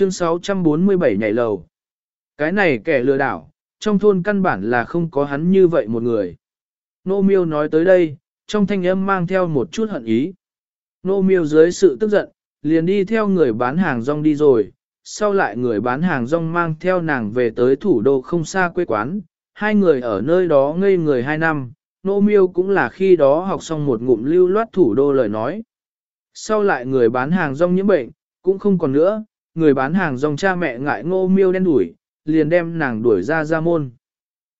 Chương 647 nhảy lầu. Cái này kẻ lừa đảo, trong thôn căn bản là không có hắn như vậy một người. Nô miêu nói tới đây, trong thanh âm mang theo một chút hận ý. Nô miêu dưới sự tức giận, liền đi theo người bán hàng rong đi rồi, sau lại người bán hàng rong mang theo nàng về tới thủ đô không xa quê quán, hai người ở nơi đó ngây người hai năm, nô miêu cũng là khi đó học xong một ngụm lưu loát thủ đô lời nói. Sau lại người bán hàng rong nhiễm bệnh, cũng không còn nữa, người bán hàng dòng cha mẹ ngại ngô miêu đen đuổi, liền đem nàng đuổi ra ra môn.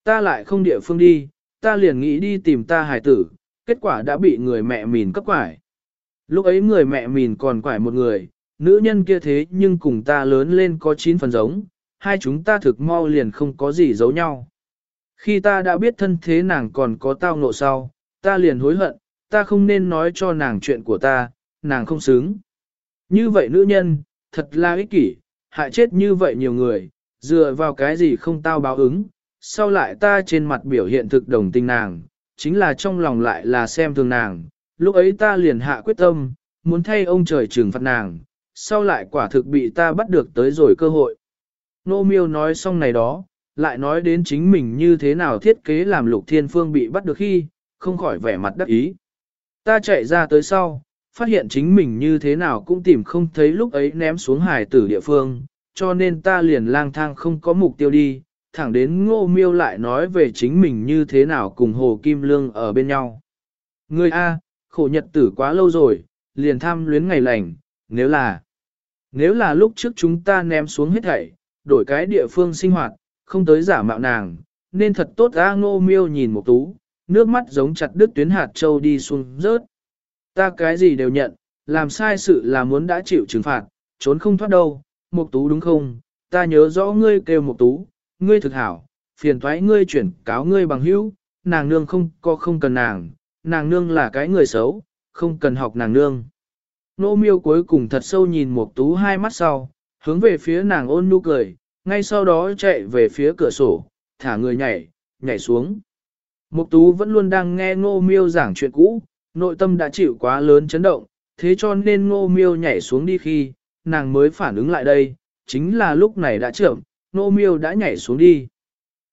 Ta lại không địa phương đi, ta liền nghĩ đi tìm ta hài tử, kết quả đã bị người mẹ mìn cấp quải. Lúc ấy người mẹ mìn còn quải một người, nữ nhân kia thế nhưng cùng ta lớn lên có chín phần giống, hai chúng ta thực mau liền không có gì giấu nhau. Khi ta đã biết thân thế nàng còn có tao nộ sau, ta liền hối hận, ta không nên nói cho nàng chuyện của ta, nàng không xứng. Như vậy nữ nhân, thật là ích kỷ, hại chết như vậy nhiều người, dựa vào cái gì không tao báo ứng, sau lại ta trên mặt biểu hiện thực đồng tình nàng, chính là trong lòng lại là xem thường nàng, lúc ấy ta liền hạ quyết tâm, muốn thay ông trời trừng phạt nàng, sau lại quả thực bị ta bắt được tới rồi cơ hội. Nô miêu nói xong này đó, lại nói đến chính mình như thế nào thiết kế làm lục thiên phương bị bắt được khi, không khỏi vẻ mặt đắc ý. Ta chạy ra tới sau, phát hiện chính mình như thế nào cũng tìm không thấy lúc ấy ném xuống hải tử địa phương, cho nên ta liền lang thang không có mục tiêu đi, thẳng đến ngô miêu lại nói về chính mình như thế nào cùng Hồ Kim Lương ở bên nhau. Người A, khổ nhật tử quá lâu rồi, liền tham luyến ngày lành, nếu là, nếu là lúc trước chúng ta ném xuống hết thảy, đổi cái địa phương sinh hoạt, không tới giả mạo nàng, nên thật tốt A ngô miêu nhìn một tú, nước mắt giống chặt đứt tuyến hạt châu đi xuống rớt. Ta cái gì đều nhận, làm sai sự là muốn đã chịu trừng phạt, trốn không thoát đâu, Mục Tú đúng không? Ta nhớ rõ ngươi kêu Mục Tú, ngươi thực hảo, phiền toái ngươi chuyển cáo ngươi bằng hữu, nàng nương không có không cần nàng, nàng nương là cái người xấu, không cần học nàng nương. Nô miêu cuối cùng thật sâu nhìn Mục Tú hai mắt sau, hướng về phía nàng ôn nhu cười, ngay sau đó chạy về phía cửa sổ, thả người nhảy, nhảy xuống. Mục Tú vẫn luôn đang nghe Ngô Miêu giảng chuyện cũ, nội tâm đã chịu quá lớn chấn động, thế cho nên Ngô Miêu nhảy xuống đi khi, nàng mới phản ứng lại đây, chính là lúc này đã trưởng, Ngô miêu đã nhảy xuống đi.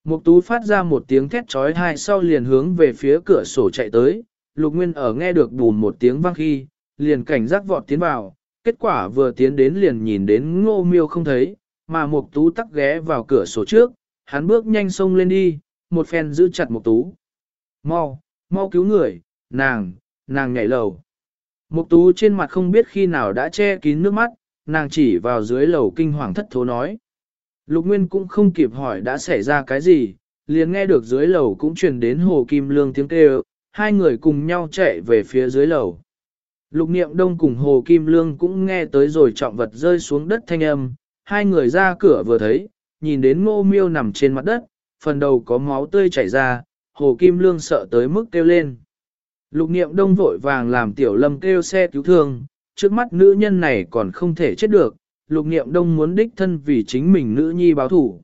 Mục tú phát ra một tiếng thét trói tai sau liền hướng về phía cửa sổ chạy tới, lục nguyên ở nghe được bùn một tiếng vang khi, liền cảnh giác vọt tiến vào, kết quả vừa tiến đến liền nhìn đến ngô miêu không thấy, mà mục tú tắc ghé vào cửa sổ trước, hắn bước nhanh xông lên đi, một phen giữ chặt mục tú. Mau, mau cứu người, nàng, nàng nhảy lầu. Mục tú trên mặt không biết khi nào đã che kín nước mắt, nàng chỉ vào dưới lầu kinh hoàng thất thố nói. Lục Nguyên cũng không kịp hỏi đã xảy ra cái gì, liền nghe được dưới lầu cũng truyền đến Hồ Kim Lương tiếng kêu, hai người cùng nhau chạy về phía dưới lầu. Lục Niệm Đông cùng Hồ Kim Lương cũng nghe tới rồi trọng vật rơi xuống đất thanh âm, hai người ra cửa vừa thấy, nhìn đến ngô miêu nằm trên mặt đất, phần đầu có máu tươi chảy ra, Hồ Kim Lương sợ tới mức kêu lên. Lục Niệm Đông vội vàng làm Tiểu Lâm kêu xe cứu thương, trước mắt nữ nhân này còn không thể chết được, lục niệm đông muốn đích thân vì chính mình nữ nhi báo thủ.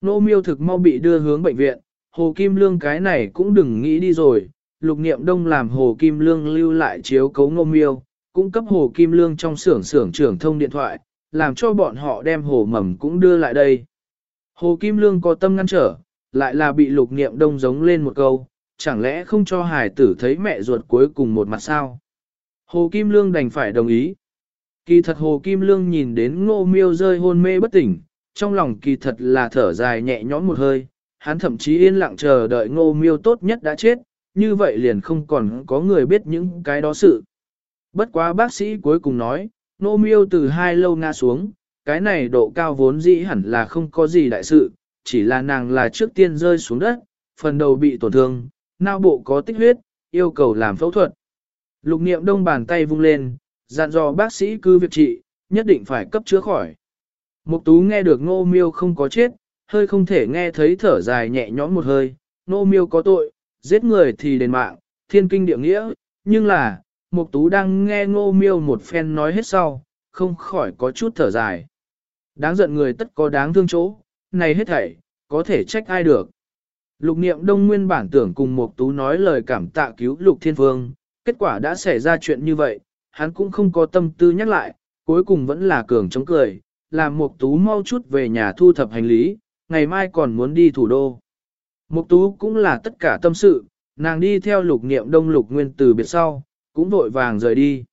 Nô miêu thực mau bị đưa hướng bệnh viện, Hồ Kim Lương cái này cũng đừng nghĩ đi rồi, lục niệm đông làm Hồ Kim Lương lưu lại chiếu cấu nô miêu, cũng cấp Hồ Kim Lương trong xưởng xưởng trưởng thông điện thoại, làm cho bọn họ đem hồ mầm cũng đưa lại đây. Hồ Kim Lương có tâm ngăn trở, lại là bị lục niệm đông giống lên một câu, chẳng lẽ không cho hài tử thấy mẹ ruột cuối cùng một mặt sao? Hồ Kim Lương đành phải đồng ý. Kỳ thật Hồ Kim Lương nhìn đến ngô miêu rơi hôn mê bất tỉnh, trong lòng kỳ thật là thở dài nhẹ nhõm một hơi, hắn thậm chí yên lặng chờ đợi ngô miêu tốt nhất đã chết, như vậy liền không còn có người biết những cái đó sự. Bất quá bác sĩ cuối cùng nói, ngô miêu từ hai lâu ngã xuống, cái này độ cao vốn dĩ hẳn là không có gì đại sự, chỉ là nàng là trước tiên rơi xuống đất, phần đầu bị tổn thương, não bộ có tích huyết, yêu cầu làm phẫu thuật, Lục niệm đông bàn tay vung lên, dặn dò bác sĩ cứ việc trị, nhất định phải cấp chữa khỏi. Mục tú nghe được ngô miêu không có chết, hơi không thể nghe thấy thở dài nhẹ nhõm một hơi, ngô miêu có tội, giết người thì đền mạng, thiên kinh địa nghĩa, nhưng là, mục tú đang nghe ngô miêu một phen nói hết sau, không khỏi có chút thở dài. Đáng giận người tất có đáng thương chỗ, này hết thảy, có thể trách ai được. Lục niệm đông nguyên bản tưởng cùng mục tú nói lời cảm tạ cứu lục thiên vương, kết quả đã xảy ra chuyện như vậy, hắn cũng không có tâm tư nhắc lại, cuối cùng vẫn là cường chống cười, làm Mục Tú mau chút về nhà thu thập hành lý, ngày mai còn muốn đi thủ đô. Mục Tú cũng là tất cả tâm sự, nàng đi theo lục niệm đông lục nguyên từ biệt sau, cũng vội vàng rời đi.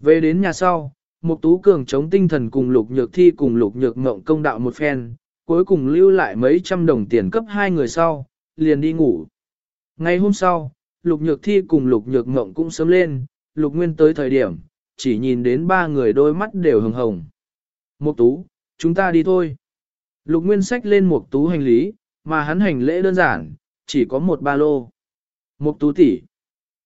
Về đến nhà sau, Mục Tú cường chống tinh thần cùng lục nhược thi cùng lục nhược ngộng công đạo một phen, cuối cùng lưu lại mấy trăm đồng tiền cấp hai người sau, liền đi ngủ. Ngày hôm sau, lục nhược thi cùng lục nhược ngộng cũng sớm lên, lục nguyên tới thời điểm, chỉ nhìn đến ba người đôi mắt đều hồng hồng. Mục Tú, chúng ta đi thôi. Lục nguyên xách lên Mục Tú hành lý, mà hắn hành lễ đơn giản, chỉ có một ba lô. Mục Tú tỷ.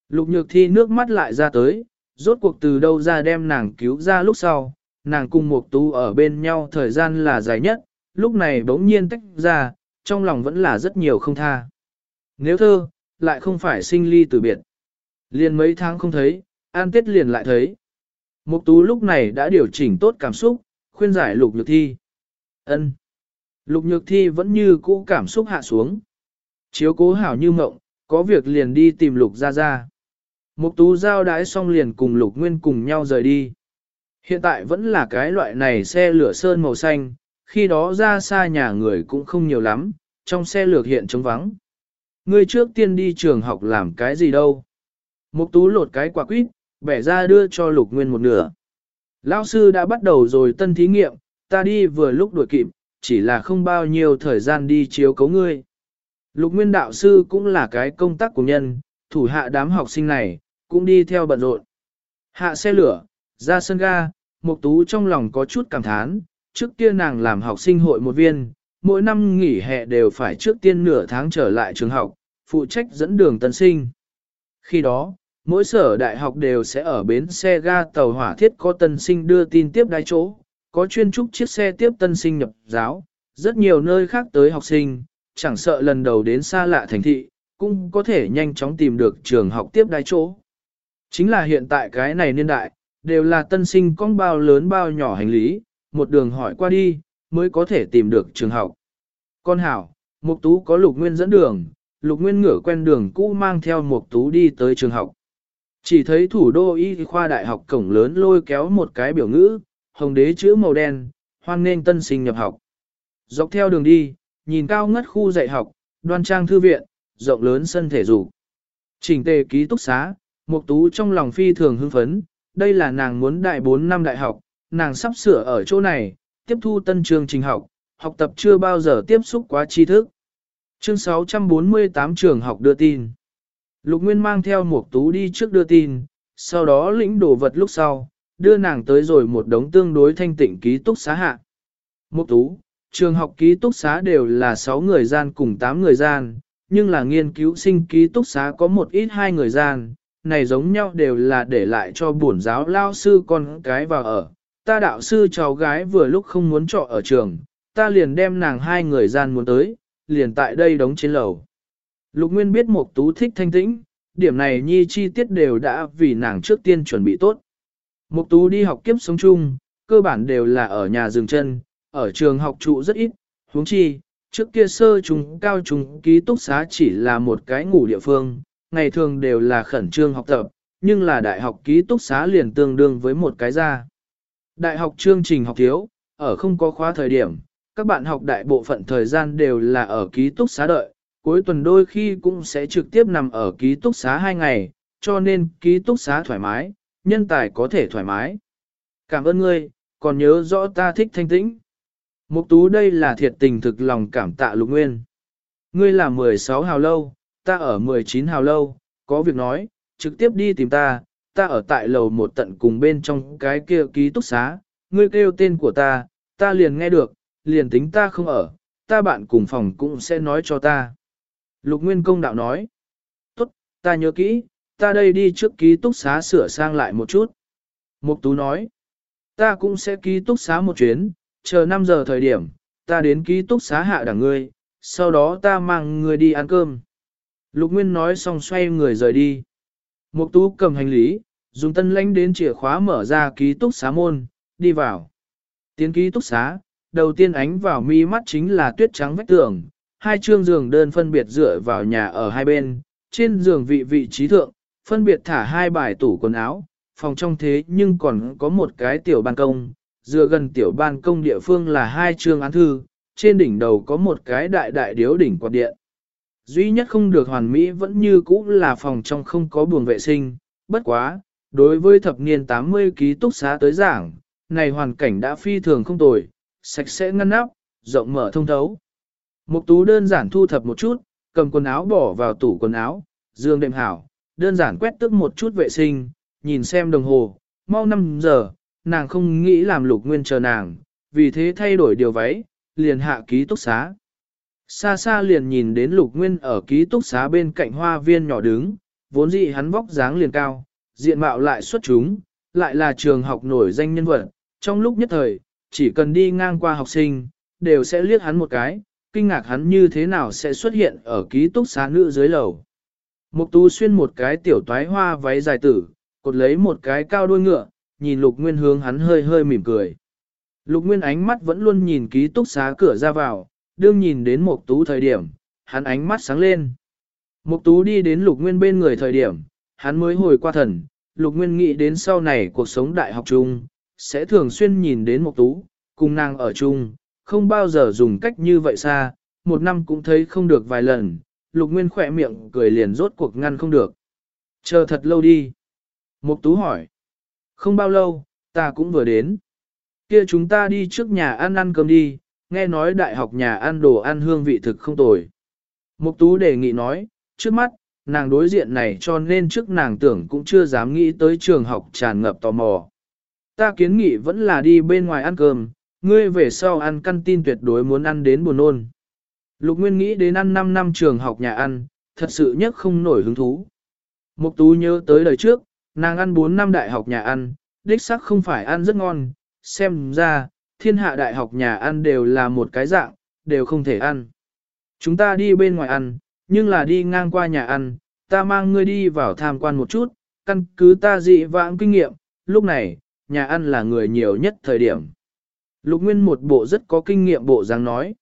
Lục nhược thi nước mắt lại ra tới, rốt cuộc từ đâu ra đem nàng cứu ra lúc sau, nàng cùng Mục Tú ở bên nhau thời gian là dài nhất, lúc này bỗng nhiên tách ra, trong lòng vẫn là rất nhiều không tha. Nếu thơ, lại không phải sinh ly từ biệt. Liền mấy tháng không thấy, an tết liền lại thấy. Mục Tú lúc này đã điều chỉnh tốt cảm xúc, khuyên giải Lục Nhược Thi. Ân. Lục Nhược Thi vẫn như cũ cảm xúc hạ xuống. Chiếu cố hảo như mộng, có việc liền đi tìm Lục Gia Gia. Mục Tú giao đái xong liền cùng Lục Nguyên cùng nhau rời đi. Hiện tại vẫn là cái loại này xe lửa sơn màu xanh, khi đó ra xa nhà người cũng không nhiều lắm, trong xe lược hiện trống vắng. Ngươi trước tiên đi trường học làm cái gì đâu. Mục tú lột cái quả quýt, bẻ ra đưa cho lục nguyên một nửa. Lão sư đã bắt đầu rồi tân thí nghiệm, ta đi vừa lúc đuổi kịp, chỉ là không bao nhiêu thời gian đi chiếu cấu ngươi. Lục nguyên đạo sư cũng là cái công tác của nhân, thủ hạ đám học sinh này, cũng đi theo bận rộn. Hạ xe lửa, ra sân ga, mục tú trong lòng có chút cảm thán, trước kia nàng làm học sinh hội một viên, mỗi năm nghỉ hè đều phải trước tiên nửa tháng trở lại trường học, phụ trách dẫn đường tân sinh. Khi đó, mỗi sở đại học đều sẽ ở bến xe ga tàu hỏa thiết có tân sinh đưa tin tiếp đái chỗ, có chuyên trúc chiếc xe tiếp tân sinh nhập giáo, rất nhiều nơi khác tới học sinh, chẳng sợ lần đầu đến xa lạ thành thị, cũng có thể nhanh chóng tìm được trường học tiếp đái chỗ. Chính là hiện tại cái này niên đại, đều là tân sinh con bao lớn bao nhỏ hành lý, một đường hỏi qua đi, mới có thể tìm được trường học. Con hảo, Mục Tú có Lục Nguyên dẫn đường, Lục Nguyên ngửa quen đường cũ mang theo Mục Tú đi tới trường học. Chỉ thấy thủ đô y khoa đại học cổng lớn lôi kéo một cái biểu ngữ, hồng đế chữ màu đen, hoan nghênh tân sinh nhập học. Dọc theo đường đi, nhìn cao ngất khu dạy học, đoan trang thư viện, rộng lớn sân thể dục. Trình tề ký túc xá, Mục Tú trong lòng phi thường hưng phấn, đây là nàng muốn đại 4 năm đại học, nàng sắp sửa ở chỗ này, tiếp thu tân chương trình học, học tập chưa bao giờ tiếp xúc quá tri thức. Chương 648 trường học đưa tin. Lục Nguyên mang theo một tú đi trước đưa tin, sau đó lĩnh đồ vật lúc sau, đưa nàng tới rồi một đống tương đối thanh tịnh ký túc xá hạ. Một tú, trường học ký túc xá đều là 6 người gian cùng 8 người gian, nhưng là nghiên cứu sinh ký túc xá có một ít hai người gian, này giống nhau đều là để lại cho bổn giáo lao sư con cái vào ở, ta đạo sư cháu gái vừa lúc không muốn trọ ở trường, ta liền đem nàng hai người gian muốn tới, liền tại đây đóng trên lầu. Lục Nguyên biết Mộc Tú thích thanh tĩnh, điểm này nhi chi tiết đều đã vì nàng trước tiên chuẩn bị tốt. Mộc Tú đi học kiếp sống chung, cơ bản đều là ở nhà dừng chân, ở trường học trụ rất ít, huống chi, trước kia sơ trung cao trung ký túc xá chỉ là một cái ngủ địa phương, ngày thường đều là khẩn trương học tập, nhưng là đại học ký túc xá liền tương đương với một cái ra. Đại học chương trình học thiếu, ở không có khóa thời điểm, các bạn học đại bộ phận thời gian đều là ở ký túc xá đợi, cuối tuần đôi khi cũng sẽ trực tiếp nằm ở ký túc xá hai ngày, cho nên ký túc xá thoải mái, nhân tài có thể thoải mái. Cảm ơn ngươi, còn nhớ rõ ta thích thanh tĩnh. Mục tú đây là thiệt tình thực lòng cảm tạ lục nguyên. Ngươi là 16 hào lâu, ta ở 19 hào lâu, có việc nói, trực tiếp đi tìm ta, ta ở tại lầu một tận cùng bên trong cái kia ký túc xá, ngươi kêu tên của ta, ta liền nghe được, liền tính ta không ở, ta bạn cùng phòng cũng sẽ nói cho ta. Lục Nguyên Công đạo nói, tốt, ta nhớ kỹ, ta đây đi trước ký túc xá sửa sang lại một chút. Mục Tú nói, ta cũng sẽ ký túc xá một chuyến, chờ 5 giờ thời điểm, ta đến ký túc xá hạ đẳng ngươi, sau đó ta mang ngươi đi ăn cơm. Lục Nguyên nói xong xoay người rời đi. Mục Tú cầm hành lý, dùng tân lãnh đến chìa khóa mở ra ký túc xá môn, đi vào. Tiến ký túc xá, đầu tiên ánh vào mi mắt chính là tuyết trắng vách tường, hai chương giường đơn phân biệt dựa vào nhà ở hai bên, trên giường vị vị trí thượng, phân biệt thả hai bài tủ quần áo, phòng trong thế nhưng còn có một cái tiểu ban công, dựa gần tiểu ban công địa phương là hai chương án thư, trên đỉnh đầu có một cái đại đại điếu đỉnh quạt điện. Duy nhất không được hoàn mỹ vẫn như cũ là phòng trong không có buồng vệ sinh, bất quá, đối với thập niên 80 ký túc xá tới giảng, này hoàn cảnh đã phi thường không tồi, sạch sẽ ngăn nắp, rộng mở thông thấu. Mục tú đơn giản thu thập một chút, cầm quần áo bỏ vào tủ quần áo, dương đệm hảo, đơn giản quét tước một chút vệ sinh, nhìn xem đồng hồ, mau 5 giờ, nàng không nghĩ làm lục nguyên chờ nàng, vì thế thay đổi điều váy, liền hạ ký túc xá. Xa xa liền nhìn đến lục nguyên ở ký túc xá bên cạnh hoa viên nhỏ đứng, vốn dĩ hắn vóc dáng liền cao, diện mạo lại xuất chúng, lại là trường học nổi danh nhân vật, trong lúc nhất thời, chỉ cần đi ngang qua học sinh, đều sẽ liếc hắn một cái, kinh ngạc hắn như thế nào sẽ xuất hiện ở ký túc xá nữ dưới lầu. Mục tú xuyên một cái tiểu toái hoa váy dài tử, cột lấy một cái cao đuôi ngựa, nhìn lục nguyên hướng hắn hơi hơi mỉm cười. Lục nguyên ánh mắt vẫn luôn nhìn ký túc xá cửa ra vào, đương nhìn đến mục tú thời điểm, hắn ánh mắt sáng lên. Mục tú đi đến lục nguyên bên người thời điểm, hắn mới hồi qua thần, lục nguyên nghĩ đến sau này cuộc sống đại học chung, sẽ thường xuyên nhìn đến một tú, cùng nàng ở chung, không bao giờ dùng cách như vậy xa, một năm cũng thấy không được vài lần, lục nguyên khỏe miệng cười liền rốt cuộc ngăn không được. Chờ thật lâu đi. Mục tú hỏi. Không bao lâu, ta cũng vừa đến. Kia chúng ta đi trước nhà ăn ăn cơm đi, nghe nói đại học nhà ăn đồ ăn hương vị thực không tồi. Mục tú đề nghị nói, trước mắt, nàng đối diện này cho nên trước nàng tưởng cũng chưa dám nghĩ tới trường học tràn ngập tò mò. Ta kiến nghị vẫn là đi bên ngoài ăn cơm, ngươi về sau ăn căn tin tuyệt đối muốn ăn đến buồn nôn. Lục Nguyên nghĩ đến ăn 5 năm trường học nhà ăn, thật sự nhất không nổi hứng thú. Mục Tú nhớ tới đời trước, nàng ăn 4 năm đại học nhà ăn, đích xác không phải ăn rất ngon, xem ra, thiên hạ đại học nhà ăn đều là một cái dạng, đều không thể ăn. Chúng ta đi bên ngoài ăn, nhưng là đi ngang qua nhà ăn, ta mang ngươi đi vào tham quan một chút, căn cứ ta dị vãng kinh nghiệm, lúc này, nhà ăn là người nhiều nhất thời điểm. Lục Nguyên một bộ rất có kinh nghiệm bộ dáng nói.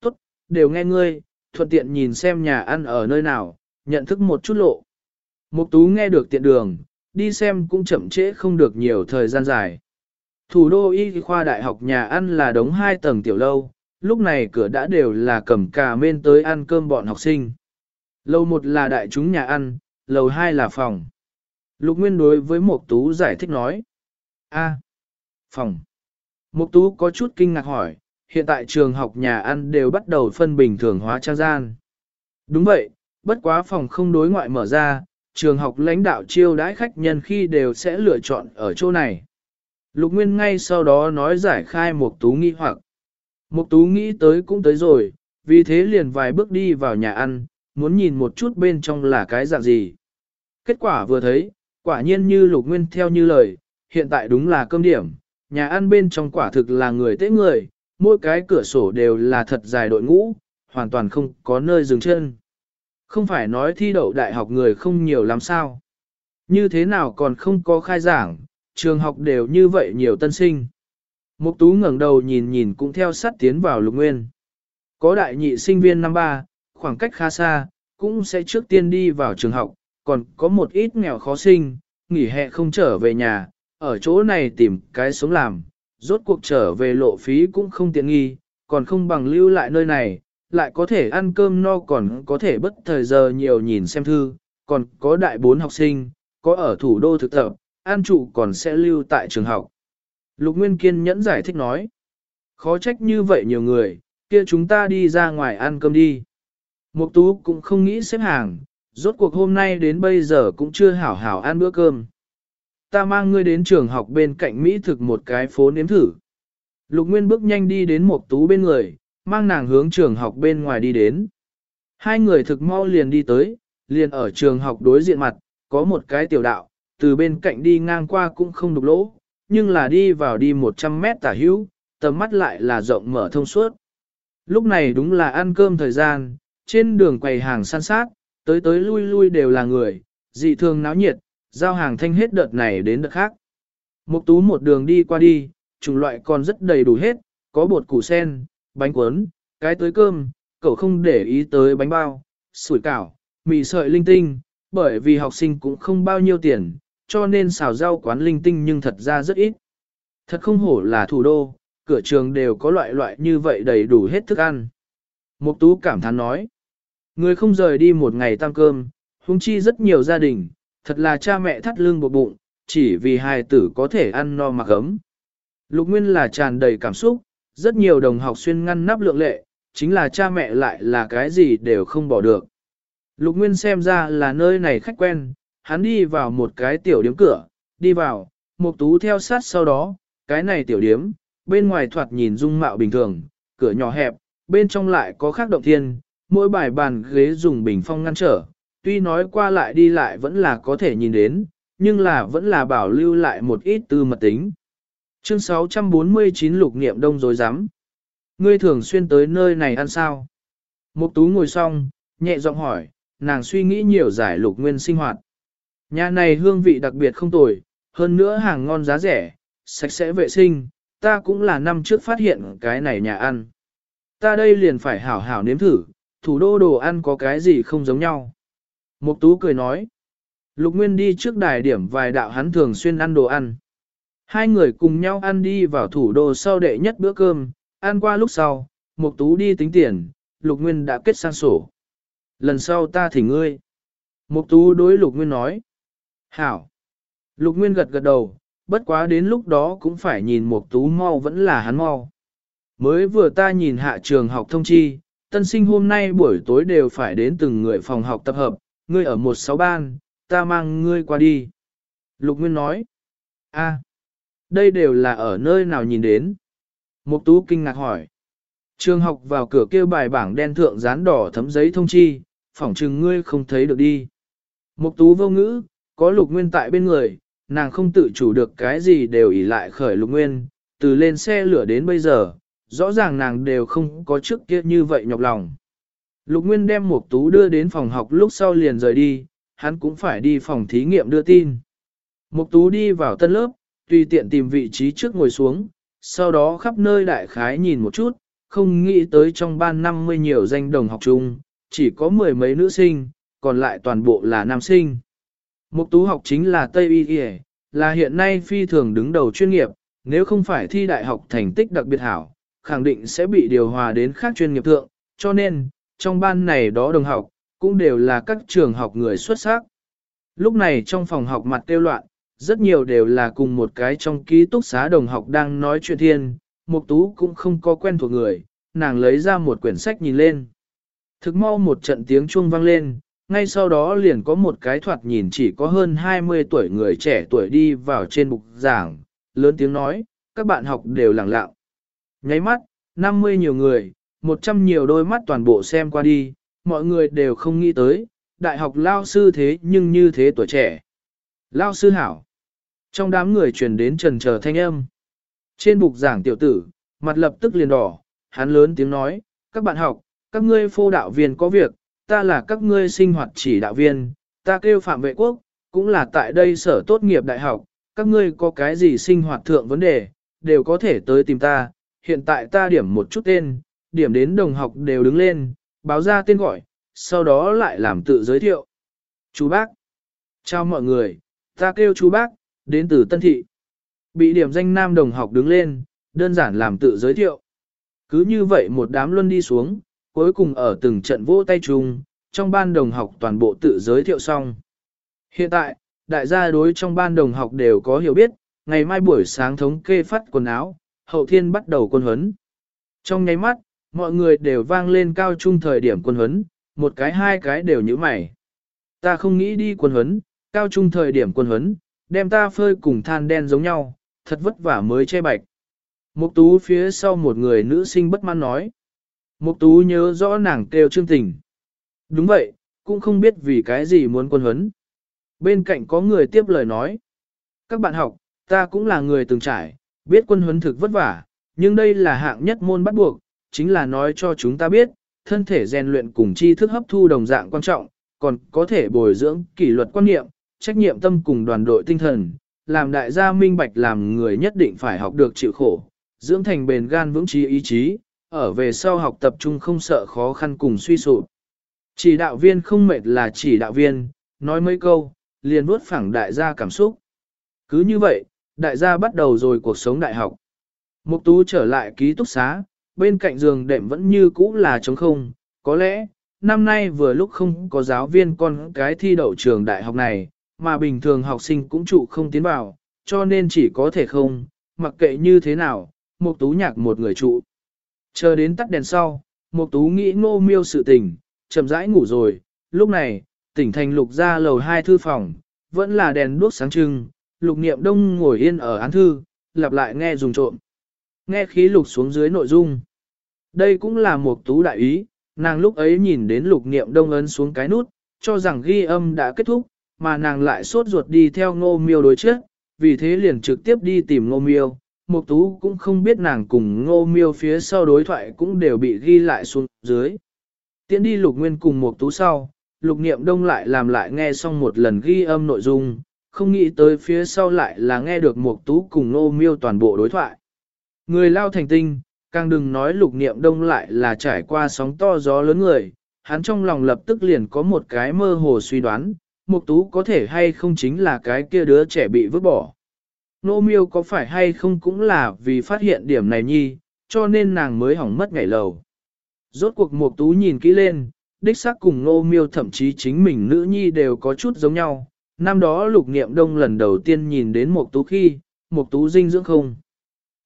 Tốt, đều nghe ngươi, thuận tiện nhìn xem nhà ăn ở nơi nào, nhận thức một chút lộ. Mục Tú nghe được tiện đường, đi xem cũng chậm trễ không được nhiều thời gian dài. Thủ đô y khoa đại học nhà ăn là đống hai tầng tiểu lâu, lúc này cửa đã đều là cầm cà mên tới ăn cơm bọn học sinh. Lầu một là đại chúng nhà ăn, lầu hai là phòng. Lục Nguyên đối với mộc Tú giải thích nói. A, phòng. mộc Tú có chút kinh ngạc hỏi, hiện tại trường học nhà ăn đều bắt đầu phân bình thường hóa trang gian. Đúng vậy, bất quá phòng không đối ngoại mở ra, trường học lãnh đạo chiêu đãi khách nhân khi đều sẽ lựa chọn ở chỗ này. Lục Nguyên ngay sau đó nói giải khai mộc Tú nghi hoặc. Mục Tú nghĩ tới cũng tới rồi, vì thế liền vài bước đi vào nhà ăn, muốn nhìn một chút bên trong là cái dạng gì. Kết quả vừa thấy, quả nhiên như Lục Nguyên theo như lời, hiện tại đúng là cơm điểm, nhà ăn bên trong quả thực là người tế người, mỗi cái cửa sổ đều là thật dài đội ngũ, hoàn toàn không có nơi dừng chân. Không phải nói thi đậu đại học người không nhiều lắm sao. Như thế nào còn không có khai giảng, trường học đều như vậy nhiều tân sinh. Mục tú ngẩng đầu nhìn nhìn cũng theo sát tiến vào lục nguyên. Có đại nhị sinh viên năm ba, khoảng cách khá xa, cũng sẽ trước tiên đi vào trường học, còn có một ít nghèo khó sinh, nghỉ hè không trở về nhà, ở chỗ này tìm cái sống làm, rốt cuộc trở về lộ phí cũng không tiện nghi, còn không bằng lưu lại nơi này, lại có thể ăn cơm no còn có thể bất thời giờ nhiều nhìn xem thư, còn có đại bốn học sinh, có ở thủ đô thực tập, an trụ còn sẽ lưu tại trường học. Lục Nguyên Kiên nhẫn giải thích nói, khó trách như vậy nhiều người, kia chúng ta đi ra ngoài ăn cơm đi. Mục Tú cũng không nghĩ xếp hàng, rốt cuộc hôm nay đến bây giờ cũng chưa hảo hảo ăn bữa cơm ta mang ngươi đến trường học bên cạnh Mỹ thực một cái phố nếm thử. Lục Nguyên bước nhanh đi đến Mục tú bên người, mang nàng hướng trường học bên ngoài đi đến. Hai người thực mau liền đi tới, liền ở trường học đối diện mặt, có một cái tiểu đạo, từ bên cạnh đi ngang qua cũng không đục lỗ, nhưng là đi vào đi 100 mét tả hữu, tầm mắt lại là rộng mở thông suốt. Lúc này đúng là ăn cơm thời gian, trên đường quầy hàng san sát, tới tới lui lui đều là người, dị thường náo nhiệt, giao hàng thanh hết đợt này đến đợt khác. Mục tú một đường đi qua đi, chủng loại còn rất đầy đủ hết, có bột củ sen, bánh cuốn, cái tới cơm, cậu không để ý tới bánh bao, sủi cảo, mì sợi linh tinh, bởi vì học sinh cũng không bao nhiêu tiền, cho nên xào rau quán linh tinh nhưng thật ra rất ít. Thật không hổ là thủ đô, cửa trường đều có loại loại như vậy đầy đủ hết thức ăn. Mục tú cảm thán nói, người không rời đi một ngày tăng cơm, huống chi rất nhiều gia đình, thật là cha mẹ thắt lưng buộc bụng, chỉ vì hài tử có thể ăn no mặc ấm. Lục Nguyên là tràn đầy cảm xúc, rất nhiều đồng học xuyên ngăn nắp lượng lệ, chính là cha mẹ lại là cái gì đều không bỏ được. Lục Nguyên xem ra là nơi này khách quen, hắn đi vào một cái tiểu điếm cửa, đi vào, một tú theo sát sau đó, cái này tiểu điếm, bên ngoài thoạt nhìn dung mạo bình thường, cửa nhỏ hẹp, bên trong lại có khác động thiên, mỗi bài bàn ghế dùng bình phong ngăn trở, tuy nói qua lại đi lại vẫn là có thể nhìn đến, nhưng là vẫn là bảo lưu lại một ít tư mật tính. Chương 649 lục niệm đông rối rắm Ngươi thường xuyên tới nơi này ăn sao? Mục tú ngồi xong, nhẹ giọng hỏi, nàng suy nghĩ nhiều giải lục nguyên sinh hoạt. Nhà này hương vị đặc biệt không tồi, hơn nữa hàng ngon giá rẻ, sạch sẽ vệ sinh, ta cũng là năm trước phát hiện cái này nhà ăn. Ta đây liền phải hảo hảo nếm thử, thủ đô đồ ăn có cái gì không giống nhau. Mục tú cười nói, lục nguyên đi trước đài điểm vài đạo hắn thường xuyên ăn đồ ăn. Hai người cùng nhau ăn đi vào thủ đô sau đệ nhất bữa cơm, ăn qua lúc sau, Mục Tú đi tính tiền, Lục Nguyên đã kết sang sổ. Lần sau ta thỉnh ngươi. Mục Tú đối Lục Nguyên nói. Hảo. Lục Nguyên gật gật đầu, bất quá đến lúc đó cũng phải nhìn một Tú mau vẫn là hắn mau. Mới vừa ta nhìn hạ trường học thông chi, tân sinh hôm nay buổi tối đều phải đến từng người phòng học tập hợp, ngươi ở một sáu ban, ta mang ngươi qua đi. Lục Nguyên nói. A. Đây đều là ở nơi nào nhìn đến. Mục tú kinh ngạc hỏi. Trường học vào cửa kêu bài bảng đen thượng dán đỏ thấm giấy thông chi, phỏng chừng ngươi không thấy được đi. Mục tú vô ngữ, có lục nguyên tại bên người, nàng không tự chủ được cái gì đều ỉ lại khởi lục nguyên, từ lên xe lửa đến bây giờ, rõ ràng nàng đều không có trước kia như vậy nhọc lòng. Lục Nguyên đem Mục Tú đưa đến phòng học lúc sau liền rời đi, hắn cũng phải đi phòng thí nghiệm đưa tin. Mục Tú đi vào tân lớp, tùy tiện tìm vị trí trước ngồi xuống, sau đó khắp nơi đại khái nhìn một chút, không nghĩ tới trong ban 50 nhiều danh đồng học chung, chỉ có mười mấy nữ sinh, còn lại toàn bộ là nam sinh. Mục tú học chính là Tây Y Y, là hiện nay phi thường đứng đầu chuyên nghiệp, nếu không phải thi đại học thành tích đặc biệt hảo, khẳng định sẽ bị điều hòa đến khác chuyên nghiệp thượng, cho nên, trong ban này đó đồng học, cũng đều là các trường học người xuất sắc. Lúc này trong phòng học mặt tiêu loạn, rất nhiều đều là cùng một cái trong ký túc xá đồng học đang nói chuyện thiên, Mục Tú cũng không có quen thuộc người, nàng lấy ra một quyển sách nhìn lên. Thực mau một trận tiếng chuông vang lên, ngay sau đó liền có một cái thoạt nhìn chỉ có hơn 20 tuổi người trẻ tuổi đi vào trên bục giảng, lớn tiếng nói, các bạn học đều lặng lặng. Nháy mắt, 50 nhiều người, 100 nhiều đôi mắt toàn bộ xem qua đi, mọi người đều không nghĩ tới, đại học lao sư thế nhưng như thế tuổi trẻ. Lao sư hảo. Trong đám người truyền đến trần chờ thanh âm. Trên bục giảng tiểu tử, mặt lập tức liền đỏ, hắn lớn tiếng nói, các bạn học, các ngươi phô đạo viên có việc, ta là các ngươi sinh hoạt chỉ đạo viên, ta kêu phạm vệ quốc, cũng là tại đây sở tốt nghiệp đại học, các ngươi có cái gì sinh hoạt thượng vấn đề, đều có thể tới tìm ta, hiện tại ta điểm một chút tên, điểm đến đồng học đều đứng lên, báo ra tên gọi, sau đó lại làm tự giới thiệu. Chú bác, chào mọi người, Ta kêu chú bác, đến từ Tân Thị. Bị điểm danh nam đồng học đứng lên, đơn giản làm tự giới thiệu. Cứ như vậy một đám luân đi xuống, cuối cùng ở từng trận vỗ tay chung, trong ban đồng học toàn bộ tự giới thiệu xong. Hiện tại, đại gia đối trong ban đồng học đều có hiểu biết, ngày mai buổi sáng thống kê phát quần áo, hậu thiên bắt đầu quân huấn. Trong nháy mắt, mọi người đều vang lên cao trung thời điểm quân huấn, một cái hai cái đều như mày. Ta không nghĩ đi quân huấn, Cao trung thời điểm quân huấn, đem ta phơi cùng than đen giống nhau, thật vất vả mới che bạch. Mục tú phía sau một người nữ sinh bất mãn nói. Mục tú nhớ rõ nàng kêu trương tình. Đúng vậy, cũng không biết vì cái gì muốn quân huấn. Bên cạnh có người tiếp lời nói. Các bạn học, ta cũng là người từng trải, biết quân huấn thực vất vả, nhưng đây là hạng nhất môn bắt buộc, chính là nói cho chúng ta biết, thân thể rèn luyện cùng tri thức hấp thu đồng dạng quan trọng, còn có thể bồi dưỡng kỷ luật quan niệm, trách nhiệm tâm cùng đoàn đội tinh thần, làm đại gia minh bạch làm người nhất định phải học được chịu khổ, dưỡng thành bền gan vững trí ý chí, ở về sau học tập trung không sợ khó khăn cùng suy sụp. Chỉ đạo viên không mệt là chỉ đạo viên, nói mấy câu, liền vuốt phẳng đại gia cảm xúc. Cứ như vậy, đại gia bắt đầu rồi cuộc sống đại học. Mục tú trở lại ký túc xá, bên cạnh giường đệm vẫn như cũ là trống không, có lẽ, năm nay vừa lúc không có giáo viên con cái thi đậu trường đại học này, mà bình thường học sinh cũng trụ không tiến vào, cho nên chỉ có thể không, mặc kệ như thế nào, Mục Tú nhạc một người trụ. Chờ đến tắt đèn sau, Mục Tú nghĩ ngô miêu sự tình, chậm rãi ngủ rồi, lúc này, tỉnh thành lục ra lầu hai thư phòng, vẫn là đèn đuốc sáng trưng, lục niệm đông ngồi yên ở án thư, lặp lại nghe dùng trộm. Nghe khí lục xuống dưới nội dung. Đây cũng là một tú đại ý, nàng lúc ấy nhìn đến lục niệm đông ấn xuống cái nút, cho rằng ghi âm đã kết thúc, mà nàng lại sốt ruột đi theo ngô miêu đối trước, vì thế liền trực tiếp đi tìm ngô miêu. Mục tú cũng không biết nàng cùng ngô miêu phía sau đối thoại cũng đều bị ghi lại xuống dưới. Tiến đi lục nguyên cùng mục tú sau, lục niệm đông lại làm lại nghe xong một lần ghi âm nội dung, không nghĩ tới phía sau lại là nghe được mục tú cùng ngô miêu toàn bộ đối thoại. Người lao thành tinh, càng đừng nói lục niệm đông lại là trải qua sóng to gió lớn người, hắn trong lòng lập tức liền có một cái mơ hồ suy đoán, mục tú có thể hay không chính là cái kia đứa trẻ bị vứt bỏ. Nô miêu có phải hay không cũng là vì phát hiện điểm này nhi, cho nên nàng mới hỏng mất ngày lầu. Rốt cuộc mục tú nhìn kỹ lên, đích xác cùng nô miêu thậm chí chính mình nữ nhi đều có chút giống nhau. Năm đó lục niệm đông lần đầu tiên nhìn đến mục tú khi, mục tú dinh dưỡng không.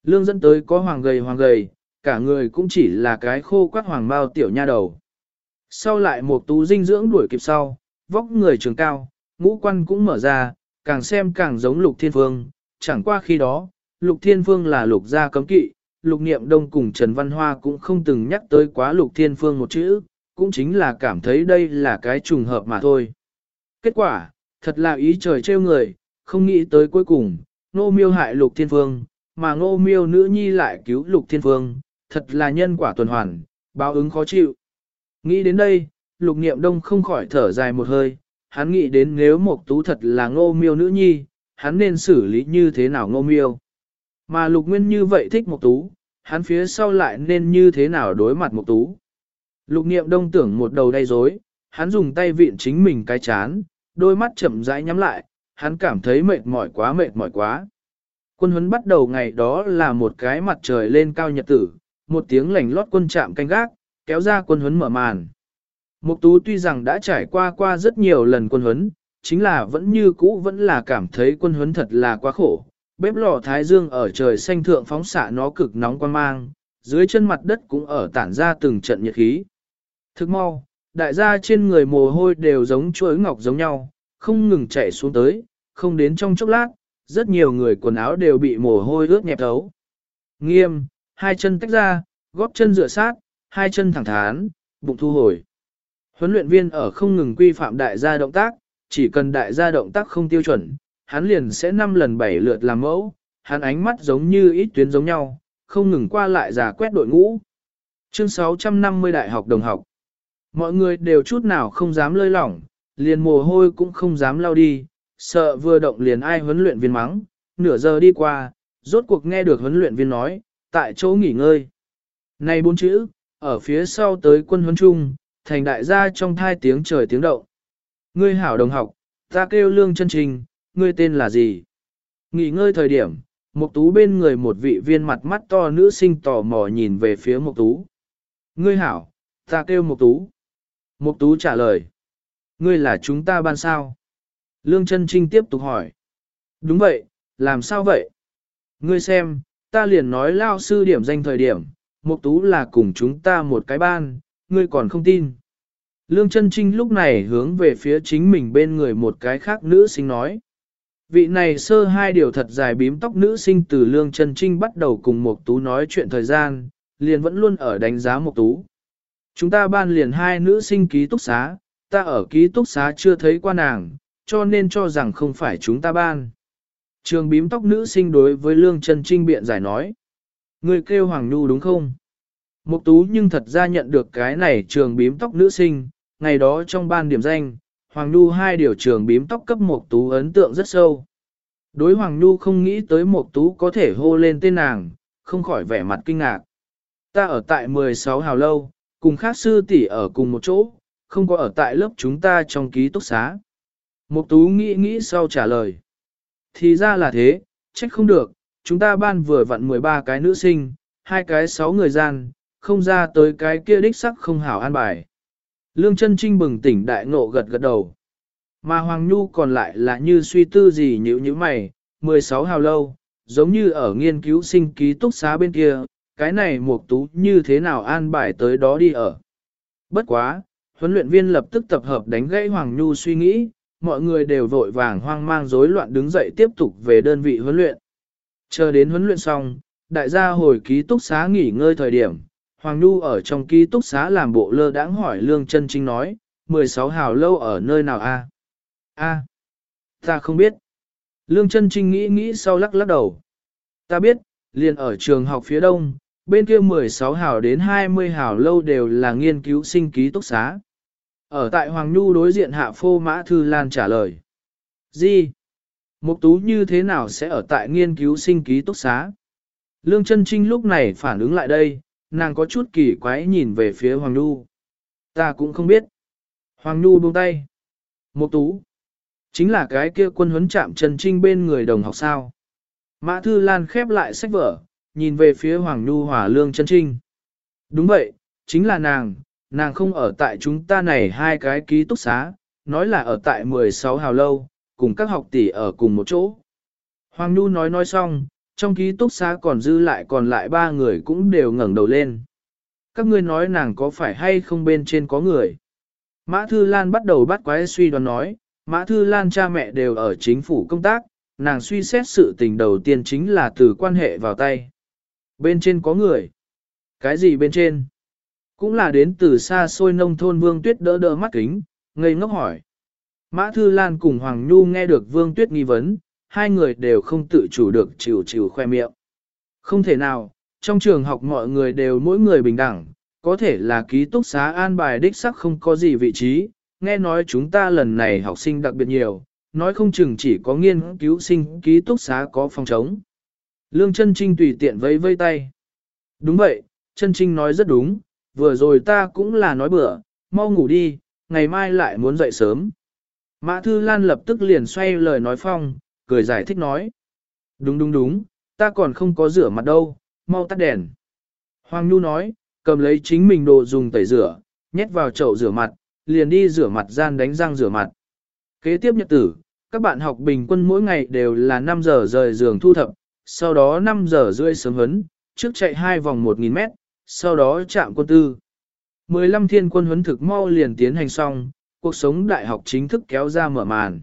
Lương dẫn tới có hoàng gầy hoàng gầy, cả người cũng chỉ là cái khô quắc hoàng bao tiểu nha đầu. Sau lại một tú dinh dưỡng đuổi kịp sau, vóc người trường cao, ngũ quan cũng mở ra, càng xem càng giống lục thiên phương, chẳng qua khi đó, lục thiên phương là lục gia cấm kỵ, lục niệm đông cùng Trần Văn Hoa cũng không từng nhắc tới quá lục thiên phương một chữ, cũng chính là cảm thấy đây là cái trùng hợp mà thôi. Kết quả, thật là ý trời trêu người, không nghĩ tới cuối cùng, nô miêu hại lục thiên phương, mà ngô miêu nữ nhi lại cứu lục thiên phương, thật là nhân quả tuần hoàn, báo ứng khó chịu. Nghĩ đến đây, lục niệm đông không khỏi thở dài một hơi, hắn nghĩ đến nếu Mộc tú thật là ngô miêu nữ nhi, hắn nên xử lý như thế nào ngô miêu. Mà lục nguyên như vậy thích một tú, hắn phía sau lại nên như thế nào đối mặt một tú. Lục niệm đông tưởng một đầu đầy rối, hắn dùng tay vịn chính mình cái chán, đôi mắt chậm rãi nhắm lại, hắn cảm thấy mệt mỏi quá mệt mỏi quá. Quân huấn bắt đầu ngày đó là một cái mặt trời lên cao nhật tử, một tiếng lảnh lót quân chạm canh gác, kéo ra quân huấn mở màn. Mục tú tuy rằng đã trải qua qua rất nhiều lần quân huấn, chính là vẫn như cũ vẫn là cảm thấy quân huấn thật là quá khổ. Bếp lò thái dương ở trời xanh thượng phóng xạ nó cực nóng quan mang, dưới chân mặt đất cũng ở tản ra từng trận nhiệt khí. Thức mau, đại gia trên người mồ hôi đều giống chuối ngọc giống nhau, không ngừng chảy xuống tới, không đến trong chốc lát, rất nhiều người quần áo đều bị mồ hôi ướt nhẹp thấu. Nghiêm, hai chân tách ra, góp chân dựa sát, hai chân thẳng thắn, bụng thu hồi. Huấn luyện viên ở không ngừng quy phạm đại gia động tác, chỉ cần đại gia động tác không tiêu chuẩn, hắn liền sẽ năm lần bảy lượt làm mẫu, hắn ánh mắt giống như ít tuyến giống nhau, không ngừng qua lại giả quét đội ngũ. Chương 650 Đại học đồng học Mọi người đều chút nào không dám lơi lỏng, liền mồ hôi cũng không dám lao đi, sợ vừa động liền ai huấn luyện viên mắng, nửa giờ đi qua, rốt cuộc nghe được huấn luyện viên nói, tại chỗ nghỉ ngơi. Này bốn chữ, ở phía sau tới quân huấn trung, thành đại gia trong thai tiếng trời tiếng động. Ngươi hảo đồng học, ta kêu lương chân trình, ngươi tên là gì? Nghỉ ngơi thời điểm, Mục Tú bên người một vị viên mặt mắt to nữ sinh tò mò nhìn về phía Mục Tú. Ngươi hảo, ta kêu Mục Tú. Mục Tú trả lời. Ngươi là chúng ta ban sao? Lương chân trinh tiếp tục hỏi. Đúng vậy, làm sao vậy? Ngươi xem, ta liền nói lao sư điểm danh thời điểm, Mục Tú là cùng chúng ta một cái ban, ngươi còn không tin. Lương chân trinh lúc này hướng về phía chính mình bên người một cái khác nữ sinh nói. Vị này sơ hai điều thật dài bím tóc nữ sinh từ lương chân trinh bắt đầu cùng Mộc Tú nói chuyện thời gian, liền vẫn luôn ở đánh giá Mộc Tú. Chúng ta ban liền hai nữ sinh ký túc xá, ta ở ký túc xá chưa thấy qua nàng, cho nên cho rằng không phải chúng ta ban. Trường bím tóc nữ sinh đối với Lương Trần Trinh biện giải nói. Người kêu Hoàng Nhu đúng không? Mục tú nhưng thật ra nhận được cái này trường bím tóc nữ sinh, ngày đó trong ban điểm danh, Hoàng Nhu hai điều trường bím tóc cấp Mộc tú ấn tượng rất sâu. Đối Hoàng Nhu không nghĩ tới Mộc tú có thể hô lên tên nàng, không khỏi vẻ mặt kinh ngạc. Ta ở tại 16 hào lâu, cùng khác sư tỷ ở cùng một chỗ, không có ở tại lớp chúng ta trong ký túc xá. Mộc tú nghĩ nghĩ sau trả lời. Thì ra là thế, trách không được, chúng ta ban vừa vặn 13 cái nữ sinh, hai cái 6 người gian, không ra tới cái kia đích sắc không hảo an bài. Lương chân trinh bừng tỉnh đại ngộ gật gật đầu. Mà Hoàng Nhu còn lại là như suy tư gì nhữ như mày, 16 hào lâu, giống như ở nghiên cứu sinh ký túc xá bên kia, cái này mục tú như thế nào an bài tới đó đi ở. Bất quá, huấn luyện viên lập tức tập hợp đánh gãy Hoàng Nhu suy nghĩ, mọi người đều vội vàng hoang mang rối loạn đứng dậy tiếp tục về đơn vị huấn luyện. Chờ đến huấn luyện xong, đại gia hồi ký túc xá nghỉ ngơi thời điểm, Hoàng Nhu ở trong ký túc xá làm bộ lơ đãng hỏi Lương chân Trinh nói, 16 hào lâu ở nơi nào a? A, ta không biết. Lương chân Trinh nghĩ nghĩ sau lắc lắc đầu. Ta biết, liền ở trường học phía đông, bên kia 16 hào đến 20 hào lâu đều là nghiên cứu sinh ký túc xá. Ở tại Hoàng Nhu đối diện hạ phô Mã Thư Lan trả lời. Gì? Mục tú như thế nào sẽ ở tại nghiên cứu sinh ký túc xá? Lương chân Trinh lúc này phản ứng lại đây, nàng có chút kỳ quái nhìn về phía Hoàng Nhu. Ta cũng không biết. Hoàng Nhu buông tay. Mục tú. Chính là cái kia quân huấn chạm Trần Trinh bên người đồng học sao. Mã Thư Lan khép lại sách vở, nhìn về phía Hoàng Nhu hỏa Lương Trần Trinh. Đúng vậy, chính là nàng, nàng không ở tại chúng ta này hai cái ký túc xá, nói là ở tại 16 hào lâu, cùng các học tỷ ở cùng một chỗ. Hoàng Nhu nói nói xong, trong ký túc xá còn dư lại còn lại ba người cũng đều ngẩng đầu lên. Các ngươi nói nàng có phải hay không bên trên có người. Mã Thư Lan bắt đầu bắt quái suy đoán nói, Mã Thư Lan cha mẹ đều ở chính phủ công tác, nàng suy xét sự tình đầu tiên chính là từ quan hệ vào tay. Bên trên có người. Cái gì bên trên? Cũng là đến từ xa xôi nông thôn Vương Tuyết đỡ đỡ mắt kính, ngây ngốc hỏi. Mã Thư Lan cùng Hoàng Nhu nghe được Vương Tuyết nghi vấn, hai người đều không tự chủ được chịu chịu khoe miệng. Không thể nào, trong trường học mọi người đều mỗi người bình đẳng, có thể là ký túc xá an bài đích sắc không có gì vị trí, nghe nói chúng ta lần này học sinh đặc biệt nhiều, nói không chừng chỉ có nghiên cứu sinh ký túc xá có phòng trống. Lương chân trinh tùy tiện vây vây tay. Đúng vậy, chân trinh nói rất đúng, vừa rồi ta cũng là nói bữa, mau ngủ đi, ngày mai lại muốn dậy sớm. Mã Thư Lan lập tức liền xoay lời nói phong, cười giải thích nói. Đúng đúng đúng, ta còn không có rửa mặt đâu, mau tắt đèn. Hoàng Nhu nói, cầm lấy chính mình đồ dùng tẩy rửa, nhét vào chậu rửa mặt, liền đi rửa mặt gian đánh răng rửa mặt. Kế tiếp nhật tử, các bạn học bình quân mỗi ngày đều là 5 giờ rời giường thu thập, sau đó 5 giờ rưỡi sớm huấn, trước chạy hai vòng 1.000 mét, sau đó chạm quân tư. 15 thiên quân huấn thực mau liền tiến hành xong, cuộc sống đại học chính thức kéo ra mở màn.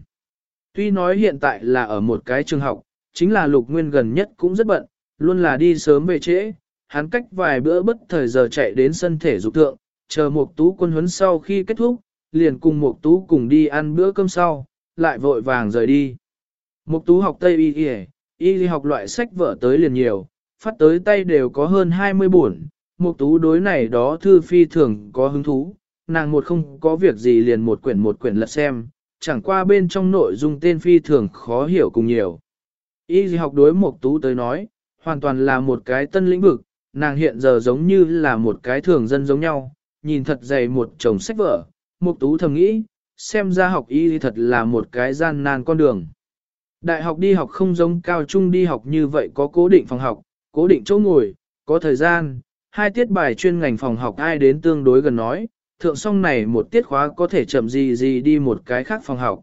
Tuy nói hiện tại là ở một cái trường học, chính là lục nguyên gần nhất cũng rất bận, luôn là đi sớm về trễ, hắn cách vài bữa bất thời giờ chạy đến sân thể dục thượng, chờ một tú quân huấn sau khi kết thúc, liền cùng một tú cùng đi ăn bữa cơm sau, lại vội vàng rời đi. Một tú học Tây Y Y, y học loại sách vở tới liền nhiều, phát tới tay đều có hơn 20 buồn, một tú đối này đó thư phi thường có hứng thú, nàng một không có việc gì liền một quyển một quyển lật xem, chẳng qua bên trong nội dung tên phi thường khó hiểu cùng nhiều. Y học đối một tú tới nói, hoàn toàn là một cái tân lĩnh vực, nàng hiện giờ giống như là một cái thường dân giống nhau, nhìn thật dày một chồng sách vở, một tú thầm nghĩ, xem ra học y thật là một cái gian nan con đường. Đại học đi học không giống cao trung đi học như vậy có cố định phòng học, cố định chỗ ngồi, có thời gian, hai tiết bài chuyên ngành phòng học ai đến tương đối gần nói, thượng xong này một tiết khóa có thể chậm gì gì đi một cái khác phòng học.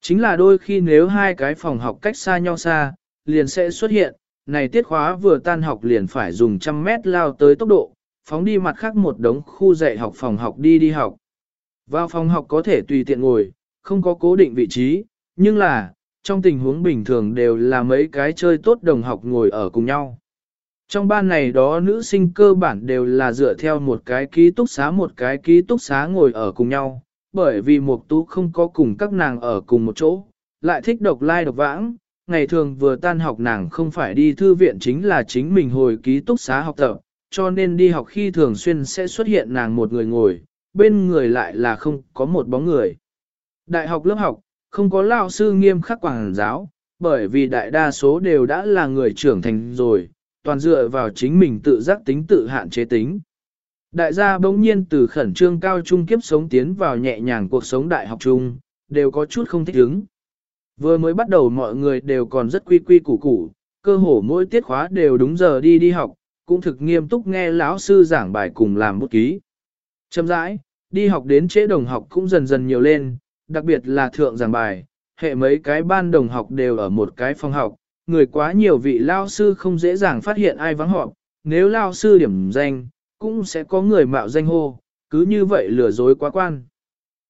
Chính là đôi khi nếu hai cái phòng học cách xa nhau xa, liền sẽ xuất hiện, này tiết khóa vừa tan học liền phải dùng trăm mét lao tới tốc độ, phóng đi mặt khác một đống khu dạy học phòng học đi đi học. Vào phòng học có thể tùy tiện ngồi, không có cố định vị trí, nhưng là, trong tình huống bình thường đều là mấy cái chơi tốt đồng học ngồi ở cùng nhau. Trong ban này đó nữ sinh cơ bản đều là dựa theo một cái ký túc xá một cái ký túc xá ngồi ở cùng nhau, bởi vì Mục Tú không có cùng các nàng ở cùng một chỗ, lại thích độc lai like độc vãng, ngày thường vừa tan học nàng không phải đi thư viện chính là chính mình hồi ký túc xá học tập, cho nên đi học khi thường xuyên sẽ xuất hiện nàng một người ngồi, bên người lại là không có một bóng người. Đại học lớp học, không có lao sư nghiêm khắc quảng giáo, bởi vì đại đa số đều đã là người trưởng thành rồi, toàn dựa vào chính mình tự giác tính tự hạn chế tính. Đại gia bỗng nhiên từ khẩn trương cao trung kiếp sống tiến vào nhẹ nhàng cuộc sống đại học chung, đều có chút không thích ứng. Vừa mới bắt đầu mọi người đều còn rất quy quy củ củ, cơ hồ mỗi tiết khóa đều đúng giờ đi đi học, cũng thực nghiêm túc nghe lão sư giảng bài cùng làm bút ký. Châm rãi, đi học đến chế đồng học cũng dần dần nhiều lên, đặc biệt là thượng giảng bài, hệ mấy cái ban đồng học đều ở một cái phòng học, người quá nhiều vị lao sư không dễ dàng phát hiện ai vắng họp, nếu lao sư điểm danh, cũng sẽ có người mạo danh hô, cứ như vậy lừa dối quá quan.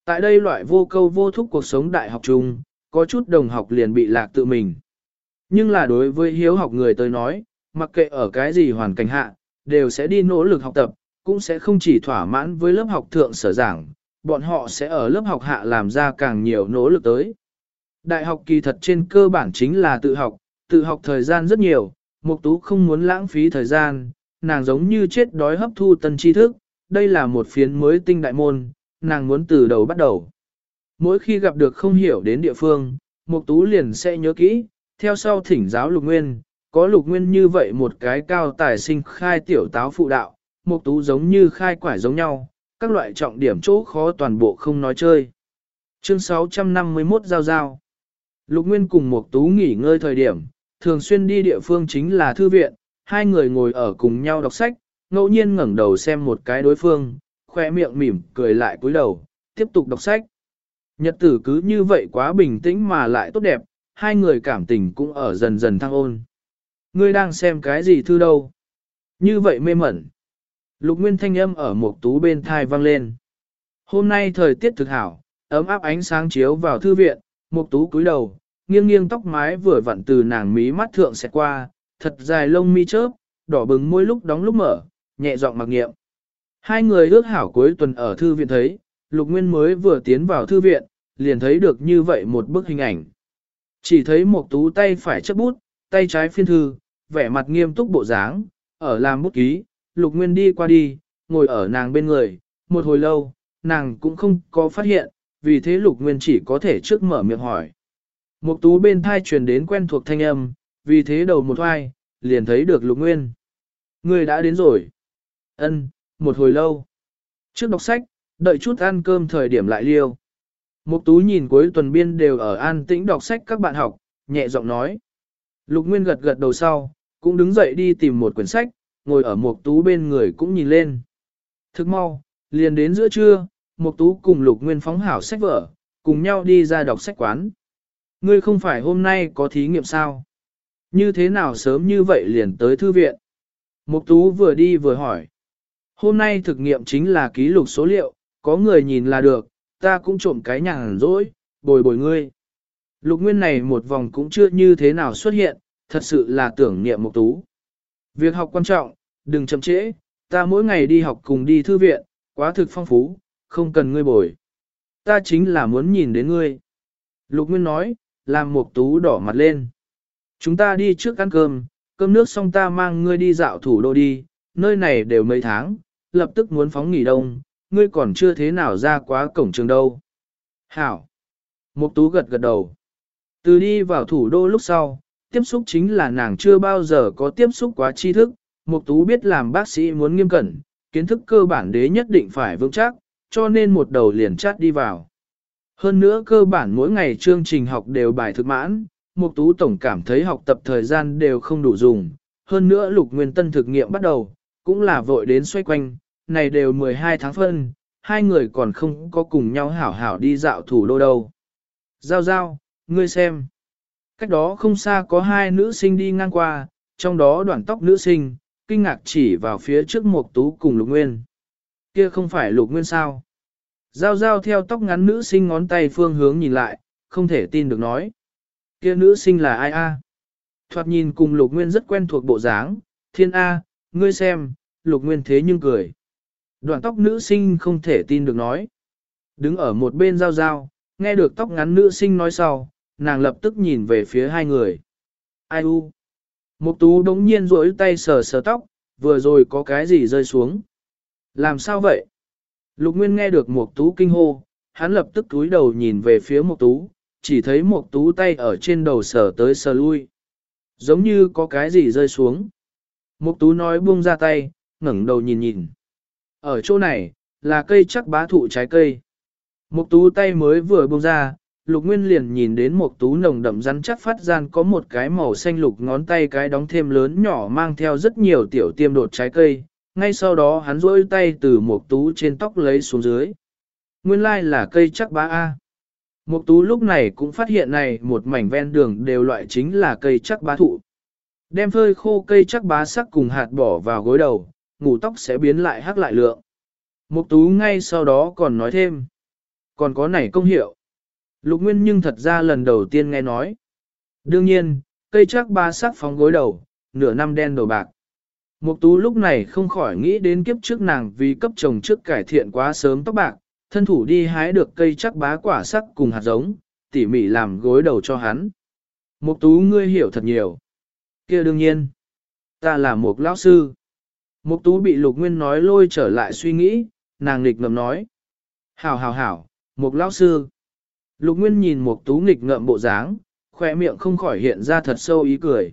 Tại đây loại vô câu vô thúc cuộc sống đại học chung, có chút đồng học liền bị lạc tự mình. Nhưng là đối với hiếu học người tới nói, mặc kệ ở cái gì hoàn cảnh hạ, đều sẽ đi nỗ lực học tập, cũng sẽ không chỉ thỏa mãn với lớp học thượng sở giảng, bọn họ sẽ ở lớp học hạ làm ra càng nhiều nỗ lực tới. Đại học kỳ thật trên cơ bản chính là tự học, tự học thời gian rất nhiều, Mục Tú không muốn lãng phí thời gian, nàng giống như chết đói hấp thu tân tri thức, đây là một phiến mới tinh đại môn, nàng muốn từ đầu bắt đầu. Mỗi khi gặp được không hiểu đến địa phương, Mục Tú liền sẽ nhớ kỹ, theo sau thỉnh giáo Lục Nguyên, có Lục Nguyên như vậy một cái cao tài sinh khai tiểu táo phụ đạo, Mục Tú giống như khai quải giống nhau, các loại trọng điểm chỗ khó toàn bộ không nói chơi. Chương 651 giao giao. Lục Nguyên cùng Mục Tú nghỉ ngơi thời điểm, thường xuyên đi địa phương chính là thư viện, hai người ngồi ở cùng nhau đọc sách, ngẫu nhiên ngẩng đầu xem một cái đối phương, khoe miệng mỉm cười lại cúi đầu, tiếp tục đọc sách. Nhật tử cứ như vậy quá bình tĩnh mà lại tốt đẹp, hai người cảm tình cũng ở dần dần thăng ôn. Ngươi đang xem cái gì thư đâu? Như vậy mê mẩn. Lục Nguyên thanh âm ở một tú bên thai vang lên. Hôm nay thời tiết thực hảo, ấm áp ánh sáng chiếu vào thư viện, một tú cúi đầu, nghiêng nghiêng tóc mái vừa vặn từ nàng mí mắt thượng xẹt qua, thật dài lông mi chớp, đỏ bừng môi lúc đóng lúc mở, nhẹ giọng mặc nghiệm. Hai người ước hảo cuối tuần ở thư viện thấy, Lục Nguyên mới vừa tiến vào thư viện, liền thấy được như vậy một bức hình ảnh. Chỉ thấy một tú tay phải chấp bút, tay trái phiên thư, vẻ mặt nghiêm túc bộ dáng, ở làm bút ký, Lục Nguyên đi qua đi, ngồi ở nàng bên người, một hồi lâu, nàng cũng không có phát hiện, vì thế Lục Nguyên chỉ có thể trước mở miệng hỏi. Mục tú bên thai truyền đến quen thuộc thanh âm, vì thế đầu một hoai, liền thấy được Lục Nguyên. Người đã đến rồi. Ân, một hồi lâu. Trước đọc sách, đợi chút ăn cơm thời điểm lại liêu. Mục tú nhìn cuối tuần biên đều ở an tĩnh đọc sách các bạn học, nhẹ giọng nói. Lục Nguyên gật gật đầu sau, cũng đứng dậy đi tìm một quyển sách, ngồi ở mục tú bên người cũng nhìn lên. Thức mau, liền đến giữa trưa, mục tú cùng Lục Nguyên phóng hảo sách vở, cùng nhau đi ra đọc sách quán. Ngươi không phải hôm nay có thí nghiệm sao? Như thế nào sớm như vậy liền tới thư viện? Mục tú vừa đi vừa hỏi. Hôm nay thực nghiệm chính là ký lục số liệu, có người nhìn là được, ta cũng trộm cái nhàn rỗi, bồi bồi ngươi. Lục nguyên này một vòng cũng chưa như thế nào xuất hiện, thật sự là tưởng niệm mục tú. Việc học quan trọng, đừng chậm trễ, ta mỗi ngày đi học cùng đi thư viện, quá thực phong phú, không cần ngươi bồi. Ta chính là muốn nhìn đến ngươi. Lục Nguyên nói, làm mục tú đỏ mặt lên. Chúng ta đi trước ăn cơm, cơm nước xong ta mang ngươi đi dạo thủ đô đi, nơi này đều mấy tháng, lập tức muốn phóng nghỉ đông, ngươi còn chưa thế nào ra quá cổng trường đâu. Hảo. Mục tú gật gật đầu. Từ đi vào thủ đô lúc sau, tiếp xúc chính là nàng chưa bao giờ có tiếp xúc quá tri thức. Mục tú biết làm bác sĩ muốn nghiêm cẩn, kiến thức cơ bản đế nhất định phải vững chắc, cho nên một đầu liền chát đi vào. Hơn nữa cơ bản mỗi ngày chương trình học đều bài thực mãn, Mục Tú tổng cảm thấy học tập thời gian đều không đủ dùng, hơn nữa Lục Nguyên Tân thực nghiệm bắt đầu, cũng là vội đến xoay quanh, này đều 12 tháng phân, hai người còn không có cùng nhau hảo hảo đi dạo thủ đô đâu. Giao giao, ngươi xem. Cách đó không xa có hai nữ sinh đi ngang qua, trong đó đoạn tóc nữ sinh, kinh ngạc chỉ vào phía trước Mục Tú cùng Lục Nguyên. Kia không phải Lục Nguyên sao? Giao giao theo tóc ngắn nữ sinh ngón tay phương hướng nhìn lại, không thể tin được nói. Kia nữ sinh là ai a? Thoạt nhìn cùng Lục Nguyên rất quen thuộc bộ dáng, thiên A, ngươi xem, Lục Nguyên thế nhưng cười. Đoạn tóc nữ sinh không thể tin được nói. Đứng ở một bên giao giao, nghe được tóc ngắn nữ sinh nói sau, nàng lập tức nhìn về phía hai người. Ai u? Mục tú đống nhiên rỗi tay sờ sờ tóc, vừa rồi có cái gì rơi xuống. Làm sao vậy? Lục Nguyên nghe được Mục Tú kinh hô, hắn lập tức cúi đầu nhìn về phía Mục Tú, chỉ thấy Mục Tú tay ở trên đầu sờ tới sờ lui. Giống như có cái gì rơi xuống. Mục Tú nói buông ra tay, ngẩng đầu nhìn nhìn. Ở chỗ này, là cây chắc bá thụ trái cây. Mục Tú tay mới vừa buông ra, Lục Nguyên liền nhìn đến Mục tú nồng đậm rắn chắc phát gian có một cái màu xanh lục ngón tay cái đóng thêm lớn nhỏ mang theo rất nhiều tiểu tiêm đột trái cây, ngay sau đó hắn rỗi tay từ một tú trên tóc lấy xuống dưới. Nguyên lai là cây chắc bá A. Một tú lúc này cũng phát hiện này một mảnh ven đường đều loại chính là cây chắc bá thụ. Đem phơi khô cây chắc bá sắc cùng hạt bỏ vào gối đầu, ngủ tóc sẽ biến lại hắc lại lượng. Mục tú ngay sau đó còn nói thêm. Còn có này công hiệu. Lục Nguyên nhưng thật ra lần đầu tiên nghe nói. Đương nhiên, cây chắc bá sắc phóng gối đầu, nửa năm đen đầu bạc. Mục tú lúc này không khỏi nghĩ đến kiếp trước nàng vì cấp chồng trước cải thiện quá sớm tóc bạc, thân thủ đi hái được cây chắc bá quả sắc cùng hạt giống, tỉ mỉ làm gối đầu cho hắn. Mục tú ngươi hiểu thật nhiều. kia đương nhiên, ta là một lão sư. Mục tú bị lục nguyên nói lôi trở lại suy nghĩ, nàng nghịch ngậm nói. Hảo hảo hảo, một lão sư. Lục nguyên nhìn mục tú nghịch ngậm bộ dáng, khóe miệng không khỏi hiện ra thật sâu ý cười.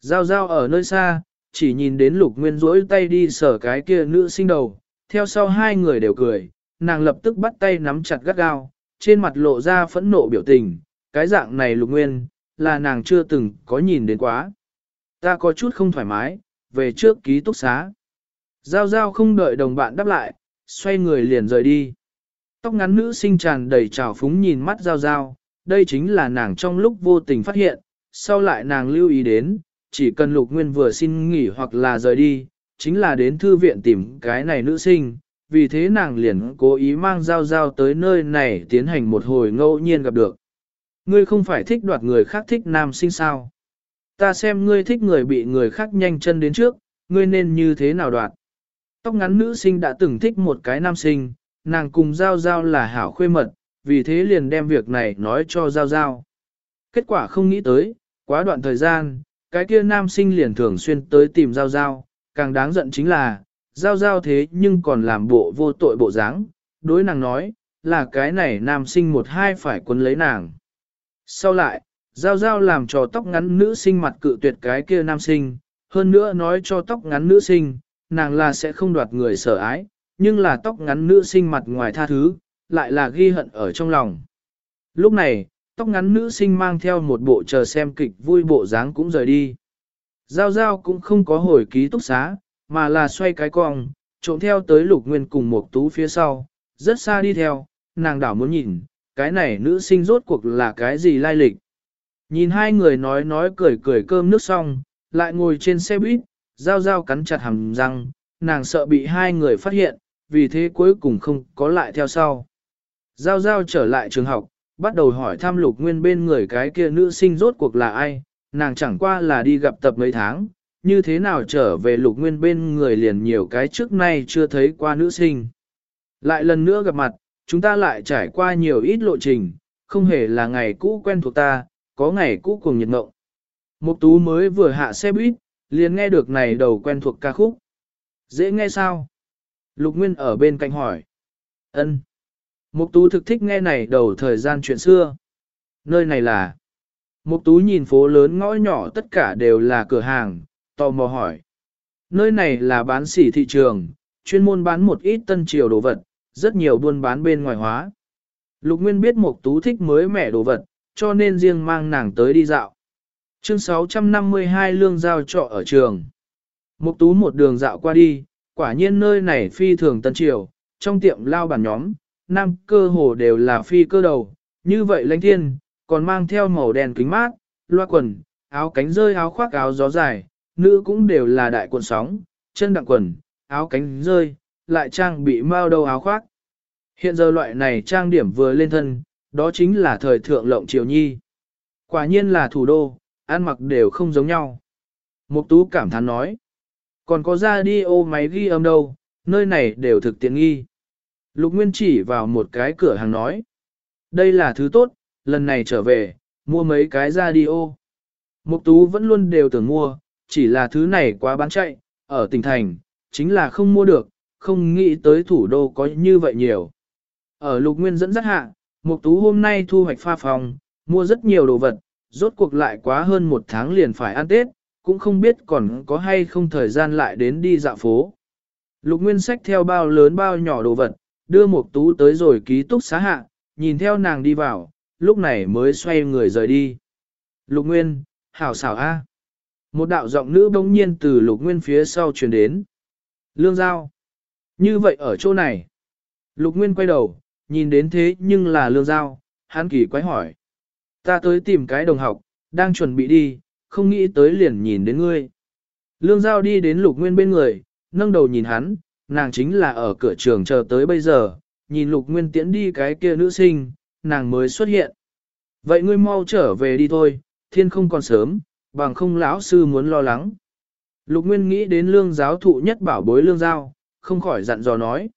Giao giao ở nơi xa, chỉ nhìn đến lục nguyên rỗi tay đi sở cái kia nữ sinh đầu, theo sau hai người đều cười, nàng lập tức bắt tay nắm chặt gắt gao, trên mặt lộ ra phẫn nộ biểu tình, cái dạng này lục nguyên, là nàng chưa từng có nhìn đến quá. Ta có chút không thoải mái, về trước ký túc xá. Giao giao không đợi đồng bạn đáp lại, xoay người liền rời đi. Tóc ngắn nữ sinh tràn đầy trào phúng nhìn mắt giao giao, đây chính là nàng trong lúc vô tình phát hiện, sau lại nàng lưu ý đến, chỉ cần lục nguyên vừa xin nghỉ hoặc là rời đi, chính là đến thư viện tìm cái này nữ sinh, vì thế nàng liền cố ý mang giao giao tới nơi này tiến hành một hồi ngẫu nhiên gặp được. Ngươi không phải thích đoạt người khác thích nam sinh sao? Ta xem ngươi thích người bị người khác nhanh chân đến trước, ngươi nên như thế nào đoạt? Tóc ngắn nữ sinh đã từng thích một cái nam sinh, nàng cùng giao giao là hảo khuê mật, vì thế liền đem việc này nói cho giao giao. Kết quả không nghĩ tới, quá đoạn thời gian, cái kia nam sinh liền thường xuyên tới tìm giao giao, càng đáng giận chính là, giao giao thế nhưng còn làm bộ vô tội bộ dáng, đối nàng nói, là cái này nam sinh một hai phải quấn lấy nàng. Sau lại, giao giao làm cho tóc ngắn nữ sinh mặt cự tuyệt cái kia nam sinh, hơn nữa nói cho tóc ngắn nữ sinh, nàng là sẽ không đoạt người sở ái, nhưng là tóc ngắn nữ sinh mặt ngoài tha thứ, lại là ghi hận ở trong lòng. Lúc này, tóc ngắn nữ sinh mang theo một bộ chờ xem kịch vui bộ dáng cũng rời đi. Giao giao cũng không có hồi ký túc xá, mà là xoay cái cong, trộm theo tới lục nguyên cùng một tú phía sau, rất xa đi theo, nàng đảo muốn nhìn, cái này nữ sinh rốt cuộc là cái gì lai lịch. Nhìn hai người nói nói cười cười cơm nước xong, lại ngồi trên xe buýt, giao giao cắn chặt hàm răng, nàng sợ bị hai người phát hiện, vì thế cuối cùng không có lại theo sau. Giao giao trở lại trường học, bắt đầu hỏi thăm lục nguyên bên người cái kia nữ sinh rốt cuộc là ai, nàng chẳng qua là đi gặp tập mấy tháng, như thế nào trở về lục nguyên bên người liền nhiều cái trước nay chưa thấy qua nữ sinh. Lại lần nữa gặp mặt, chúng ta lại trải qua nhiều ít lộ trình, không hề là ngày cũ quen thuộc ta, có ngày cũ cùng nhiệt ngộng. Mục tú mới vừa hạ xe buýt, liền nghe được này đầu quen thuộc ca khúc. Dễ nghe sao? Lục Nguyên ở bên cạnh hỏi. Ân. Mục tú thực thích nghe này đầu thời gian chuyện xưa. Nơi này là... Mục tú nhìn phố lớn ngõ nhỏ tất cả đều là cửa hàng, tò mò hỏi. Nơi này là bán sỉ thị trường, chuyên môn bán một ít tân triều đồ vật, rất nhiều buôn bán bên ngoài hóa. Lục Nguyên biết Mục Tú thích mới mẻ đồ vật, cho nên riêng mang nàng tới đi dạo. Chương 652 lương giao trọ ở trường. Mục Tú một đường dạo qua đi, quả nhiên nơi này phi thường tân triều, trong tiệm lao bản nhóm, nam cơ hồ đều là phi cơ đầu, như vậy lãnh thiên, còn mang theo màu đen kính mát, loa quần, áo cánh rơi áo khoác áo gió dài, nữ cũng đều là đại quần sóng, chân đặng quần, áo cánh rơi, lại trang bị mao đầu áo khoác. Hiện giờ loại này trang điểm vừa lên thân, đó chính là thời thượng lộng triều nhi. Quả nhiên là thủ đô, ăn mặc đều không giống nhau. Mục tú cảm thán nói. Còn có ra đi ô máy ghi âm đâu, nơi này đều thực tiện nghi. Lục Nguyên chỉ vào một cái cửa hàng nói. Đây là thứ tốt, lần này trở về, mua mấy cái ra đi ô. Mục tú vẫn luôn đều tưởng mua, chỉ là thứ này quá bán chạy, ở tỉnh thành, chính là không mua được, không nghĩ tới thủ đô có như vậy nhiều. Ở lục nguyên dẫn dắt hạ, Mục Tú hôm nay thu hoạch pha phòng, mua rất nhiều đồ vật, rốt cuộc lại quá hơn một tháng liền phải ăn Tết, cũng không biết còn có hay không thời gian lại đến đi dạo phố. Lục Nguyên xách theo bao lớn bao nhỏ đồ vật, đưa Mục Tú tới rồi ký túc xá hạ, nhìn theo nàng đi vào, lúc này mới xoay người rời đi. Lục Nguyên, hảo xảo A. Một đạo giọng nữ bỗng nhiên từ Lục Nguyên phía sau truyền đến. Lương Giao. Như vậy ở chỗ này. Lục Nguyên quay đầu, nhìn đến thế nhưng là Lương Giao, hắn kỳ quái hỏi. Ta tới tìm cái đồng học, đang chuẩn bị đi, không nghĩ tới liền nhìn đến ngươi. Lương Giao đi đến Lục Nguyên bên người, nâng đầu nhìn hắn, nàng chính là ở cửa trường chờ tới bây giờ, nhìn Lục Nguyên tiễn đi cái kia nữ sinh, nàng mới xuất hiện. Vậy ngươi mau trở về đi thôi, thiên không còn sớm, bằng không lão sư muốn lo lắng. Lục Nguyên nghĩ đến lương giáo thụ nhất bảo bối lương giao, không khỏi dặn dò nói.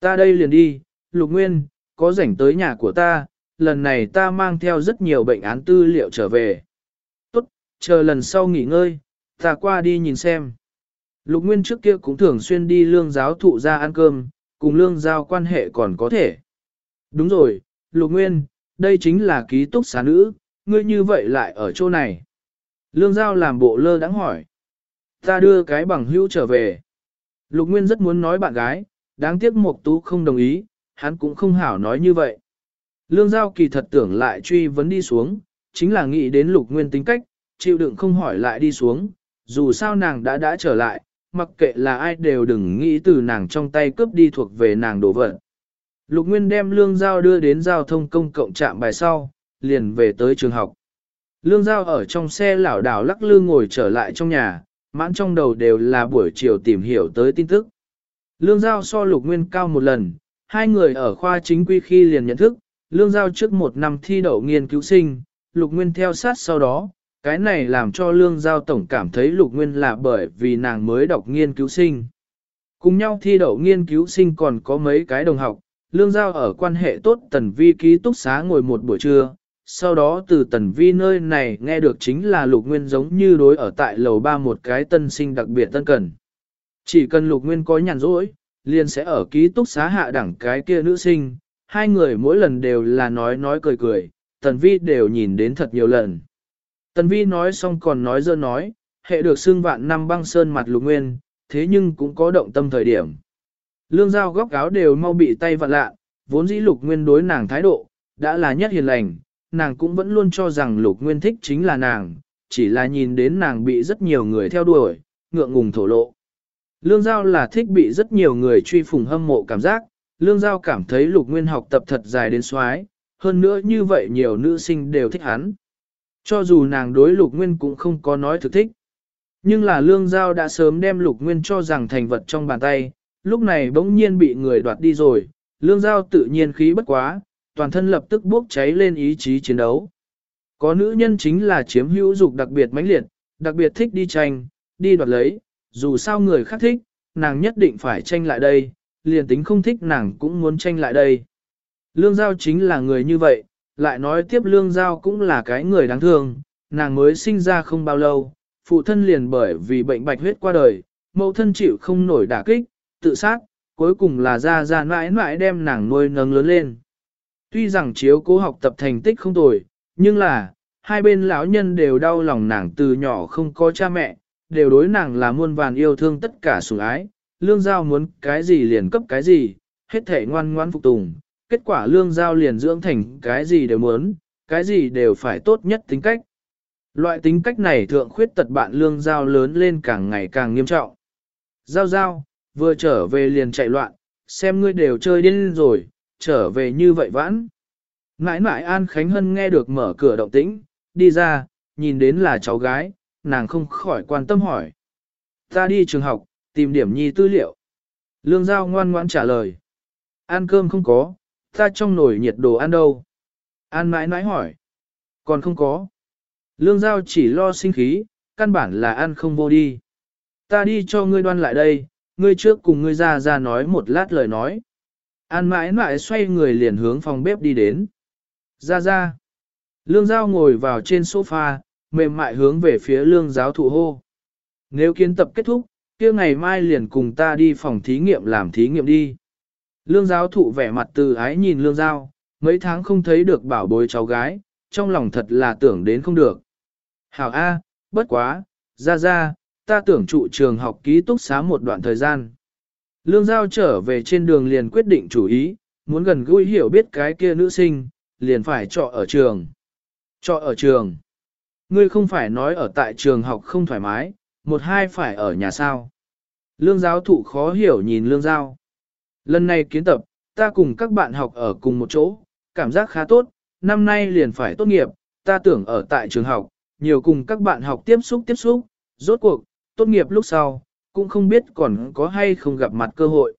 Ta đây liền đi, Lục Nguyên, có rảnh tới nhà của ta, lần này ta mang theo rất nhiều bệnh án tư liệu trở về. Tốt, chờ lần sau nghỉ ngơi, ta qua đi nhìn xem. Lục Nguyên trước kia cũng thường xuyên đi lương giáo thụ ra ăn cơm, cùng lương giao quan hệ còn có thể. Đúng rồi, Lục Nguyên, đây chính là ký túc xá nữ, ngươi như vậy lại ở chỗ này. Lương giao làm bộ lơ đắng hỏi. Ta đưa cái bằng hữu trở về. Lục Nguyên rất muốn nói bạn gái, đáng tiếc Mộc Tú không đồng ý, hắn cũng không hảo nói như vậy. Lương Giao kỳ thật tưởng lại truy vấn đi xuống, chính là nghĩ đến Lục Nguyên tính cách, chịu đựng không hỏi lại đi xuống, dù sao nàng đã đã trở lại, mặc kệ là ai đều đừng nghĩ từ nàng trong tay cướp đi thuộc về nàng đổ vật. Lục Nguyên đem Lương Giao đưa đến giao thông công cộng trạm bài sau, liền về tới trường học. Lương Giao ở trong xe lảo đảo lắc lư ngồi trở lại trong nhà, mãn trong đầu đều là buổi chiều tìm hiểu tới tin tức. Lương Giao so Lục Nguyên cao một lần, hai người ở khoa chính quy khi liền nhận thức, Lương Giao trước một năm thi đậu nghiên cứu sinh, Lục Nguyên theo sát sau đó, cái này làm cho Lương Giao Tổng cảm thấy Lục Nguyên là bởi vì nàng mới đọc nghiên cứu sinh. Cùng nhau thi đậu nghiên cứu sinh còn có mấy cái đồng học, Lương Giao ở quan hệ tốt tần vi ký túc xá ngồi một buổi trưa, sau đó từ tần vi nơi này nghe được chính là Lục Nguyên giống như đối ở tại lầu ba một cái tân sinh đặc biệt tân cần. Chỉ cần Lục Nguyên có nhàn rỗi, liền sẽ ở ký túc xá hạ đẳng cái kia nữ sinh, hai người mỗi lần đều là nói nói cười cười, tần vi đều nhìn đến thật nhiều lần. Tần vi nói xong còn nói dơ nói, hệ được xương vạn năm băng sơn mặt Lục Nguyên, thế nhưng cũng có động tâm thời điểm. Lương Giao góc áo đều mau bị tay vặn lạ, vốn dĩ Lục Nguyên đối nàng thái độ, đã là nhất hiền lành, nàng cũng vẫn luôn cho rằng Lục Nguyên thích chính là nàng, chỉ là nhìn đến nàng bị rất nhiều người theo đuổi, ngượng ngùng thổ lộ. Lương Giao là thích bị rất nhiều người truy phùng hâm mộ cảm giác, Lương Giao cảm thấy Lục Nguyên học tập thật dài đến xoái, hơn nữa như vậy nhiều nữ sinh đều thích hắn. Cho dù nàng đối Lục Nguyên cũng không có nói thực thích. Nhưng là Lương Giao đã sớm đem Lục Nguyên cho rằng thành vật trong bàn tay, lúc này bỗng nhiên bị người đoạt đi rồi, Lương Giao tự nhiên khí bất quá, toàn thân lập tức bốc cháy lên ý chí chiến đấu. Có nữ nhân chính là chiếm hữu dục đặc biệt mãnh liệt, đặc biệt thích đi tranh, đi đoạt lấy, dù sao người khác thích, nàng nhất định phải tranh lại đây, liền tính không thích nàng cũng muốn tranh lại đây. Lương Giao chính là người như vậy, lại nói tiếp Lương Giao cũng là cái người đáng thương, nàng mới sinh ra không bao lâu, phụ thân liền bởi vì bệnh bạch huyết qua đời, mẫu thân chịu không nổi đả kích, tự sát, cuối cùng là ra ra mãi mãi đem nàng nuôi nấng lớn lên. Tuy rằng chiếu cố học tập thành tích không tồi, nhưng là, hai bên lão nhân đều đau lòng nàng từ nhỏ không có cha mẹ, đều đối nàng là muôn vàn yêu thương tất cả sủng ái, lương giao muốn cái gì liền cấp cái gì, hết thể ngoan ngoan phục tùng, kết quả lương giao liền dưỡng thành cái gì đều muốn, cái gì đều phải tốt nhất tính cách. Loại tính cách này thượng khuyết tật bạn lương giao lớn lên càng ngày càng nghiêm trọng. Giao giao, vừa trở về liền chạy loạn, xem ngươi đều chơi điên rồi, trở về như vậy vãn. Ngãi ngãi An Khánh Hân nghe được mở cửa động tĩnh, đi ra, nhìn đến là cháu gái, nàng không khỏi quan tâm hỏi. Ta đi trường học, tìm điểm nhi tư liệu. Lương Giao ngoan ngoãn trả lời. Ăn cơm không có, ta trong nồi nhiệt đồ ăn đâu. An mãi mãi hỏi. Còn không có. Lương Giao chỉ lo sinh khí, căn bản là ăn không vô đi. Ta đi cho ngươi đoan lại đây, ngươi trước cùng ngươi ra ra nói một lát lời nói. An mãi mãi xoay người liền hướng phòng bếp đi đến. Ra ra. Lương Giao ngồi vào trên sofa, mềm mại hướng về phía lương giáo thụ hô. Nếu kiến tập kết thúc, kia ngày mai liền cùng ta đi phòng thí nghiệm làm thí nghiệm đi. Lương giáo thụ vẻ mặt từ ái nhìn lương giao, mấy tháng không thấy được bảo bối cháu gái, trong lòng thật là tưởng đến không được. Hảo A, bất quá, ra ra, ta tưởng trụ trường học ký túc xá một đoạn thời gian. Lương giao trở về trên đường liền quyết định chủ ý, muốn gần gũi hiểu biết cái kia nữ sinh, liền phải trọ ở trường. Trọ ở trường. Ngươi không phải nói ở tại trường học không thoải mái, một hai phải ở nhà sao. Lương giáo thụ khó hiểu nhìn lương giao. Lần này kiến tập, ta cùng các bạn học ở cùng một chỗ, cảm giác khá tốt, năm nay liền phải tốt nghiệp, ta tưởng ở tại trường học, nhiều cùng các bạn học tiếp xúc tiếp xúc, rốt cuộc, tốt nghiệp lúc sau, cũng không biết còn có hay không gặp mặt cơ hội.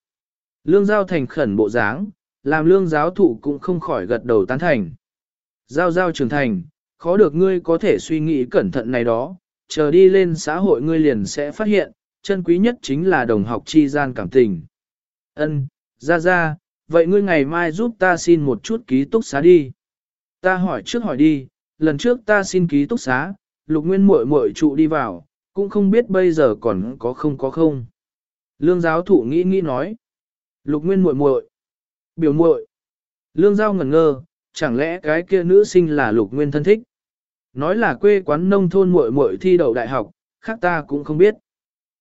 Lương giao thành khẩn bộ dáng, làm lương giáo thụ cũng không khỏi gật đầu tán thành. Giao giao trưởng thành, khó được ngươi có thể suy nghĩ cẩn thận này đó, chờ đi lên xã hội ngươi liền sẽ phát hiện, chân quý nhất chính là đồng học chi gian cảm tình. Ân, ra ra, vậy ngươi ngày mai giúp ta xin một chút ký túc xá đi. Ta hỏi trước hỏi đi, lần trước ta xin ký túc xá, lục nguyên muội muội trụ đi vào, cũng không biết bây giờ còn có không có không. Lương giáo thụ nghĩ nghĩ nói. Lục nguyên muội muội, biểu muội. Lương giao ngẩn ngơ, chẳng lẽ cái kia nữ sinh là lục nguyên thân thích? Nói là quê quán nông thôn muội muội thi đậu đại học, khác ta cũng không biết.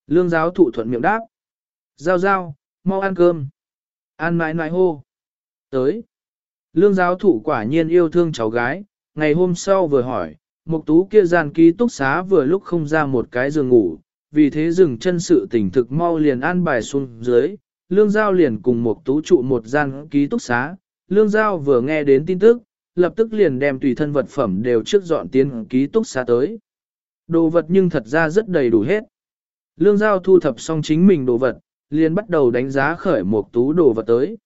Lương giáo thụ thuận miệng đáp. Giao giao, mau ăn cơm. An mãi mãi hô. Tới. Lương giáo thụ quả nhiên yêu thương cháu gái, ngày hôm sau vừa hỏi, Mục tú kia gian ký túc xá vừa lúc không ra một cái giường ngủ, vì thế dừng chân sự tỉnh thực mau liền an bài xuống dưới, lương giao liền cùng Mục tú trụ một gian ký túc xá, lương giao vừa nghe đến tin tức, lập tức liền đem tùy thân vật phẩm đều trước dọn tiến ký túc xá tới. Đồ vật nhưng thật ra rất đầy đủ hết. Lương giao thu thập xong chính mình đồ vật, liền bắt đầu đánh giá khởi một tú đồ vật tới.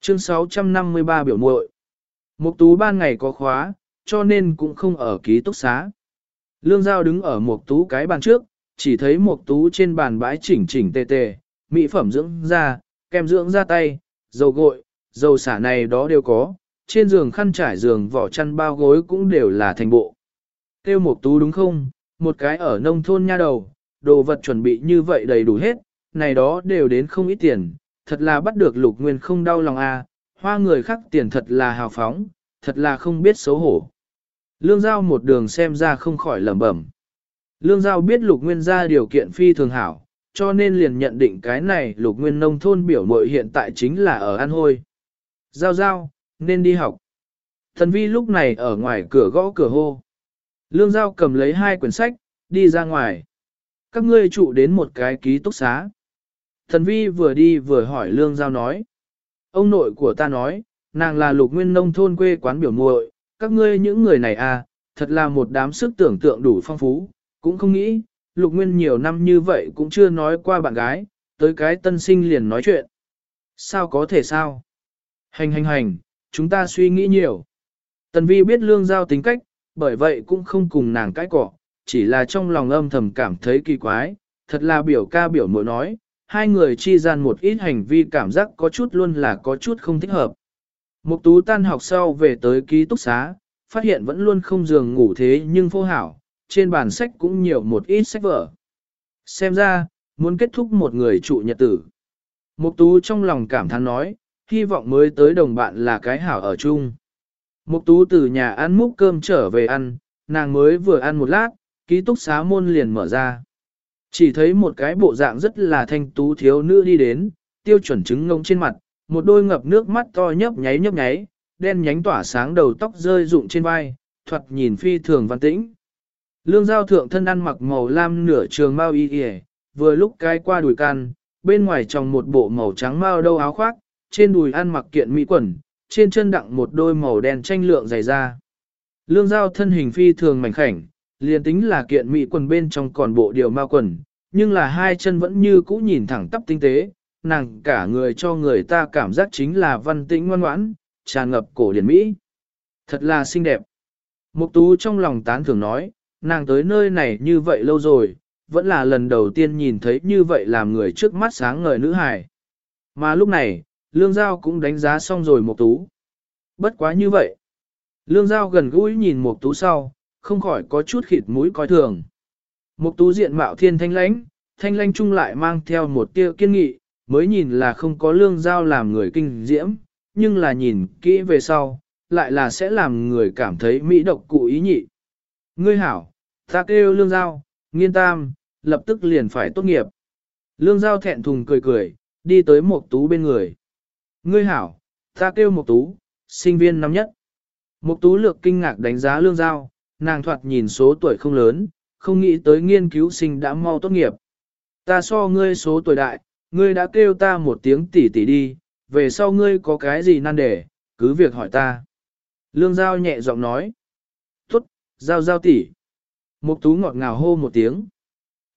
Chương 653 biểu muội. một tú ban ngày có khóa, cho nên cũng không ở ký túc xá. Lương Giao đứng ở một tú cái bàn trước, chỉ thấy một tú trên bàn bãi chỉnh chỉnh tề tề, mỹ phẩm dưỡng da, kem dưỡng da tay, dầu gội, dầu xả này đó đều có, trên giường khăn trải giường vỏ chăn bao gối cũng đều là thành bộ. Kêu một tú đúng không, một cái ở nông thôn nha đầu, đồ vật chuẩn bị như vậy đầy đủ hết, này đó đều đến không ít tiền, thật là bắt được lục nguyên không đau lòng a, à, hoa người khác tiền thật là hào phóng, thật là không biết xấu hổ. Lương Giao một đường xem ra không khỏi lẩm bẩm. Lương Giao biết lục nguyên gia điều kiện phi thường hảo, cho nên liền nhận định cái này lục nguyên nông thôn biểu mội hiện tại chính là ở An Hôi. Giao Giao, nên đi học. Thần vi lúc này ở ngoài cửa gõ cửa hô. Lương Giao cầm lấy hai quyển sách, đi ra ngoài. Các ngươi trụ đến một cái ký túc xá. Thần vi vừa đi vừa hỏi Lương Giao nói. Ông nội của ta nói, nàng là lục nguyên nông thôn quê quán biểu muội, các ngươi những người này à, thật là một đám sức tưởng tượng đủ phong phú, cũng không nghĩ, lục nguyên nhiều năm như vậy cũng chưa nói qua bạn gái, tới cái tân sinh liền nói chuyện. Sao có thể sao? Hành hành hành, chúng ta suy nghĩ nhiều. Tần vi biết lương giao tính cách, bởi vậy cũng không cùng nàng cãi cọ, chỉ là trong lòng âm thầm cảm thấy kỳ quái, thật là biểu ca biểu mội nói, hai người chi gian một ít hành vi cảm giác có chút luôn là có chút không thích hợp. Mục tú tan học sau về tới ký túc xá, phát hiện vẫn luôn không giường ngủ thế nhưng phô hảo, trên bàn sách cũng nhiều một ít sách vở. Xem ra, muốn kết thúc một người trụ nhật tử. Mục tú trong lòng cảm thán nói, hy vọng mới tới đồng bạn là cái hảo ở chung. Mục tú từ nhà ăn múc cơm trở về ăn, nàng mới vừa ăn một lát, ký túc xá môn liền mở ra. Chỉ thấy một cái bộ dạng rất là thanh tú thiếu nữ đi đến, tiêu chuẩn trứng ngông trên mặt, một đôi ngập nước mắt to nhấp nháy nhấp nháy, đen nhánh tỏa sáng đầu tóc rơi rụng trên vai, thuật nhìn phi thường văn tĩnh. Lương giao thượng thân ăn mặc màu lam nửa trường mau y y, vừa lúc cái qua đùi can, bên ngoài trong một bộ màu trắng mau đâu áo khoác, trên đùi ăn mặc kiện mỹ quần, trên chân đặng một đôi màu đen tranh lượng dày da. Lương giao thân hình phi thường mảnh khảnh, liền tính là kiện mỹ quần bên trong còn bộ điều mao quần, nhưng là hai chân vẫn như cũ nhìn thẳng tắp tinh tế, nàng cả người cho người ta cảm giác chính là văn tĩnh ngoan ngoãn, tràn ngập cổ điển Mỹ. Thật là xinh đẹp. Mục tú trong lòng tán thưởng nói, nàng tới nơi này như vậy lâu rồi, vẫn là lần đầu tiên nhìn thấy như vậy làm người trước mắt sáng ngời nữ hài. Mà lúc này, Lương Giao cũng đánh giá xong rồi Mục tú. Bất quá như vậy. Lương Giao gần gũi nhìn Mục tú sau, không khỏi có chút khịt mũi coi thường. Mục tú diện mạo thiên thanh lãnh, thanh lãnh chung lại mang theo một tia kiên nghị, mới nhìn là không có lương giao làm người kinh diễm, nhưng là nhìn kỹ về sau, lại là sẽ làm người cảm thấy mỹ độc cụ ý nhị. Ngươi hảo, ta kêu lương giao, nghiên tam, lập tức liền phải tốt nghiệp. Lương giao thẹn thùng cười cười, đi tới một tú bên người. Ngươi hảo, ta kêu một tú, sinh viên năm nhất. Mục tú lược kinh ngạc đánh giá lương giao, nàng thoạt nhìn số tuổi không lớn, không nghĩ tới nghiên cứu sinh đã mau tốt nghiệp. Ta so ngươi số tuổi đại, ngươi đã kêu ta một tiếng tỷ tỷ đi, về sau ngươi có cái gì nan đề, cứ việc hỏi ta. Lương Giao nhẹ giọng nói. Tốt, Giao Giao tỷ. Mục tú ngọt ngào hô một tiếng.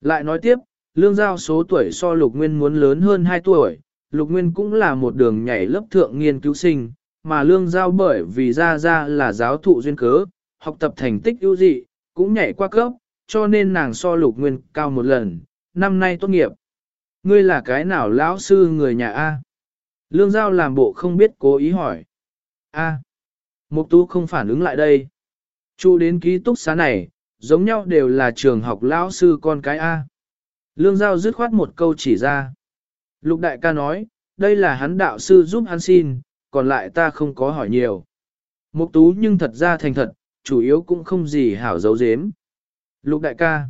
Lại nói tiếp, Lương Giao số tuổi so Lục Nguyên muốn lớn hơn 2 tuổi, Lục Nguyên cũng là một đường nhảy lớp thượng nghiên cứu sinh, mà Lương Giao bởi vì ra ra là giáo thụ duyên cớ, học tập thành tích ưu dị, cũng nhảy qua cấp, cho nên nàng so Lục Nguyên cao một lần, năm nay tốt nghiệp. Ngươi là cái nào lão sư người nhà A? Lương Giao làm bộ không biết cố ý hỏi. A. Mục tú không phản ứng lại đây. Chu đến ký túc xá này, giống nhau đều là trường học lão sư con cái A. Lương Giao dứt khoát một câu chỉ ra. Lục đại ca nói, đây là hắn đạo sư giúp hắn xin, còn lại ta không có hỏi nhiều. Mục tú nhưng thật ra thành thật, chủ yếu cũng không gì hảo giấu giếm. Lục đại ca.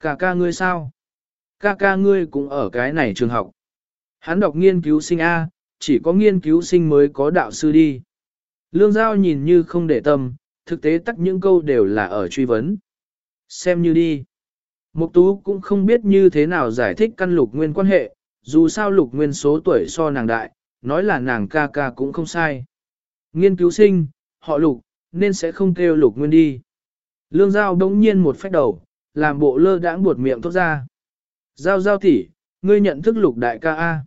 Cả ca ngươi sao? Ca ca ngươi cũng ở cái này trường học. Hắn đọc nghiên cứu sinh A, chỉ có nghiên cứu sinh mới có đạo sư đi. Lương Giao nhìn như không để tâm, thực tế tắt những câu đều là ở truy vấn. Xem như đi. Mục tú cũng không biết như thế nào giải thích căn lục nguyên quan hệ, dù sao lục nguyên số tuổi so nàng đại, nói là nàng ca ca cũng không sai. Nghiên cứu sinh, họ lục, nên sẽ không kêu lục nguyên đi. Lương Giao đống nhiên một phách đầu, làm bộ lơ đãng buột miệng thốt ra. Giao giao tỷ, ngươi nhận thức lục đại ca A.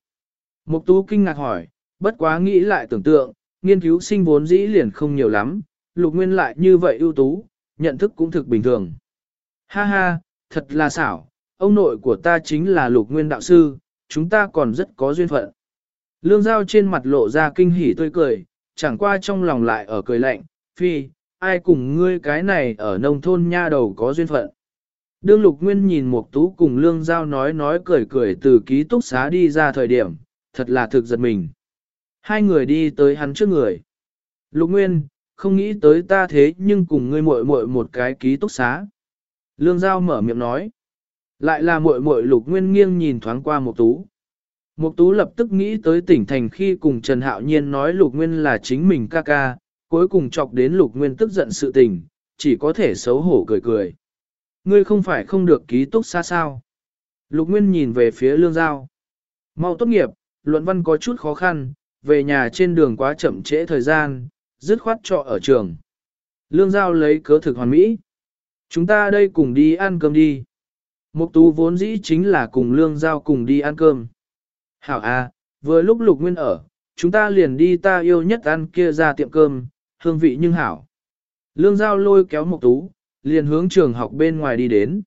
Mục tú kinh ngạc hỏi, bất quá nghĩ lại tưởng tượng, nghiên cứu sinh vốn dĩ liền không nhiều lắm, lục nguyên lại như vậy ưu tú, nhận thức cũng thực bình thường. Ha ha, thật là xảo, ông nội của ta chính là lục nguyên đạo sư, chúng ta còn rất có duyên phận. Lương Giao trên mặt lộ ra kinh hỉ tươi cười, chẳng qua trong lòng lại ở cười lạnh, phi, ai cùng ngươi cái này ở nông thôn nha đầu có duyên phận. Đương Lục Nguyên nhìn Mục Tú cùng Lương Giao nói nói cười cười từ ký túc xá đi ra thời điểm, thật là thực giật mình. Hai người đi tới hắn trước người. Lục Nguyên, không nghĩ tới ta thế nhưng cùng ngươi muội muội một cái ký túc xá. Lương Giao mở miệng nói. Lại là muội muội Lục Nguyên nghiêng nhìn thoáng qua Mục Tú. Mục Tú lập tức nghĩ tới tỉnh thành khi cùng Trần Hạo Nhiên nói Lục Nguyên là chính mình ca ca, cuối cùng chọc đến Lục Nguyên tức giận sự tình, chỉ có thể xấu hổ cười cười. Ngươi không phải không được ký túc xa sao. Lục Nguyên nhìn về phía Lương Giao. Mau tốt nghiệp, luận văn có chút khó khăn, về nhà trên đường quá chậm trễ thời gian, dứt khoát trọ ở trường. Lương Giao lấy cớ thực hoàn mỹ. Chúng ta đây cùng đi ăn cơm đi. Mục tú vốn dĩ chính là cùng Lương Giao cùng đi ăn cơm. Hảo à, vừa lúc Lục Nguyên ở, chúng ta liền đi ta yêu nhất ăn kia ra tiệm cơm, hương vị nhưng hảo. Lương Giao lôi kéo mộc tú, liền hướng trường học bên ngoài đi đến.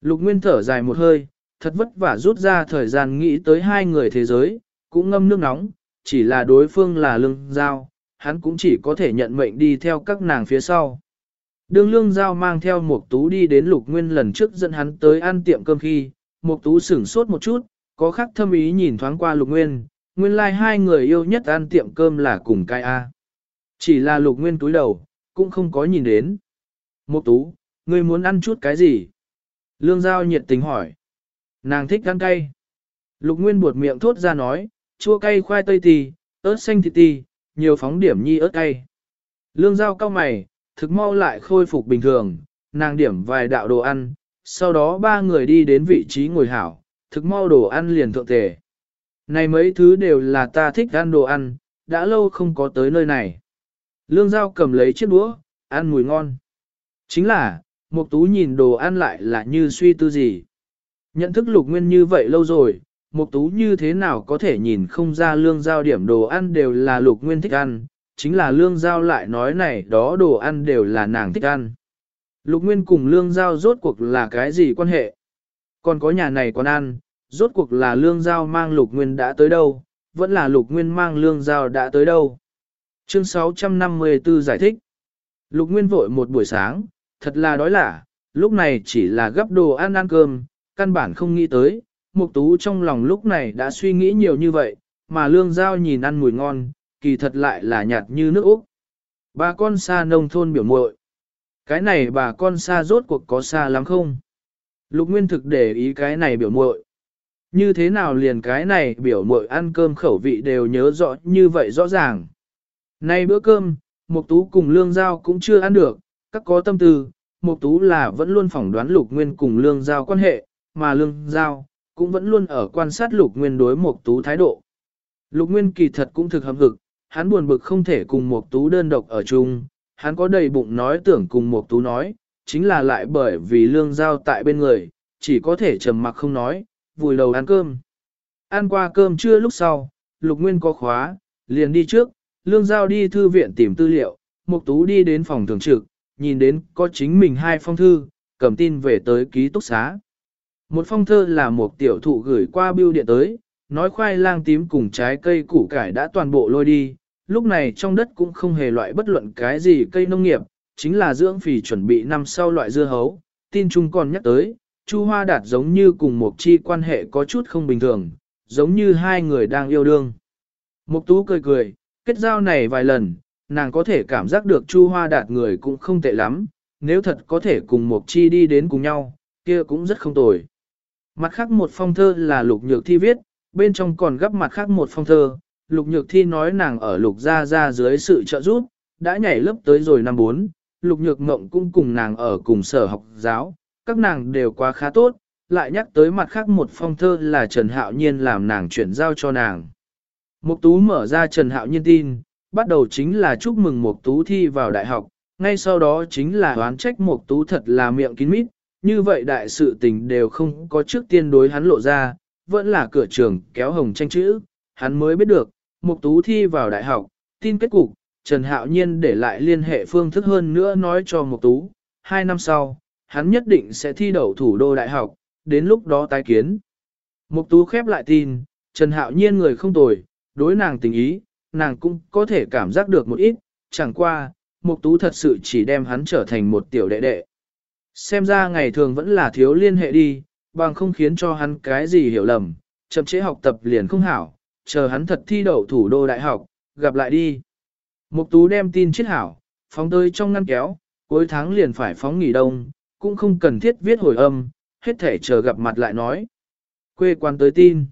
Lục Nguyên thở dài một hơi, thật vất vả rút ra thời gian nghĩ tới hai người thế giới, cũng ngâm nước nóng, chỉ là đối phương là lương giao, hắn cũng chỉ có thể nhận mệnh đi theo các nàng phía sau. Đường lương giao mang theo mộc tú đi đến lục nguyên lần trước dẫn hắn tới ăn tiệm cơm khi, mộc tú sửng sốt một chút, có khắc thâm ý nhìn thoáng qua lục nguyên, nguyên lai like hai người yêu nhất ăn tiệm cơm là cùng cai A. Chỉ là lục nguyên túi đầu, cũng không có nhìn đến. Một tú, ngươi muốn ăn chút cái gì? Lương Giao nhiệt tình hỏi. Nàng thích ăn cay. Lục Nguyên buột miệng thốt ra nói, chua cay khoai tây tì, ớt xanh thịt tì, nhiều phóng điểm nhi ớt cay. Lương Giao cao mày, thực mau lại khôi phục bình thường, nàng điểm vài đạo đồ ăn, sau đó ba người đi đến vị trí ngồi hảo, thực mau đồ ăn liền thượng tề. Này mấy thứ đều là ta thích ăn đồ ăn, đã lâu không có tới nơi này. Lương Giao cầm lấy chiếc đũa, ăn mùi ngon. Chính là, Mục Tú nhìn đồ ăn lại là như suy tư gì. Nhận thức lục nguyên như vậy lâu rồi, Mục Tú như thế nào có thể nhìn không ra lương giao điểm đồ ăn đều là lục nguyên thích ăn, chính là lương giao lại nói này đó đồ ăn đều là nàng thích ăn. Lục nguyên cùng lương giao rốt cuộc là cái gì quan hệ? Còn có nhà này còn ăn, rốt cuộc là lương giao mang lục nguyên đã tới đâu, vẫn là lục nguyên mang lương giao đã tới đâu. Chương 654 giải thích. Lục nguyên vội một buổi sáng, thật là đói lả, lúc này chỉ là gấp đồ ăn ăn cơm, căn bản không nghĩ tới, Mục Tú trong lòng lúc này đã suy nghĩ nhiều như vậy, mà lương giao nhìn ăn mùi ngon, kỳ thật lại là nhạt như nước Úc. Bà con xa nông thôn biểu muội. Cái này bà con xa rốt cuộc có xa lắm không? Lục Nguyên thực để ý cái này biểu muội. Như thế nào liền cái này biểu muội ăn cơm khẩu vị đều nhớ rõ như vậy rõ ràng. Nay bữa cơm, Mục Tú cùng Lương Giao cũng chưa ăn được, các có tâm tư, Mục Tú là vẫn luôn phỏng đoán Lục Nguyên cùng Lương Giao quan hệ, mà Lương Giao cũng vẫn luôn ở quan sát Lục Nguyên đối Mục Tú thái độ. Lục Nguyên kỳ thật cũng thực hâm hực, hắn buồn bực không thể cùng Mục Tú đơn độc ở chung, hắn có đầy bụng nói tưởng cùng Mục Tú nói, chính là lại bởi vì Lương Giao tại bên người, chỉ có thể trầm mặc không nói, vùi đầu ăn cơm. Ăn qua cơm trưa lúc sau, Lục Nguyên có khóa, liền đi trước, Lương Giao đi thư viện tìm tư liệu, Mục Tú đi đến phòng thường trực, nhìn đến có chính mình hai phong thư, cầm tin về tới ký túc xá. Một phong thơ là một tiểu thụ gửi qua bưu điện tới, nói khoai lang tím cùng trái cây củ cải đã toàn bộ lôi đi, lúc này trong đất cũng không hề loại bất luận cái gì cây nông nghiệp, chính là dưỡng phì chuẩn bị năm sau loại dưa hấu, tin chung còn nhắc tới, Chu Hoa Đạt giống như cùng một chi quan hệ có chút không bình thường, giống như hai người đang yêu đương. Mục Tú cười cười, kết giao này vài lần, nàng có thể cảm giác được Chu Hoa Đạt người cũng không tệ lắm, nếu thật có thể cùng Mộc Chi đi đến cùng nhau, kia cũng rất không tồi. Mặt khác một phong thơ là Lục Nhược Thi viết, bên trong còn gấp mặt khác một phong thơ, Lục Nhược Thi nói nàng ở Lục Gia Gia dưới sự trợ giúp, đã nhảy lớp tới rồi năm 4, Lục Nhược Ngộng cũng cùng nàng ở cùng sở học giáo, các nàng đều quá khá tốt, lại nhắc tới mặt khác một phong thơ là Trần Hạo Nhiên làm nàng chuyển giao cho nàng. Mục Tú mở ra Trần Hạo Nhiên tin, bắt đầu chính là chúc mừng Mục Tú thi vào đại học, ngay sau đó chính là oán trách Mục Tú thật là miệng kín mít, như vậy đại sự tình đều không có trước tiên đối hắn lộ ra, vẫn là cửa trường kéo hồng tranh chữ, hắn mới biết được, Mục Tú thi vào đại học, tin kết cục, Trần Hạo Nhiên để lại liên hệ phương thức hơn nữa nói cho Mục Tú, hai năm sau, hắn nhất định sẽ thi đậu thủ đô đại học, đến lúc đó tái kiến. Mục Tú khép lại tin, Trần Hạo Nhiên người không tồi, đối nàng tình ý, nàng cũng có thể cảm giác được một ít, chẳng qua, Mục Tú thật sự chỉ đem hắn trở thành một tiểu đệ đệ. Xem ra ngày thường vẫn là thiếu liên hệ đi, bằng không khiến cho hắn cái gì hiểu lầm, chậm chế học tập liền không hảo, chờ hắn thật thi đậu thủ đô đại học, gặp lại đi. Mục Tú đem tin chết hảo, phóng tới trong ngăn kéo, cuối tháng liền phải phóng nghỉ đông, cũng không cần thiết viết hồi âm, hết thể chờ gặp mặt lại nói. Quê quan tới tin.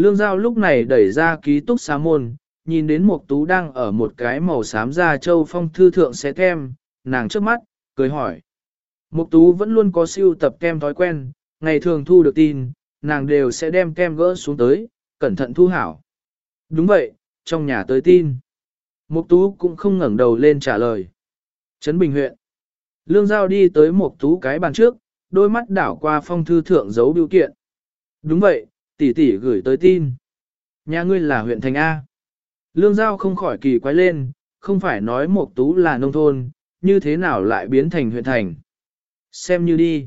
Lương Giao lúc này đẩy ra ký túc xá môn, nhìn đến Mục Tú đang ở một cái màu xám da châu phong thư thượng xé kem, nàng trước mắt, cười hỏi. Mục Tú vẫn luôn có siêu tập kem thói quen, ngày thường thu được tin, nàng đều sẽ đem kem gỡ xuống tới, cẩn thận thu hảo. Đúng vậy, trong nhà tới tin. Mục Tú cũng không ngẩng đầu lên trả lời. Trấn Bình huyện. Lương Giao đi tới Mục Tú cái bàn trước, đôi mắt đảo qua phong thư thượng dấu biểu kiện. Đúng vậy, tỷ tỷ gửi tới tin. Nhà ngươi là huyện thành A. Lương Giao không khỏi kỳ quái lên, không phải nói Mộc Tú là nông thôn, như thế nào lại biến thành huyện thành. Xem như đi.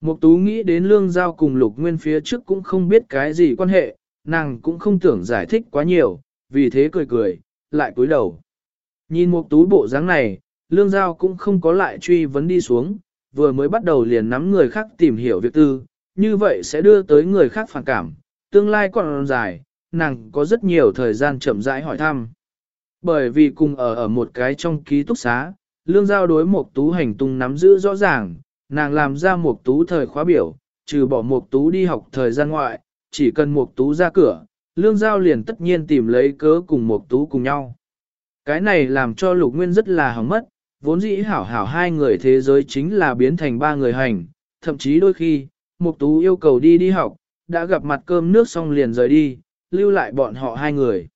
Mộc Tú nghĩ đến Lương Giao cùng Lục Nguyên phía trước cũng không biết cái gì quan hệ, nàng cũng không tưởng giải thích quá nhiều, vì thế cười cười, lại cúi đầu. Nhìn Mộc Tú bộ dáng này, Lương Giao cũng không có lại truy vấn đi xuống, vừa mới bắt đầu liền nắm người khác tìm hiểu việc tư, như vậy sẽ đưa tới người khác phản cảm, tương lai còn dài, nàng có rất nhiều thời gian chậm rãi hỏi thăm. Bởi vì cùng ở ở một cái trong ký túc xá, lương giao đối một tú hành tung nắm giữ rõ ràng, nàng làm ra một tú thời khóa biểu, trừ bỏ một tú đi học thời gian ngoại, chỉ cần một tú ra cửa, lương giao liền tất nhiên tìm lấy cớ cùng một tú cùng nhau. Cái này làm cho lục nguyên rất là hỏng mất, vốn dĩ hảo hảo hai người thế giới chính là biến thành ba người hành, thậm chí đôi khi, Mục Tú yêu cầu đi đi học, đã gặp mặt cơm nước xong liền rời đi, lưu lại bọn họ hai người.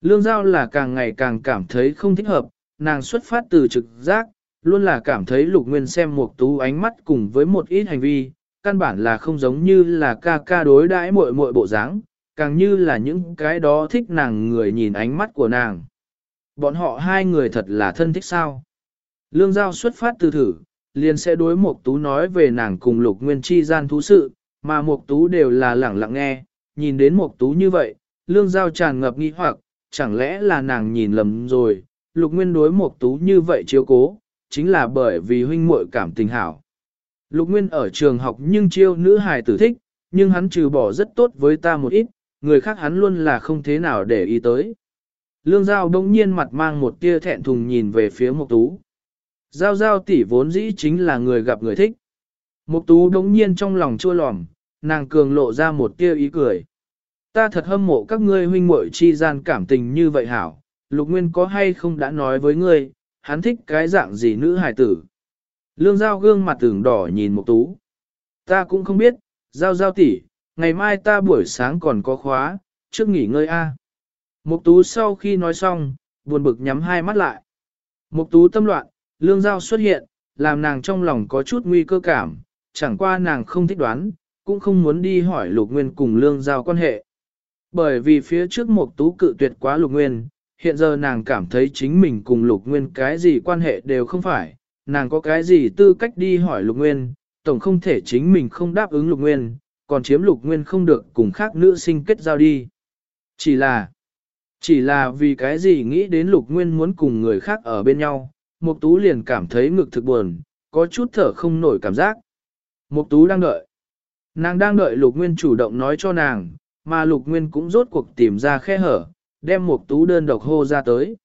Lương Giao là càng ngày càng cảm thấy không thích hợp, nàng xuất phát từ trực giác, luôn là cảm thấy Lục Nguyên xem Mục Tú ánh mắt cùng với một ít hành vi, căn bản là không giống như là ca ca đối đãi muội muội bộ dáng, càng như là những cái đó thích nàng người nhìn ánh mắt của nàng. Bọn họ hai người thật là thân thích sao? Lương Giao xuất phát từ thử, liền sẽ đối Mộc Tú nói về nàng cùng Lục Nguyên chi gian thú sự, mà Mộc Tú đều là lẳng lặng nghe, nhìn đến Mộc Tú như vậy, Lương Giao tràn ngập nghi hoặc, chẳng lẽ là nàng nhìn lầm rồi, Lục Nguyên đối Mộc Tú như vậy chiếu cố, chính là bởi vì huynh muội cảm tình hảo. Lục Nguyên ở trường học nhưng chiêu nữ hài tử thích, nhưng hắn trừ bỏ rất tốt với ta một ít, người khác hắn luôn là không thế nào để ý tới. Lương Giao đông nhiên mặt mang một tia thẹn thùng nhìn về phía Mộc Tú. Giao giao tỷ vốn dĩ chính là người gặp người thích. Mục tú đống nhiên trong lòng chua lòm, nàng cường lộ ra một tia ý cười. Ta thật hâm mộ các ngươi huynh muội chi gian cảm tình như vậy hảo, Lục Nguyên có hay không đã nói với ngươi, hắn thích cái dạng gì nữ hài tử. Lương Giao gương mặt tưởng đỏ nhìn Mục Tú. Ta cũng không biết, Giao Giao tỷ, ngày mai ta buổi sáng còn có khóa, trước nghỉ ngơi a. Mục Tú sau khi nói xong, buồn bực nhắm hai mắt lại. Mục Tú tâm loạn, Lương Giao xuất hiện, làm nàng trong lòng có chút nguy cơ cảm, chẳng qua nàng không thích đoán, cũng không muốn đi hỏi Lục Nguyên cùng Lương Giao quan hệ. Bởi vì phía trước một Tú cự tuyệt quá Lục Nguyên, hiện giờ nàng cảm thấy chính mình cùng Lục Nguyên cái gì quan hệ đều không phải, nàng có cái gì tư cách đi hỏi Lục Nguyên, tổng không thể chính mình không đáp ứng Lục Nguyên, còn chiếm Lục Nguyên không được cùng khác nữ sinh kết giao đi. Chỉ là, chỉ là vì cái gì nghĩ đến Lục Nguyên muốn cùng người khác ở bên nhau, Mục Tú liền cảm thấy ngực thực buồn, có chút thở không nổi cảm giác. Mục Tú đang đợi. Nàng đang đợi Lục Nguyên chủ động nói cho nàng, mà Lục Nguyên cũng rốt cuộc tìm ra khe hở, đem Mục Tú đơn độc hô ra tới.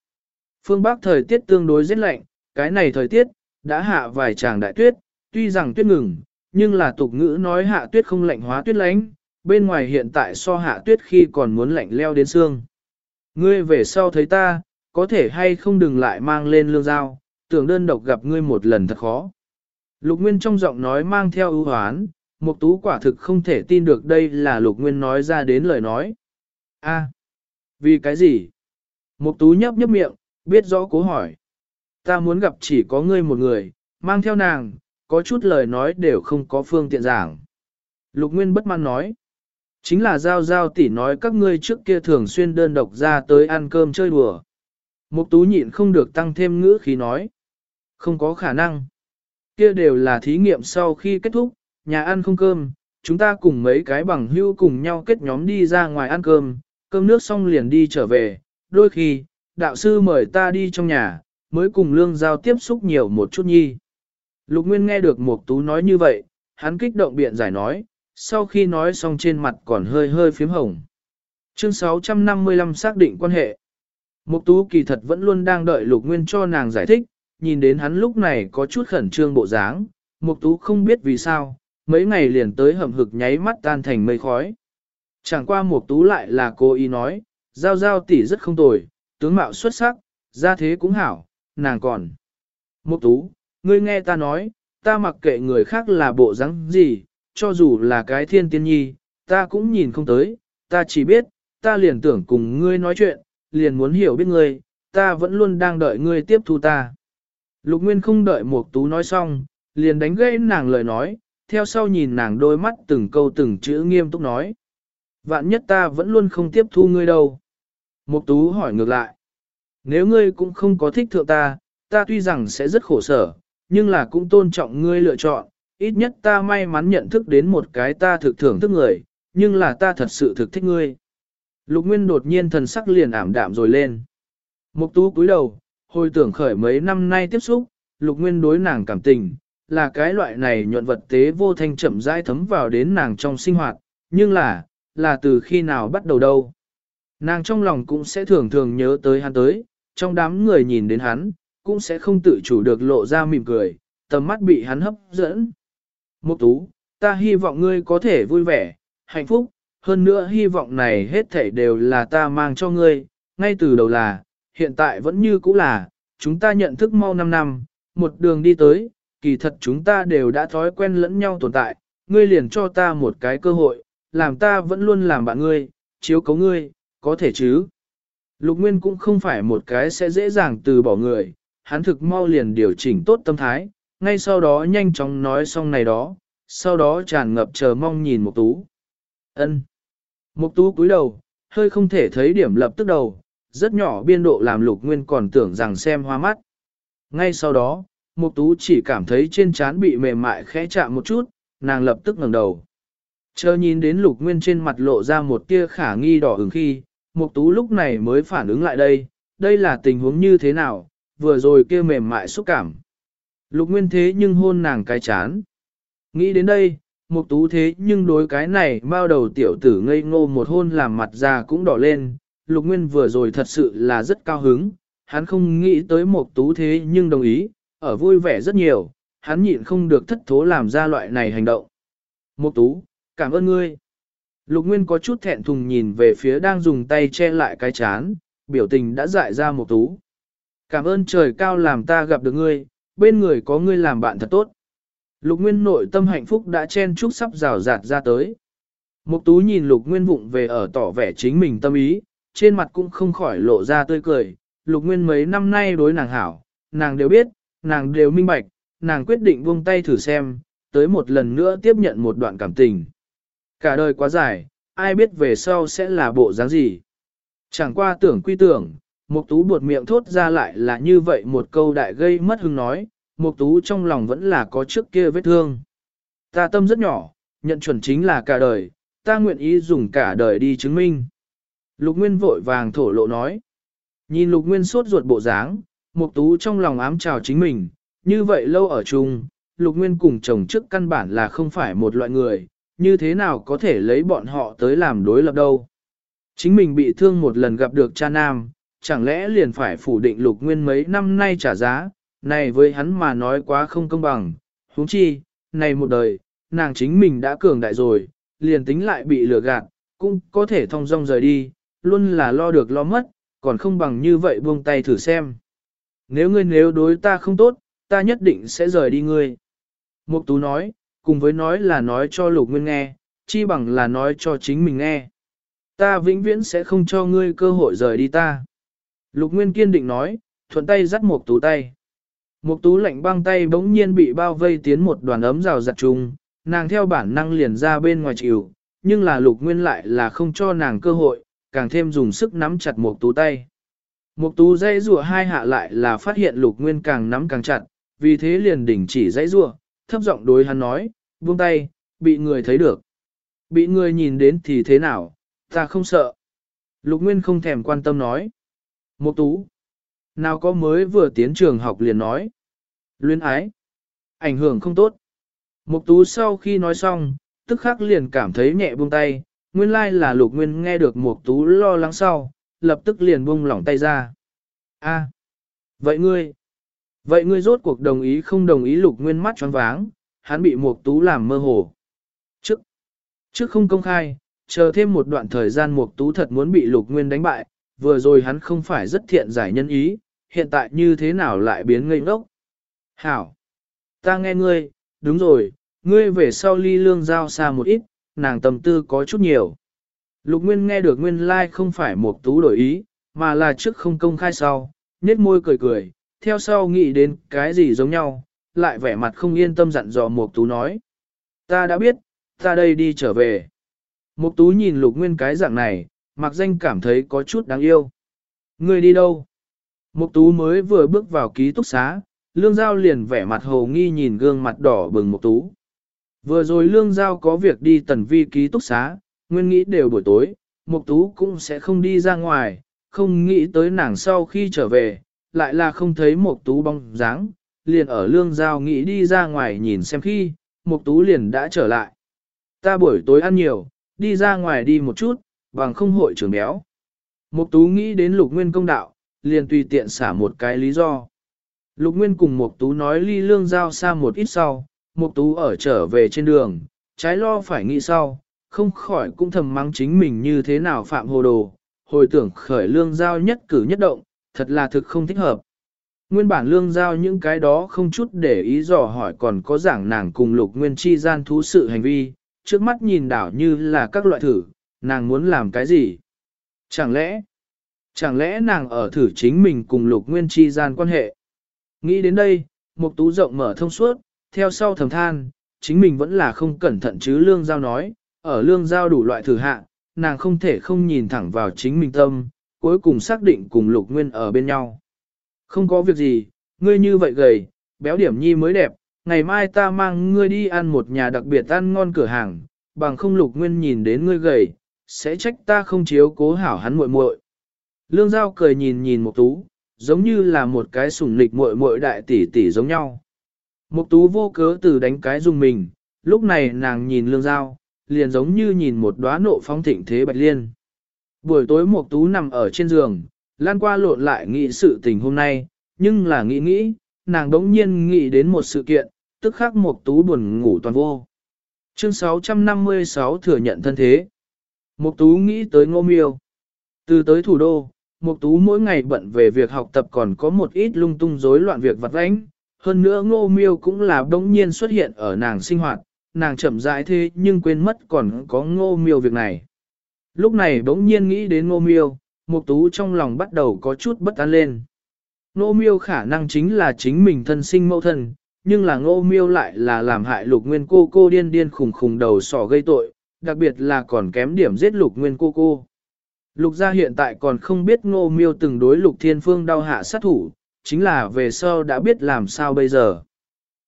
Phương Bắc thời tiết tương đối rất lạnh, cái này thời tiết đã hạ vài tràng đại tuyết, tuy rằng tuyết ngừng, nhưng là tục ngữ nói hạ tuyết không lạnh hóa tuyết lánh, bên ngoài hiện tại so hạ tuyết khi còn muốn lạnh leo đến xương. Ngươi về sau thấy ta, có thể hay không đừng lại mang lên lương dao, tưởng đơn độc gặp ngươi một lần thật khó. Lục Nguyên trong giọng nói mang theo ưu hoán, Mục Tú quả thực không thể tin được đây là Lục Nguyên nói ra đến lời nói. A, vì cái gì? Mục Tú nhấp nhấp miệng, biết rõ cố hỏi. Ta muốn gặp chỉ có ngươi một người, mang theo nàng, có chút lời nói đều không có phương tiện giảng. Lục Nguyên bất mãn nói. Chính là Giao Giao tỷ nói các ngươi trước kia thường xuyên đơn độc ra tới ăn cơm chơi đùa. Mục tú nhịn không được tăng thêm ngữ khí nói. Không có khả năng. Kia đều là thí nghiệm sau khi kết thúc, nhà ăn không cơm, chúng ta cùng mấy cái bằng hưu cùng nhau kết nhóm đi ra ngoài ăn cơm, cơm nước xong liền đi trở về. Đôi khi, đạo sư mời ta đi trong nhà, mới cùng lương giao tiếp xúc nhiều một chút nhi. Lục Nguyên nghe được Mục Tú nói như vậy, hắn kích động biện giải nói, sau khi nói xong trên mặt còn hơi hơi phím hồng. Chương 655 xác định quan hệ. Mục tú kỳ thật vẫn luôn đang đợi lục nguyên cho nàng giải thích, nhìn đến hắn lúc này có chút khẩn trương bộ dáng, mục tú không biết vì sao, mấy ngày liền tới hầm hực nháy mắt tan thành mây khói. Chẳng qua mục tú lại là cô ý nói, giao giao tỷ rất không tồi, tướng mạo xuất sắc, gia thế cũng hảo, nàng còn. Mục tú, ngươi nghe ta nói, ta mặc kệ người khác là bộ dáng gì, cho dù là cái thiên tiên nhi, ta cũng nhìn không tới, ta chỉ biết, ta liền tưởng cùng ngươi nói chuyện, liền muốn hiểu biết ngươi, ta vẫn luôn đang đợi ngươi tiếp thu ta. Lục Nguyên không đợi Mục Tú nói xong, liền đánh gãy nàng lời nói, theo sau nhìn nàng đôi mắt từng câu từng chữ nghiêm túc nói. Vạn nhất ta vẫn luôn không tiếp thu ngươi đâu. Mục Tú hỏi ngược lại. Nếu ngươi cũng không có thích thượng ta, ta tuy rằng sẽ rất khổ sở, nhưng là cũng tôn trọng ngươi lựa chọn, ít nhất ta may mắn nhận thức đến một cái ta thực thưởng thức người, nhưng là ta thật sự thực thích ngươi. Lục Nguyên đột nhiên thần sắc liền ảm đạm rồi lên. Mục tú cúi đầu, hồi tưởng khởi mấy năm nay tiếp xúc, Lục Nguyên đối nàng cảm tình, là cái loại này nhuận vật tế vô thanh chậm rãi thấm vào đến nàng trong sinh hoạt, nhưng là, là từ khi nào bắt đầu đâu. Nàng trong lòng cũng sẽ thường thường nhớ tới hắn tới, trong đám người nhìn đến hắn, cũng sẽ không tự chủ được lộ ra mỉm cười, tầm mắt bị hắn hấp dẫn. Mục tú, ta hy vọng ngươi có thể vui vẻ, hạnh phúc, hơn nữa hy vọng này hết thảy đều là ta mang cho ngươi, ngay từ đầu là, hiện tại vẫn như cũ là, chúng ta nhận thức mau 5 năm, một đường đi tới, kỳ thật chúng ta đều đã thói quen lẫn nhau tồn tại, ngươi liền cho ta một cái cơ hội, làm ta vẫn luôn làm bạn ngươi, chiếu cấu ngươi, có thể chứ. Lục Nguyên cũng không phải một cái sẽ dễ dàng từ bỏ người, hắn thực mau liền điều chỉnh tốt tâm thái, ngay sau đó nhanh chóng nói xong này đó, sau đó tràn ngập chờ mong nhìn Mục Tú. Ân. Mục Tú cúi đầu, hơi không thể thấy điểm lập tức đầu, rất nhỏ biên độ làm Lục Nguyên còn tưởng rằng xem hoa mắt. Ngay sau đó, Mục Tú chỉ cảm thấy trên trán bị mềm mại khẽ chạm một chút, nàng lập tức ngẩng đầu. Chờ nhìn đến Lục Nguyên trên mặt lộ ra một tia khả nghi đỏ ửng khi, Mục Tú lúc này mới phản ứng lại đây, đây là tình huống như thế nào, vừa rồi kia mềm mại xúc cảm, Lục Nguyên thế nhưng hôn nàng cái chán. Nghĩ đến đây, Mục Tú thế nhưng đối cái này bao đầu tiểu tử ngây ngô một hôn làm mặt già cũng đỏ lên. Lục Nguyên vừa rồi thật sự là rất cao hứng, hắn không nghĩ tới một Tú thế nhưng đồng ý, ở vui vẻ rất nhiều, hắn nhịn không được thất thố làm ra loại này hành động. Một Tú, cảm ơn ngươi. Lục Nguyên có chút thẹn thùng nhìn về phía đang dùng tay che lại cái chán, biểu tình đã dại ra một tú. Cảm ơn trời cao làm ta gặp được ngươi, bên người có ngươi làm bạn thật tốt. Lục Nguyên nội tâm hạnh phúc đã chen chúc sắp rào rạt ra tới. Mục tú nhìn Lục Nguyên vụng về ở tỏ vẻ chính mình tâm ý, trên mặt cũng không khỏi lộ ra tươi cười. Lục Nguyên mấy năm nay đối nàng hảo, nàng đều biết, nàng đều minh bạch, nàng quyết định buông tay thử xem, tới một lần nữa tiếp nhận một đoạn cảm tình. Cả đời quá dài, ai biết về sau sẽ là bộ dáng gì. Chẳng qua tưởng quy tưởng, Mục Tú buột miệng thốt ra lại là như vậy một câu đại gây mất hứng nói, Mục Tú trong lòng vẫn là có trước kia vết thương. Ta tâm rất nhỏ, nhận chuẩn chính là cả đời, ta nguyện ý dùng cả đời đi chứng minh. Lục Nguyên vội vàng thổ lộ nói. Nhìn Lục Nguyên suốt ruột bộ dáng, Mục Tú trong lòng ám chào chính mình, như vậy lâu ở chung, Lục Nguyên cùng chồng trước căn bản là không phải một loại người, như thế nào có thể lấy bọn họ tới làm đối lập đâu. Chính mình bị thương một lần gặp được cha nam, chẳng lẽ liền phải phủ định Lục Nguyên mấy năm nay trả giá, này với hắn mà nói quá không công bằng, huống chi, này một đời, nàng chính mình đã cường đại rồi, liền tính lại bị lừa gạt, cũng có thể thông dong rời đi, luôn là lo được lo mất, còn không bằng như vậy buông tay thử xem. Nếu ngươi nếu đối ta không tốt, ta nhất định sẽ rời đi ngươi. Mục Tú nói, cùng với nói là nói cho Lục Nguyên nghe, chi bằng là nói cho chính mình nghe. Ta vĩnh viễn sẽ không cho ngươi cơ hội rời đi ta. Lục Nguyên kiên định nói, thuận tay dắt Mục Tú tay. Mục Tú lạnh băng tay bỗng nhiên bị bao vây tiến một đoàn ấm rào giặt trùng, nàng theo bản năng liền ra bên ngoài chịu, nhưng là Lục Nguyên lại là không cho nàng cơ hội, càng thêm dùng sức nắm chặt một Tú tay. một Tú dây rùa hai hạ lại là phát hiện Lục Nguyên càng nắm càng chặt, vì thế liền đình chỉ dãy rùa, thấp giọng đối hắn nói, buông tay, bị người thấy được. Bị người nhìn đến thì thế nào, ta không sợ. Lục Nguyên không thèm quan tâm nói. một Tú, nào có mới vừa tiến trường học liền nói. Luyến ái, ảnh hưởng không tốt. Mục Tú sau khi nói xong, tức khắc liền cảm thấy nhẹ buông tay, nguyên lai là Lục Nguyên nghe được Mục Tú lo lắng sau, lập tức liền buông lỏng tay ra. A, vậy ngươi, Vậy ngươi rốt cuộc đồng ý không đồng ý lục nguyên mắt choáng váng, hắn bị mục tú làm mơ hồ. Trước, trước không công khai, chờ thêm một đoạn thời gian mục tú thật muốn bị lục nguyên đánh bại, vừa rồi hắn không phải rất thiện giải nhân ý, hiện tại như thế nào lại biến ngây ngốc. Hảo, ta nghe ngươi, đúng rồi, ngươi về sau ly lương giao xa một ít, nàng tâm tư có chút nhiều. Lục Nguyên nghe được Nguyên lai like không phải một tú đổi ý, mà là trước không công khai sau, nét môi cười cười, theo sau nghĩ đến cái gì giống nhau, lại vẻ mặt không yên tâm dặn dò một Tú nói. Ta đã biết, ta đây đi trở về. Một Tú nhìn Lục Nguyên cái dạng này, mặc danh cảm thấy có chút đáng yêu. Ngươi đi đâu? Một Tú mới vừa bước vào ký túc xá, Lương Giao liền vẻ mặt hồ nghi nhìn gương mặt đỏ bừng một Tú. Vừa rồi Lương Giao có việc đi tần vi ký túc xá, nguyên nghĩ đều buổi tối, Mục Tú cũng sẽ không đi ra ngoài, không nghĩ tới nàng sau khi trở về, lại là không thấy mục tú bóng dáng, liền ở lương giao nghĩ đi ra ngoài nhìn xem khi, mục tú liền đã trở lại. Ta buổi tối ăn nhiều, đi ra ngoài đi một chút, bằng không hội trưởng béo. Mục tú nghĩ đến lục nguyên công đạo, liền tùy tiện xả một cái lý do. Lục nguyên cùng mục tú nói ly lương giao xa một ít sau, mục tú ở trở về trên đường, trái lo phải nghĩ sau, không khỏi cũng thầm mắng chính mình như thế nào phạm hồ đồ, hồi tưởng khởi lương giao nhất cử nhất động, thật là thực không thích hợp. Nguyên bản lương giao những cái đó không chút để ý dò hỏi còn có giảng nàng cùng lục nguyên chi gian thú sự hành vi, trước mắt nhìn đảo như là các loại thử, nàng muốn làm cái gì? Chẳng lẽ, chẳng lẽ nàng ở thử chính mình cùng lục nguyên chi gian quan hệ? Nghĩ đến đây, mục tú rộng mở thông suốt, theo sau thầm than, chính mình vẫn là không cẩn thận chứ lương giao nói, ở lương giao đủ loại thử hạ, nàng không thể không nhìn thẳng vào chính mình tâm, cuối cùng xác định cùng lục nguyên ở bên nhau. Không có việc gì, ngươi như vậy gầy, béo điểm nhi mới đẹp, ngày mai ta mang ngươi đi ăn một nhà đặc biệt ăn ngon cửa hàng, bằng không lục nguyên nhìn đến ngươi gầy, sẽ trách ta không chiếu cố hảo hắn muội muội. Lương Giao cười nhìn nhìn một tú, giống như là một cái sủng lịch muội muội đại tỷ tỷ giống nhau. Mục tú vô cớ từ đánh cái dùng mình, lúc này nàng nhìn lương dao, liền giống như nhìn một đóa nộ phong thịnh thế bạch liên. Buổi tối Mộc Tú nằm ở trên giường, lan qua lộn lại nghĩ sự tình hôm nay, nhưng là nghĩ nghĩ, nàng đống nhiên nghĩ đến một sự kiện, tức khắc Mộc Tú buồn ngủ toàn vô. Chương 656 thừa nhận thân thế. Mộc Tú nghĩ tới Ngô Miêu. Từ tới thủ đô, Mục Tú mỗi ngày bận về việc học tập còn có một ít lung tung rối loạn việc vặt vãnh, hơn nữa Ngô Miêu cũng là đống nhiên xuất hiện ở nàng sinh hoạt, nàng chậm rãi thế nhưng quên mất còn có Ngô Miêu việc này. Lúc này đống nhiên nghĩ đến Ngô Miêu, Mục Tú trong lòng bắt đầu có chút bất an lên. Ngô Miêu khả năng chính là chính mình thân sinh mẫu thân, nhưng là Ngô Miêu lại là làm hại Lục Nguyên cô cô điên điên khùng khùng đầu sỏ gây tội, đặc biệt là còn kém điểm giết Lục Nguyên cô cô. Lục gia hiện tại còn không biết ngô miêu từng đối lục thiên phương đau hạ sát thủ, chính là về sau đã biết làm sao bây giờ.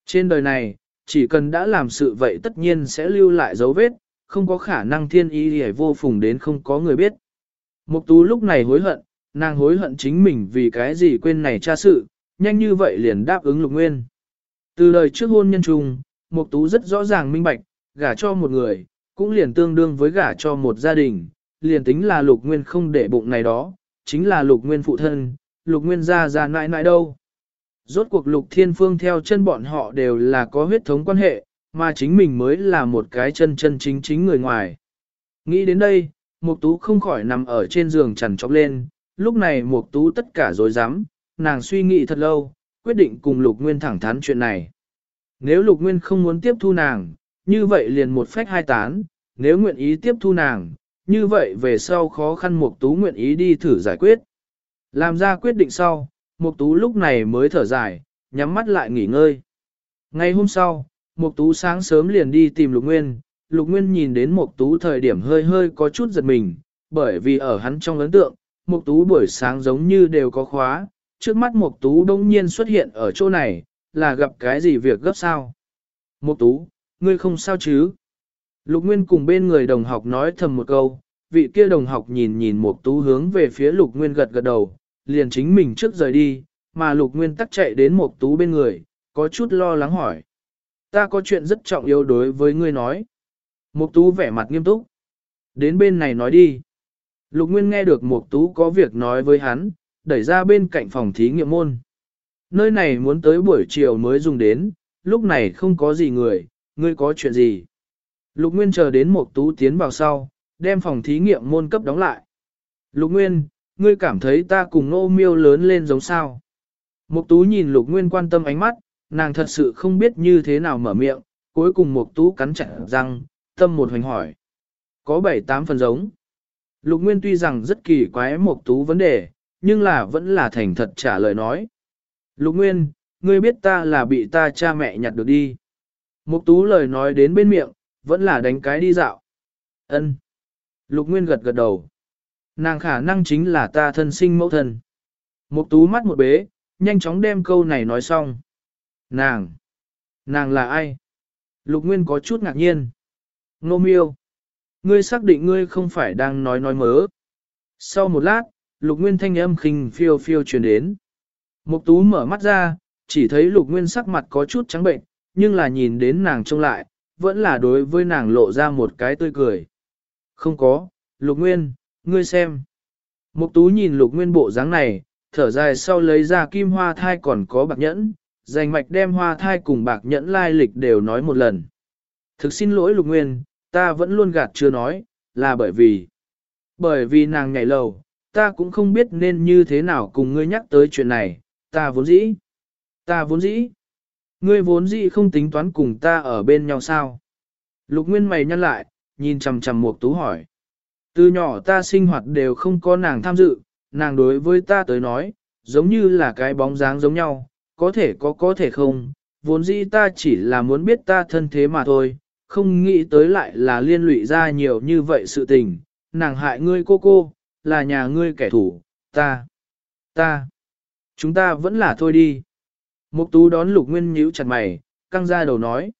Trên đời này, chỉ cần đã làm sự vậy tất nhiên sẽ lưu lại dấu vết, không có khả năng thiên ý hề vô phùng đến không có người biết. Mục tú lúc này hối hận, nàng hối hận chính mình vì cái gì quên này tra sự, nhanh như vậy liền đáp ứng lục nguyên. Từ lời trước hôn nhân trùng, mục tú rất rõ ràng minh bạch, gả cho một người, cũng liền tương đương với gả cho một gia đình, liền tính là lục nguyên không để bụng này đó, chính là lục nguyên phụ thân, lục nguyên gia ra nãi nãi đâu. Rốt cuộc lục thiên phương theo chân bọn họ đều là có huyết thống quan hệ, mà chính mình mới là một cái chân chân chính chính người ngoài. Nghĩ đến đây, Mục Tú không khỏi nằm ở trên giường chằn chọc lên, lúc này Mục Tú tất cả dối rắm, nàng suy nghĩ thật lâu, quyết định cùng Lục Nguyên thẳng thắn chuyện này. Nếu Lục Nguyên không muốn tiếp thu nàng, như vậy liền một phách hai tán, nếu nguyện ý tiếp thu nàng, như vậy về sau khó khăn Mục Tú nguyện ý đi thử giải quyết. Làm ra quyết định sau, Mục Tú lúc này mới thở dài, nhắm mắt lại nghỉ ngơi. Ngày hôm sau, Mục Tú sáng sớm liền đi tìm Lục Nguyên, Lục Nguyên nhìn đến Mục Tú thời điểm hơi hơi có chút giật mình, bởi vì ở hắn trong ấn tượng, Mục Tú buổi sáng giống như đều có khóa, trước mắt Mục Tú đông nhiên xuất hiện ở chỗ này, là gặp cái gì việc gấp sao? Mục Tú, ngươi không sao chứ? Lục Nguyên cùng bên người đồng học nói thầm một câu, vị kia đồng học nhìn nhìn Mục Tú hướng về phía Lục Nguyên gật gật đầu, liền chính mình trước rời đi, mà Lục Nguyên tắc chạy đến một Tú bên người, có chút lo lắng hỏi. Ta có chuyện rất trọng yếu đối với ngươi nói. Mục Tú vẻ mặt nghiêm túc. Đến bên này nói đi. Lục Nguyên nghe được Mục Tú có việc nói với hắn, đẩy ra bên cạnh phòng thí nghiệm môn. Nơi này muốn tới buổi chiều mới dùng đến, lúc này không có gì người, ngươi có chuyện gì? Lục Nguyên chờ đến Mục Tú tiến vào sau, đem phòng thí nghiệm môn cấp đóng lại. Lục Nguyên, ngươi cảm thấy ta cùng nô miêu lớn lên giống sao? Mục Tú nhìn Lục Nguyên quan tâm ánh mắt, nàng thật sự không biết như thế nào mở miệng, cuối cùng Mục Tú cắn chặt răng, tâm một hoành hỏi. Có bảy tám phần giống. Lục Nguyên tuy rằng rất kỳ quái Mục Tú vấn đề, nhưng là vẫn là thành thật trả lời nói. Lục Nguyên, ngươi biết ta là bị ta cha mẹ nhặt được đi. Mục Tú lời nói đến bên miệng, vẫn là đánh cái đi dạo. Ân. Lục Nguyên gật gật đầu. Nàng khả năng chính là ta thân sinh mẫu thân. Mục tú mắt một bế, nhanh chóng đem câu này nói xong. Nàng. Nàng là ai? Lục Nguyên có chút ngạc nhiên. Nô miêu. Ngươi xác định ngươi không phải đang nói nói mớ. Sau một lát, Lục Nguyên thanh âm khinh phiêu phiêu truyền đến. Mục tú mở mắt ra, chỉ thấy Lục Nguyên sắc mặt có chút trắng bệnh, nhưng là nhìn đến nàng trông lại, vẫn là đối với nàng lộ ra một cái tươi cười. Không có, Lục Nguyên, ngươi xem. Mục tú nhìn Lục Nguyên bộ dáng này, thở dài sau lấy ra kim hoa thai còn có bạc nhẫn, dành mạch đem hoa thai cùng bạc nhẫn lai lịch đều nói một lần. Thực xin lỗi Lục Nguyên, ta vẫn luôn gạt chưa nói, là bởi vì... Bởi vì nàng nhảy lầu, ta cũng không biết nên như thế nào cùng ngươi nhắc tới chuyện này, ta vốn dĩ. Ta vốn dĩ. Ngươi vốn dĩ không tính toán cùng ta ở bên nhau sao? Lục Nguyên mày nhăn lại, nhìn chằm chằm Mục Tú hỏi. Từ nhỏ ta sinh hoạt đều không có nàng tham dự, nàng đối với ta tới nói, giống như là cái bóng dáng giống nhau, có thể có có thể không, vốn dĩ ta chỉ là muốn biết ta thân thế mà thôi, không nghĩ tới lại là liên lụy ra nhiều như vậy sự tình, nàng hại ngươi cô cô, là nhà ngươi kẻ thù, ta, ta, chúng ta vẫn là thôi đi. Mục tú đón lục nguyên nhíu chặt mày, căng ra đầu nói.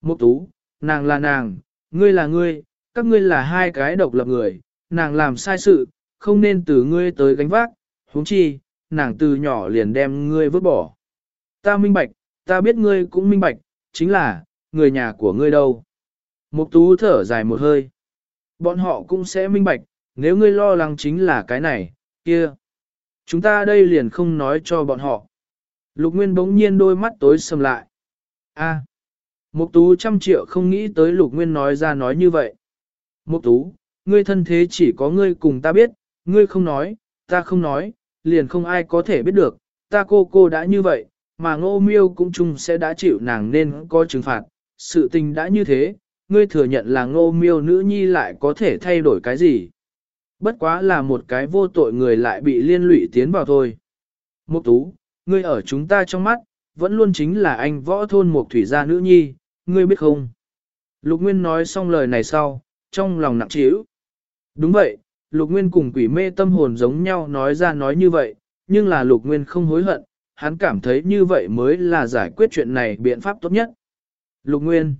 Mục tú, nàng là nàng, ngươi là ngươi, các ngươi là hai cái độc lập người, nàng làm sai sự, không nên từ ngươi tới gánh vác, huống chi, nàng từ nhỏ liền đem ngươi vứt bỏ. Ta minh bạch, ta biết ngươi cũng minh bạch, chính là, người nhà của ngươi đâu. Mục tú thở dài một hơi. Bọn họ cũng sẽ minh bạch, nếu ngươi lo lắng chính là cái này, kia. Chúng ta đây liền không nói cho bọn họ. Lục Nguyên bỗng nhiên đôi mắt tối sầm lại. A. Mục Tú trăm triệu không nghĩ tới Lục Nguyên nói ra nói như vậy. Mục Tú, ngươi thân thế chỉ có ngươi cùng ta biết, ngươi không nói, ta không nói, liền không ai có thể biết được, ta cô cô đã như vậy, mà ngô miêu cũng chung sẽ đã chịu nàng nên có trừng phạt, sự tình đã như thế, ngươi thừa nhận là ngô miêu nữ nhi lại có thể thay đổi cái gì. Bất quá là một cái vô tội người lại bị liên lụy tiến vào thôi. Mục tú, ngươi ở chúng ta trong mắt, vẫn luôn chính là anh võ thôn một thủy gia nữ nhi, ngươi biết không? Lục Nguyên nói xong lời này sau, trong lòng nặng trĩu. Đúng vậy, Lục Nguyên cùng quỷ mê tâm hồn giống nhau nói ra nói như vậy, nhưng là Lục Nguyên không hối hận, hắn cảm thấy như vậy mới là giải quyết chuyện này biện pháp tốt nhất. Lục Nguyên,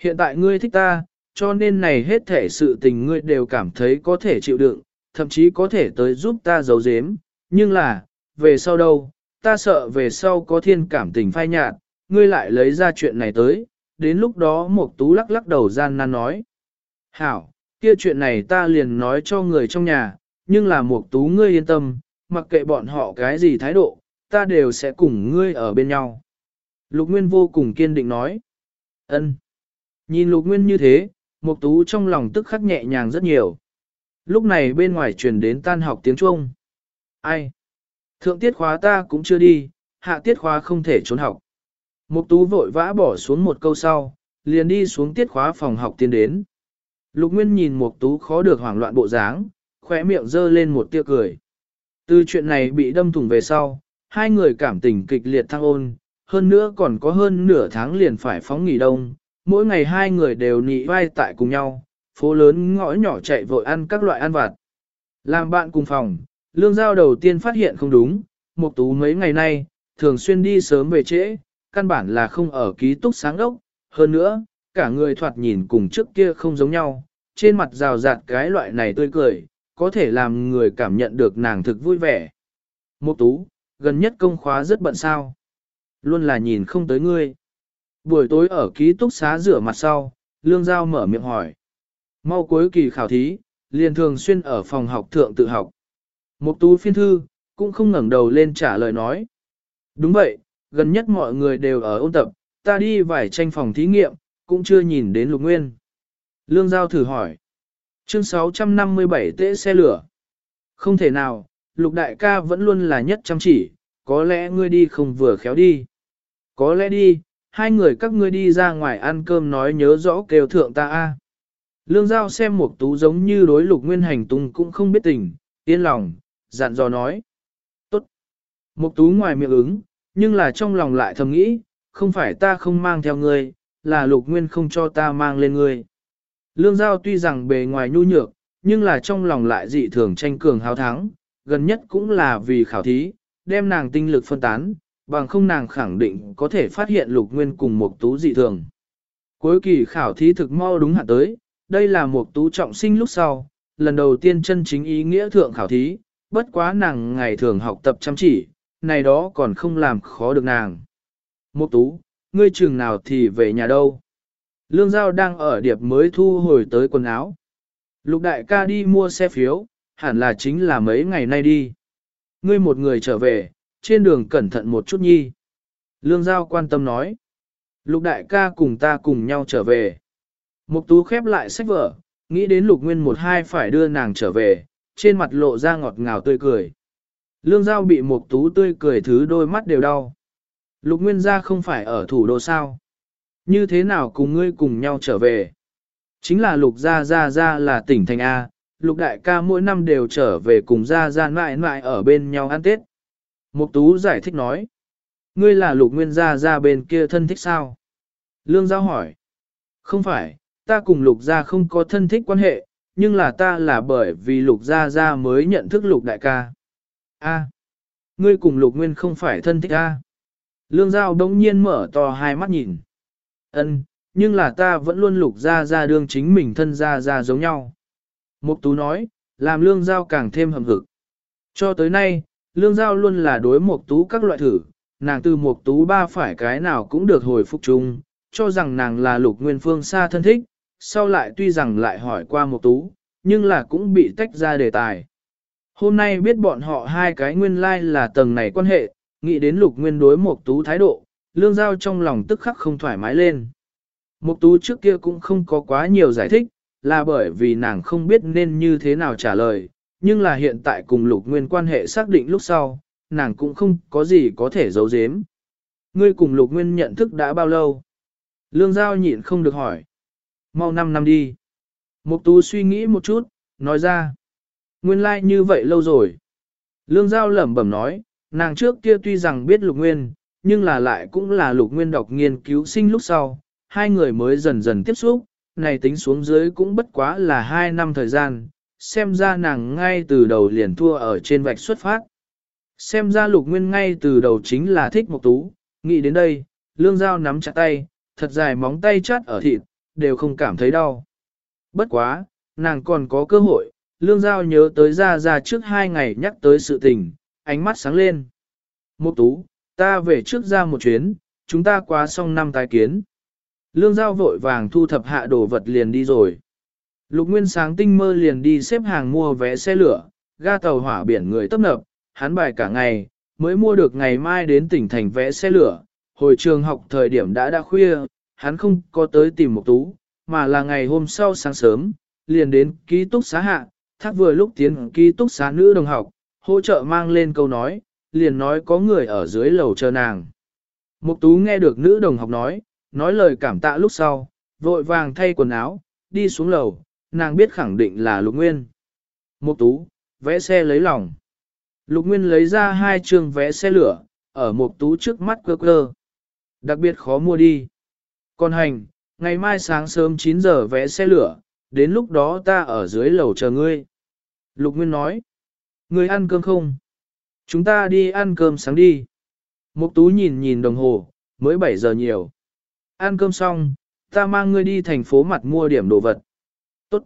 hiện tại ngươi thích ta, cho nên này hết thể sự tình ngươi đều cảm thấy có thể chịu đựng, thậm chí có thể tới giúp ta giấu giếm, nhưng là, về sau đâu, ta sợ về sau có thiên cảm tình phai nhạt, ngươi lại lấy ra chuyện này tới, đến lúc đó một tú lắc lắc đầu gian nan nói. Hảo, kia chuyện này ta liền nói cho người trong nhà, nhưng là một tú ngươi yên tâm, mặc kệ bọn họ cái gì thái độ, ta đều sẽ cùng ngươi ở bên nhau. Lục Nguyên vô cùng kiên định nói. ân. Nhìn Lục Nguyên như thế, Mục Tú trong lòng tức khắc nhẹ nhàng rất nhiều. Lúc này bên ngoài truyền đến tan học tiếng Trung. Ai? Thượng tiết khóa ta cũng chưa đi, hạ tiết khóa không thể trốn học. Mục Tú vội vã bỏ xuống một câu sau, liền đi xuống tiết khóa phòng học tiến đến. Lục Nguyên nhìn Mục Tú khó được hoảng loạn bộ dáng, khóe miệng dơ lên một tia cười. Từ chuyện này bị đâm thủng về sau, hai người cảm tình kịch liệt thăng ôn, hơn nữa còn có hơn nửa tháng liền phải phóng nghỉ đông, mỗi ngày hai người đều nị vai tại cùng nhau, phố lớn ngõ nhỏ chạy vội ăn các loại ăn vặt. Làm bạn cùng phòng, lương giao đầu tiên phát hiện không đúng, Mục Tú mấy ngày nay, thường xuyên đi sớm về trễ, căn bản là không ở ký túc sáng đốc, hơn nữa, cả người thoạt nhìn cùng trước kia không giống nhau, trên mặt rào rạt cái loại này tươi cười, có thể làm người cảm nhận được nàng thực vui vẻ. Mục Tú, gần nhất công khóa rất bận sao. Luôn là nhìn không tới ngươi. Buổi tối ở ký túc xá rửa mặt sau, Lương Giao mở miệng hỏi. Mau cuối kỳ khảo thí, liền thường xuyên ở phòng học thượng tự học. Mục tú phiên thư, cũng không ngẩng đầu lên trả lời nói. Đúng vậy, gần nhất mọi người đều ở ôn tập, ta đi vài tranh phòng thí nghiệm, cũng chưa nhìn đến lục nguyên. Lương Giao thử hỏi. Chương 657 tễ xe lửa. Không thể nào, lục đại ca vẫn luôn là nhất chăm chỉ, có lẽ ngươi đi không vừa khéo đi. Có lẽ đi, hai người các ngươi đi ra ngoài ăn cơm nói nhớ rõ kêu thượng ta a. Lương Giao xem một tú giống như đối lục nguyên hành tung cũng không biết tình, yên lòng, dặn dò nói. Tốt. Một tú ngoài miệng ứng, nhưng là trong lòng lại thầm nghĩ, không phải ta không mang theo ngươi, là lục nguyên không cho ta mang lên ngươi. Lương Giao tuy rằng bề ngoài nhu nhược, nhưng là trong lòng lại dị thường tranh cường hào thắng, gần nhất cũng là vì khảo thí, đem nàng tinh lực phân tán, bằng không nàng khẳng định có thể phát hiện lục nguyên cùng một tú dị thường. Cuối kỳ khảo thí thực mau đúng hạn tới, đây là một tú trọng sinh lúc sau, lần đầu tiên chân chính ý nghĩa thượng khảo thí, bất quá nàng ngày thường học tập chăm chỉ, này đó còn không làm khó được nàng. Một tú, ngươi chừng nào thì về nhà đâu? Lương Giao đang ở điệp mới thu hồi tới quần áo. Lục đại ca đi mua xe phiếu, hẳn là chính là mấy ngày nay đi. Ngươi một người trở về, trên đường cẩn thận một chút nhi. Lương Giao quan tâm nói. Lục đại ca cùng ta cùng nhau trở về. Mục tú khép lại sách vở, nghĩ đến lục nguyên một hai phải đưa nàng trở về, trên mặt lộ ra ngọt ngào tươi cười. Lương Giao bị mục tú tươi cười thứ đôi mắt đều đau. Lục nguyên gia không phải ở thủ đô sao. Như thế nào cùng ngươi cùng nhau trở về? Chính là lục gia gia gia là tỉnh thành A, lục đại ca mỗi năm đều trở về cùng gia gia mãi mãi ở bên nhau ăn Tết. Mục tú giải thích nói. Ngươi là lục nguyên gia gia bên kia thân thích sao? Lương Giao hỏi. Không phải, ta cùng lục gia không có thân thích quan hệ, nhưng là ta là bởi vì lục gia gia mới nhận thức lục đại ca. A, ngươi cùng lục nguyên không phải thân thích A. Lương Giao đông nhiên mở to hai mắt nhìn. Ân, nhưng là ta vẫn luôn lục gia gia đương chính mình thân gia gia giống nhau. Mục tú nói, làm lương giao càng thêm hầm hực. Cho tới nay, lương giao luôn là đối mục tú các loại thử, nàng từ mục tú ba phải cái nào cũng được hồi phục chung, cho rằng nàng là lục nguyên phương xa thân thích, sau lại tuy rằng lại hỏi qua mục tú, nhưng là cũng bị tách ra đề tài. Hôm nay biết bọn họ hai cái nguyên lai like là tầng này quan hệ, nghĩ đến lục nguyên đối mục tú thái độ, lương giao trong lòng tức khắc không thoải mái lên. Mục tú trước kia cũng không có quá nhiều giải thích, là bởi vì nàng không biết nên như thế nào trả lời, nhưng là hiện tại cùng lục nguyên quan hệ xác định lúc sau, nàng cũng không có gì có thể giấu giếm. Ngươi cùng lục nguyên nhận thức đã bao lâu? Lương Giao nhịn không được hỏi. Mau 5 năm đi. Mục tú suy nghĩ một chút, nói ra. Nguyên lai like như vậy lâu rồi. Lương Giao lẩm bẩm nói, nàng trước kia tuy rằng biết lục nguyên, nhưng là lại cũng là lục nguyên đọc nghiên cứu sinh lúc sau, hai người mới dần dần tiếp xúc, này tính xuống dưới cũng bất quá là hai năm thời gian, xem ra nàng ngay từ đầu liền thua ở trên vạch xuất phát. Xem ra lục nguyên ngay từ đầu chính là thích một tú, nghĩ đến đây, lương dao nắm chặt tay, thật dài móng tay chát ở thịt, đều không cảm thấy đau. Bất quá, nàng còn có cơ hội, lương dao nhớ tới ra ra trước hai ngày nhắc tới sự tình, ánh mắt sáng lên. Một tú, ta về trước ra một chuyến, chúng ta qua xong năm tái kiến. Lương Giao vội vàng thu thập hạ đồ vật liền đi rồi. Lục Nguyên sáng tinh mơ liền đi xếp hàng mua vé xe lửa, ga tàu hỏa biển người tấp nập, hắn bài cả ngày, mới mua được ngày mai đến tỉnh thành vé xe lửa. Hồi trường học thời điểm đã đã khuya, hắn không có tới tìm một tú, mà là ngày hôm sau sáng sớm, liền đến ký túc xá hạ, thác vừa lúc tiến ký túc xá nữ đồng học, hỗ trợ mang lên câu nói, liền nói có người ở dưới lầu chờ nàng. Mục tú nghe được nữ đồng học nói, nói lời cảm tạ lúc sau, vội vàng thay quần áo, đi xuống lầu, nàng biết khẳng định là Lục Nguyên. Mục tú, vẽ xe lấy lòng. Lục Nguyên lấy ra hai trường vẽ xe lửa, ở Mục tú trước mắt cơ cơ. Đặc biệt khó mua đi. Còn hành, ngày mai sáng sớm 9 giờ vẽ xe lửa, đến lúc đó ta ở dưới lầu chờ ngươi. Lục Nguyên nói, Người ăn cơm không? Chúng ta đi ăn cơm sáng đi. Mục tú nhìn nhìn đồng hồ, mới 7 giờ nhiều. Ăn cơm xong, ta mang ngươi đi thành phố mặt mua điểm đồ vật. Tốt.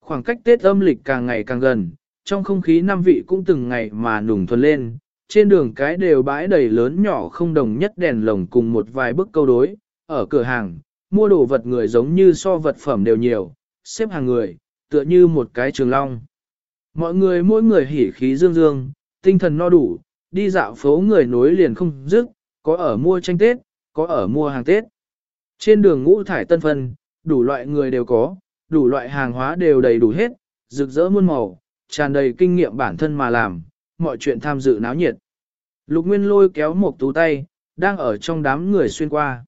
Khoảng cách Tết âm lịch càng ngày càng gần, trong không khí năm vị cũng từng ngày mà nùng thuần lên, trên đường cái đều bãi đầy lớn nhỏ không đồng nhất đèn lồng cùng một vài bức câu đối, ở cửa hàng, mua đồ vật người giống như so vật phẩm đều nhiều, xếp hàng người, tựa như một cái trường long. Mọi người mỗi người hỉ khí dương dương, tinh thần no đủ, đi dạo phố người nối liền không dứt, có ở mua tranh Tết, có ở mua hàng Tết. Trên đường ngũ thải tân phân, đủ loại người đều có, đủ loại hàng hóa đều đầy đủ hết, rực rỡ muôn màu, tràn đầy kinh nghiệm bản thân mà làm, mọi chuyện tham dự náo nhiệt. Lục Nguyên lôi kéo một tú tay, đang ở trong đám người xuyên qua.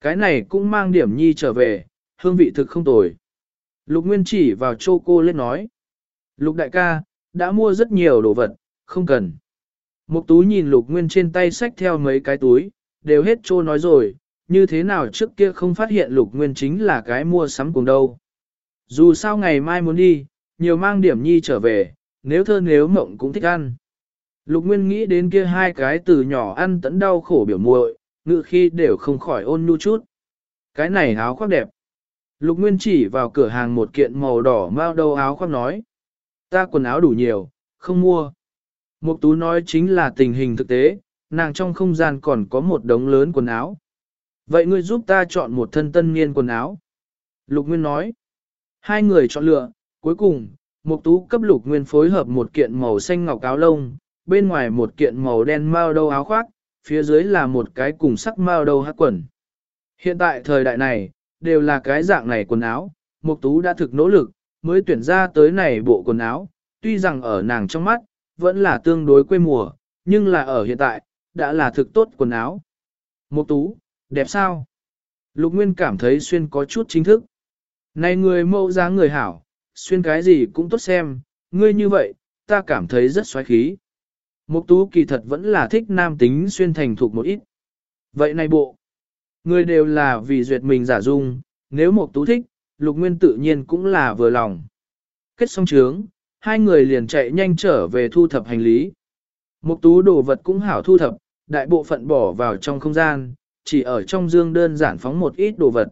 Cái này cũng mang điểm nhi trở về, hương vị thực không tồi. Lục Nguyên chỉ vào chô cô lên nói. Lục đại ca, đã mua rất nhiều đồ vật, không cần. Mục tú nhìn lục nguyên trên tay xách theo mấy cái túi, đều hết trô nói rồi, như thế nào trước kia không phát hiện lục nguyên chính là cái mua sắm cùng đâu. Dù sao ngày mai muốn đi, nhiều mang điểm nhi trở về, nếu thơ nếu mộng cũng thích ăn. Lục nguyên nghĩ đến kia hai cái từ nhỏ ăn tẫn đau khổ biểu muội, ngự khi đều không khỏi ôn nhu chút. Cái này áo khoác đẹp. Lục nguyên chỉ vào cửa hàng một kiện màu đỏ mao đầu áo khoác nói. Ta quần áo đủ nhiều, không mua. Mục tú nói chính là tình hình thực tế, nàng trong không gian còn có một đống lớn quần áo. Vậy ngươi giúp ta chọn một thân tân niên quần áo. Lục Nguyên nói. Hai người chọn lựa, cuối cùng, Mục Tú cấp Lục Nguyên phối hợp một kiện màu xanh ngọc áo lông, bên ngoài một kiện màu đen mao đầu áo khoác, phía dưới là một cái cùng sắc mao đầu hắc quần. Hiện tại thời đại này, đều là cái dạng này quần áo, Mục Tú đã thực nỗ lực, mới tuyển ra tới này bộ quần áo, tuy rằng ở nàng trong mắt, vẫn là tương đối quê mùa, nhưng là ở hiện tại, đã là thực tốt quần áo. Mục Tú, đẹp sao? Lục Nguyên cảm thấy xuyên có chút chính thức. Này người mẫu dáng người hảo, xuyên cái gì cũng tốt xem, ngươi như vậy, ta cảm thấy rất xoáy khí. Mục tú kỳ thật vẫn là thích nam tính xuyên thành thục một ít. Vậy này bộ, người đều là vì duyệt mình giả dung, nếu mục tú thích, lục nguyên tự nhiên cũng là vừa lòng. Kết xong trướng, hai người liền chạy nhanh trở về thu thập hành lý. Một tú đồ vật cũng hảo thu thập, đại bộ phận bỏ vào trong không gian, chỉ ở trong dương đơn giản phóng một ít đồ vật.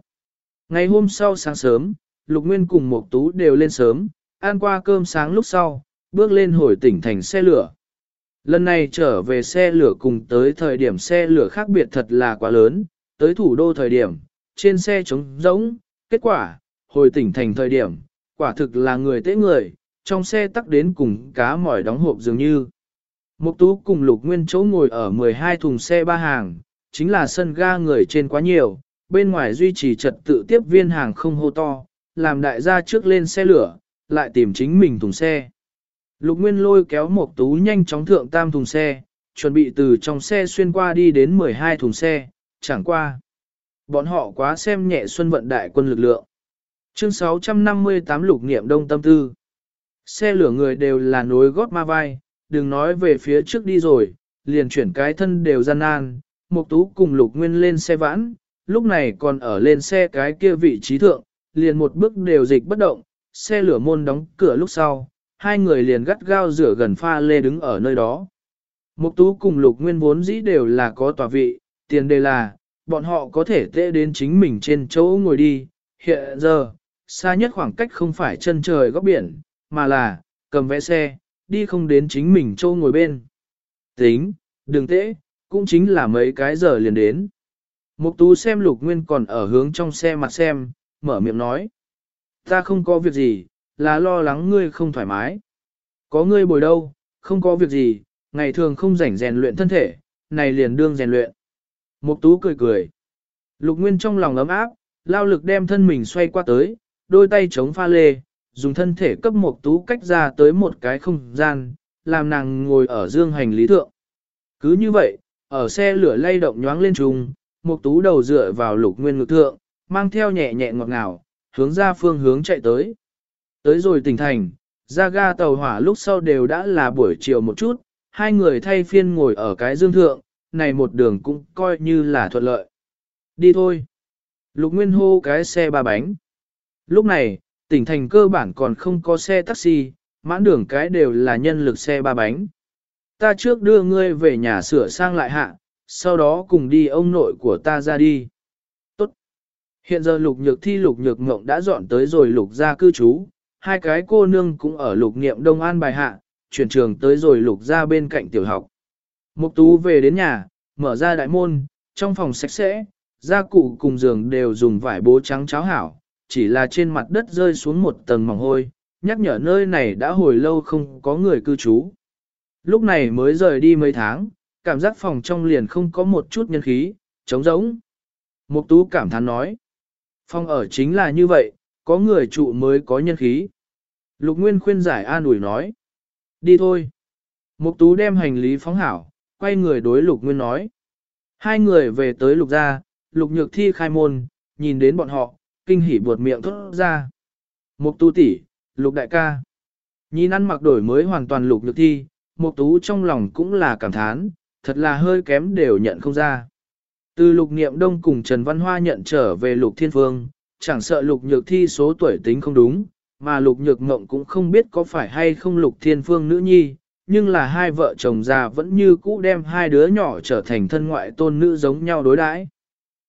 Ngày hôm sau sáng sớm, Lục Nguyên cùng Mộc Tú đều lên sớm, ăn qua cơm sáng lúc sau, bước lên hồi tỉnh thành xe lửa. Lần này trở về xe lửa cùng tới thời điểm xe lửa khác biệt thật là quá lớn, tới thủ đô thời điểm, trên xe trống rỗng, kết quả, hồi tỉnh thành thời điểm, quả thực là người tế người, trong xe tắc đến cùng cá mỏi đóng hộp dường như. Mục Tú cùng Lục Nguyên chỗ ngồi ở 12 thùng xe ba hàng, chính là sân ga người trên quá nhiều, bên ngoài duy trì trật tự tiếp viên hàng không hô to, làm đại gia trước lên xe lửa, lại tìm chính mình thùng xe. Lục Nguyên lôi kéo mục tú nhanh chóng thượng tam thùng xe, chuẩn bị từ trong xe xuyên qua đi đến 12 thùng xe, chẳng qua. Bọn họ quá xem nhẹ xuân vận đại quân lực lượng. Chương 658 lục niệm đông tâm tư. Xe lửa người đều là nối gót ma vai, đừng nói về phía trước đi rồi, liền chuyển cái thân đều gian nan. Mục tú cùng lục nguyên lên xe vãn, lúc này còn ở lên xe cái kia vị trí thượng, liền một bước đều dịch bất động, xe lửa môn đóng cửa lúc sau, hai người liền gắt gao rửa gần pha lê đứng ở nơi đó. Mục tú cùng lục nguyên vốn dĩ đều là có tòa vị, tiền đề là, bọn họ có thể tệ đến chính mình trên chỗ ngồi đi, hiện giờ, xa nhất khoảng cách không phải chân trời góc biển, mà là, cầm vé xe, đi không đến chính mình châu ngồi bên. Tính, đừng tễ, cũng chính là mấy cái giờ liền đến. Mục tú xem lục nguyên còn ở hướng trong xe mặt xem, mở miệng nói. Ta không có việc gì, là lo lắng ngươi không thoải mái. Có ngươi bồi đâu, không có việc gì, ngày thường không rảnh rèn luyện thân thể, này liền đương rèn luyện. Mục tú cười cười. Lục Nguyên trong lòng ấm áp, lao lực đem thân mình xoay qua tới, đôi tay chống pha lê, dùng thân thể cấp một tú cách ra tới một cái không gian, làm nàng ngồi ở dương hành lý thượng. Cứ như vậy, ở xe lửa lay động nhoáng lên trùng, một tú đầu dựa vào lục nguyên ngực thượng, mang theo nhẹ nhẹ ngọt ngào, hướng ra phương hướng chạy tới. Tới rồi tỉnh thành, ra ga tàu hỏa lúc sau đều đã là buổi chiều một chút, hai người thay phiên ngồi ở cái dương thượng, này một đường cũng coi như là thuận lợi. Đi thôi. Lục Nguyên hô cái xe ba bánh. Lúc này, tỉnh thành cơ bản còn không có xe taxi, mãn đường cái đều là nhân lực xe ba bánh. Ta trước đưa ngươi về nhà sửa sang lại hạ, sau đó cùng đi ông nội của ta ra đi. Tốt. Hiện giờ lục nhược thi lục nhược ngộng đã dọn tới rồi lục ra cư trú, hai cái cô nương cũng ở lục niệm đông an bài hạ, chuyển trường tới rồi lục ra bên cạnh tiểu học. Mục tú về đến nhà, mở ra đại môn, trong phòng sạch sẽ, gia cụ cùng giường đều dùng vải bố trắng cháo hảo, chỉ là trên mặt đất rơi xuống một tầng mỏng hôi, nhắc nhở nơi này đã hồi lâu không có người cư trú. Lúc này mới rời đi mấy tháng, cảm giác phòng trong liền không có một chút nhân khí, trống rỗng. Mục tú cảm thán nói, phòng ở chính là như vậy, có người trụ mới có nhân khí. Lục Nguyên khuyên giải an ủi nói, đi thôi. Mục tú đem hành lý phóng hảo, quay người đối Lục Nguyên nói. Hai người về tới Lục gia, Lục Nhược Thi khai môn, nhìn đến bọn họ, kinh hỉ buột miệng thốt ra. Mục tú tỷ, Lục đại ca. Nhìn ăn mặc đổi mới hoàn toàn Lục Nhược Thi, Mục tú trong lòng cũng là cảm thán, thật là hơi kém đều nhận không ra. Từ Lục Niệm Đông cùng Trần Văn Hoa nhận trở về Lục Thiên Phương, chẳng sợ Lục Nhược Thi số tuổi tính không đúng, mà Lục Nhược Ngộng cũng không biết có phải hay không Lục Thiên Phương nữ nhi, nhưng là hai vợ chồng già vẫn như cũ đem hai đứa nhỏ trở thành thân ngoại tôn nữ giống nhau đối đãi.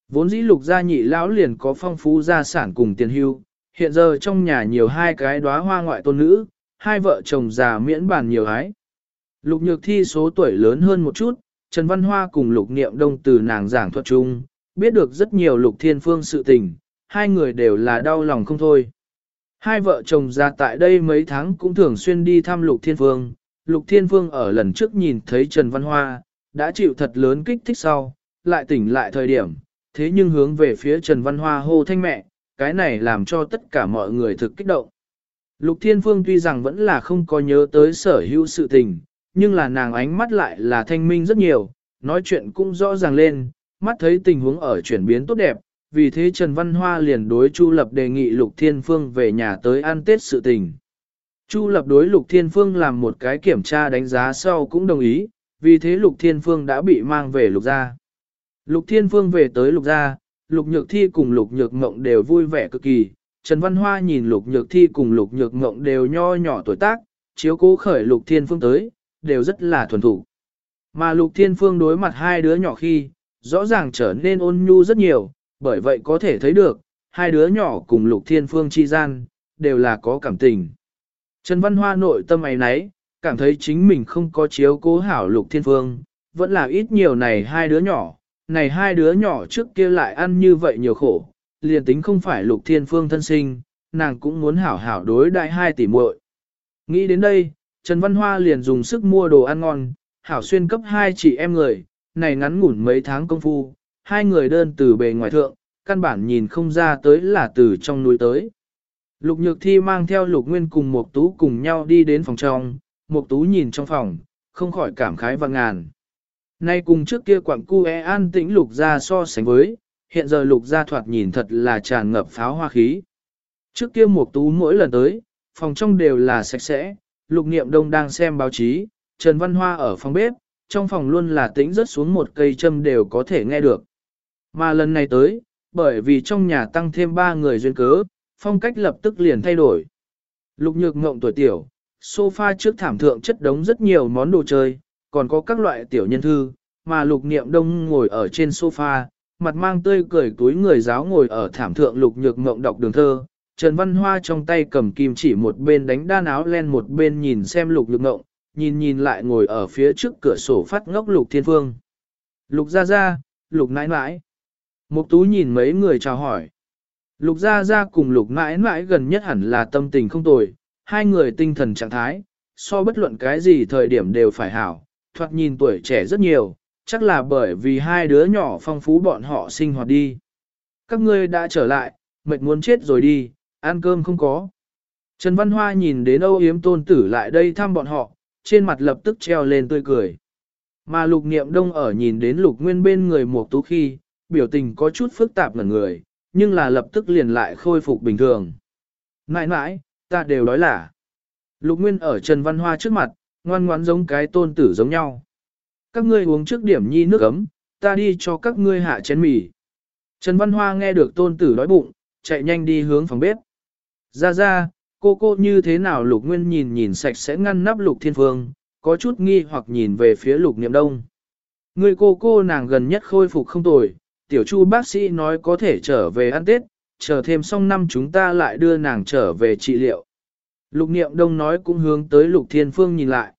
Vốn dĩ lục gia nhị lão liền có phong phú gia sản cùng tiền hưu, hiện giờ trong nhà nhiều hai cái đóa hoa ngoại tôn nữ, hai vợ chồng già miễn bàn nhiều hái. Lục nhược thi số tuổi lớn hơn một chút, Trần Văn Hoa cùng lục niệm đông từ nàng giảng thuật chung, biết được rất nhiều lục thiên phương sự tình, hai người đều là đau lòng không thôi. Hai vợ chồng già tại đây mấy tháng cũng thường xuyên đi thăm lục thiên phương, Lục Thiên Phương ở lần trước nhìn thấy Trần Văn Hoa, đã chịu thật lớn kích thích sau, lại tỉnh lại thời điểm, thế nhưng hướng về phía Trần Văn Hoa hô thanh mẹ, cái này làm cho tất cả mọi người thực kích động. Lục Thiên Phương tuy rằng vẫn là không có nhớ tới sở hữu sự tình, nhưng là nàng ánh mắt lại là thanh minh rất nhiều, nói chuyện cũng rõ ràng lên, mắt thấy tình huống ở chuyển biến tốt đẹp, vì thế Trần Văn Hoa liền đối Chu Lập đề nghị Lục Thiên Phương về nhà tới ăn Tết sự tình. Chu lập đối Lục Thiên Phương làm một cái kiểm tra đánh giá sau cũng đồng ý, vì thế Lục Thiên Phương đã bị mang về Lục gia. Lục Thiên Phương về tới Lục gia, Lục Nhược Thi cùng Lục Nhược Ngộng đều vui vẻ cực kỳ. Trần Văn Hoa nhìn Lục Nhược Thi cùng Lục Nhược Ngộng đều nho nhỏ tuổi tác, chiếu cố khởi Lục Thiên Phương tới, đều rất là thuần thủ. Mà Lục Thiên Phương đối mặt hai đứa nhỏ khi, rõ ràng trở nên ôn nhu rất nhiều, bởi vậy có thể thấy được, hai đứa nhỏ cùng Lục Thiên Phương chi gian, đều là có cảm tình. Trần Văn Hoa nội tâm ấy nấy, cảm thấy chính mình không có chiếu cố hảo lục thiên phương, vẫn là ít nhiều này hai đứa nhỏ, này hai đứa nhỏ trước kia lại ăn như vậy nhiều khổ, liền tính không phải lục thiên phương thân sinh, nàng cũng muốn hảo hảo đối đại hai tỷ muội. Nghĩ đến đây, Trần Văn Hoa liền dùng sức mua đồ ăn ngon, hảo xuyên cấp hai chị em người, này ngắn ngủn mấy tháng công phu, hai người đơn từ bề ngoài thượng, căn bản nhìn không ra tới là từ trong núi tới. Lục Nhược Thi mang theo Lục Nguyên cùng mộc tú cùng nhau đi đến phòng trong, mộc Tú nhìn trong phòng, không khỏi cảm khái và ngàn. Nay cùng trước kia quảng cu e an tĩnh lục gia so sánh với, hiện giờ lục gia thoạt nhìn thật là tràn ngập pháo hoa khí. Trước kia một Tú mỗi lần tới, phòng trong đều là sạch sẽ, lục niệm đông đang xem báo chí, Trần Văn Hoa ở phòng bếp, trong phòng luôn là tĩnh rất xuống một cây châm đều có thể nghe được. Mà lần này tới, bởi vì trong nhà tăng thêm ba người duyên cớ, phong cách lập tức liền thay đổi. Lục nhược ngộng tuổi tiểu, sofa trước thảm thượng chất đống rất nhiều món đồ chơi, còn có các loại tiểu nhân thư, mà lục niệm đông ngồi ở trên sofa, mặt mang tươi cười túi người giáo ngồi ở thảm thượng lục nhược ngộng đọc đường thơ. Trần Văn Hoa trong tay cầm kim chỉ một bên đánh đan áo len một bên nhìn xem lục nhược ngộng, nhìn nhìn lại ngồi ở phía trước cửa sổ phát ngốc lục thiên phương. Lục ra ra, lục nãi nãi. Mục tú nhìn mấy người chào hỏi. Lục ra ra cùng lục nãi nãi gần nhất hẳn là tâm tình không tồi, hai người tinh thần trạng thái, so bất luận cái gì thời điểm đều phải hảo, thoạt nhìn tuổi trẻ rất nhiều, chắc là bởi vì hai đứa nhỏ phong phú bọn họ sinh hoạt đi. Các ngươi đã trở lại, mệt muốn chết rồi đi, ăn cơm không có. Trần Văn Hoa nhìn đến Âu Yếm tôn tử lại đây thăm bọn họ, trên mặt lập tức treo lên tươi cười. Mà lục niệm đông ở nhìn đến lục nguyên bên người một tú khi, biểu tình có chút phức tạp ngẩn người, nhưng là lập tức liền lại khôi phục bình thường. Nãi mãi, ta đều đói là. Lục nguyên ở Trần Văn Hoa trước mặt, ngoan ngoãn giống cái tôn tử giống nhau. Các ngươi uống trước điểm nhi nước ấm, ta đi cho các ngươi hạ chén mì. Trần Văn Hoa nghe được tôn tử đói bụng, chạy nhanh đi hướng phòng bếp. Ra ra, cô cô như thế nào lục nguyên nhìn nhìn sạch sẽ ngăn nắp lục thiên phương, có chút nghi hoặc nhìn về phía lục niệm đông. Người cô cô nàng gần nhất khôi phục không tồi, tiểu chu bác sĩ nói có thể trở về ăn tết, chờ thêm xong năm chúng ta lại đưa nàng trở về trị liệu. Lục niệm đông nói cũng hướng tới lục thiên phương nhìn lại.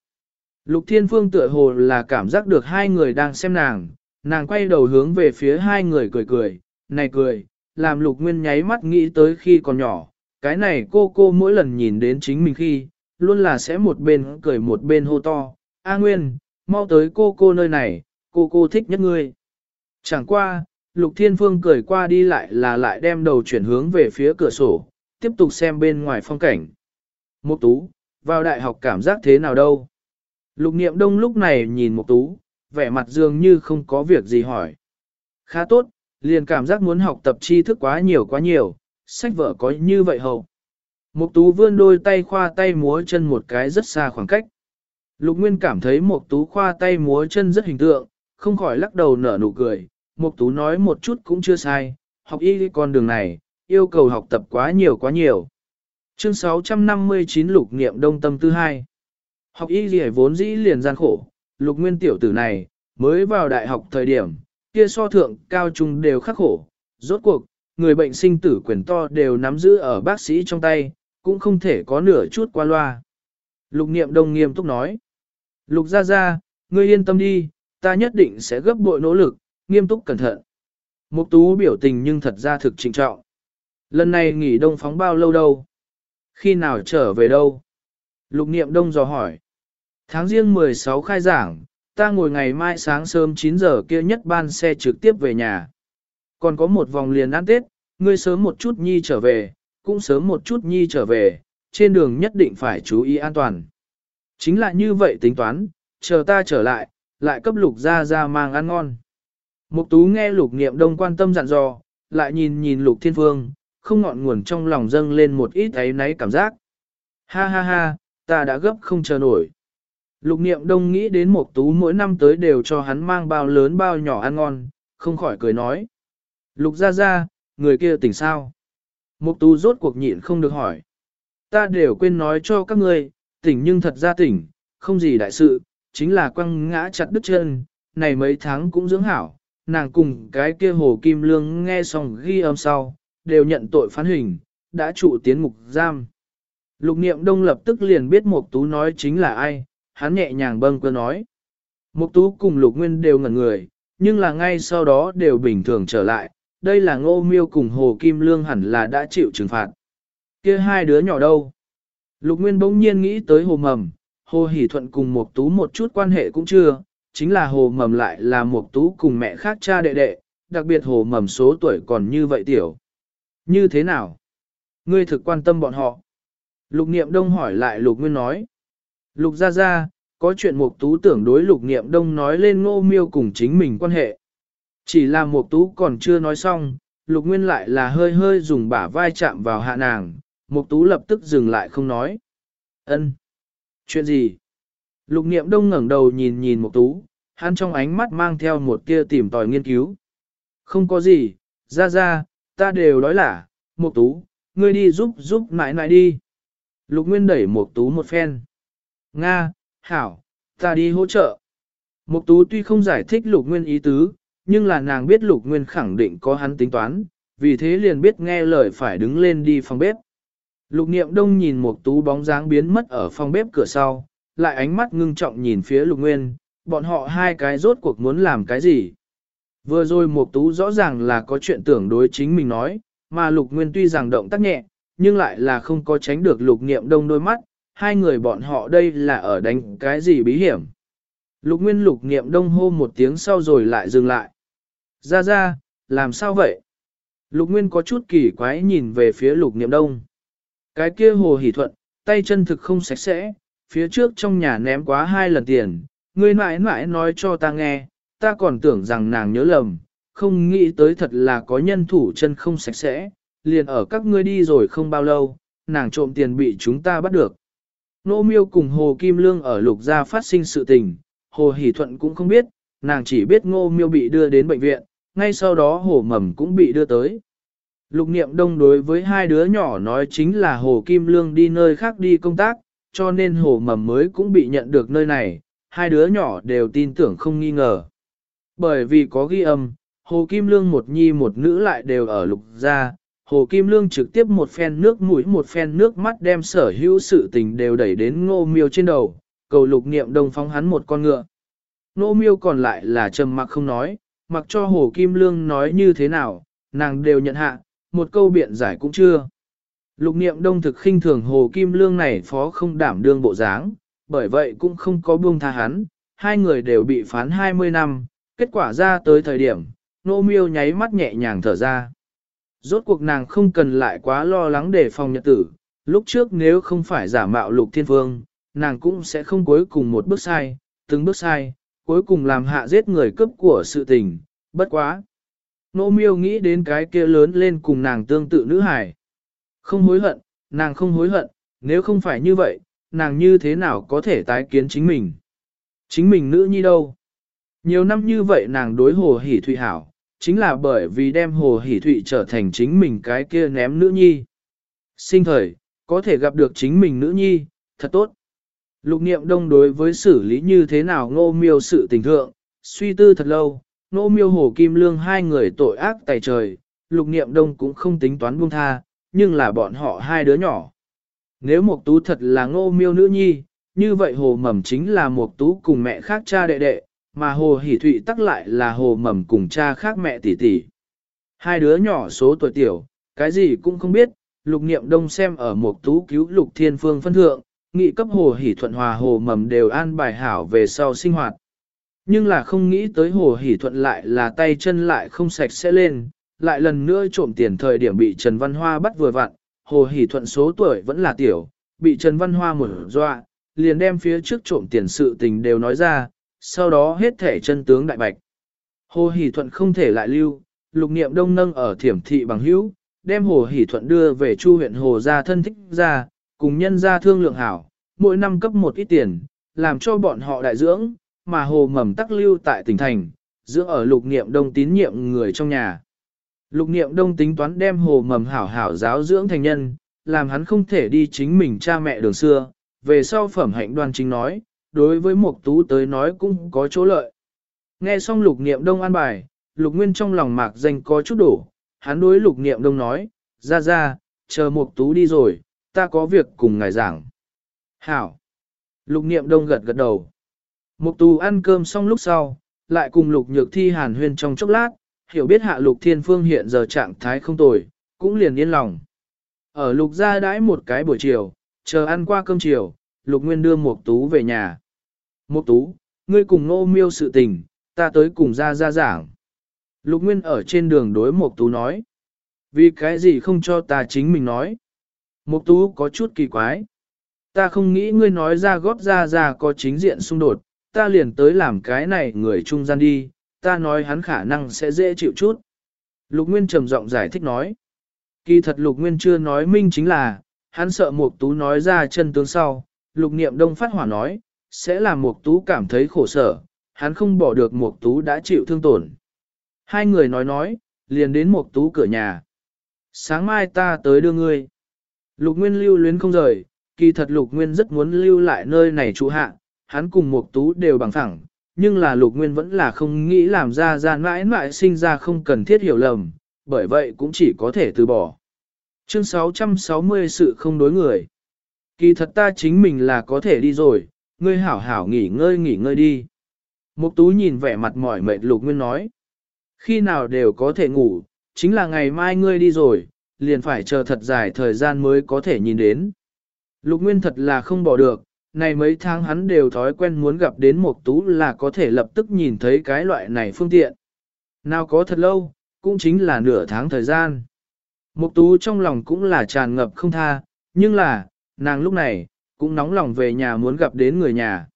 Lục thiên phương tựa hồ là cảm giác được hai người đang xem nàng, nàng quay đầu hướng về phía hai người cười cười, này cười, làm lục nguyên nháy mắt nghĩ tới khi còn nhỏ, cái này cô cô mỗi lần nhìn đến chính mình khi, luôn là sẽ một bên cười một bên hô to, A Nguyên, mau tới cô cô nơi này, cô cô thích nhất ngươi. Chẳng qua, Lục Thiên Phương cười qua đi lại là lại đem đầu chuyển hướng về phía cửa sổ, tiếp tục xem bên ngoài phong cảnh. Mục Tú, vào đại học cảm giác thế nào đâu? Lục Niệm Đông lúc này nhìn Mục Tú, vẻ mặt dường như không có việc gì hỏi. Khá tốt, liền cảm giác muốn học tập tri thức quá nhiều quá nhiều, sách vở có như vậy hầu. Mục tú vươn đôi tay khoa tay múa chân một cái rất xa khoảng cách. Lục Nguyên cảm thấy Mục tú khoa tay múa chân rất hình tượng, không khỏi lắc đầu nở nụ cười. Mục tú nói một chút cũng chưa sai, học y con đường này, yêu cầu học tập quá nhiều quá nhiều. Chương 659 Lục Niệm Đông Tâm Tư 2 Học y gì vốn dĩ liền gian khổ, Lục Nguyên tiểu tử này, mới vào đại học thời điểm, kia so thượng cao trung đều khắc khổ, rốt cuộc, người bệnh sinh tử quyền to đều nắm giữ ở bác sĩ trong tay, cũng không thể có nửa chút qua loa. Lục niệm đông nghiêm túc nói. Lục ra ra, ngươi yên tâm đi, ta nhất định sẽ gấp bội nỗ lực, nghiêm túc cẩn thận. Mục tú biểu tình nhưng thật ra thực trịnh trọng. Lần này nghỉ đông phóng bao lâu đâu? Khi nào trở về đâu? Lục niệm đông dò hỏi. Tháng riêng 16 khai giảng, ta ngồi ngày mai sáng sớm 9 giờ kia nhất ban xe trực tiếp về nhà. Còn có một vòng liền ăn Tết, ngươi sớm một chút nhi trở về, cũng sớm một chút nhi trở về, trên đường nhất định phải chú ý an toàn. Chính là như vậy tính toán, chờ ta trở lại, lại cấp lục ra ra mang ăn ngon. Mục tú nghe lục niệm đông quan tâm dặn dò, lại nhìn nhìn lục thiên phương, không ngọn nguồn trong lòng dâng lên một ít ấy náy cảm giác. Ha ha ha, ta đã gấp không chờ nổi. Lục niệm đông nghĩ đến một tú mỗi năm tới đều cho hắn mang bao lớn bao nhỏ ăn ngon, không khỏi cười nói. Lục ra ra, người kia tỉnh sao? Mục tú rốt cuộc nhịn không được hỏi. Ta đều quên nói cho các ngươi, tỉnh nhưng thật ra tỉnh, không gì đại sự, chính là quăng ngã chặt đứt chân, này mấy tháng cũng dưỡng hảo, nàng cùng cái kia hồ kim lương nghe xong ghi âm sau, đều nhận tội phán hình, đã trụ tiến ngục giam. Lục niệm đông lập tức liền biết Mục Tú nói chính là ai, hắn nhẹ nhàng bâng cơ nói. Mục Tú cùng Lục Nguyên đều ngẩn người, nhưng là ngay sau đó đều bình thường trở lại, đây là ngô miêu cùng Hồ Kim Lương hẳn là đã chịu trừng phạt. kia hai đứa nhỏ đâu? Lục Nguyên bỗng nhiên nghĩ tới Hồ Mầm, Hồ Hỷ Thuận cùng mục Tú một chút quan hệ cũng chưa, chính là Hồ Mầm lại là mục Tú cùng mẹ khác cha đệ đệ, đặc biệt Hồ Mầm số tuổi còn như vậy tiểu. Như thế nào? Ngươi thực quan tâm bọn họ. Lục Niệm Đông hỏi lại Lục Nguyên nói. Lục ra ra, có chuyện Mục Tú tưởng đối Lục Niệm Đông nói lên Ngô Miêu cùng chính mình quan hệ. Chỉ là Mục Tú còn chưa nói xong, Lục Nguyên lại là hơi hơi dùng bả vai chạm vào hạ nàng, Mục Tú lập tức dừng lại không nói. "Ân? Chuyện gì?" Lục Niệm Đông ngẩng đầu nhìn nhìn Mục Tú, hắn trong ánh mắt mang theo một tia tìm tòi nghiên cứu. "Không có gì, ra ra, ta đều nói là, Mục Tú, ngươi đi giúp giúp mãi mãi đi." Lục Nguyên đẩy Mục Tú một phen. "Nga, hảo, ta đi hỗ trợ." Mục Tú tuy không giải thích Lục Nguyên ý tứ, nhưng là nàng biết Lục Nguyên khẳng định có hắn tính toán, vì thế liền biết nghe lời phải đứng lên đi phòng bếp. Lục Niệm Đông nhìn Mục Tú bóng dáng biến mất ở phòng bếp cửa sau, lại ánh mắt ngưng trọng nhìn phía Lục Nguyên, bọn họ hai cái rốt cuộc muốn làm cái gì? Vừa rồi Mục Tú rõ ràng là có chuyện tưởng đối chính mình nói, mà Lục Nguyên tuy rằng động tác nhẹ, nhưng lại là không có tránh được Lục Niệm Đông đôi mắt, hai người bọn họ đây là ở đánh cái gì bí hiểm. Lục Nguyên Lục Niệm Đông hô một tiếng sau rồi lại dừng lại. Ra ra, làm sao vậy? Lục Nguyên có chút kỳ quái nhìn về phía Lục Niệm Đông. Cái kia hồ hỉ thuận, tay chân thực không sạch sẽ, phía trước trong nhà ném quá hai lần tiền, người mãi mãi nói cho ta nghe, ta còn tưởng rằng nàng nhớ lầm, không nghĩ tới thật là có nhân thủ chân không sạch sẽ, liền ở các ngươi đi rồi không bao lâu, nàng trộm tiền bị chúng ta bắt được. Nô miêu cùng Hồ Kim Lương ở lục gia phát sinh sự tình, Hồ Hỷ Thuận cũng không biết, nàng chỉ biết ngô miêu bị đưa đến bệnh viện, ngay sau đó Hồ Mầm cũng bị đưa tới. Lục niệm đông đối với hai đứa nhỏ nói chính là Hồ Kim Lương đi nơi khác đi công tác, cho nên Hồ Mầm mới cũng bị nhận được nơi này, hai đứa nhỏ đều tin tưởng không nghi ngờ. Bởi vì có ghi âm, Hồ Kim Lương một nhi một nữ lại đều ở lục gia, Hồ Kim Lương trực tiếp một phen nước mũi một phen nước mắt đem sở hữu sự tình đều đẩy đến ngô miêu trên đầu, cầu lục niệm đông phóng hắn một con ngựa. Ngô miêu còn lại là trầm mặc không nói, mặc cho Hồ Kim Lương nói như thế nào, nàng đều nhận hạ, một câu biện giải cũng chưa. Lục niệm đông thực khinh thường Hồ Kim Lương này phó không đảm đương bộ dáng, bởi vậy cũng không có buông tha hắn, hai người đều bị phán 20 năm, kết quả ra tới thời điểm, nô miêu nháy mắt nhẹ nhàng thở ra. Rốt cuộc nàng không cần lại quá lo lắng để phòng nhật tử, lúc trước nếu không phải giả mạo lục thiên vương, nàng cũng sẽ không cuối cùng một bước sai, từng bước sai, cuối cùng làm hạ giết người cướp của sự tình, bất quá. Nô miêu nghĩ đến cái kia lớn lên cùng nàng tương tự nữ hải. Không hối hận, nàng không hối hận, nếu không phải như vậy, nàng như thế nào có thể tái kiến chính mình. Chính mình nữ nhi đâu. Nhiều năm như vậy nàng đối hồ hỉ thụy hảo, chính là bởi vì đem hồ hỉ thụy trở thành chính mình cái kia ném nữ nhi. Sinh thời, có thể gặp được chính mình nữ nhi, thật tốt. Lục niệm đông đối với xử lý như thế nào ngô miêu sự tình thượng, suy tư thật lâu, ngô miêu hồ kim lương hai người tội ác tài trời, lục niệm đông cũng không tính toán buông tha, nhưng là bọn họ hai đứa nhỏ. Nếu mộc tú thật là ngô miêu nữ nhi, như vậy hồ mầm chính là mộc tú cùng mẹ khác cha đệ đệ, mà hồ hỷ thụy tắc lại là hồ mầm cùng cha khác mẹ tỷ tỷ. Hai đứa nhỏ số tuổi tiểu, cái gì cũng không biết, lục niệm đông xem ở một tú cứu lục thiên phương phân thượng, nghị cấp hồ hỷ thuận hòa hồ mầm đều an bài hảo về sau sinh hoạt. Nhưng là không nghĩ tới hồ hỷ thuận lại là tay chân lại không sạch sẽ lên, lại lần nữa trộm tiền thời điểm bị Trần Văn Hoa bắt vừa vặn, hồ hỷ thuận số tuổi vẫn là tiểu, bị Trần Văn Hoa mở dọa, liền đem phía trước trộm tiền sự tình đều nói ra, sau đó hết thể chân tướng đại bạch. Hồ hỷ thuận không thể lại lưu, lục niệm đông nâng ở thiểm thị bằng hữu, đem hồ hỷ thuận đưa về chu huyện hồ gia thân thích ra, cùng nhân gia thương lượng hảo, mỗi năm cấp một ít tiền, làm cho bọn họ đại dưỡng, mà hồ mầm tắc lưu tại tỉnh thành, dưỡng ở lục niệm đông tín nhiệm người trong nhà. Lục niệm đông tính toán đem hồ mầm hảo hảo giáo dưỡng thành nhân, làm hắn không thể đi chính mình cha mẹ đường xưa, về sau phẩm hạnh đoan chính nói, đối với Mộc Tú tới nói cũng có chỗ lợi. Nghe xong lục niệm đông an bài, lục nguyên trong lòng mạc danh có chút đổ, hắn đối lục niệm đông nói, ra ra, chờ Mộc Tú đi rồi, ta có việc cùng ngài giảng. Hảo. Lục niệm đông gật gật đầu. Mục Tú ăn cơm xong lúc sau, lại cùng lục nhược thi hàn huyên trong chốc lát, hiểu biết hạ lục thiên phương hiện giờ trạng thái không tồi, cũng liền yên lòng. Ở lục gia đãi một cái buổi chiều, chờ ăn qua cơm chiều, lục nguyên đưa Mục Tú về nhà. Mục Tú, ngươi cùng nô miêu sự tình, ta tới cùng ra ra giảng. Lục nguyên ở trên đường đối Mục Tú nói. Vì cái gì không cho ta chính mình nói? Mục Tú có chút kỳ quái. ta không nghĩ ngươi nói ra góp ra ra có chính diện xung đột, ta liền tới làm cái này người trung gian đi, ta nói hắn khả năng sẽ dễ chịu chút. Lục Nguyên trầm giọng giải thích nói. Kỳ thật Lục Nguyên chưa nói minh chính là, hắn sợ Mục Tú nói ra chân tướng sau, Lục Niệm Đông phát hỏa nói, sẽ làm Mục Tú cảm thấy khổ sở, hắn không bỏ được Mục Tú đã chịu thương tổn. Hai người nói nói, liền đến Mục Tú cửa nhà. Sáng mai ta tới đưa ngươi. Lục Nguyên lưu luyến không rời, kỳ thật Lục Nguyên rất muốn lưu lại nơi này trụ hạ, hắn cùng Mục Tú đều bằng phẳng, nhưng là Lục Nguyên vẫn là không nghĩ làm ra ra mãi mãi sinh ra không cần thiết hiểu lầm, bởi vậy cũng chỉ có thể từ bỏ. Chương 660 sự không đối người. Kỳ thật ta chính mình là có thể đi rồi, ngươi hảo hảo nghỉ ngơi nghỉ ngơi đi. Mục Tú nhìn vẻ mặt mỏi mệt Lục Nguyên nói. Khi nào đều có thể ngủ, chính là ngày mai ngươi đi rồi, liền phải chờ thật dài thời gian mới có thể nhìn đến. Lục Nguyên thật là không bỏ được, này mấy tháng hắn đều thói quen muốn gặp đến mục tú là có thể lập tức nhìn thấy cái loại này phương tiện. Nào có thật lâu, cũng chính là nửa tháng thời gian. Mục tú trong lòng cũng là tràn ngập không tha, nhưng là, nàng lúc này, cũng nóng lòng về nhà muốn gặp đến người nhà.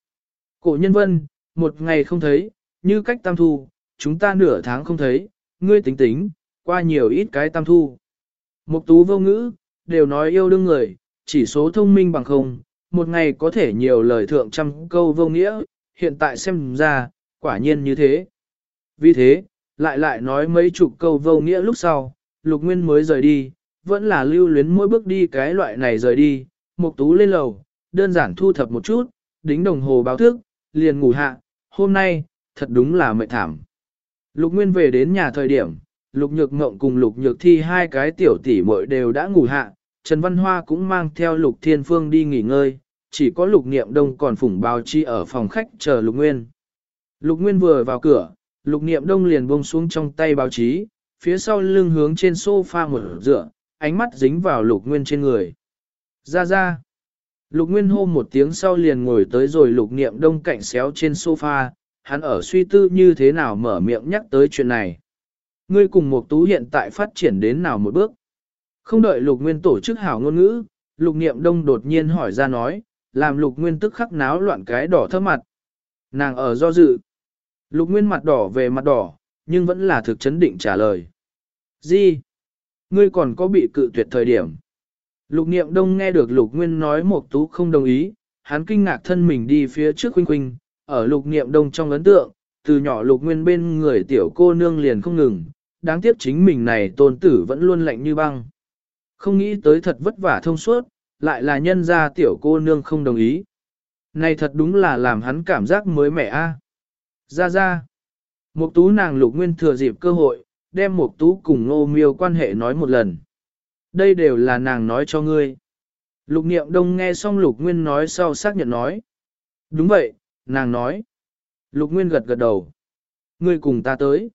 Cổ nhân vân, một ngày không thấy, như cách tam thu, chúng ta nửa tháng không thấy, ngươi tính tính, qua nhiều ít cái tam thu. Mục tú vô ngữ, đều nói yêu đương người, chỉ số thông minh bằng không, một ngày có thể nhiều lời thượng trăm câu vô nghĩa, hiện tại xem ra, quả nhiên như thế. Vì thế, lại lại nói mấy chục câu vô nghĩa lúc sau, lục nguyên mới rời đi, vẫn là lưu luyến mỗi bước đi cái loại này rời đi, mục tú lên lầu, đơn giản thu thập một chút, đính đồng hồ báo thức, liền ngủ hạ, hôm nay, thật đúng là mệt thảm. Lục Nguyên về đến nhà thời điểm, Lục Nhược Ngộng cùng Lục Nhược Thi hai cái tiểu tỷ muội đều đã ngủ hạ, Trần Văn Hoa cũng mang theo Lục Thiên Phương đi nghỉ ngơi, chỉ có Lục Niệm Đông còn phụng báo chi ở phòng khách chờ Lục Nguyên. Lục Nguyên vừa vào cửa, Lục Niệm Đông liền buông xuống trong tay báo chí, phía sau lưng hướng trên sofa một dựa, ánh mắt dính vào Lục Nguyên trên người. Ra ra. Lục Nguyên hô một tiếng sau liền ngồi tới rồi Lục Niệm Đông cạnh xéo trên sofa, hắn ở suy tư như thế nào mở miệng nhắc tới chuyện này. Ngươi cùng một tú hiện tại phát triển đến nào một bước. Không đợi Lục Nguyên tổ chức hảo ngôn ngữ, Lục Niệm Đông đột nhiên hỏi ra nói, làm Lục Nguyên tức khắc náo loạn cái đỏ thấp mặt. Nàng ở do dự. Lục Nguyên mặt đỏ về mặt đỏ, nhưng vẫn là thực chấn định trả lời. Gì? Ngươi còn có bị cự tuyệt thời điểm. Lục Niệm Đông nghe được Lục Nguyên nói một tú không đồng ý, hắn kinh ngạc thân mình đi phía trước Khuynh Khuynh, ở Lục Niệm Đông trong ấn tượng, từ nhỏ Lục Nguyên bên người tiểu cô nương liền không ngừng, đáng tiếc chính mình này tôn tử vẫn luôn lạnh như băng. Không nghĩ tới thật vất vả thông suốt, lại là nhân ra tiểu cô nương không đồng ý. Này thật đúng là làm hắn cảm giác mới mẻ a. Ra ra. Mộc tú nàng lục nguyên thừa dịp cơ hội, đem Mộc tú cùng Ngô miêu quan hệ nói một lần. Đây đều là nàng nói cho ngươi. Lục niệm đông nghe xong lục nguyên nói sau xác nhận nói. Đúng vậy, nàng nói. Lục nguyên gật gật đầu. Ngươi cùng ta tới.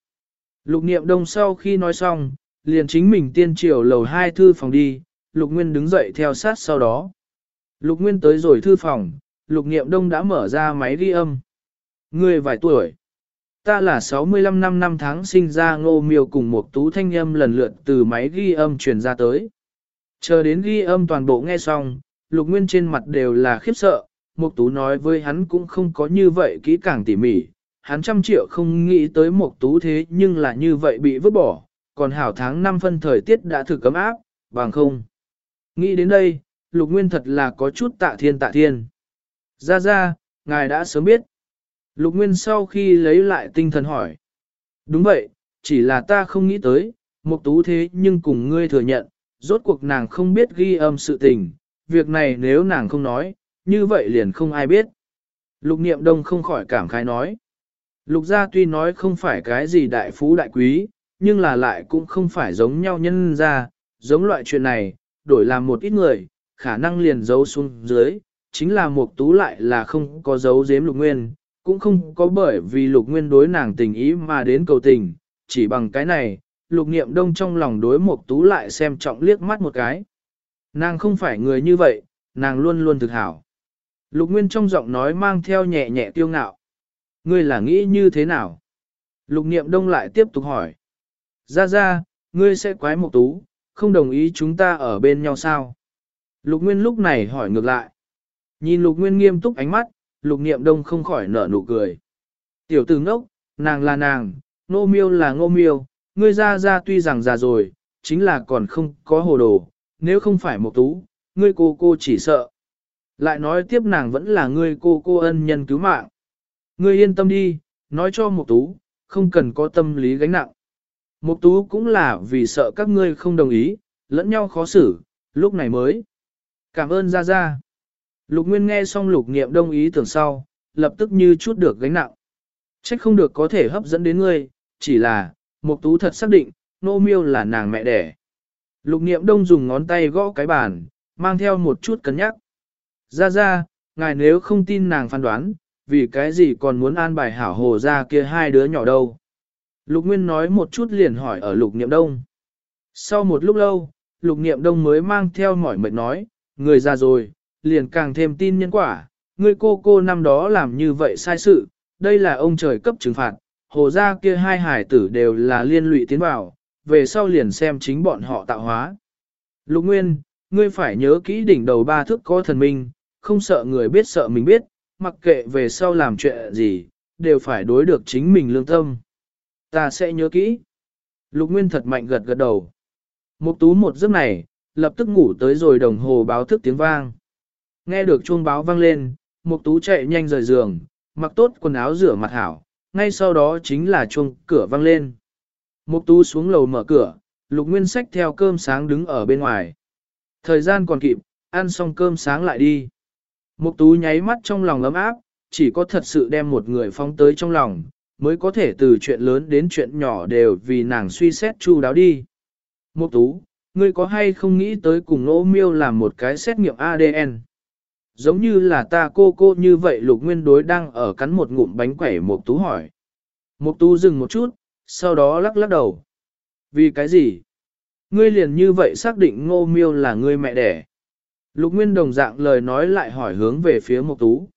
Lục niệm đông sau khi nói xong, liền chính mình tiên triều lầu hai thư phòng đi, Lục Nguyên đứng dậy theo sát sau đó. Lục Nguyên tới rồi thư phòng, Lục Niệm Đông đã mở ra máy ghi âm. ngươi vài tuổi. Ta là 65 năm năm tháng sinh ra ngô miêu cùng một tú thanh âm lần lượt từ máy ghi âm truyền ra tới. Chờ đến ghi âm toàn bộ nghe xong, Lục Nguyên trên mặt đều là khiếp sợ, Mục Tú nói với hắn cũng không có như vậy kỹ càng tỉ mỉ, hắn trăm triệu không nghĩ tới Mục Tú thế nhưng là như vậy bị vứt bỏ, còn hảo tháng năm phân thời tiết đã thử cấm áp, bằng không. Nghĩ đến đây, lục nguyên thật là có chút tạ thiên tạ thiên. Ra ra, ngài đã sớm biết. Lục nguyên sau khi lấy lại tinh thần hỏi. Đúng vậy, chỉ là ta không nghĩ tới, Mục tú thế nhưng cùng ngươi thừa nhận, rốt cuộc nàng không biết ghi âm sự tình, việc này nếu nàng không nói, như vậy liền không ai biết. Lục niệm đông không khỏi cảm khái nói. Lục gia tuy nói không phải cái gì đại phú đại quý, nhưng là lại cũng không phải giống nhau nhân ra, giống loại chuyện này, đổi làm một ít người, khả năng liền giấu xuống dưới, chính là Mục tú lại là không có giấu giếm lục nguyên, cũng không có bởi vì lục nguyên đối nàng tình ý mà đến cầu tình, chỉ bằng cái này, lục niệm đông trong lòng đối một tú lại xem trọng liếc mắt một cái. Nàng không phải người như vậy, nàng luôn luôn thực hảo. Lục nguyên trong giọng nói mang theo nhẹ nhẹ tiêu ngạo. Ngươi là nghĩ như thế nào? Lục niệm đông lại tiếp tục hỏi. Ra ra, ngươi sẽ quái một tú, không đồng ý chúng ta ở bên nhau sao? Lục Nguyên lúc này hỏi ngược lại. Nhìn lục nguyên nghiêm túc ánh mắt, lục niệm đông không khỏi nở nụ cười. Tiểu tử ngốc, nàng là nàng, nô miêu là ngô miêu, ngươi ra ra tuy rằng già rồi, chính là còn không có hồ đồ, nếu không phải một tú, ngươi cô cô chỉ sợ. Lại nói tiếp nàng vẫn là ngươi cô cô ân nhân cứu mạng. Ngươi yên tâm đi, nói cho một tú, không cần có tâm lý gánh nặng. Một tú cũng là vì sợ các ngươi không đồng ý, lẫn nhau khó xử, lúc này mới. Cảm ơn ra ra. Lục Nguyên nghe xong lục niệm đông ý tưởng sau, lập tức như chút được gánh nặng. Trách không được có thể hấp dẫn đến ngươi, chỉ là, Mục tú thật xác định, nô miêu là nàng mẹ đẻ. Lục niệm đông dùng ngón tay gõ cái bàn, mang theo một chút cân nhắc. Ra ra, ngài nếu không tin nàng phán đoán, vì cái gì còn muốn an bài hảo hồ gia kia hai đứa nhỏ đâu. Lục Nguyên nói một chút liền hỏi ở lục niệm đông. Sau một lúc lâu, lục niệm đông mới mang theo mỏi mệt nói, người già rồi, liền càng thêm tin nhân quả, ngươi cô cô năm đó làm như vậy sai sự, đây là ông trời cấp trừng phạt, hồ gia kia hai hải tử đều là liên lụy tiến vào, về sau liền xem chính bọn họ tạo hóa. Lục Nguyên, ngươi phải nhớ kỹ đỉnh đầu ba thước có thần minh, không sợ người biết sợ mình biết, mặc kệ về sau làm chuyện gì, đều phải đối được chính mình lương tâm. Ta sẽ nhớ kỹ. Lục Nguyên thật mạnh gật gật đầu. Một tú một giấc này, lập tức ngủ tới rồi đồng hồ báo thức tiếng vang. Nghe được chuông báo vang lên, mục tú chạy nhanh rời giường, mặc tốt quần áo rửa mặt hảo, ngay sau đó chính là chuông cửa vang lên. mục tú xuống lầu mở cửa, lục nguyên sách theo cơm sáng đứng ở bên ngoài. Thời gian còn kịp, ăn xong cơm sáng lại đi. Mục tú nháy mắt trong lòng ấm áp, chỉ có thật sự đem một người phóng tới trong lòng, mới có thể từ chuyện lớn đến chuyện nhỏ đều vì nàng suy xét chu đáo đi. Mục tú, ngươi có hay không nghĩ tới cùng nỗ miêu làm một cái xét nghiệm ADN? Giống như là ta cô cô như vậy lục nguyên đối đang ở cắn một ngụm bánh quẩy mục tú hỏi. mục tú dừng một chút, sau đó lắc lắc đầu. Vì cái gì? Ngươi liền như vậy xác định ngô miêu là ngươi mẹ đẻ. Lục Nguyên đồng dạng lời nói lại hỏi hướng về phía mục Tú.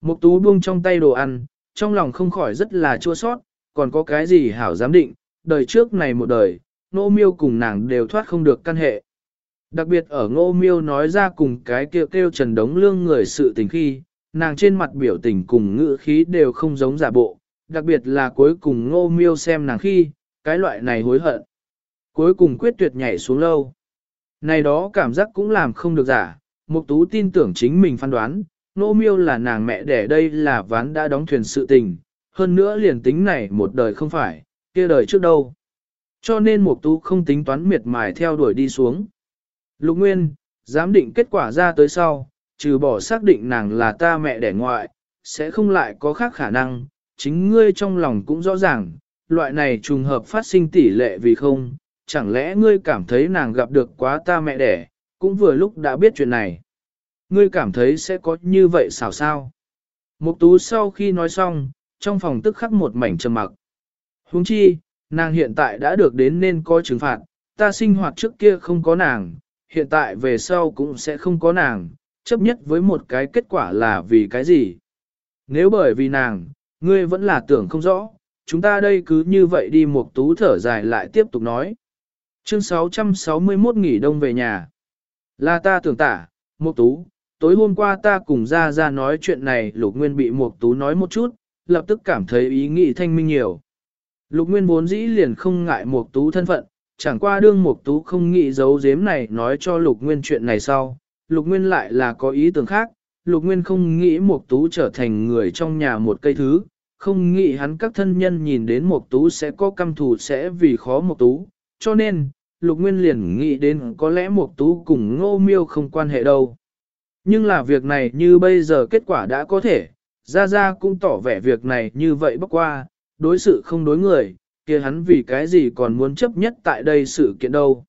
mục Tú buông trong tay đồ ăn, trong lòng không khỏi rất là chua sót, còn có cái gì hảo giám định, đời trước này một đời, Ngô Miêu cùng nàng đều thoát không được căn hệ. Đặc biệt ở Ngô Miêu nói ra cùng cái kêu kêu Trần Đống Lương người sự tình khi, nàng trên mặt biểu tình cùng ngữ khí đều không giống giả bộ, đặc biệt là cuối cùng Ngô Miêu xem nàng khi, cái loại này hối hận. Cuối cùng quyết tuyệt nhảy xuống lâu. Này đó cảm giác cũng làm không được giả, Mục Tú tin tưởng chính mình phán đoán, Ngô miêu là nàng mẹ đẻ đây là ván đã đóng thuyền sự tình, hơn nữa liền tính này một đời không phải, kia đời trước đâu. Cho nên Mục Tú không tính toán miệt mài theo đuổi đi xuống. Lục Nguyên, giám định kết quả ra tới sau, trừ bỏ xác định nàng là ta mẹ đẻ ngoại, sẽ không lại có khác khả năng, chính ngươi trong lòng cũng rõ ràng, loại này trùng hợp phát sinh tỷ lệ vì không, chẳng lẽ ngươi cảm thấy nàng gặp được quá ta mẹ đẻ, cũng vừa lúc đã biết chuyện này. Ngươi cảm thấy sẽ có như vậy xảo sao? Mục tú sau khi nói xong, trong phòng tức khắc một mảnh trầm mặc. Huống chi, nàng hiện tại đã được đến nên có trừng phạt, ta sinh hoạt trước kia không có nàng, hiện tại về sau cũng sẽ không có nàng, chấp nhất với một cái kết quả là vì cái gì? Nếu bởi vì nàng, ngươi vẫn là tưởng không rõ, chúng ta đây cứ như vậy đi một tú thở dài lại tiếp tục nói. Chương 661 nghỉ đông về nhà. Là ta tưởng tả, Mục Tú, tối hôm qua ta cùng ra ra nói chuyện này Lục Nguyên bị Mục Tú nói một chút, lập tức cảm thấy ý nghĩ thanh minh nhiều. Lục Nguyên vốn dĩ liền không ngại Mục Tú thân phận, chẳng qua đương Mục Tú không nghĩ giấu giếm này nói cho Lục Nguyên chuyện này sau, Lục Nguyên lại là có ý tưởng khác, Lục Nguyên không nghĩ Mục Tú trở thành người trong nhà một cây thứ, không nghĩ hắn các thân nhân nhìn đến Mục Tú sẽ có căm thù sẽ vì khó Mục Tú, cho nên, Lục Nguyên liền nghĩ đến có lẽ Mục Tú cùng Ngô Miêu không quan hệ đâu. Nhưng là việc này như bây giờ kết quả đã có thể, Gia Gia cũng tỏ vẻ việc này như vậy bắc qua, đối sự không đối người, kia hắn vì cái gì còn muốn chấp nhất tại đây sự kiện đâu.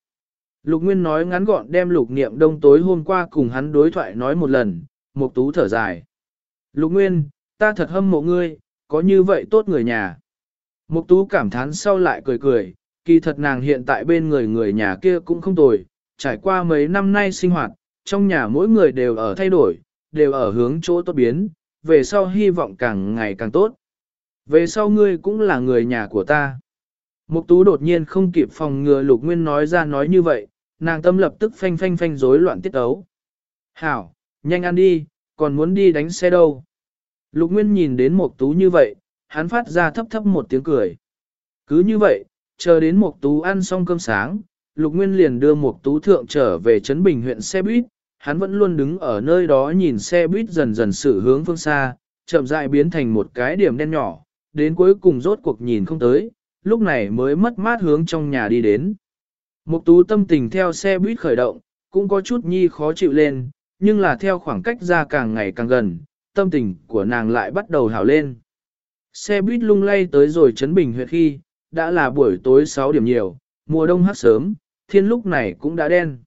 Lục Nguyên nói ngắn gọn đem lục niệm đông tối hôm qua cùng hắn đối thoại nói một lần, Mục Tú thở dài. Lục Nguyên, ta thật hâm mộ ngươi, có như vậy tốt người nhà. Mục Tú cảm thán sau lại cười cười, kỳ thật nàng hiện tại bên người người nhà kia cũng không tồi, trải qua mấy năm nay sinh hoạt, trong nhà mỗi người đều ở thay đổi, đều ở hướng chỗ tốt biến, về sau hy vọng càng ngày càng tốt. Về sau ngươi cũng là người nhà của ta. Mục tú đột nhiên không kịp phòng ngừa lục nguyên nói ra nói như vậy, nàng tâm lập tức phanh phanh phanh rối loạn tiết ấu. Hảo, nhanh ăn đi, Còn muốn đi đánh xe đâu? Lục Nguyên nhìn đến Mộc Tú như vậy, hắn phát ra thấp thấp một tiếng cười. Cứ như vậy, chờ đến Mộc Tú ăn xong cơm sáng, Lục Nguyên liền đưa Mộc Tú thượng trở về Trấn Bình huyện xe buýt, hắn vẫn luôn đứng ở nơi đó nhìn xe buýt dần dần xử hướng phương xa, chậm rãi biến thành một cái điểm đen nhỏ, đến cuối cùng rốt cuộc nhìn không tới, lúc này mới mất mát hướng trong nhà đi đến. Mục tú tâm tình theo xe buýt khởi động, cũng có chút nhi khó chịu lên, nhưng là theo khoảng cách ra càng ngày càng gần, tâm tình của nàng lại bắt đầu hảo lên. Xe buýt lung lay tới rồi chấn bình huyệt khi, đã là buổi tối 6 điểm nhiều, mùa đông hắt sớm, thiên lúc này cũng đã đen.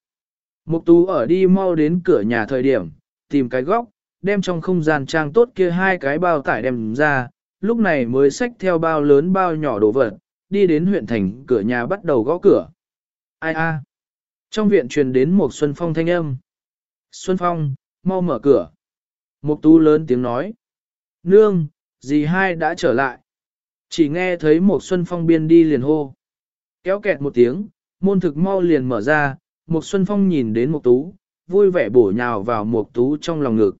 Mục tú ở đi mau đến cửa nhà thời điểm, tìm cái góc, đem trong không gian trang tốt kia hai cái bao tải đem ra, lúc này mới xách theo bao lớn bao nhỏ đồ vật, đi đến huyện thành cửa nhà bắt đầu gõ cửa. Ai a? Trong viện truyền đến một Xuân Phong thanh âm. Xuân Phong, mau mở cửa. Mục tú lớn tiếng nói. Nương, dì hai đã trở lại. Chỉ nghe thấy một Xuân Phong biên đi liền hô. Kéo kẹt một tiếng, môn thực mau liền mở ra, một Xuân Phong nhìn đến mục tú, vui vẻ bổ nhào vào mục tú trong lòng ngực.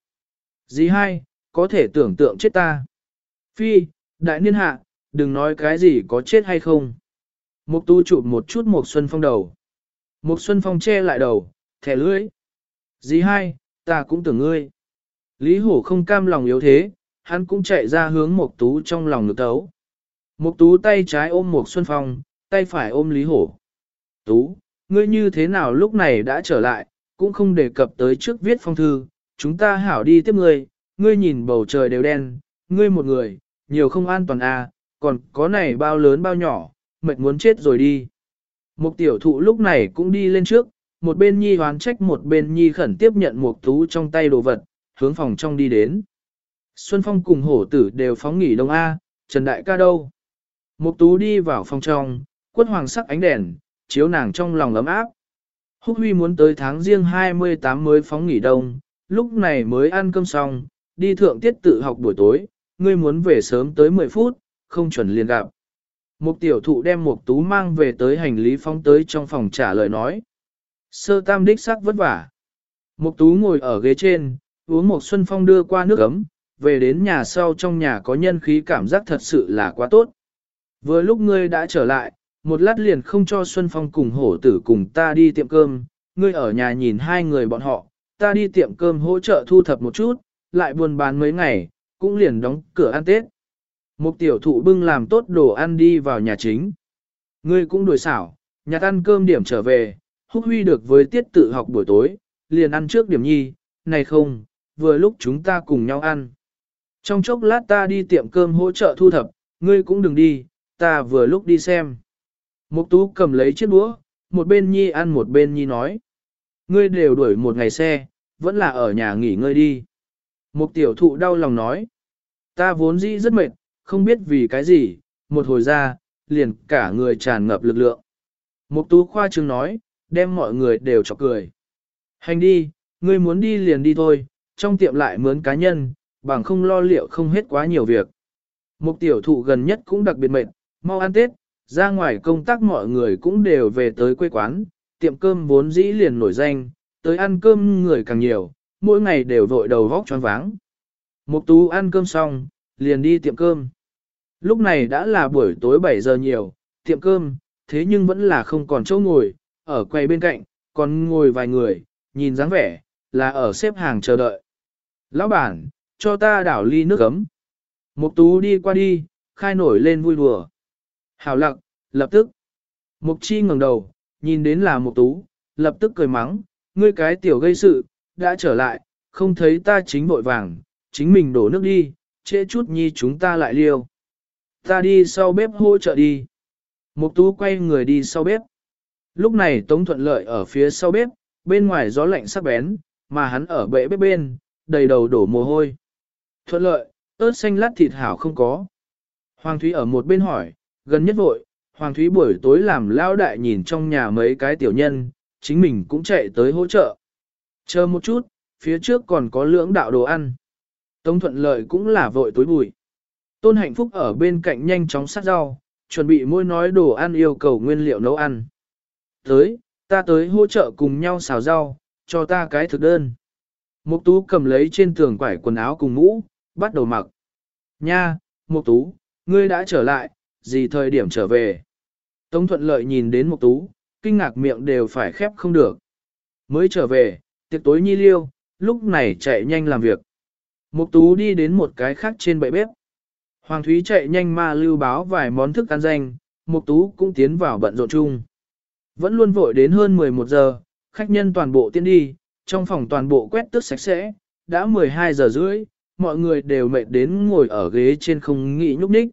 Dì hai, có thể tưởng tượng chết ta. Phi, đại niên hạ, đừng nói cái gì có chết hay không. Mục tu chụp một chút Mục Xuân Phong đầu. Mục Xuân Phong che lại đầu, thẻ lưỡi. Dì hai, ta cũng tưởng ngươi. Lý hổ không cam lòng yếu thế, hắn cũng chạy ra hướng Mục tú trong lòng ngực tấu. Mục tú tay trái ôm Mục Xuân Phong, tay phải ôm Lý hổ. Tú, ngươi như thế nào lúc này đã trở lại, cũng không đề cập tới trước viết phong thư, chúng ta hảo đi tiếp ngươi, ngươi nhìn bầu trời đều đen, ngươi một người, nhiều không an toàn à, còn có này bao lớn bao nhỏ, mệt muốn chết rồi đi. Mục tiểu thụ lúc này cũng đi lên trước, một bên nhi hoán trách một bên nhi khẩn tiếp nhận một tú trong tay đồ vật, hướng phòng trong đi đến. Xuân Phong cùng hổ tử đều phóng nghỉ đông A, Trần Đại ca đâu? Mục tú đi vào phòng trong, quất hoàng sắc ánh đèn, chiếu nàng trong lòng ấm áp. Húc Huy muốn tới tháng riêng 28 mới phóng nghỉ đông, lúc này mới ăn cơm xong, đi thượng tiết tự học buổi tối, ngươi muốn về sớm tới 10 phút, không chuẩn liền gặp. Mục tiểu thụ đem một tú mang về tới hành lý phóng tới trong phòng trả lời nói. Sơ tam đích sắc vất vả. Mục tú ngồi ở ghế trên, uống một xuân phong đưa qua nước ấm, về đến nhà sau trong nhà có nhân khí cảm giác thật sự là quá tốt. Vừa lúc ngươi đã trở lại, một lát liền không cho Xuân Phong cùng hổ tử cùng ta đi tiệm cơm, ngươi ở nhà nhìn hai người bọn họ, ta đi tiệm cơm hỗ trợ thu thập một chút, lại buồn bán mấy ngày, cũng liền đóng cửa ăn Tết. Một tiểu thụ bưng làm tốt đồ ăn đi vào nhà chính. Ngươi cũng đuổi xảo, nhà ăn cơm điểm trở về, húc huy được với tiết tự học buổi tối, liền ăn trước điểm nhi, này không, vừa lúc chúng ta cùng nhau ăn. Trong chốc lát ta đi tiệm cơm hỗ trợ thu thập, ngươi cũng đừng đi, ta vừa lúc đi xem. Mục tú cầm lấy chiếc đũa, một bên nhi ăn một bên nhi nói. Ngươi đều đuổi một ngày xe, vẫn là ở nhà nghỉ ngơi đi. Mục tiểu thụ đau lòng nói. Ta vốn dĩ rất mệt, không biết vì cái gì, một hồi ra, liền cả người tràn ngập lực lượng. Mục tú khoa trương nói, đem mọi người đều chọc cười. Hành đi, ngươi muốn đi liền đi thôi, trong tiệm lại mướn cá nhân, bằng không lo liệu không hết quá nhiều việc. Mục tiểu thụ gần nhất cũng đặc biệt mệt, mau ăn Tết, ra ngoài công tác mọi người cũng đều về tới quê quán, tiệm cơm vốn dĩ liền nổi danh, tới ăn cơm người càng nhiều, mỗi ngày đều vội đầu vóc choáng váng. Mục tú ăn cơm xong, liền đi tiệm cơm. Lúc này đã là buổi tối 7 giờ nhiều, tiệm cơm, thế nhưng vẫn là không còn chỗ ngồi, ở quầy bên cạnh, còn ngồi vài người, nhìn dáng vẻ, là ở xếp hàng chờ đợi. Lão bản, cho ta đảo ly nước ấm. Mục tú đi qua đi, khai nổi lên vui đùa. Hảo lặng, lập tức. Mục chi ngẩng đầu, nhìn đến là mục tú, lập tức cười mắng, ngươi cái tiểu gây sự, đã trở lại, không thấy ta chính vội vàng, chính mình đổ nước đi, trễ chút nhi chúng ta lại liêu. Ta đi sau bếp hỗ trợ đi. Mục tú quay người đi sau bếp. Lúc này Tống Thuận Lợi ở phía sau bếp, bên ngoài gió lạnh sắc bén, mà hắn ở bệ bếp bên, đầy đầu đổ mồ hôi. Thuận Lợi, ớt xanh lát thịt hảo không có. Hoàng Thúy ở một bên hỏi, gần nhất vội, Hoàng Thúy buổi tối làm lao đại nhìn trong nhà mấy cái tiểu nhân, chính mình cũng chạy tới hỗ trợ. Chờ một chút, phía trước còn có lưỡng đạo đồ ăn. Tống thuận lợi cũng là vội tối bụi. Tôn hạnh phúc ở bên cạnh nhanh chóng sát rau, chuẩn bị môi nói đồ ăn yêu cầu nguyên liệu nấu ăn. Tới, ta tới hỗ trợ cùng nhau xào rau, cho ta cái thực đơn. Mục tú cầm lấy trên tường quải quần áo cùng mũ, bắt đầu mặc. Nha, Mục tú, ngươi đã trở lại, gì thời điểm trở về? Tống thuận lợi nhìn đến Mục tú, kinh ngạc miệng đều phải khép không được. Mới trở về, tiệc tối nhi liêu, lúc này chạy nhanh làm việc. Mục tú đi đến một cái khác trên bệ bếp. Hoàng Thúy chạy nhanh mà lưu báo vài món thức ăn danh, Mục tú cũng tiến vào bận rộn chung. Vẫn luôn vội đến hơn 11 giờ, khách nhân toàn bộ tiến đi, trong phòng toàn bộ quét tước sạch sẽ, đã 12 giờ rưỡi, mọi người đều mệt đến ngồi ở ghế trên không nghĩ nhúc nhích.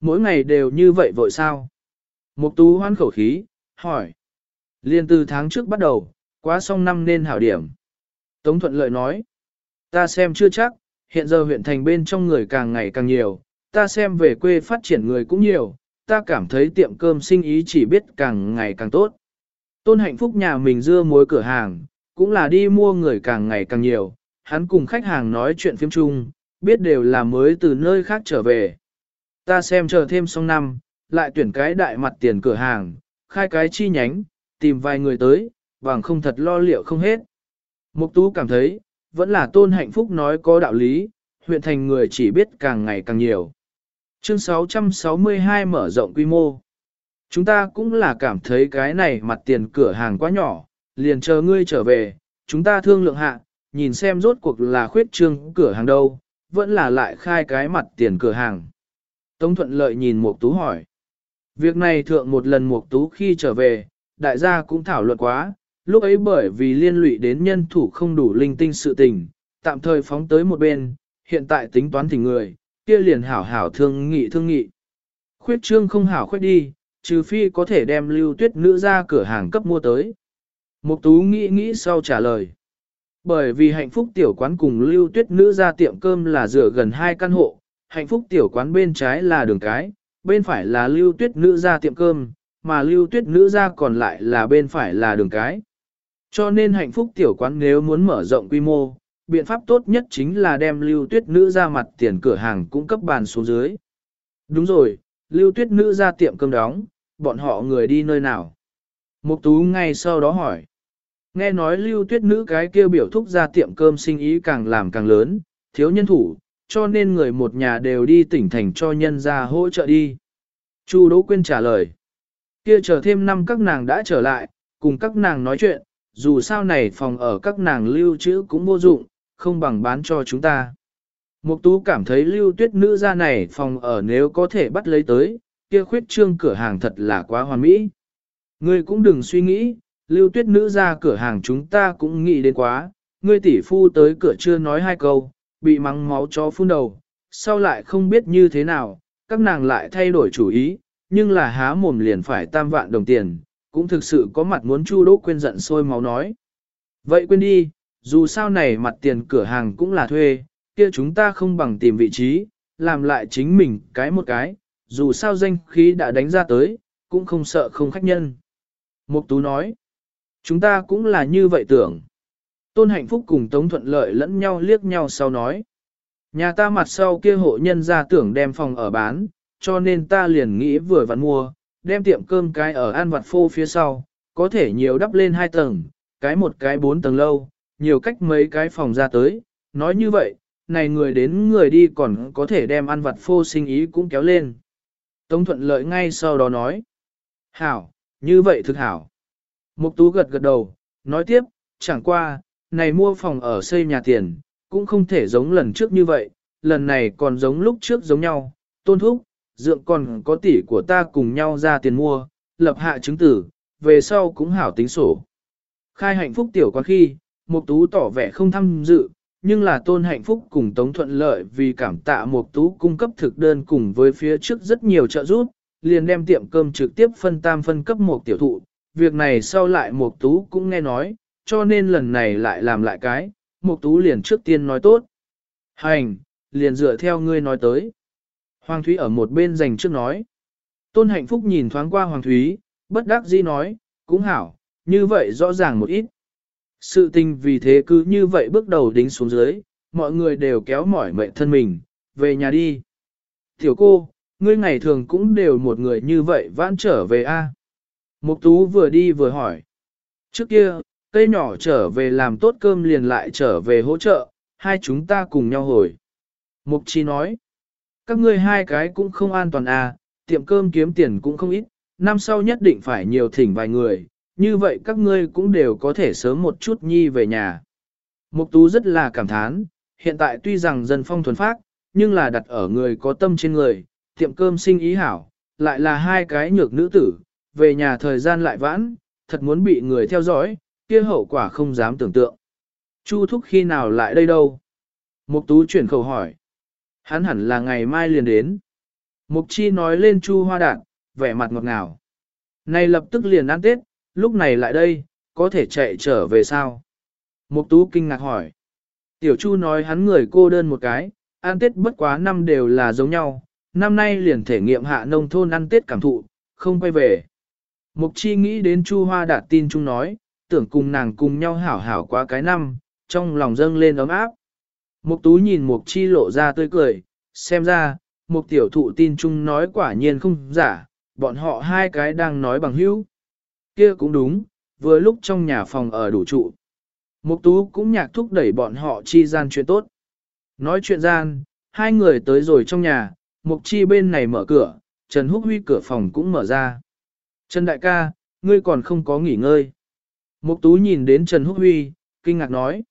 Mỗi ngày đều như vậy vội sao? Mục tú hoan khẩu khí, hỏi. Liên từ tháng trước bắt đầu, quá xong năm nên hảo điểm. Tống Thuận Lợi nói. Ta xem chưa chắc, hiện giờ huyện thành bên trong người càng ngày càng nhiều, ta xem về quê phát triển người cũng nhiều, ta cảm thấy tiệm cơm sinh ý chỉ biết càng ngày càng tốt. Tôn hạnh phúc nhà mình dưa muối cửa hàng, cũng là đi mua người càng ngày càng nhiều, hắn cùng khách hàng nói chuyện phim chung, biết đều là mới từ nơi khác trở về. Ta xem chờ thêm xong năm, lại tuyển cái đại mặt tiền cửa hàng, khai cái chi nhánh, tìm vài người tới, bằng không thật lo liệu không hết. Mục tú cảm thấy, vẫn là tôn hạnh phúc nói có đạo lý, huyện thành người chỉ biết càng ngày càng nhiều. Chương 662 mở rộng quy mô. Chúng ta cũng là cảm thấy cái này mặt tiền cửa hàng quá nhỏ, liền chờ ngươi trở về, chúng ta thương lượng hạ, nhìn xem rốt cuộc là khuyết trương cửa hàng đâu, vẫn là lại khai cái mặt tiền cửa hàng. Tống thuận lợi nhìn Mục Tú hỏi. Việc này thượng một lần Mục Tú khi trở về, đại gia cũng thảo luận quá, lúc ấy bởi vì liên lụy đến nhân thủ không đủ linh tinh sự tình, tạm thời phóng tới một bên, hiện tại tính toán thỉnh người, kia liền hảo hảo thương nghị thương nghị. Khuyết trương không hảo khuyết đi, trừ phi có thể đem lưu tuyết nữ ra cửa hàng cấp mua tới. Mục tú nghĩ nghĩ sau trả lời. Bởi vì hạnh phúc tiểu quán cùng lưu tuyết nữ ra tiệm cơm là dựa gần hai căn hộ, hạnh phúc tiểu quán bên trái là đường cái, bên phải là lưu tuyết nữ ra tiệm cơm, mà lưu tuyết nữ ra còn lại là bên phải là đường cái. Cho nên hạnh phúc tiểu quán nếu muốn mở rộng quy mô, biện pháp tốt nhất chính là đem lưu tuyết nữ ra mặt tiền cửa hàng cung cấp bàn xuống dưới. Đúng rồi, lưu tuyết nữ ra tiệm cơm đóng, bọn họ người đi nơi nào? Mục tú ngay sau đó hỏi. Nghe nói lưu tuyết nữ cái kêu biểu thúc ra tiệm cơm sinh ý càng làm càng lớn, thiếu nhân thủ, cho nên người một nhà đều đi tỉnh thành cho nhân ra hỗ trợ đi. Chu Đỗ Quyên trả lời. Kia chờ thêm năm các nàng đã trở lại, cùng các nàng nói chuyện, dù sao này phòng ở các nàng lưu trữ cũng vô dụng, không bằng bán cho chúng ta. Mục tú cảm thấy lưu tuyết nữ ra này phòng ở nếu có thể bắt lấy tới, kia khuyết trương cửa hàng thật là quá hoàn mỹ. Ngươi cũng đừng suy nghĩ, lưu tuyết nữ ra cửa hàng chúng ta cũng nghĩ đến quá, ngươi tỷ phu tới cửa chưa nói hai câu, bị mắng máu chó phun đầu, sau lại không biết như thế nào, các nàng lại thay đổi chủ ý, nhưng là há mồm liền phải tam vạn đồng tiền, cũng thực sự có mặt muốn chu đỗ quên giận sôi máu nói. Vậy quên đi, dù sao này mặt tiền cửa hàng cũng là thuê, kia chúng ta không bằng tìm vị trí, làm lại chính mình cái một cái, dù sao danh khí đã đánh ra tới, cũng không sợ không khách nhân. Mục Tú nói, chúng ta cũng là như vậy tưởng. Tôn Hạnh Phúc cùng Tống Thuận Lợi lẫn nhau liếc nhau sau nói. Nhà ta mặt sau kia hộ nhân ra tưởng đem phòng ở bán, cho nên ta liền nghĩ vừa vặn mua, đem tiệm cơm cái ở an vặt phô phía sau, có thể nhiều đắp lên hai tầng, cái một cái bốn tầng lâu, nhiều cách mấy cái phòng ra tới. Nói như vậy, này người đến người đi còn có thể đem ăn vặt phô sinh ý cũng kéo lên. Tống thuận lợi ngay sau đó nói. Hảo, như vậy thực hảo. Mục tú gật gật đầu, nói tiếp, chẳng qua, này mua phòng ở xây nhà tiền, cũng không thể giống lần trước như vậy, lần này còn giống lúc trước giống nhau, tôn thúc, dượng còn có tỷ của ta cùng nhau ra tiền mua, lập hạ chứng tử, về sau cũng hảo tính sổ. Khai hạnh phúc tiểu quan khi, Mục Tú tỏ vẻ không tham dự, nhưng là tôn hạnh phúc cùng Tống Thuận Lợi vì cảm tạ Mục Tú cung cấp thực đơn cùng với phía trước rất nhiều trợ giúp, liền đem tiệm cơm trực tiếp phân tam phân cấp một tiểu thụ. Việc này sau lại Mục Tú cũng nghe nói, cho nên lần này lại làm lại cái, Mục Tú liền trước tiên nói tốt. Hành, liền dựa theo ngươi nói tới. Hoàng Thúy ở một bên dành trước nói. Tôn hạnh phúc nhìn thoáng qua Hoàng Thúy, bất đắc dĩ nói, cũng hảo, như vậy rõ ràng một ít. Sự tình vì thế cứ như vậy bước đầu đính xuống dưới, mọi người đều kéo mỏi mệnh thân mình, về nhà đi. Tiểu cô, ngươi ngày thường cũng đều một người như vậy vãn trở về a. Mục tú vừa đi vừa hỏi. Trước kia, cây nhỏ trở về làm tốt cơm liền lại trở về hỗ trợ, hai chúng ta cùng nhau hồi. Mục chi nói, các ngươi hai cái cũng không an toàn à, tiệm cơm kiếm tiền cũng không ít, năm sau nhất định phải nhiều thỉnh vài người, như vậy các ngươi cũng đều có thể sớm một chút nhi về nhà. Mục tú rất là cảm thán, hiện tại tuy rằng dân phong thuần phác, nhưng là đặt ở người có tâm trên người, tiệm cơm sinh ý hảo, lại là hai cái nhược nữ tử, về nhà thời gian lại vãn, thật muốn bị người theo dõi, kia hậu quả không dám tưởng tượng. Chu thúc khi nào lại đây đâu? Mục tú chuyển khẩu hỏi. Hắn hẳn là ngày mai liền đến. Mục chi nói lên chu hoa đạn, vẻ mặt ngọt ngào. Này lập tức liền ăn tết, lúc này lại đây, có thể chạy trở về sao? Mục tú kinh ngạc hỏi. Tiểu chu nói hắn người cô đơn một cái, ăn tết bất quá năm đều là giống nhau, năm nay liền thể nghiệm hạ nông thôn ăn tết cảm thụ, không quay về. Mục chi nghĩ đến chu hoa đạt tin chung nói, tưởng cùng nàng cùng nhau hảo hảo quá cái năm, trong lòng dâng lên ấm áp. Mục tú nhìn mục chi lộ ra tươi cười, xem ra, mục tiểu thụ tin chung nói quả nhiên không giả, bọn họ hai cái đang nói bằng hữu. Kia cũng đúng, vừa lúc trong nhà phòng ở đủ trụ. Mục tú cũng nhạc thúc đẩy bọn họ chi gian chuyện tốt. Nói chuyện gian, hai người tới rồi trong nhà, mục chi bên này mở cửa, Trần Húc Huy cửa phòng cũng mở ra. Trần đại ca, ngươi còn không có nghỉ ngơi. Mục tú nhìn đến Trần Húc Huy, kinh ngạc nói.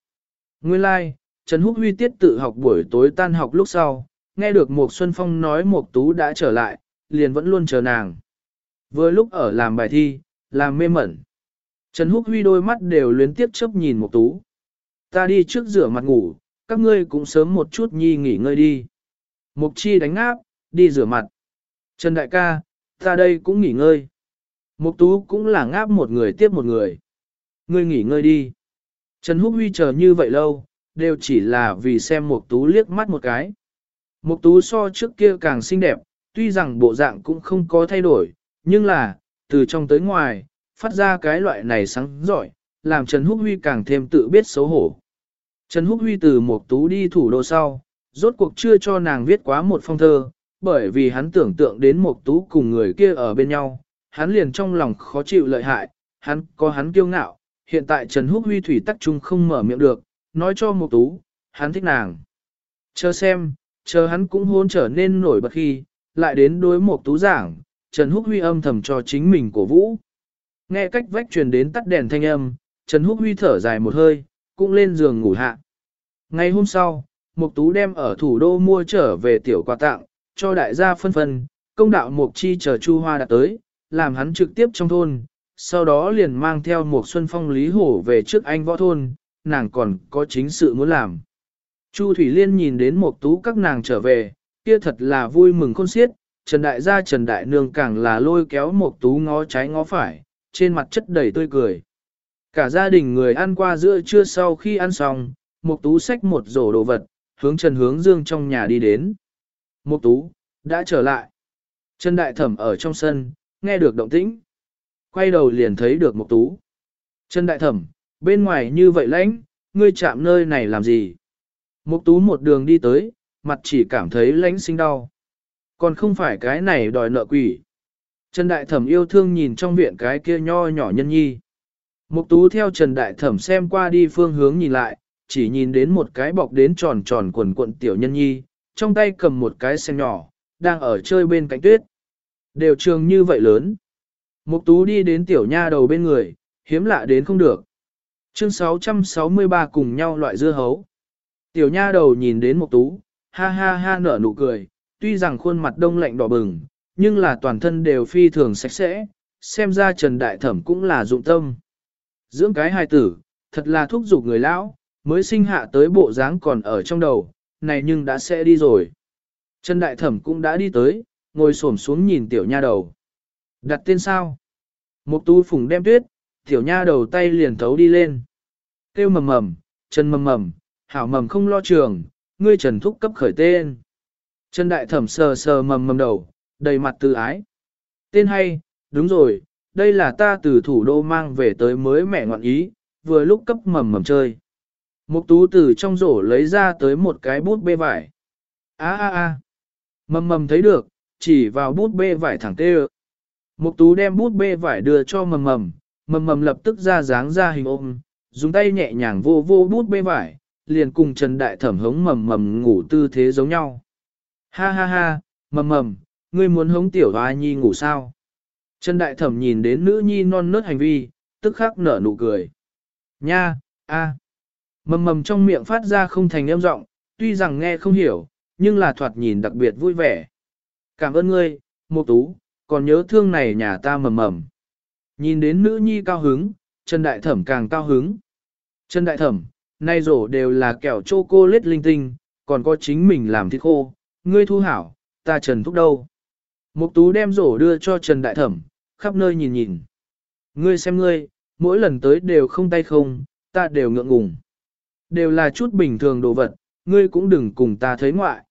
Nguyên lai, like, Trần Húc Huy tiết tự học buổi tối tan học lúc sau, nghe được Mục Xuân Phong nói Mục tú đã trở lại, liền vẫn luôn chờ nàng. Vừa lúc ở làm bài thi, làm mê mẩn. Trần Húc Huy đôi mắt đều luyến tiếp chớp nhìn Mục tú. Ta đi trước rửa mặt ngủ, các ngươi cũng sớm một chút nhi nghỉ ngơi đi. Mục chi đánh áp, đi rửa mặt. Trần đại ca, ta đây cũng nghỉ ngơi. Mục tú cũng là ngáp một người tiếp một người. Ngươi nghỉ ngơi đi. Trần Húc Huy chờ như vậy lâu, đều chỉ là vì xem Mục tú liếc mắt một cái. Mục tú so trước kia càng xinh đẹp, tuy rằng bộ dạng cũng không có thay đổi, nhưng là, từ trong tới ngoài, phát ra cái loại này sáng giỏi, làm Trần Húc Huy càng thêm tự biết xấu hổ. Trần Húc Huy từ Mục tú đi thủ đô sau, rốt cuộc chưa cho nàng viết quá một phong thơ, bởi vì hắn tưởng tượng đến Mục tú cùng người kia ở bên nhau, hắn liền trong lòng khó chịu lợi hại, hắn có hắn kiêu ngạo, hiện tại Trần Húc Huy thủy tắc trung không mở miệng được, nói cho Mục Tú, hắn thích nàng. Chờ xem, chờ hắn cũng hôn trở nên nổi bật khi, lại đến đối Mục Tú giảng, Trần Húc Huy âm thầm cho chính mình cổ vũ. Nghe cách vách truyền đến tắt đèn thanh âm, Trần Húc Huy thở dài một hơi, cũng lên giường ngủ hạ. Ngày hôm sau, Mục Tú đem ở thủ đô mua trở về tiểu quà tặng, cho đại gia phân phân, công đạo Mục Chi chờ Chu Hoa đã tới, làm hắn trực tiếp trong thôn, sau đó liền mang theo Mục xuân phong lý hổ về trước anh võ thôn, nàng còn có chính sự muốn làm. Chu Thủy Liên nhìn đến một tú các nàng trở về, kia thật là vui mừng khôn xiết, Trần Đại gia Trần Đại Nương càng là lôi kéo một tú ngó trái ngó phải, trên mặt chất đầy tươi cười. Cả gia đình người ăn qua giữa trưa sau khi ăn xong, một tú xách một rổ đồ vật, hướng Trần Hướng Dương trong nhà đi đến. Một tú, đã trở lại. Trần Đại Thẩm ở trong sân, nghe được động tĩnh. Quay đầu liền thấy được một tú. Trần Đại Thẩm, bên ngoài như vậy lãnh, ngươi chạm nơi này làm gì? Mục tú một đường đi tới, mặt chỉ cảm thấy lãnh sinh đau. Còn không phải cái này đòi nợ quỷ. Trần Đại Thẩm yêu thương nhìn trong viện cái kia nho nhỏ nhân nhi. Mục tú theo Trần Đại Thẩm xem qua đi phương hướng nhìn lại, chỉ nhìn đến một cái bọc đến tròn tròn quần cuộn tiểu nhân nhi, trong tay cầm một cái sen nhỏ, đang ở chơi bên cạnh tuyết. Đều trường như vậy lớn. Mục tú đi đến tiểu nha đầu bên người, hiếm lạ đến không được. Chương 663 cùng nhau loại dưa hấu. Tiểu nha đầu nhìn đến mục tú, ha ha ha nở nụ cười, tuy rằng khuôn mặt đông lạnh đỏ bừng, nhưng là toàn thân đều phi thường sạch sẽ, xem ra Trần Đại Thẩm cũng là dụng tâm. Dưỡng cái hài tử, thật là thúc giục người lão, mới sinh hạ tới bộ dáng còn ở trong đầu, này nhưng đã sẽ đi rồi. Trần Đại Thẩm cũng đã đi tới, ngồi xổm xuống nhìn tiểu nha đầu. Đặt tên sao? Một tú phùng đem tuyết, tiểu nha đầu tay liền thấu đi lên. Kêu mầm mầm, chân mầm mầm, hảo mầm không lo trường, ngươi Trần thúc cấp khởi tên. Trần đại thẩm sờ sờ mầm mầm đầu, đầy mặt từ ái. Tên hay, đúng rồi, đây là ta từ thủ đô mang về tới mới mẹ ngọn ý, vừa lúc cấp mầm mầm chơi. Mục tú từ trong rổ lấy ra tới một cái bút bê vải. a a a Mầm mầm thấy được, chỉ vào bút bê vải thẳng tê Mục tú đem bút bê vải đưa cho mầm mầm, mầm mầm lập tức ra dáng ra hình ôm, dùng tay nhẹ nhàng vô vô bút bê vải, liền cùng Trần Đại Thẩm hống mầm mầm ngủ tư thế giống nhau. Ha ha ha, mầm mầm, ngươi muốn hống tiểu hoa nhi ngủ sao? Trần Đại Thẩm nhìn đến nữ nhi non nớt hành vi, tức khắc nở nụ cười. Nha, a, mầm mầm trong miệng phát ra không thành âm giọng, tuy rằng nghe không hiểu, nhưng là thoạt nhìn đặc biệt vui vẻ. Cảm ơn ngươi, Mục Tú, còn nhớ thương này nhà ta mầm mầm. Nhìn đến nữ nhi cao hứng, Trần Đại Thẩm càng cao hứng. Trần Đại Thẩm, nay rổ đều là kẹo chocolate linh tinh, còn có chính mình làm thịt khô, ngươi thu hảo, ta Trần Thúc đâu. Mục Tú đem rổ đưa cho Trần Đại Thẩm, khắp nơi nhìn nhìn. Ngươi xem ngươi, mỗi lần tới đều không tay không, ta đều ngượng ngùng. Đều là chút bình thường đồ vật, ngươi cũng đừng cùng ta thấy ngoại.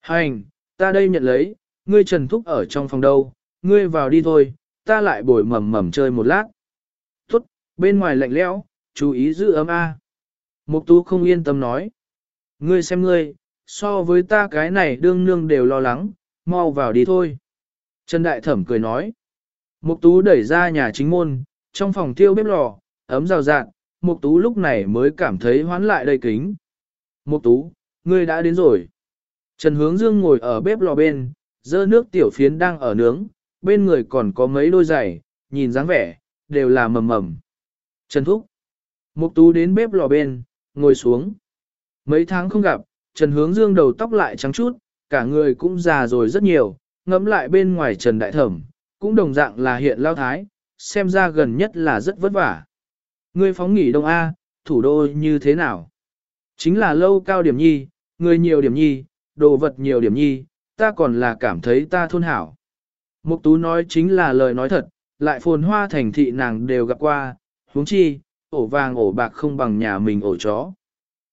Hành, ta đây nhận lấy, ngươi Trần Thúc ở trong phòng đâu, ngươi vào đi thôi, ta lại bồi mầm mầm chơi một lát. Tốt, bên ngoài lạnh lẽo, chú ý giữ ấm a. Mục tú không yên tâm nói. Ngươi xem ngươi, so với ta cái này đương nương đều lo lắng, mau vào đi thôi. Trần Đại Thẩm cười nói. Mục tú đẩy ra nhà chính môn, trong phòng thiêu bếp lò, ấm rào rạng, Mục tú lúc này mới cảm thấy hoán lại đầy kính. Mục tú, ngươi đã đến rồi. Trần Hướng Dương ngồi ở bếp lò bên, dơ nước tiểu phiến đang ở nướng, bên người còn có mấy đôi giày, nhìn dáng vẻ, đều là mầm mầm. Trần Thúc. Mục tú đến bếp lò bên, ngồi xuống. Mấy tháng không gặp, Trần Hướng Dương đầu tóc lại trắng chút, cả người cũng già rồi rất nhiều, ngẫm lại bên ngoài Trần Đại Thẩm, cũng đồng dạng là hiện lao thái, xem ra gần nhất là rất vất vả. Ngươi phóng nghỉ Đông A, thủ đô như thế nào? Chính là lâu cao điểm nhi, người nhiều điểm nhi, đồ vật nhiều điểm nhi, ta còn là cảm thấy ta thôn hảo. Mục tú nói chính là lời nói thật, lại phồn hoa thành thị nàng đều gặp qua, huống chi, ổ vàng ổ bạc không bằng nhà mình ổ chó.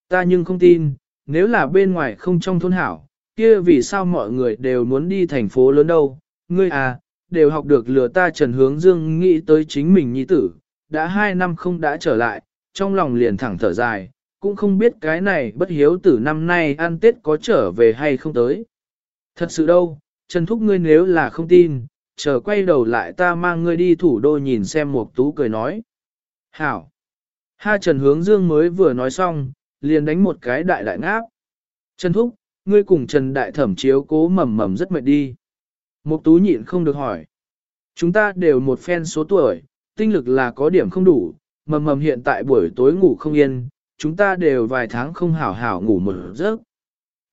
Ta nhưng không tin, nếu là bên ngoài không trong thôn hảo, kia vì sao mọi người đều muốn đi thành phố lớn đâu, ngươi à, đều học được lừa ta Trần Hướng Dương nghĩ tới chính mình nhi tử, đã hai năm không đã trở lại, trong lòng liền thẳng thở dài, cũng không biết cái này bất hiếu tử năm nay ăn Tết có trở về hay không tới. Thật sự đâu, Trần Thúc ngươi nếu là không tin, chờ quay đầu lại ta mang ngươi đi thủ đô nhìn xem Mục tú cười nói. Hảo! Ha Trần Hướng Dương mới vừa nói xong, liền đánh một cái đại đại ngáp. Trần Thúc, ngươi cùng Trần Đại Thẩm chiếu cố mầm mầm rất mệt đi. Mục tú nhịn không được hỏi. Chúng ta đều một phen số tuổi, tinh lực là có điểm không đủ, mầm mầm hiện tại buổi tối ngủ không yên, chúng ta đều vài tháng không hảo hảo ngủ một giấc.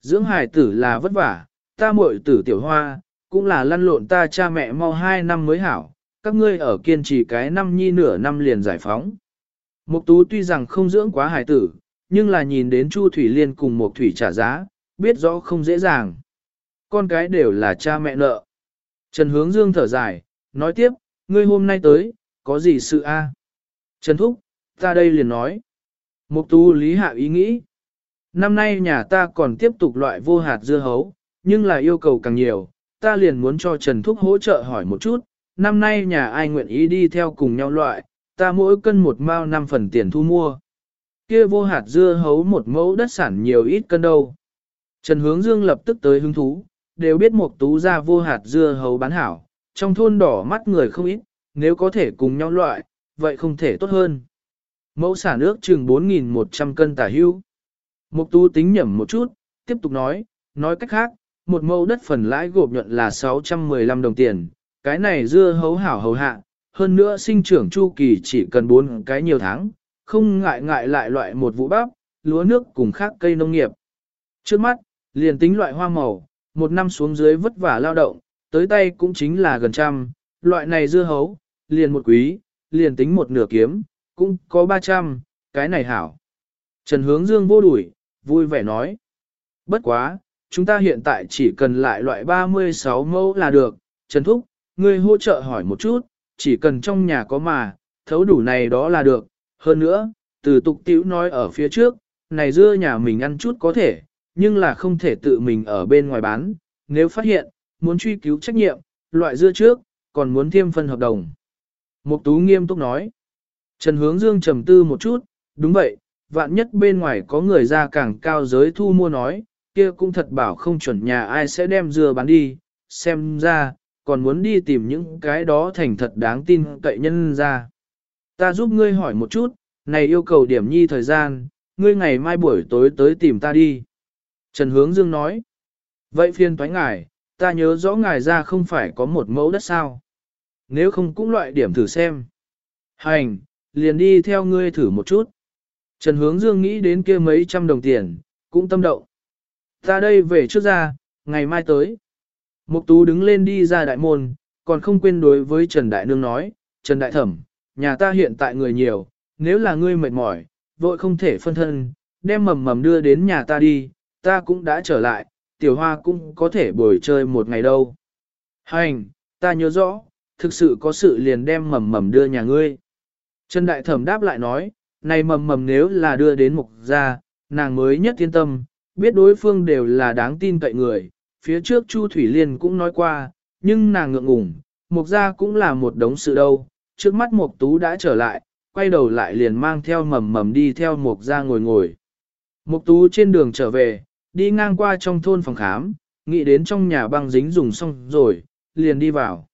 Dưỡng hài tử là vất vả, ta muội tử tiểu hoa, cũng là lăn lộn ta cha mẹ mau hai năm mới hảo, các ngươi ở kiên trì cái năm nhi nửa năm liền giải phóng. Mục tú tuy rằng không dưỡng quá hài tử, nhưng là nhìn đến Chu Thủy Liên cùng Mục thủy trả giá, biết rõ không dễ dàng. Con cái đều là cha mẹ nợ. Trần Hướng Dương thở dài, nói tiếp, ngươi hôm nay tới, có gì sự a? Trần Thúc, ta đây liền nói. Mục tú lý hạ ý nghĩ. Năm nay nhà ta còn tiếp tục loại vô hạt dưa hấu, nhưng là yêu cầu càng nhiều, ta liền muốn cho Trần Thúc hỗ trợ hỏi một chút, năm nay nhà ai nguyện ý đi theo cùng nhau loại, ta mỗi cân một mao năm phần tiền thu mua. Kia vô hạt dưa hấu một mẫu đất sản nhiều ít cân đâu. Trần Hướng Dương lập tức tới hứng thú, đều biết một tú ra vô hạt dưa hấu bán hảo, trong thôn đỏ mắt người không ít, nếu có thể cùng nhau loại, vậy không thể tốt hơn. Mẫu sản ước chừng 4.100 cân tả hưu. Mục tú tính nhẩm một chút, tiếp tục nói, nói cách khác, một mẫu đất phần lãi gộp nhuận là 615 đồng tiền, cái này dưa hấu hảo hầu hạ, hơn nữa sinh trưởng chu kỳ chỉ cần 4 cái nhiều tháng, không ngại ngại lại loại một vụ bắp, lúa nước cùng khác cây nông nghiệp. Trước mắt, liền tính loại hoa màu, một năm xuống dưới vất vả lao động, tới tay cũng chính là gần trăm, loại này dưa hấu, liền một quý, liền tính một nửa kiếm, cũng có 300, cái này hảo. Trần Hướng Dương vô đuổi, vui vẻ nói. Bất quá, chúng ta hiện tại chỉ cần lại loại 36 mẫu là được. Trần Thúc, ngươi hỗ trợ hỏi một chút, chỉ cần trong nhà có mà, thấu đủ này đó là được. Hơn nữa, từ tục tiểu nói ở phía trước, này dưa nhà mình ăn chút có thể, nhưng là không thể tự mình ở bên ngoài bán. Nếu phát hiện, muốn truy cứu trách nhiệm, loại dưa trước, còn muốn thêm phân hợp đồng. Mục Tú nghiêm túc nói. Trần Hướng Dương trầm tư một chút, đúng vậy, vạn nhất bên ngoài có người ra càng cao giới thu mua nói, kia cũng thật bảo không chuẩn nhà ai sẽ đem dưa bán đi, xem ra, còn muốn đi tìm những cái đó thành thật đáng tin cậy nhân ra. Ta giúp ngươi hỏi một chút, này yêu cầu điểm nhi thời gian, ngươi ngày mai buổi tối tới tìm ta đi. Trần Hướng Dương nói, vậy phiên thoái ngài, ta nhớ rõ ngài ra không phải có một mẫu đất sao. Nếu không cũng loại điểm thử xem. Hành, liền đi theo ngươi thử một chút. Trần Hướng Dương nghĩ đến kia mấy trăm đồng tiền, cũng tâm động. Ta đây về trước ra, ngày mai tới. Mục Tú đứng lên đi ra đại môn, còn không quên đối với Trần Đại Nương nói, Trần Đại Thẩm, nhà ta hiện tại người nhiều, nếu là ngươi mệt mỏi, vội không thể phân thân, đem mầm mầm đưa đến nhà ta đi, ta cũng đã trở lại, tiểu hoa cũng có thể bồi chơi một ngày đâu. Hành, ta nhớ rõ, thực sự có sự liền đem mầm mầm đưa nhà ngươi. Trần Đại Thẩm đáp lại nói, này mầm mầm nếu là đưa đến mục gia, nàng mới nhất yên tâm, biết đối phương đều là đáng tin cậy người. Phía trước Chu Thủy Liên cũng nói qua, nhưng nàng ngượng ngùng, mục gia cũng là một đống sự đâu. Trước mắt mục tú đã trở lại, quay đầu lại liền mang theo mầm mầm đi theo mục gia ngồi ngồi. Mục tú trên đường trở về, đi ngang qua trong thôn phòng khám, nghĩ đến trong nhà băng dính dùng xong rồi, liền đi vào.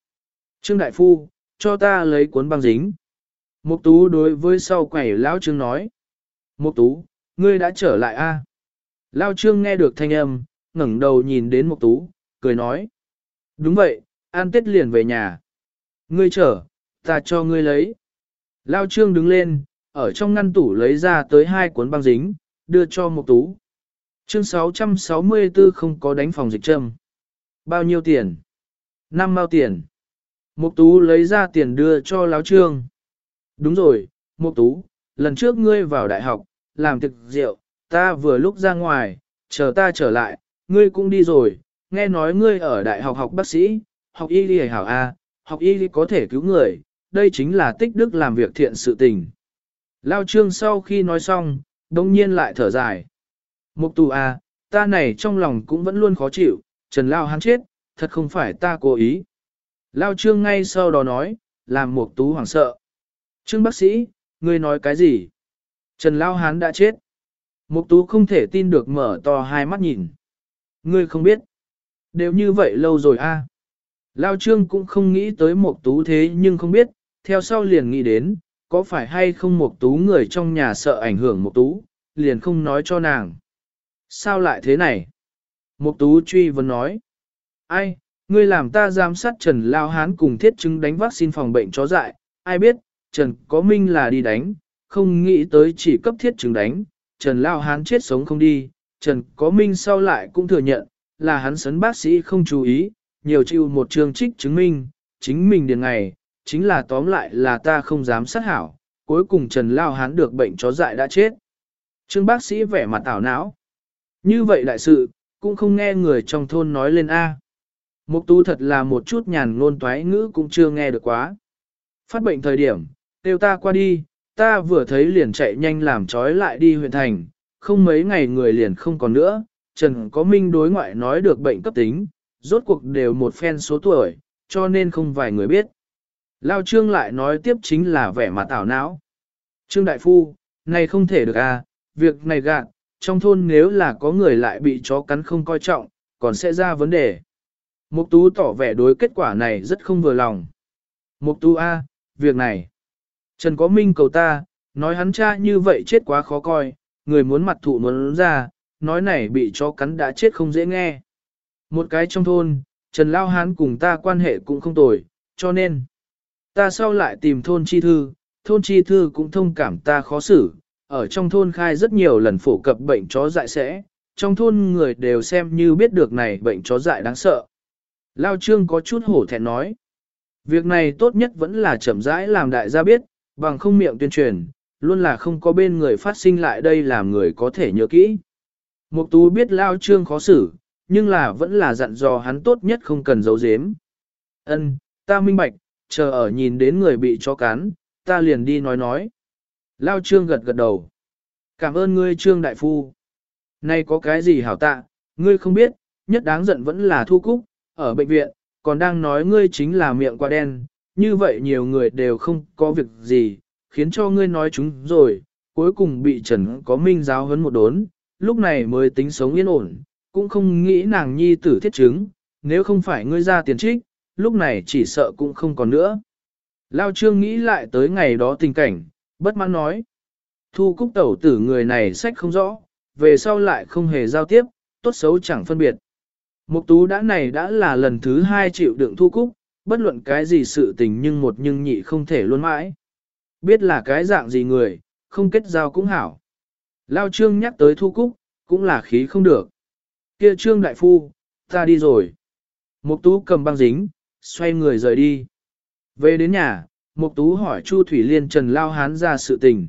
Trương Đại Phu, cho ta lấy cuốn băng dính. Mục tú đối với sau quầy lão trương nói. Mục tú, ngươi đã trở lại a? À? Lão trương nghe được thanh âm, ngẩng đầu nhìn đến mục tú, cười nói. Đúng vậy, an tết liền về nhà. Ngươi chờ, ta cho ngươi lấy. Lão trương đứng lên, ở trong ngăn tủ lấy ra tới hai cuốn băng dính, đưa cho mục tú. Chương 664 không có đánh phòng dịch trâm. Bao nhiêu tiền? Năm mao tiền. Mục tú lấy ra tiền đưa cho lão trương. Đúng rồi, Mục Tú, lần trước ngươi vào đại học, làm thực rượu, ta vừa lúc ra ngoài, chờ ta trở lại, ngươi cũng đi rồi, nghe nói ngươi ở đại học học bác sĩ, học y đi hảo A, học y có thể cứu người, đây chính là tích đức làm việc thiện sự tình. Lao trương sau khi nói xong, đông nhiên lại thở dài. Mục Tú A, ta này trong lòng cũng vẫn luôn khó chịu, Trần Lao hắn chết, thật không phải ta cố ý. Lao trương ngay sau đó nói, làm Mục Tú hoảng sợ. Trương bác sĩ, ngươi nói cái gì? Trần Lao Hán đã chết. Mục tú không thể tin được mở to hai mắt nhìn. Ngươi không biết. Đều như vậy lâu rồi a. À? Lao Trương cũng không nghĩ tới Mục tú thế nhưng không biết, theo sau liền nghĩ đến, có phải hay không Mục tú người trong nhà sợ ảnh hưởng Mục tú, liền không nói cho nàng. Sao lại thế này? Mục tú truy vấn nói. Ai, ngươi làm ta giám sát Trần Lao Hán cùng thiết chứng đánh vaccine phòng bệnh chó dại, ai biết, Trần có minh là đi đánh, không nghĩ tới chỉ cấp thiết chứng đánh, Trần Lao Hán chết sống không đi, Trần có minh sau lại cũng thừa nhận, là hắn sấn bác sĩ không chú ý, nhiều chịu một trường trích chứng minh, chính mình điền ngày, chính là tóm lại là ta không dám sát hảo, cuối cùng Trần Lao Hán được bệnh chó dại đã chết. Trương bác sĩ vẻ mặt ảo não. Như vậy đại sự, cũng không nghe người trong thôn nói lên A. Mục tu thật là một chút nhàn ngôn toái ngữ cũng chưa nghe được quá. Phát bệnh thời điểm, Tiêu ta qua đi, ta vừa thấy liền chạy nhanh làm trói lại đi huyện thành, không mấy ngày người liền không còn nữa, Trần có minh đối ngoại nói được bệnh cấp tính, rốt cuộc đều một phen số tuổi, cho nên không vài người biết. Lao Trương lại nói tiếp chính là vẻ mặt ảo não. Trương Đại Phu, này không thể được à, việc này gạn, trong thôn nếu là có người lại bị chó cắn không coi trọng, còn sẽ ra vấn đề. Mục Tú tỏ vẻ đối kết quả này rất không vừa lòng. Mục Tú A, việc này. Trần có minh cầu ta, nói hắn cha như vậy chết quá khó coi, người muốn mặt thụ muốn ra, nói này bị chó cắn đã chết không dễ nghe. Một cái trong thôn, Trần Lao Hán cùng ta quan hệ cũng không tồi, cho nên, ta sau lại tìm thôn chi thư, thôn chi thư cũng thông cảm ta khó xử, ở trong thôn khai rất nhiều lần phổ cập bệnh chó dại sẽ, trong thôn người đều xem như biết được này bệnh chó dại đáng sợ. Lao Trương có chút hổ thẹn nói, việc này tốt nhất vẫn là chậm rãi làm đại gia biết, Bằng không miệng tuyên truyền, luôn là không có bên người phát sinh lại đây làm người có thể nhớ kỹ. Mục tú biết lao trương khó xử, nhưng là vẫn là dặn dò hắn tốt nhất không cần giấu giếm. Ân, ta minh bạch, chờ ở nhìn đến người bị chó cắn, ta liền đi nói nói. Lao trương gật gật đầu. Cảm ơn ngươi trương đại phu. Nay có cái gì hảo tạ, ngươi không biết, nhất đáng giận vẫn là thu cúc, ở bệnh viện, còn đang nói ngươi chính là miệng qua đen, như vậy nhiều người đều không có việc gì, khiến cho ngươi nói chúng rồi, cuối cùng bị Trần có minh giáo huấn một đốn, lúc này mới tính sống yên ổn, cũng không nghĩ nàng nhi tử thiết chứng, nếu không phải ngươi ra tiền trích, lúc này chỉ sợ cũng không còn nữa. Lao Trương nghĩ lại tới ngày đó tình cảnh, bất mãn nói. Thu cúc tẩu tử người này sách không rõ, về sau lại không hề giao tiếp, tốt xấu chẳng phân biệt. Mục tú đã này đã là lần thứ hai chịu đựng thu cúc, bất luận cái gì sự tình nhưng một nhưng nhị không thể luôn mãi. Biết là cái dạng gì người, không kết giao cũng hảo. Lao trương nhắc tới thu cúc, cũng là khí không được. Kia trương đại phu, ta đi rồi. Mục tú cầm băng dính, xoay người rời đi. Về đến nhà, Mục tú hỏi Chu Thủy Liên Trần Lao Hán ra sự tình.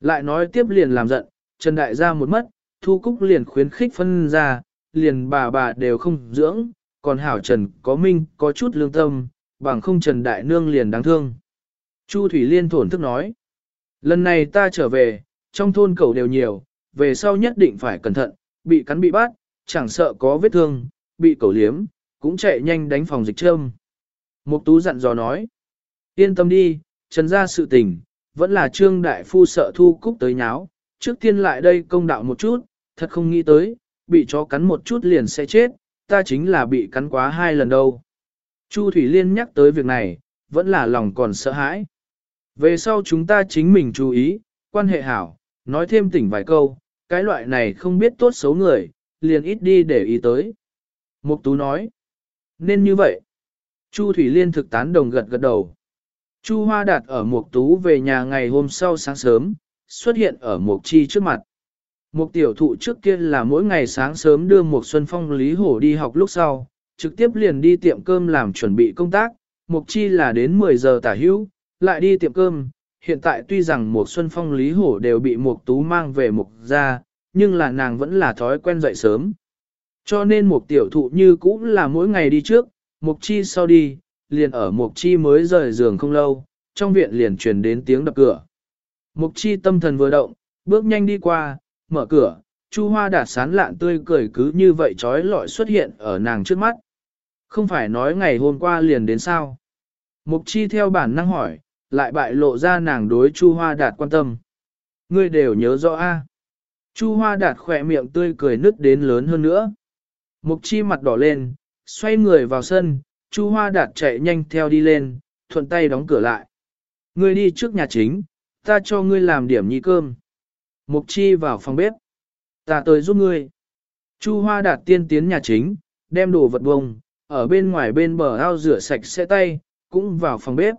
Lại nói tiếp liền làm giận, Trần Đại gia một mất, Thu Cúc liền khuyến khích phân ra, liền bà bà đều không dưỡng, còn Hảo Trần có minh, có chút lương tâm, bằng không Trần Đại Nương liền đáng thương. Chu Thủy Liên thổn thức nói, lần này ta trở về, trong thôn cầu đều nhiều, về sau nhất định phải cẩn thận, bị cắn bị bắt, chẳng sợ có vết thương, bị cầu liếm, cũng chạy nhanh đánh phòng dịch trâm. Mục tú dặn dò nói, yên tâm đi, trần ra sự tình, vẫn là trương đại phu sợ thu cúc tới nháo, trước tiên lại đây công đạo một chút, thật không nghĩ tới, bị chó cắn một chút liền sẽ chết, ta chính là bị cắn quá hai lần đâu. Chu Thủy Liên nhắc tới việc này, vẫn là lòng còn sợ hãi. Về sau chúng ta chính mình chú ý, quan hệ hảo, nói thêm tỉnh vài câu, cái loại này không biết tốt xấu người, liền ít đi để ý tới. Mục Tú nói, nên như vậy. Chu Thủy Liên thực tán đồng gật gật đầu. Chu Hoa Đạt ở Mục Tú về nhà ngày hôm sau sáng sớm, xuất hiện ở Mục Chi trước mặt. Mục tiểu thụ trước kia là mỗi ngày sáng sớm đưa một Xuân Phong Lý Hổ đi học lúc sau, trực tiếp liền đi tiệm cơm làm chuẩn bị công tác, Mục Chi là đến 10 giờ tả hữu, lại đi tiệm cơm. Hiện tại tuy rằng một Xuân Phong Lý Hổ đều bị Mục Tú mang về Mục ra, nhưng là nàng vẫn là thói quen dậy sớm. Cho nên Mục tiểu thụ như cũng là mỗi ngày đi trước, Mục Chi sau đi, liền ở Mục Chi mới rời giường không lâu, trong viện liền truyền đến tiếng đập cửa. Mục Chi tâm thần vừa động, bước nhanh đi qua, mở cửa, Chu Hoa Đạt sán lạn tươi cười cứ như vậy trói lọi xuất hiện ở nàng trước mắt. Không phải nói ngày hôm qua liền đến sao? Mục Chi theo bản năng hỏi, lại bại lộ ra nàng đối Chu Hoa Đạt quan tâm. Ngươi đều nhớ rõ a? Chu Hoa Đạt khỏe miệng tươi cười nứt đến lớn hơn nữa. Mục Chi mặt đỏ lên, xoay người vào sân, Chu Hoa Đạt chạy nhanh theo đi lên, thuận tay đóng cửa lại. Ngươi đi trước nhà chính, ta cho ngươi làm điểm nhi cơm. Mục Chi vào phòng bếp. Ta tới giúp ngươi. Chu Hoa Đạt tiên tiến nhà chính, đem đồ vật bông, ở bên ngoài bên bờ ao rửa sạch sẽ tay, cũng vào phòng bếp.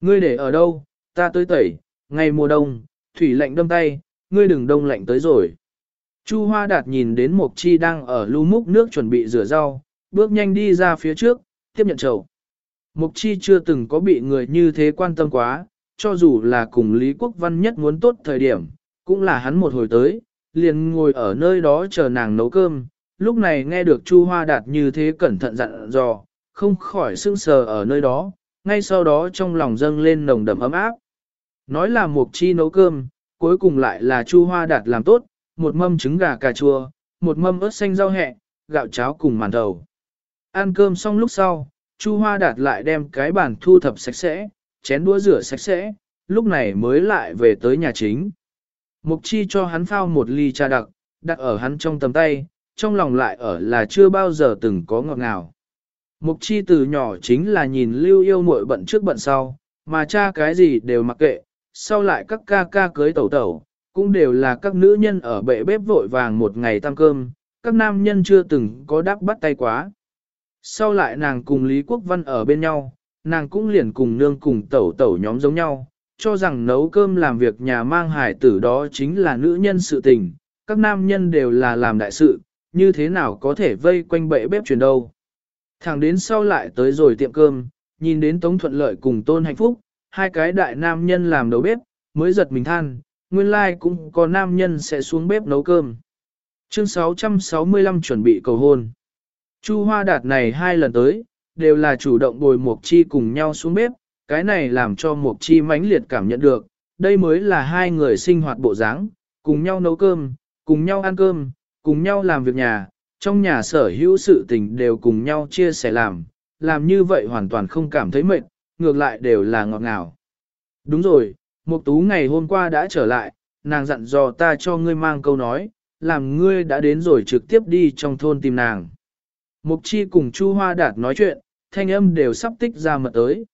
Ngươi để ở đâu, ta tới tẩy, ngày mùa đông, thủy lạnh đâm tay, ngươi đừng đông lạnh tới rồi. Chu Hoa Đạt nhìn đến Mục Chi đang ở lưu múc nước chuẩn bị rửa rau, bước nhanh đi ra phía trước, tiếp nhận chậu. Mục Chi chưa từng có bị người như thế quan tâm quá, cho dù là cùng Lý Quốc Văn nhất muốn tốt thời điểm, cũng là hắn một hồi tới, liền ngồi ở nơi đó chờ nàng nấu cơm. Lúc này nghe được Chu Hoa Đạt như thế cẩn thận dặn dò, không khỏi sững sờ ở nơi đó, ngay sau đó trong lòng dâng lên nồng đậm ấm áp. Nói là Mục Chi nấu cơm, cuối cùng lại là Chu Hoa Đạt làm tốt, một mâm trứng gà cà chua, một mâm ớt xanh rau hẹ, gạo cháo cùng màn đầu. Ăn cơm xong lúc sau, Chu Hoa Đạt lại đem cái bàn thu thập sạch sẽ, chén đũa rửa sạch sẽ, lúc này mới lại về tới nhà chính. Mục chi cho hắn phao một ly trà đặc, đặt ở hắn trong tầm tay, trong lòng lại ở là chưa bao giờ từng có ngọt ngào. Mục chi từ nhỏ chính là nhìn lưu yêu muội bận trước bận sau, mà cha cái gì đều mặc kệ, sau lại các ca ca cưới tẩu tẩu, cũng đều là các nữ nhân ở bệ bếp vội vàng một ngày tăng cơm, các nam nhân chưa từng có đắc bắt tay quá. Sau lại nàng cùng Lý Quốc Văn ở bên nhau, nàng cũng liền cùng nương cùng tẩu tẩu nhóm giống nhau, cho rằng nấu cơm làm việc nhà mang hải tử đó chính là nữ nhân sự tình, các nam nhân đều là làm đại sự, như thế nào có thể vây quanh bệ bếp chuyển đâu. Thẳng đến sau lại tới rồi tiệm cơm, nhìn đến Tống Thuận Lợi cùng Tôn Hạnh Phúc, hai cái đại nam nhân làm đầu bếp, mới giật mình than, nguyên lai like cũng có nam nhân sẽ xuống bếp nấu cơm. Chương 665 chuẩn bị cầu hôn. Chu Hoa Đạt này hai lần tới, đều là chủ động bồi Mộc Chi cùng nhau xuống bếp, cái này làm cho Mộc Chi mãnh liệt cảm nhận được, đây mới là hai người sinh hoạt bộ dáng, cùng nhau nấu cơm, cùng nhau ăn cơm, cùng nhau làm việc nhà, trong nhà sở hữu sự tình đều cùng nhau chia sẻ làm, làm như vậy hoàn toàn không cảm thấy mệt, ngược lại đều là ngọt ngào. Đúng rồi, Mục Tú ngày hôm qua đã trở lại, nàng dặn dò ta cho ngươi mang câu nói, làm ngươi đã đến rồi trực tiếp đi trong thôn tìm nàng. Mục chi cùng Chu Hoa Đạt nói chuyện, thanh âm đều sắp tích ra mật tới.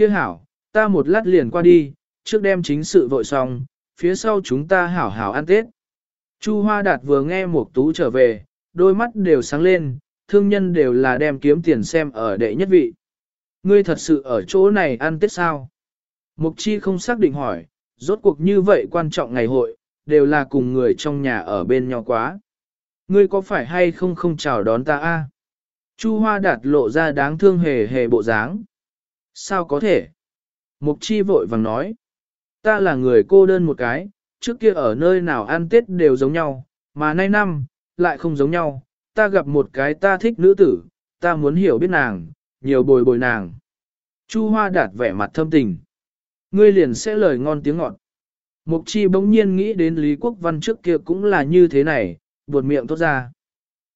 Kia hảo, ta một lát liền qua đi, trước đem chính sự vội xong, phía sau chúng ta hảo hảo ăn Tết. Chu Hoa Đạt vừa nghe Mục Tú trở về, đôi mắt đều sáng lên, thương nhân đều là đem kiếm tiền xem ở đệ nhất vị. Ngươi thật sự ở chỗ này ăn Tết sao? Mục Chi không xác định hỏi, rốt cuộc như vậy quan trọng ngày hội, đều là cùng người trong nhà ở bên nhau quá. Ngươi có phải hay không không chào đón ta a? Chu Hoa Đạt lộ ra đáng thương hề hề bộ dáng. Sao có thể? Mục Chi vội vàng nói. Ta là người cô đơn một cái, trước kia ở nơi nào ăn Tết đều giống nhau, mà nay năm, lại không giống nhau. Ta gặp một cái ta thích nữ tử, ta muốn hiểu biết nàng, nhiều bồi bồi nàng. Chu Hoa Đạt vẻ mặt thâm tình. Ngươi liền sẽ lời ngon tiếng ngọt. Mục Chi bỗng nhiên nghĩ đến Lý Quốc Văn trước kia cũng là như thế này, buột miệng tốt ra.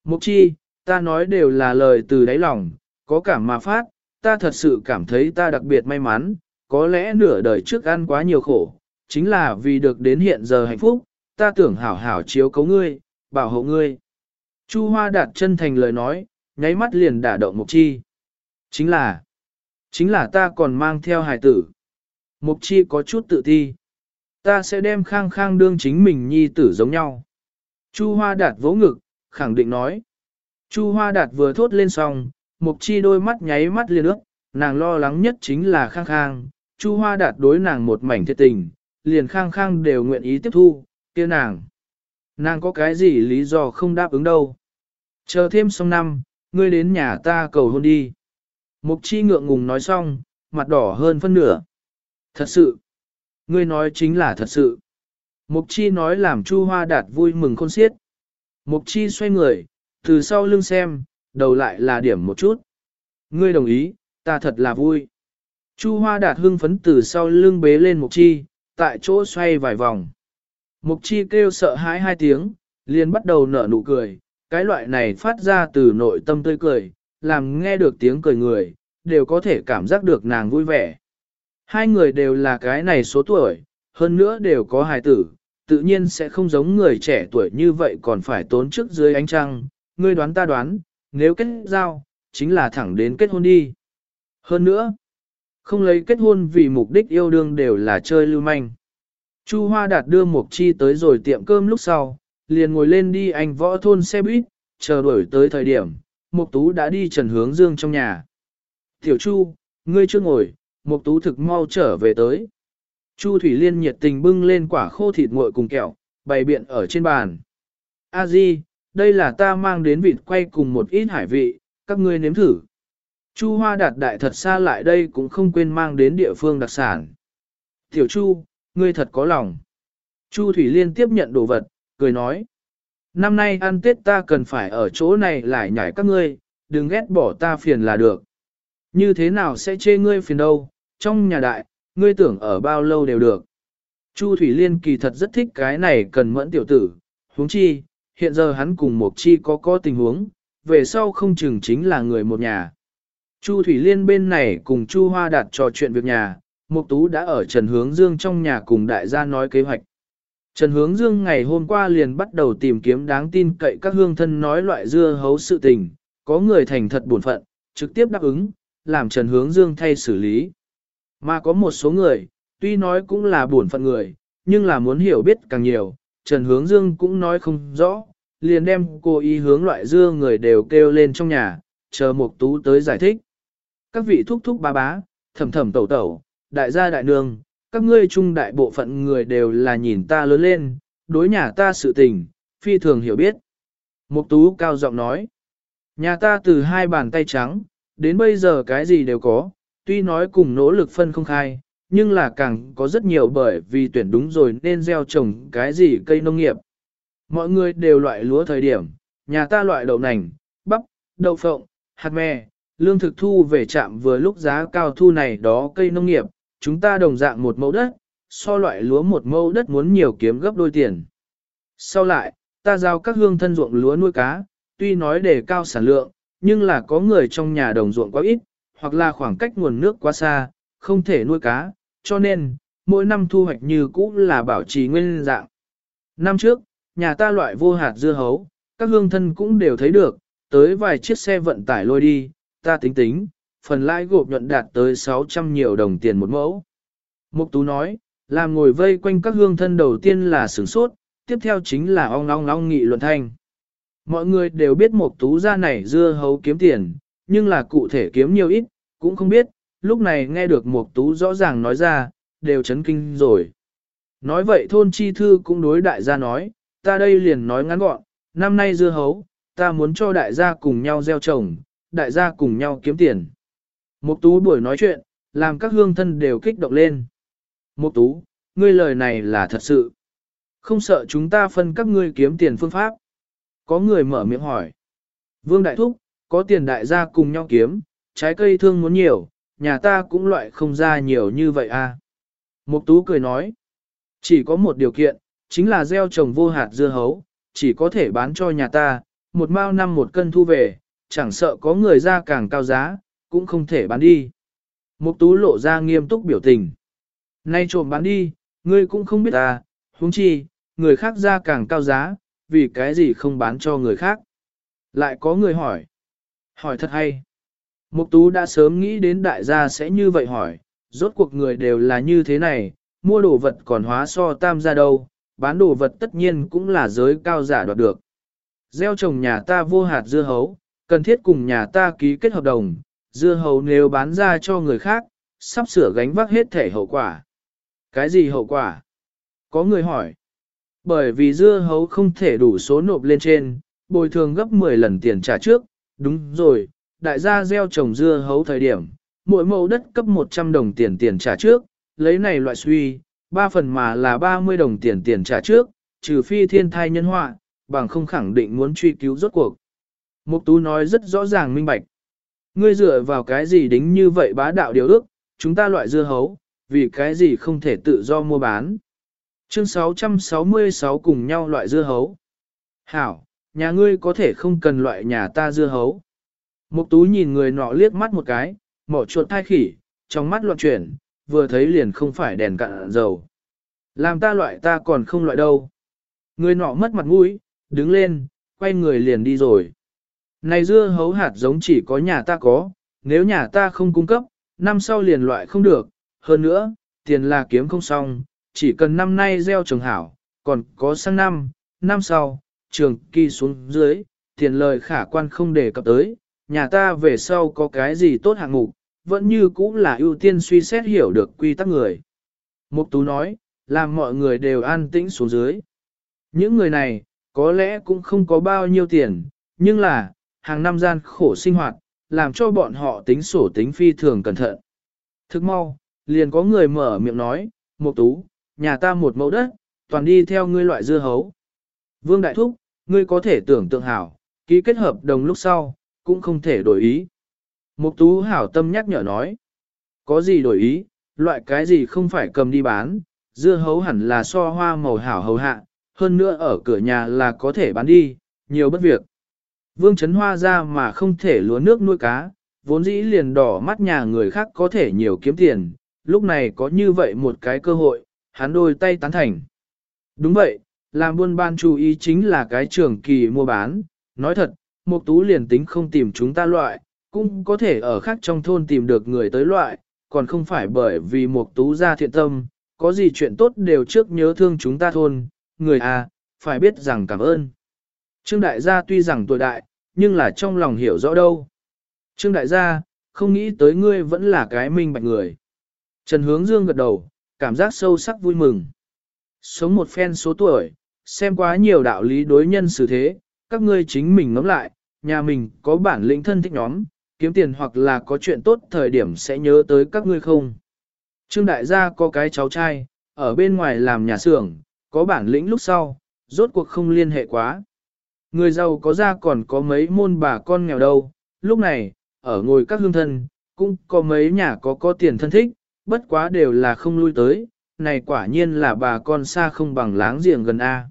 Mục Chi, ta nói đều là lời từ đáy lòng, có cảm mà phát, ta thật sự cảm thấy ta đặc biệt may mắn, có lẽ nửa đời trước ăn quá nhiều khổ, chính là vì được đến hiện giờ hạnh phúc, ta tưởng hảo hảo chiếu cấu ngươi, bảo hộ ngươi. Chu Hoa đạt chân thành lời nói, nháy mắt liền đả động Mục Chi. Chính là, chính là ta còn mang theo hài tử. Mục Chi có chút tự thi, Ta sẽ đem khang khang đương chính mình nhi tử giống nhau. Chu Hoa đạt vỗ ngực, khẳng định nói. Chu Hoa đạt vừa thốt lên xong, Mục Chi đôi mắt nháy mắt liền ước, nàng lo lắng nhất chính là khang khang. Chu Hoa đạt đối nàng một mảnh thiệt tình, liền khang khang đều nguyện ý tiếp thu, kia nàng. Nàng có cái gì lý do không đáp ứng đâu. Chờ thêm xong năm, ngươi đến nhà ta cầu hôn đi. Mục chi ngượng ngùng nói xong, mặt đỏ hơn phân nửa. Thật sự. Ngươi nói chính là thật sự. Mục chi nói làm Chu Hoa Đạt vui mừng khôn xiết. Mục chi xoay người, từ sau lưng xem, đầu lại là điểm một chút. Ngươi đồng ý, ta thật là vui. Chu Hoa Đạt hưng phấn từ sau lưng bế lên Mục chi, tại chỗ xoay vài vòng. Mục chi kêu sợ hãi hai tiếng, liền bắt đầu nở nụ cười, cái loại này phát ra từ nội tâm tươi cười, làm nghe được tiếng cười người, đều có thể cảm giác được nàng vui vẻ. Hai người đều là cái này số tuổi, hơn nữa đều có hài tử, tự nhiên sẽ không giống người trẻ tuổi như vậy còn phải tốn trước dưới ánh trăng, ngươi đoán ta đoán, nếu kết giao, chính là thẳng đến kết hôn đi. Hơn nữa, không lấy kết hôn vì mục đích yêu đương đều là chơi lưu manh. Chu Hoa Đạt đưa Mục Chi tới rồi tiệm cơm lúc sau, liền ngồi lên đi anh võ thôn xe buýt, chờ đuổi tới thời điểm, Mục Tú đã đi trần hướng dương trong nhà. Tiểu Chu, ngươi chưa ngồi, Mục Tú thực mau trở về tới. Chu Thủy Liên nhiệt tình bưng lên quả khô thịt nguội cùng kẹo, bày biện ở trên bàn. A Di, đây là ta mang đến vịt quay cùng một ít hải vị, các ngươi nếm thử. Chu Hoa Đạt đại thật xa lại đây cũng không quên mang đến địa phương đặc sản. Tiểu Chu, ngươi thật có lòng. Chu Thủy Liên tiếp nhận đồ vật, cười nói. Năm nay ăn Tết ta cần phải ở chỗ này lại nhảy các ngươi, đừng ghét bỏ ta phiền là được. Như thế nào sẽ chê ngươi phiền đâu, trong nhà đại, ngươi tưởng ở bao lâu đều được. Chu Thủy Liên kỳ thật rất thích cái này cần mẫn tiểu tử, huống chi, hiện giờ hắn cùng Mộc chi có có tình huống, về sau không chừng chính là người một nhà. Chu Thủy Liên bên này cùng Chu Hoa Đạt trò chuyện việc nhà, Mộc Tú đã ở Trần Hướng Dương trong nhà cùng đại gia nói kế hoạch. Trần Hướng Dương ngày hôm qua liền bắt đầu tìm kiếm đáng tin cậy các hương thân nói loại dưa hấu sự tình, có người thành thật buồn phận, trực tiếp đáp ứng, làm Trần Hướng Dương thay xử lý. Mà có một số người, tuy nói cũng là buồn phận người, nhưng là muốn hiểu biết càng nhiều, Trần Hướng Dương cũng nói không rõ, liền đem cô ý hướng loại dưa người đều kêu lên trong nhà, chờ Mục Tú tới giải thích. Các vị thúc thúc bá bá, thầm thầm tẩu tẩu, đại gia đại nương, các ngươi trung đại bộ phận người đều là nhìn ta lớn lên, đối nhà ta sự tình, phi thường hiểu biết. Mục tú cao giọng nói, nhà ta từ hai bàn tay trắng, đến bây giờ cái gì đều có, tuy nói cùng nỗ lực phân không khai, nhưng là càng có rất nhiều bởi vì tuyển đúng rồi nên gieo trồng cái gì cây nông nghiệp. Mọi người đều loại lúa thời điểm, nhà ta loại đậu nành, bắp, đậu phộng, hạt mè, lương thực thu về trạm vừa lúc giá cao thu này đó cây nông nghiệp, chúng ta đồng dạng một mẫu đất, so loại lúa một mẫu đất muốn nhiều kiếm gấp đôi tiền. Sau lại, ta giao các hương thân ruộng lúa nuôi cá, tuy nói để cao sản lượng, nhưng là có người trong nhà đồng ruộng quá ít, hoặc là khoảng cách nguồn nước quá xa, không thể nuôi cá, cho nên, mỗi năm thu hoạch như cũ là bảo trì nguyên dạng. Năm trước, nhà ta loại vô hạt dưa hấu, các hương thân cũng đều thấy được, tới vài chiếc xe vận tải lôi đi, ta tính tính, phần lãi gộp nhuận đạt tới 600 nhiều đồng tiền một mẫu. Mục Tú nói, làm ngồi vây quanh các hương thân đầu tiên là sửng sốt, tiếp theo chính là ong ong ong nghị luận thanh. Mọi người đều biết mục tú gia này dưa hấu kiếm tiền, nhưng là cụ thể kiếm nhiều ít, cũng không biết, lúc này nghe được mục tú rõ ràng nói ra, đều chấn kinh rồi. Nói vậy thôn chi thư cũng đối đại gia nói, ta đây liền nói ngắn gọn, năm nay dưa hấu, ta muốn cho đại gia cùng nhau gieo trồng, đại gia cùng nhau kiếm tiền. Mục tú buổi nói chuyện, làm các hương thân đều kích động lên. Mục tú, ngươi lời này là thật sự. Không sợ chúng ta phân các ngươi kiếm tiền phương pháp. Có người mở miệng hỏi. Vương Đại Thúc, có tiền đại gia cùng nhau kiếm, trái cây thương muốn nhiều, nhà ta cũng loại không ra nhiều như vậy à. Mục tú cười nói. Chỉ có một điều kiện, chính là gieo trồng vô hạt dưa hấu, chỉ có thể bán cho nhà ta, một mao năm một cân thu về, chẳng sợ có người ra càng cao giá, cũng không thể bán đi. Mục tú lộ ra nghiêm túc biểu tình. Nay trộm bán đi, ngươi cũng không biết à, huống chi, người khác ra càng cao giá, vì cái gì không bán cho người khác. Lại có người hỏi. Hỏi thật hay. Mục tú đã sớm nghĩ đến đại gia sẽ như vậy hỏi, rốt cuộc người đều là như thế này, mua đồ vật còn hóa so tam gia đâu, bán đồ vật tất nhiên cũng là giới cao giả đoạt được. Gieo trồng nhà ta vô hạt dưa hấu, cần thiết cùng nhà ta ký kết hợp đồng, dưa hấu nếu bán ra cho người khác, sắp sửa gánh vác hết thể hậu quả. Cái gì hậu quả? Có người hỏi. Bởi vì dưa hấu không thể đủ số nộp lên trên, bồi thường gấp 10 lần tiền trả trước, đúng rồi, đại gia gieo trồng dưa hấu thời điểm, mỗi mẫu đất cấp 100 đồng tiền tiền trả trước, lấy này loại suy, 3 phần mà là 30 đồng tiền tiền trả trước, trừ phi thiên thai nhân họa, bằng không khẳng định muốn truy cứu rốt cuộc. Mục Tú nói rất rõ ràng minh bạch. Ngươi dựa vào cái gì đính như vậy bá đạo điều ước, chúng ta loại dưa hấu, vì cái gì không thể tự do mua bán. Chương 666 cùng nhau loại dưa hấu. Hảo, nhà ngươi có thể không cần loại nhà ta dưa hấu. Mục tú nhìn người nọ liếc mắt một cái, mỏ chuột thai khỉ, trong mắt loạn chuyển, vừa thấy liền không phải đèn cạn dầu. Làm ta loại ta còn không loại đâu. Người nọ mất mặt mũi, đứng lên, quay người liền đi rồi. Này dưa hấu hạt giống chỉ có nhà ta có, nếu nhà ta không cung cấp, năm sau liền loại không được, hơn nữa, tiền là kiếm không xong, chỉ cần năm nay gieo trồng hảo, còn có sang năm, năm sau, trường kỳ xuống dưới, tiền lời khả quan không đề cập tới, nhà ta về sau có cái gì tốt hạng mục, vẫn như cũng là ưu tiên suy xét hiểu được quy tắc người. Mục Tú nói, làm mọi người đều an tĩnh xuống dưới. Những người này, có lẽ cũng không có bao nhiêu tiền, nhưng là, hàng năm gian khổ sinh hoạt, làm cho bọn họ tính sổ tính phi thường cẩn thận. Thức mau, liền có người mở miệng nói, Mục Tú, nhà ta một mẫu đất, toàn đi theo ngươi loại dưa hấu. Vương Đại Thúc, ngươi có thể tưởng tượng hảo, ký kết hợp đồng lúc sau, cũng không thể đổi ý. Mục Tú hảo tâm nhắc nhở nói, có gì đổi ý, loại cái gì không phải cầm đi bán, dưa hấu hẳn là so hoa màu hảo hầu hạ, hơn nữa ở cửa nhà là có thể bán đi, nhiều bất việc. Vương Trấn Hoa ra mà không thể lúa nước nuôi cá, vốn dĩ liền đỏ mắt nhà người khác có thể nhiều kiếm tiền, lúc này có như vậy một cái cơ hội, hắn đôi tay tán thành. Đúng vậy, làm buôn ban chú ý chính là cái trường kỳ mua bán, nói thật, một tú liền tính không tìm chúng ta loại, cũng có thể ở khác trong thôn tìm được người tới loại, còn không phải bởi vì một tú ra thiện tâm, có gì chuyện tốt đều trước nhớ thương chúng ta thôn, người à, phải biết rằng cảm ơn. Trương đại gia tuy rằng tuổi đại, nhưng là trong lòng hiểu rõ đâu. Trương đại gia, không nghĩ tới ngươi vẫn là cái minh bạch người. Trần hướng dương gật đầu, cảm giác sâu sắc vui mừng. Sống một phen số tuổi, xem quá nhiều đạo lý đối nhân xử thế, các ngươi chính mình ngẫm lại, nhà mình có bản lĩnh thân thích nhóm, kiếm tiền hoặc là có chuyện tốt thời điểm sẽ nhớ tới các ngươi không. Trương đại gia có cái cháu trai, ở bên ngoài làm nhà xưởng, có bản lĩnh lúc sau, rốt cuộc không liên hệ quá. Người giàu có ra còn có mấy môn bà con nghèo đâu, lúc này, ở ngồi các hương thân, cũng có mấy nhà có có tiền thân thích, bất quá đều là không lui tới, này quả nhiên là bà con xa không bằng láng giềng gần A.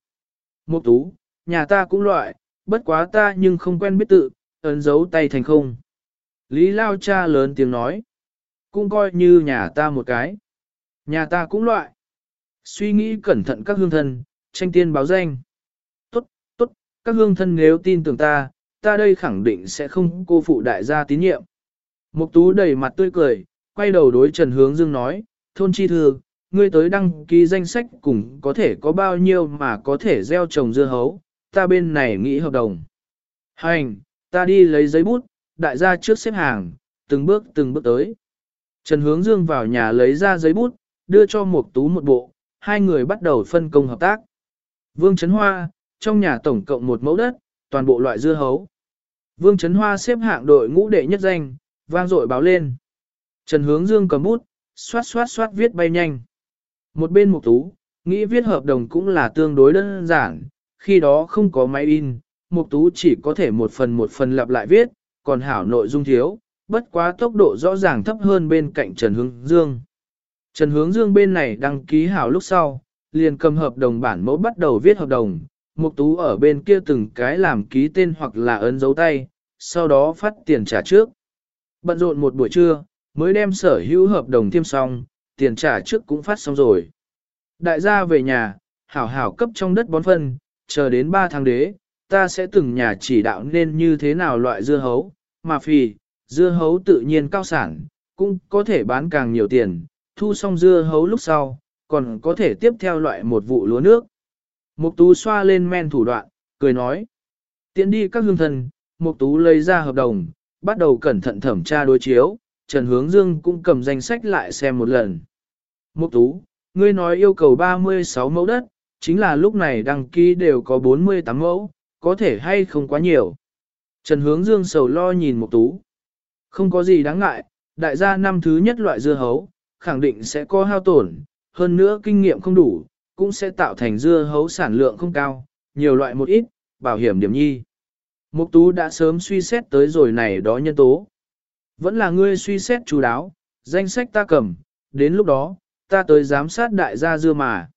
Mục tú, nhà ta cũng loại, bất quá ta nhưng không quen biết tự, ấn dấu tay thành không. Lý Lao cha lớn tiếng nói, cũng coi như nhà ta một cái. Nhà ta cũng loại. Suy nghĩ cẩn thận các hương thân, tranh tiên báo danh. Tốt, tốt, các hương thân nếu tin tưởng ta, ta đây khẳng định sẽ không cô phụ đại gia tín nhiệm. Mục tú đầy mặt tươi cười, quay đầu đối Trần Hướng Dương nói, thôn chi thư, ngươi tới đăng ký danh sách cùng có thể có bao nhiêu mà có thể gieo trồng dưa hấu, ta bên này nghĩ hợp đồng. Hành, ta đi lấy giấy bút, đại gia trước xếp hàng, từng bước từng bước tới. Trần Hướng Dương vào nhà lấy ra giấy bút, đưa cho một tú một bộ, hai người bắt đầu phân công hợp tác. Vương Trấn Hoa, trong nhà tổng cộng một mẫu đất, toàn bộ loại dưa hấu. Vương Trấn Hoa xếp hạng đội ngũ đệ nhất danh, vang dội báo lên. Trần Hướng Dương cầm bút, xoát xoát xoát viết bay nhanh. Một bên một tú, nghĩ viết hợp đồng cũng là tương đối đơn giản, khi đó không có máy in, mục tú chỉ có thể một phần một phần lặp lại viết, còn hảo nội dung thiếu, bất quá tốc độ rõ ràng thấp hơn bên cạnh Trần Hướng Dương. Trần Hướng Dương bên này đăng ký hảo lúc sau, liền cầm hợp đồng bản mẫu bắt đầu viết hợp đồng, Mục Tú ở bên kia từng cái làm ký tên hoặc là ấn dấu tay, sau đó phát tiền trả trước. Bận rộn một buổi trưa, mới đem sở hữu hợp đồng tiêm xong, tiền trả trước cũng phát xong rồi. Đại gia về nhà, hảo hảo cấp trong đất bón phân, chờ đến 3 tháng đế, ta sẽ từng nhà chỉ đạo nên như thế nào loại dưa hấu, mà phì, dưa hấu tự nhiên cao sản, cũng có thể bán càng nhiều tiền, thu xong dưa hấu lúc sau, còn có thể tiếp theo loại một vụ lúa nước. Mục tú xoa lên men thủ đoạn, cười nói. Tiến đi các hương thần, Mục tú lấy ra hợp đồng, bắt đầu cẩn thận thẩm tra đối chiếu, Trần Hướng Dương cũng cầm danh sách lại xem một lần. Mục tú, ngươi nói yêu cầu 36 mẫu đất, chính là lúc này đăng ký đều có 48 mẫu, có thể hay không quá nhiều. Trần Hướng Dương sầu lo nhìn Mục tú. Không có gì đáng ngại, đại gia năm thứ nhất loại dưa hấu, khẳng định sẽ có hao tổn, hơn nữa kinh nghiệm không đủ, cũng sẽ tạo thành dưa hấu sản lượng không cao, nhiều loại một ít, bảo hiểm điểm nhi. Mục tú đã sớm suy xét tới rồi này đó nhân tố. Vẫn là ngươi suy xét chú đáo, danh sách ta cầm, đến lúc đó, ta tới giám sát đại gia dưa mà.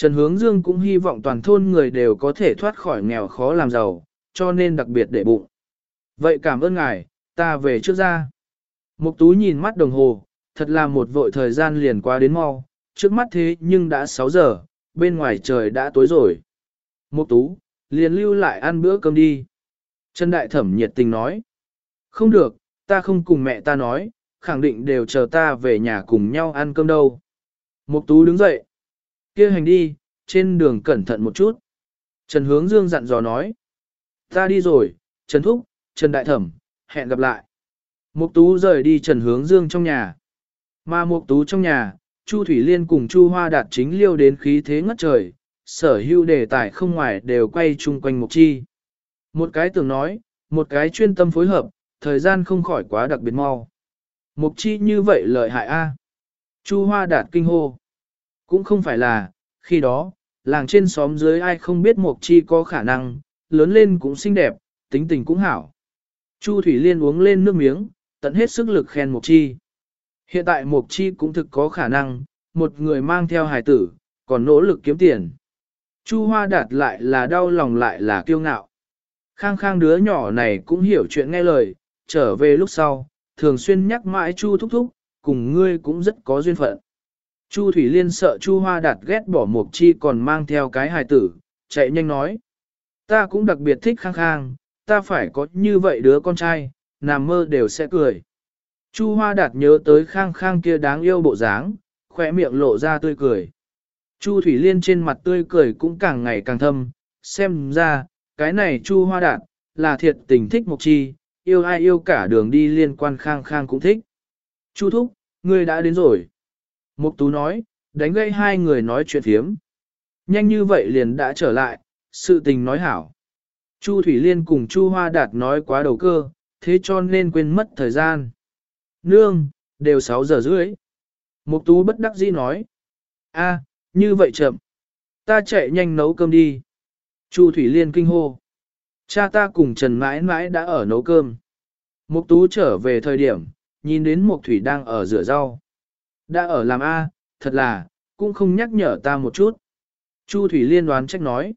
Trần Hướng Dương cũng hy vọng toàn thôn người đều có thể thoát khỏi nghèo khó làm giàu, cho nên đặc biệt để bụng. Vậy cảm ơn ngài, ta về trước ra. Mục tú nhìn mắt đồng hồ, thật là một vội thời gian liền qua đến mau, trước mắt thế nhưng đã 6 giờ, bên ngoài trời đã tối rồi. Mục tú, liền lưu lại ăn bữa cơm đi. Trần Đại Thẩm nhiệt tình nói. Không được, ta không cùng mẹ ta nói, khẳng định đều chờ ta về nhà cùng nhau ăn cơm đâu. Mục tú đứng dậy kia hành đi, trên đường cẩn thận một chút. Trần Hướng Dương dặn dò nói. Ta đi rồi, Trần Thúc, Trần Đại Thẩm, hẹn gặp lại. Mục tú rời đi Trần Hướng Dương trong nhà. Mà Mục tú trong nhà, Chu Thủy Liên cùng Chu Hoa Đạt chính liêu đến khí thế ngất trời, sở hữu đề tài không ngoài đều quay chung quanh Mục Chi. Một cái tưởng nói, một cái chuyên tâm phối hợp, thời gian không khỏi quá đặc biệt mau. Mục Chi như vậy lợi hại a. Chu Hoa Đạt kinh hô. Cũng không phải là, khi đó, làng trên xóm dưới ai không biết Mộc Chi có khả năng, lớn lên cũng xinh đẹp, tính tình cũng hảo. Chu Thủy Liên uống lên nước miếng, tận hết sức lực khen Mộc Chi. Hiện tại Mộc Chi cũng thực có khả năng, một người mang theo hài tử, còn nỗ lực kiếm tiền. Chu Hoa Đạt lại là đau lòng lại là kiêu ngạo. Khang khang đứa nhỏ này cũng hiểu chuyện nghe lời, trở về lúc sau, thường xuyên nhắc mãi Chu thúc thúc, cùng ngươi cũng rất có duyên phận. Chu Thủy Liên sợ Chu Hoa Đạt ghét bỏ Mục Chi còn mang theo cái hài tử, chạy nhanh nói. Ta cũng đặc biệt thích khang khang, ta phải có như vậy đứa con trai, nằm mơ đều sẽ cười. Chu Hoa Đạt nhớ tới khang khang kia đáng yêu bộ dáng, khỏe miệng lộ ra tươi cười. Chu Thủy Liên trên mặt tươi cười cũng càng ngày càng thâm, xem ra, cái này Chu Hoa Đạt, là thiệt tình thích Mộc Chi, yêu ai yêu cả đường đi liên quan khang khang cũng thích. Chu Thúc, ngươi đã đến rồi. Mục Tú nói, đánh gây hai người nói chuyện phiếm. Nhanh như vậy liền đã trở lại, sự tình nói hảo. Chu Thủy Liên cùng Chu Hoa Đạt nói quá đầu cơ, thế cho nên quên mất thời gian. Nương, đều 6 giờ rưỡi. Mục Tú bất đắc dĩ nói. a, như vậy chậm. Ta chạy nhanh nấu cơm đi. Chu Thủy Liên kinh hô. Cha ta cùng Trần mãi mãi đã ở nấu cơm. Mục Tú trở về thời điểm, nhìn đến Mục Thủy đang ở rửa rau. Đã ở làm A, thật là, cũng không nhắc nhở ta một chút. Chu Thủy Liên đoán trách nói.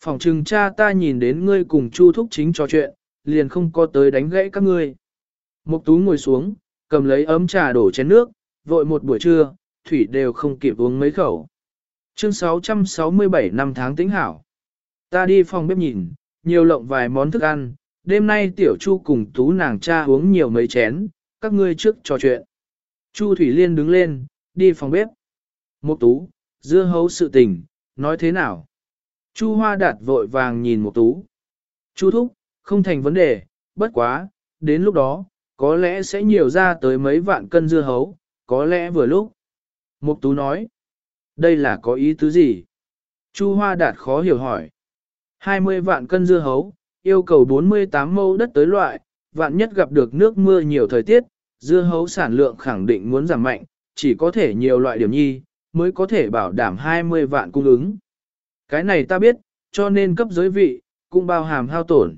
Phòng trừng cha ta nhìn đến ngươi cùng Chu Thúc Chính trò chuyện, liền không có tới đánh gãy các ngươi. Mục Tú ngồi xuống, cầm lấy ấm trà đổ chén nước, vội một buổi trưa, Thủy đều không kịp uống mấy khẩu. Chương 667 năm tháng tính hảo. Ta đi phòng bếp nhìn, nhiều lộng vài món thức ăn, đêm nay tiểu chu cùng tú nàng cha uống nhiều mấy chén, các ngươi trước trò chuyện. Chu Thủy Liên đứng lên, đi phòng bếp. Mục tú, dưa hấu sự tình, nói thế nào? Chu Hoa Đạt vội vàng nhìn Mục tú. Chu Thúc, không thành vấn đề, bất quá, đến lúc đó, có lẽ sẽ nhiều ra tới mấy vạn cân dưa hấu, có lẽ vừa lúc. Mục tú nói, đây là có ý tứ gì? Chu Hoa Đạt khó hiểu hỏi. 20 vạn cân dưa hấu, yêu cầu 48 mẫu đất tới loại, vạn nhất gặp được nước mưa nhiều thời tiết, dưa hấu sản lượng khẳng định muốn giảm mạnh, chỉ có thể nhiều loại điểm nhi, mới có thể bảo đảm 20 vạn cung ứng. Cái này ta biết, cho nên cấp giới vị, cũng bao hàm hao tổn.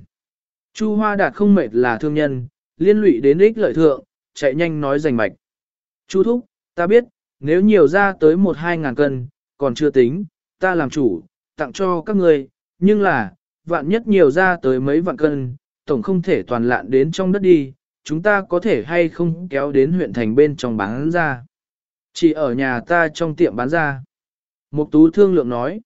Chu Hoa Đạt không mệt là thương nhân, liên lụy đến ích lợi thượng, chạy nhanh nói rành mạch. Chu Thúc, ta biết, nếu nhiều ra tới 1-2 ngàn cân, còn chưa tính, ta làm chủ, tặng cho các người, nhưng là, vạn nhất nhiều ra tới mấy vạn cân, tổng không thể toàn lạn đến trong đất đi, chúng ta có thể hay không kéo đến huyện thành bên trong bán ra. Chỉ ở nhà ta trong tiệm bán ra. Mục tú thương lượng nói.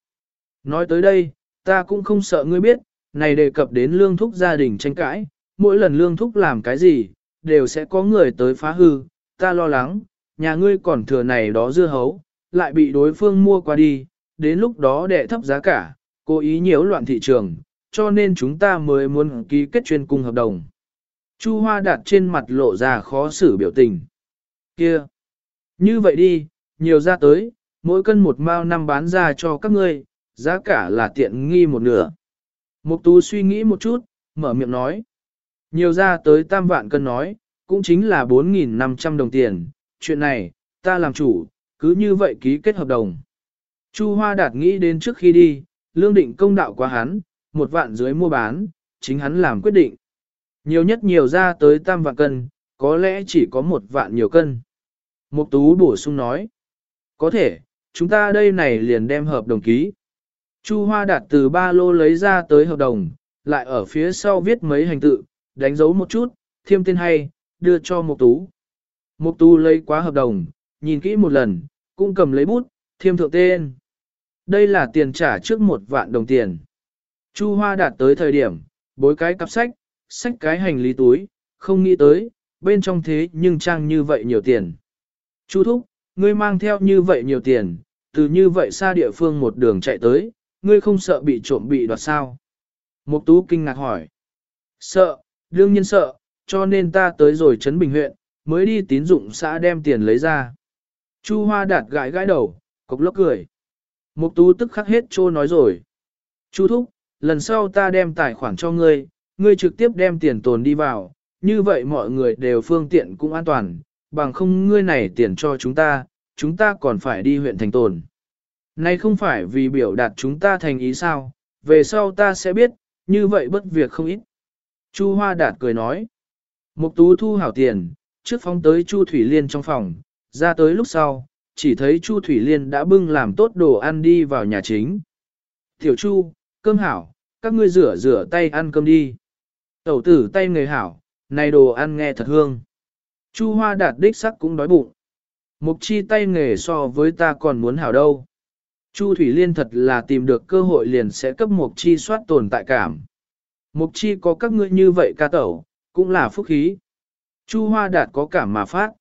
Nói tới đây, ta cũng không sợ ngươi biết, này đề cập đến lương thúc gia đình tranh cãi, mỗi lần lương thúc làm cái gì, đều sẽ có người tới phá hư, ta lo lắng, nhà ngươi còn thừa này đó dưa hấu, lại bị đối phương mua qua đi, đến lúc đó đệ thấp giá cả, cố ý nhiễu loạn thị trường, cho nên chúng ta mới muốn ký kết chuyên cung hợp đồng. Chu Hoa đặt trên mặt lộ ra khó xử biểu tình. Kia! Như vậy đi, nhiều ra tới, mỗi cân một mao năm bán ra cho các ngươi, giá cả là tiện nghi một nửa. Mục tú suy nghĩ một chút, mở miệng nói. Nhiều ra tới tam vạn cân nói, cũng chính là 4.500 đồng tiền, chuyện này, ta làm chủ, cứ như vậy ký kết hợp đồng. Chu Hoa Đạt nghĩ đến trước khi đi, lương định công đạo quá hắn, một vạn dưới mua bán, chính hắn làm quyết định. Nhiều nhất nhiều ra tới tam vạn cân, có lẽ chỉ có một vạn nhiều cân. Mục Tú bổ sung nói, có thể, chúng ta đây này liền đem hợp đồng ký. Chu Hoa Đạt từ ba lô lấy ra tới hợp đồng, lại ở phía sau viết mấy hành tự, đánh dấu một chút, thiêm tên hay, đưa cho Mục Tú. Mục Tú lấy quá hợp đồng, nhìn kỹ một lần, cũng cầm lấy bút, thiêm thượng tên. Đây là tiền trả trước một vạn đồng tiền. Chu Hoa đạt tới thời điểm, bối cái cặp sách, xách cái hành lý túi, không nghĩ tới, bên trong thế nhưng trang như vậy nhiều tiền. Chu Thúc, ngươi mang theo như vậy nhiều tiền, từ như vậy xa địa phương một đường chạy tới, ngươi không sợ bị trộm bị đoạt sao? Mục Tú kinh ngạc hỏi. Sợ, đương nhiên sợ, cho nên ta tới rồi Trấn Bình huyện, mới đi tín dụng xã đem tiền lấy ra. Chu Hoa đạt gãi gãi đầu, cục lốc cười. Mục Tú tức khắc hết trô nói rồi. Chu Thúc, lần sau ta đem tài khoản cho ngươi, ngươi trực tiếp đem tiền tồn đi vào, như vậy mọi người đều phương tiện cũng an toàn, bằng không ngươi này tiền cho chúng ta, chúng ta còn phải đi huyện thành tồn. Này không phải vì biểu đạt chúng ta thành ý sao, về sau ta sẽ biết, như vậy bất việc không ít. Chu Hoa Đạt cười nói. Mục Tú thu hảo tiền, trước phóng tới Chu Thủy Liên trong phòng, ra tới lúc sau, chỉ thấy Chu Thủy Liên đã bưng làm tốt đồ ăn đi vào nhà chính. Tiểu Chu, cơm hảo, các ngươi rửa rửa tay ăn cơm đi. Tẩu tử tay người hảo, này đồ ăn nghe thật hương. Chu Hoa Đạt đích sắc cũng đói bụng. Mục chi tay nghề so với ta còn muốn hảo đâu. Chu Thủy Liên thật là tìm được cơ hội liền sẽ cấp Mục chi soát tồn tại cảm. Mục chi có các ngươi như vậy ca tẩu, cũng là phúc khí. Chu Hoa Đạt có cảm mà phát.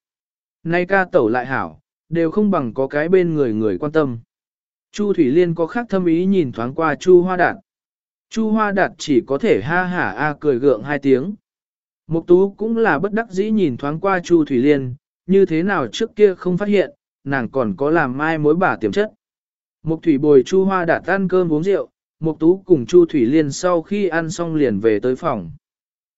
Nay ca tẩu lại hảo, đều không bằng có cái bên người người quan tâm. Chu Thủy Liên có khác thâm ý nhìn thoáng qua Chu Hoa Đạt. Chu Hoa Đạt chỉ có thể ha hả a cười gượng hai tiếng. Mục Tú cũng là bất đắc dĩ nhìn thoáng qua Chu Thủy Liên, như thế nào trước kia không phát hiện, nàng còn có làm mai mối bà tiềm chất. Mục Thủy bồi Chu Hoa Đạt ăn cơm uống rượu, Mục Tú cùng Chu Thủy Liên sau khi ăn xong liền về tới phòng.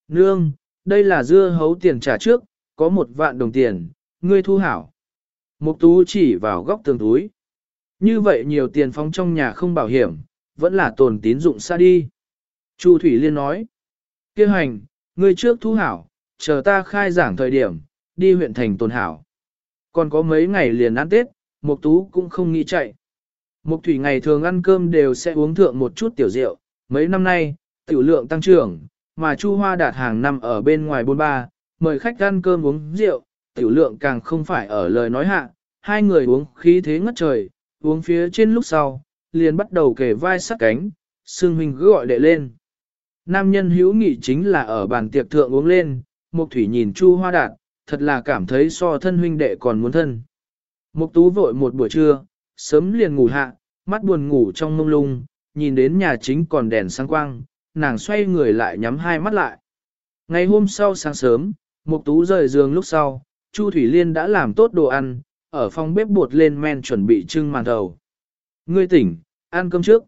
Nương, đây là dưa hấu tiền trả trước, có một vạn đồng tiền, ngươi thu hảo. Mục Tú chỉ vào góc tường túi. Như vậy nhiều tiền phóng trong nhà không bảo hiểm, vẫn là tồn tín dụng xa đi. Chu Thủy Liên nói. Kêu hành, ngươi trước thu hảo, chờ ta khai giảng thời điểm, đi huyện thành tồn hảo. Còn có mấy ngày liền ăn Tết, Mục Tú cũng không nghĩ chạy. Mục Thủy ngày thường ăn cơm đều sẽ uống thượng một chút tiểu rượu, mấy năm nay, tiểu lượng tăng trưởng, mà Chu Hoa đạt hàng năm ở bên ngoài bôn ba, mời khách ăn cơm uống rượu, tiểu lượng càng không phải ở lời nói hạ, hai người uống khí thế ngất trời, uống phía trên lúc sau, liền bắt đầu kề vai sát cánh, Sương Huynh cứ gọi đệ lên. Nam nhân hữu nghị chính là ở bàn tiệc thượng uống lên, Mục Thủy nhìn Chu Hoa Đạt, thật là cảm thấy so thân huynh đệ còn muốn thân. Mục Tú vội một buổi trưa, sớm liền ngủ hạ, mắt buồn ngủ trong mông lung, nhìn đến nhà chính còn đèn sáng quang, nàng xoay người lại nhắm hai mắt lại. Ngày hôm sau sáng sớm, Mục Tú rời giường lúc sau, Chu Thủy Liên đã làm tốt đồ ăn, ở phòng bếp bột lên men chuẩn bị trưng màn đầu. Ngươi tỉnh, ăn cơm trước.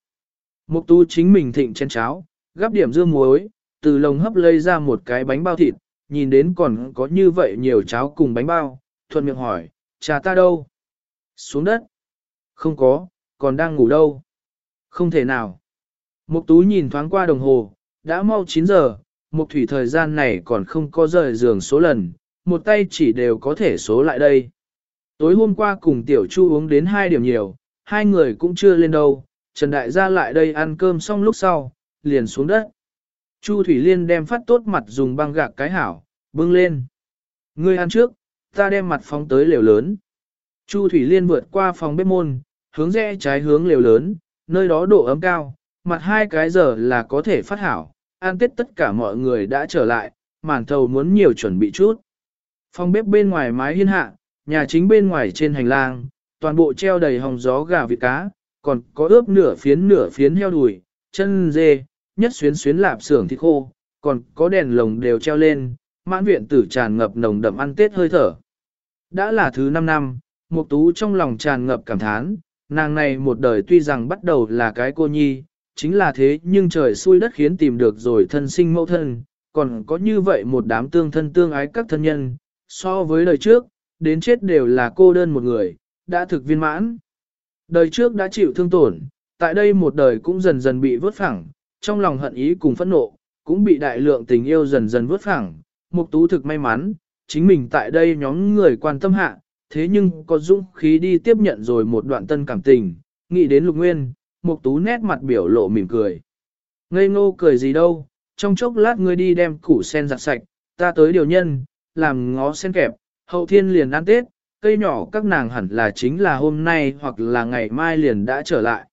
Mục Tu chính mình thịnh chén cháo, gắp điểm dưa muối, từ lồng hấp lấy ra một cái bánh bao thịt, nhìn đến còn có như vậy nhiều cháo cùng bánh bao, thuận miệng hỏi, cha ta đâu? Xuống đất. Không có, còn đang ngủ đâu? Không thể nào. Mục tú nhìn thoáng qua đồng hồ, đã mau 9 giờ, mục thủy thời gian này còn không có rời giường số lần, một tay chỉ đều có thể số lại đây. Tối hôm qua cùng tiểu chu uống đến hai điểm nhiều, hai người cũng chưa lên đâu, Trần Đại gia lại đây ăn cơm xong lúc sau, liền xuống đất. Chu Thủy Liên đem phát tốt mặt dùng băng gạc cái hảo, bưng lên. Ngươi ăn trước, ta đem mặt phóng tới lều lớn. Chu Thủy Liên vượt qua phòng bếp môn, hướng rẽ trái hướng lều lớn, nơi đó độ ấm cao, mặt hai cái giờ là có thể phát hảo, ăn tết tất cả mọi người đã trở lại, màn thầu muốn nhiều chuẩn bị chút. Phòng bếp bên ngoài mái hiên hạ, nhà chính bên ngoài trên hành lang, toàn bộ treo đầy hồng gió gà vịt cá, còn có ướp nửa phiến nửa phiến heo đùi, chân dê, nhất xuyến xuyến lạp xưởng thịt khô, còn có đèn lồng đều treo lên, mãn viện tử tràn ngập nồng đậm ăn tết hơi thở. Đã là thứ 5 năm, Mục Tú trong lòng tràn ngập cảm thán, nàng này một đời tuy rằng bắt đầu là cái cô nhi, chính là thế nhưng trời xui đất khiến tìm được rồi thân sinh mẫu thân, còn có như vậy một đám tương thân tương ái các thân nhân, so với đời trước, đến chết đều là cô đơn một người, đã thực viên mãn. Đời trước đã chịu thương tổn, tại đây một đời cũng dần dần bị vớt phẳng, trong lòng hận ý cùng phẫn nộ, cũng bị đại lượng tình yêu dần dần vớt phẳng. Mục tú thực may mắn, chính mình tại đây nhóm người quan tâm hạ, thế nhưng có dũng khí đi tiếp nhận rồi một đoạn tân cảm tình, nghĩ đến lục nguyên, mục tú nét mặt biểu lộ mỉm cười. Ngây ngô cười gì đâu, trong chốc lát ngươi đi đem củ sen giặt sạch, ta tới điều nhân, làm ngó sen kẹp, hậu thiên liền ăn tết, cây nhỏ các nàng hẳn là chính là hôm nay hoặc là ngày mai liền đã trở lại.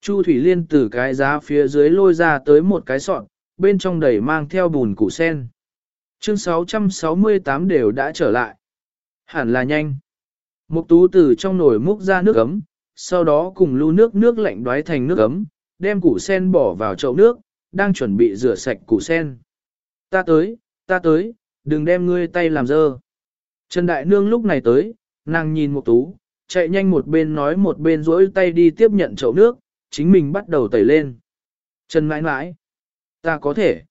Chu Thủy Liên từ cái giá phía dưới lôi ra tới một cái sọt, bên trong đầy mang theo bùn củ sen. Chương 668 đều đã trở lại. Hẳn là nhanh. Mục tú từ trong nồi múc ra nước ấm, sau đó cùng lưu nước nước lạnh đoái thành nước ấm, đem củ sen bỏ vào chậu nước, đang chuẩn bị rửa sạch củ sen. Ta tới, ta tới, đừng đem ngươi tay làm dơ. Trần Đại Nương lúc này tới, nàng nhìn Mục Tú, chạy nhanh một bên nói một bên duỗi tay đi tiếp nhận chậu nước, chính mình bắt đầu tẩy lên. Trần mãi mãi, ta có thể.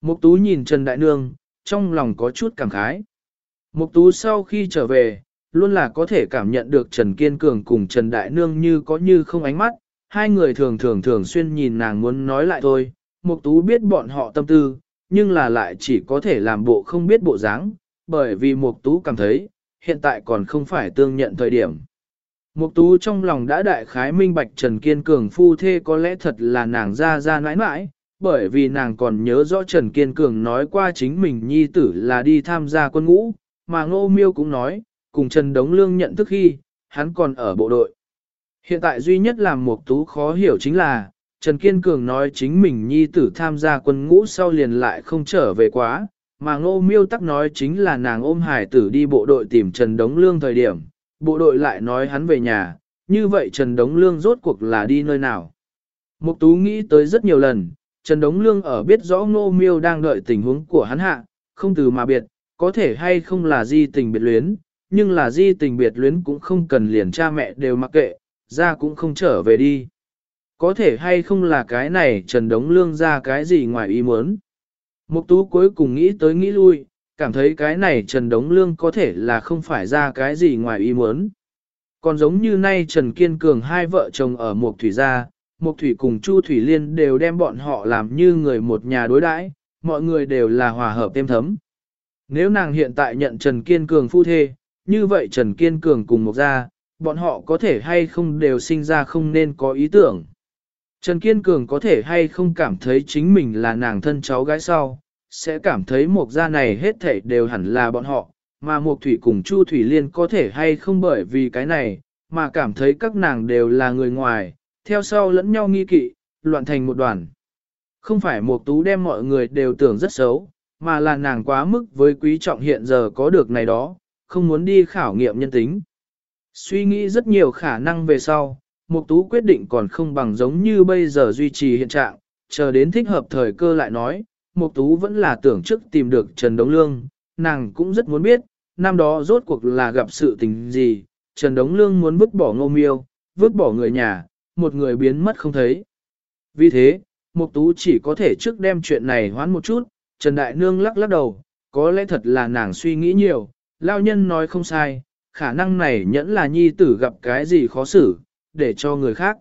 Mục Tú nhìn Trần Đại Nương, trong lòng có chút cảm khái. Mục Tú sau khi trở về, luôn là có thể cảm nhận được Trần Kiên Cường cùng Trần Đại Nương như có như không ánh mắt, hai người thường thường thường xuyên nhìn nàng muốn nói lại thôi, Mục Tú biết bọn họ tâm tư, nhưng là lại chỉ có thể làm bộ không biết bộ dáng, bởi vì Mục Tú cảm thấy, hiện tại còn không phải tương nhận thời điểm. Mục Tú trong lòng đã đại khái minh bạch Trần Kiên Cường phu thê có lẽ thật là nàng ra ra nãi nãi, bởi vì nàng còn nhớ rõ Trần Kiên Cường nói qua chính mình nhi tử là đi tham gia quân ngũ, mà Ngô Miêu cũng nói, cùng Trần Đống Lương nhận thức khi, hắn còn ở bộ đội. Hiện tại duy nhất làm Mục Tú khó hiểu chính là, Trần Kiên Cường nói chính mình nhi tử tham gia quân ngũ sau liền lại không trở về quá, mà Ngô Miêu tắc nói chính là nàng ôm hải tử đi bộ đội tìm Trần Đống Lương thời điểm, bộ đội lại nói hắn về nhà, như vậy Trần Đống Lương rốt cuộc là đi nơi nào. Mục Tú nghĩ tới rất nhiều lần, Trần Đống Lương ở biết rõ Ngô Miêu đang đợi tình huống của hắn hạ, không từ mà biệt, có thể hay không là di tình biệt luyến, nhưng là di tình biệt luyến cũng không cần liền cha mẹ đều mặc kệ, ra cũng không trở về đi. Có thể hay không là cái này Trần Đống Lương ra cái gì ngoài ý muốn. Mục Tú cuối cùng nghĩ tới nghĩ lui, cảm thấy cái này Trần Đống Lương có thể là không phải ra cái gì ngoài ý muốn. Còn giống như nay Trần Kiên Cường hai vợ chồng ở Mục Thủy gia, Mục Thủy cùng Chu Thủy Liên đều đem bọn họ làm như người một nhà đối đãi, mọi người đều là hòa hợp êm thấm. Nếu nàng hiện tại nhận Trần Kiên Cường phu thê, như vậy Trần Kiên Cường cùng Mục gia, bọn họ có thể hay không đều sinh ra không nên có ý tưởng. Trần Kiên Cường có thể hay không cảm thấy chính mình là nàng thân cháu gái sau, sẽ cảm thấy một gia này hết thảy đều hẳn là bọn họ, mà một thủy cùng Chu Thủy Liên có thể hay không bởi vì cái này, mà cảm thấy các nàng đều là người ngoài, theo sau lẫn nhau nghi kỵ, loạn thành một đoàn. Không phải một tú đem mọi người đều tưởng rất xấu, mà là nàng quá mức với quý trọng hiện giờ có được này đó, không muốn đi khảo nghiệm nhân tính. Suy nghĩ rất nhiều khả năng về sau, Mục Tú quyết định còn không bằng giống như bây giờ duy trì hiện trạng, chờ đến thích hợp thời cơ lại nói, Mục Tú vẫn là tưởng trước tìm được Trần Đống Lương, nàng cũng rất muốn biết, năm đó rốt cuộc là gặp sự tình gì, Trần Đống Lương muốn vứt bỏ Ngô Miêu, vứt bỏ người nhà, một người biến mất không thấy. Vì thế, Mục Tú chỉ có thể trước đem chuyện này hoãn một chút, Trần Đại Nương lắc lắc đầu, có lẽ thật là nàng suy nghĩ nhiều, lão nhân nói không sai, khả năng này nhẫn là nhi tử gặp cái gì khó xử, để cho người khác.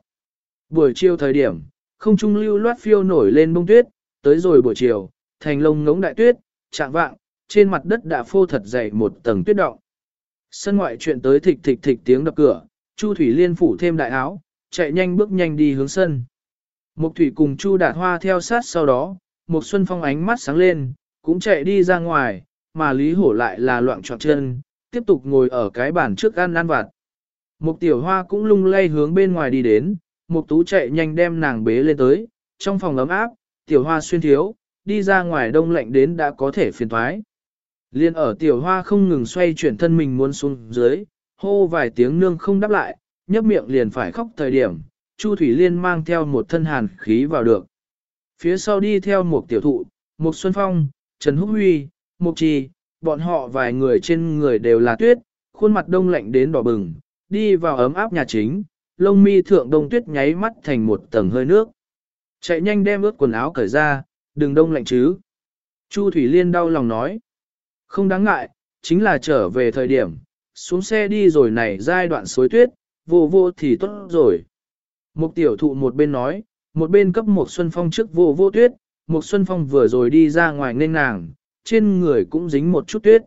Buổi chiều thời điểm, không trung lưu loát phiêu nổi lên bông tuyết, tới rồi buổi chiều, thành lông ngống đại tuyết, trạng vạng, trên mặt đất đã phô thật dày một tầng tuyết động. Sân ngoại chuyện tới thịch thịch thịch tiếng đập cửa, Chu Thủy Liên phủ thêm đại áo, chạy nhanh bước nhanh đi hướng sân. Mục Thủy cùng Chu Đạt Hoa theo sát sau đó, Mục Xuân Phong ánh mắt sáng lên, cũng chạy đi ra ngoài, mà Lý Hổ lại là loạn trọn chân, tiếp tục ngồi ở cái bàn trước ăn ăn vặt. Mục Tiểu Hoa cũng lung lay hướng bên ngoài đi đến, Mục Tú chạy nhanh đem nàng bế lên tới, trong phòng ấm áp, Tiểu Hoa xuyên thiếu, đi ra ngoài đông lạnh đến đã có thể phiền thoái. Liên ở Tiểu Hoa không ngừng xoay chuyển thân mình muốn xuống dưới, hô vài tiếng nương không đáp lại, nhấp miệng liền phải khóc thời điểm, Chu Thủy Liên mang theo một thân hàn khí vào được. Phía sau đi theo một tiểu thụ, một Xuân Phong, Trần Húc Huy, Mục Trì, bọn họ vài người trên người đều là tuyết, khuôn mặt đông lạnh đến đỏ bừng, đi vào ấm áp nhà chính, lông mi thượng đông tuyết nháy mắt thành một tầng hơi nước. Chạy nhanh đem ướt quần áo cởi ra, đừng đông lạnh chứ. Chu Thủy Liên đau lòng nói. Không đáng ngại, chính là trở về thời điểm, xuống xe đi rồi này giai đoạn suối tuyết, vô vô thì tốt rồi. Một tiểu thụ một bên nói, một bên cấp một Xuân Phong trước vô vô tuyết, một Xuân Phong vừa rồi đi ra ngoài nên nàng, trên người cũng dính một chút tuyết.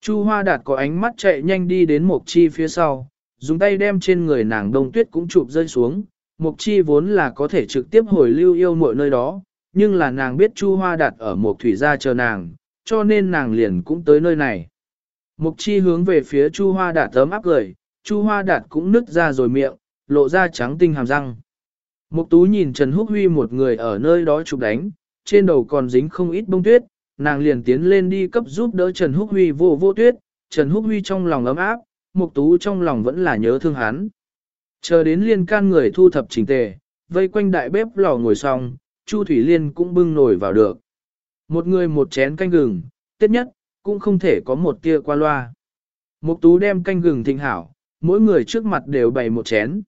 Chu Hoa Đạt có ánh mắt chạy nhanh đi đến Mộc Chi phía sau, dùng tay đem trên người nàng đông tuyết cũng chụp rơi xuống. Mộc Chi vốn là có thể trực tiếp hồi lưu yêu mọi nơi đó, nhưng là nàng biết Chu Hoa Đạt ở Mộc Thủy gia chờ nàng, cho nên nàng liền cũng tới nơi này. Mộc Chi hướng về phía Chu Hoa Đạt tấm áp cười, Chu Hoa Đạt cũng nứt ra rồi miệng, lộ ra trắng tinh hàm răng. Mục Tú nhìn Trần Húc Huy một người ở nơi đó chụp đánh, trên đầu còn dính không ít bông tuyết, nàng liền tiến lên đi cấp giúp đỡ Trần Húc Huy vô vô tuyết, Trần Húc Huy trong lòng ấm áp, Mục Tú trong lòng vẫn là nhớ thương hắn. Chờ đến liên can người thu thập chỉnh tề, vây quanh đại bếp lò ngồi xong, Chu Thủy Liên cũng bưng nồi vào được. Một người một chén canh gừng, tiết nhất, cũng không thể có một tia qua loa. Mục Tú đem canh gừng thịnh hảo, mỗi người trước mặt đều bày một chén.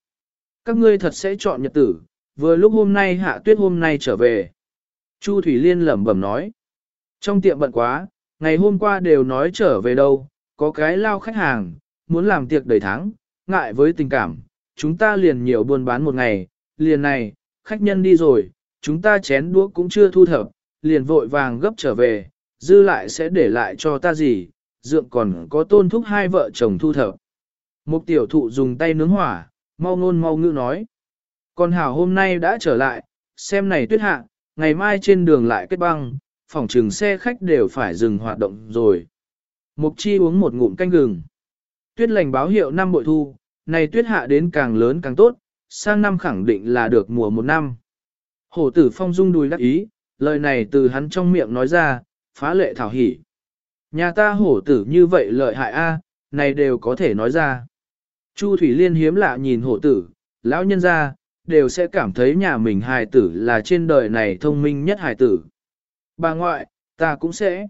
Các ngươi thật sẽ chọn nhật tử, vừa lúc hôm nay hạ tuyết hôm nay trở về. Chu Thủy Liên lẩm bẩm nói. Trong tiệm bận quá, ngày hôm qua đều nói trở về đâu, có cái lao khách hàng, muốn làm tiệc đầy tháng, ngại với tình cảm, chúng ta liền nhiều buôn bán một ngày, liền này, khách nhân đi rồi, chúng ta chén đũa cũng chưa thu thập, liền vội vàng gấp trở về, dư lại sẽ để lại cho ta gì, dượng còn có tôn thúc hai vợ chồng thu thập. Một tiểu thụ dùng tay nướng hỏa, mau ngôn mau ngữ nói. Còn hảo hôm nay đã trở lại, xem này tuyết hạ, ngày mai trên đường lại kết băng, phòng trường xe khách đều phải dừng hoạt động rồi. Mục chi uống một ngụm canh gừng. Tuyết lành báo hiệu năm bội thu, này tuyết hạ đến càng lớn càng tốt, sang năm khẳng định là được mùa một năm. Hổ tử phong dung đùi đắc ý, lời này từ hắn trong miệng nói ra, phá lệ thảo hỉ. Nhà ta hổ tử như vậy lợi hại a, này đều có thể nói ra. Chu Thủy Liên hiếm lạ nhìn hổ tử, lão nhân ra, đều sẽ cảm thấy nhà mình hài tử là trên đời này thông minh nhất hài tử. Bà ngoại, ta cũng sẽ.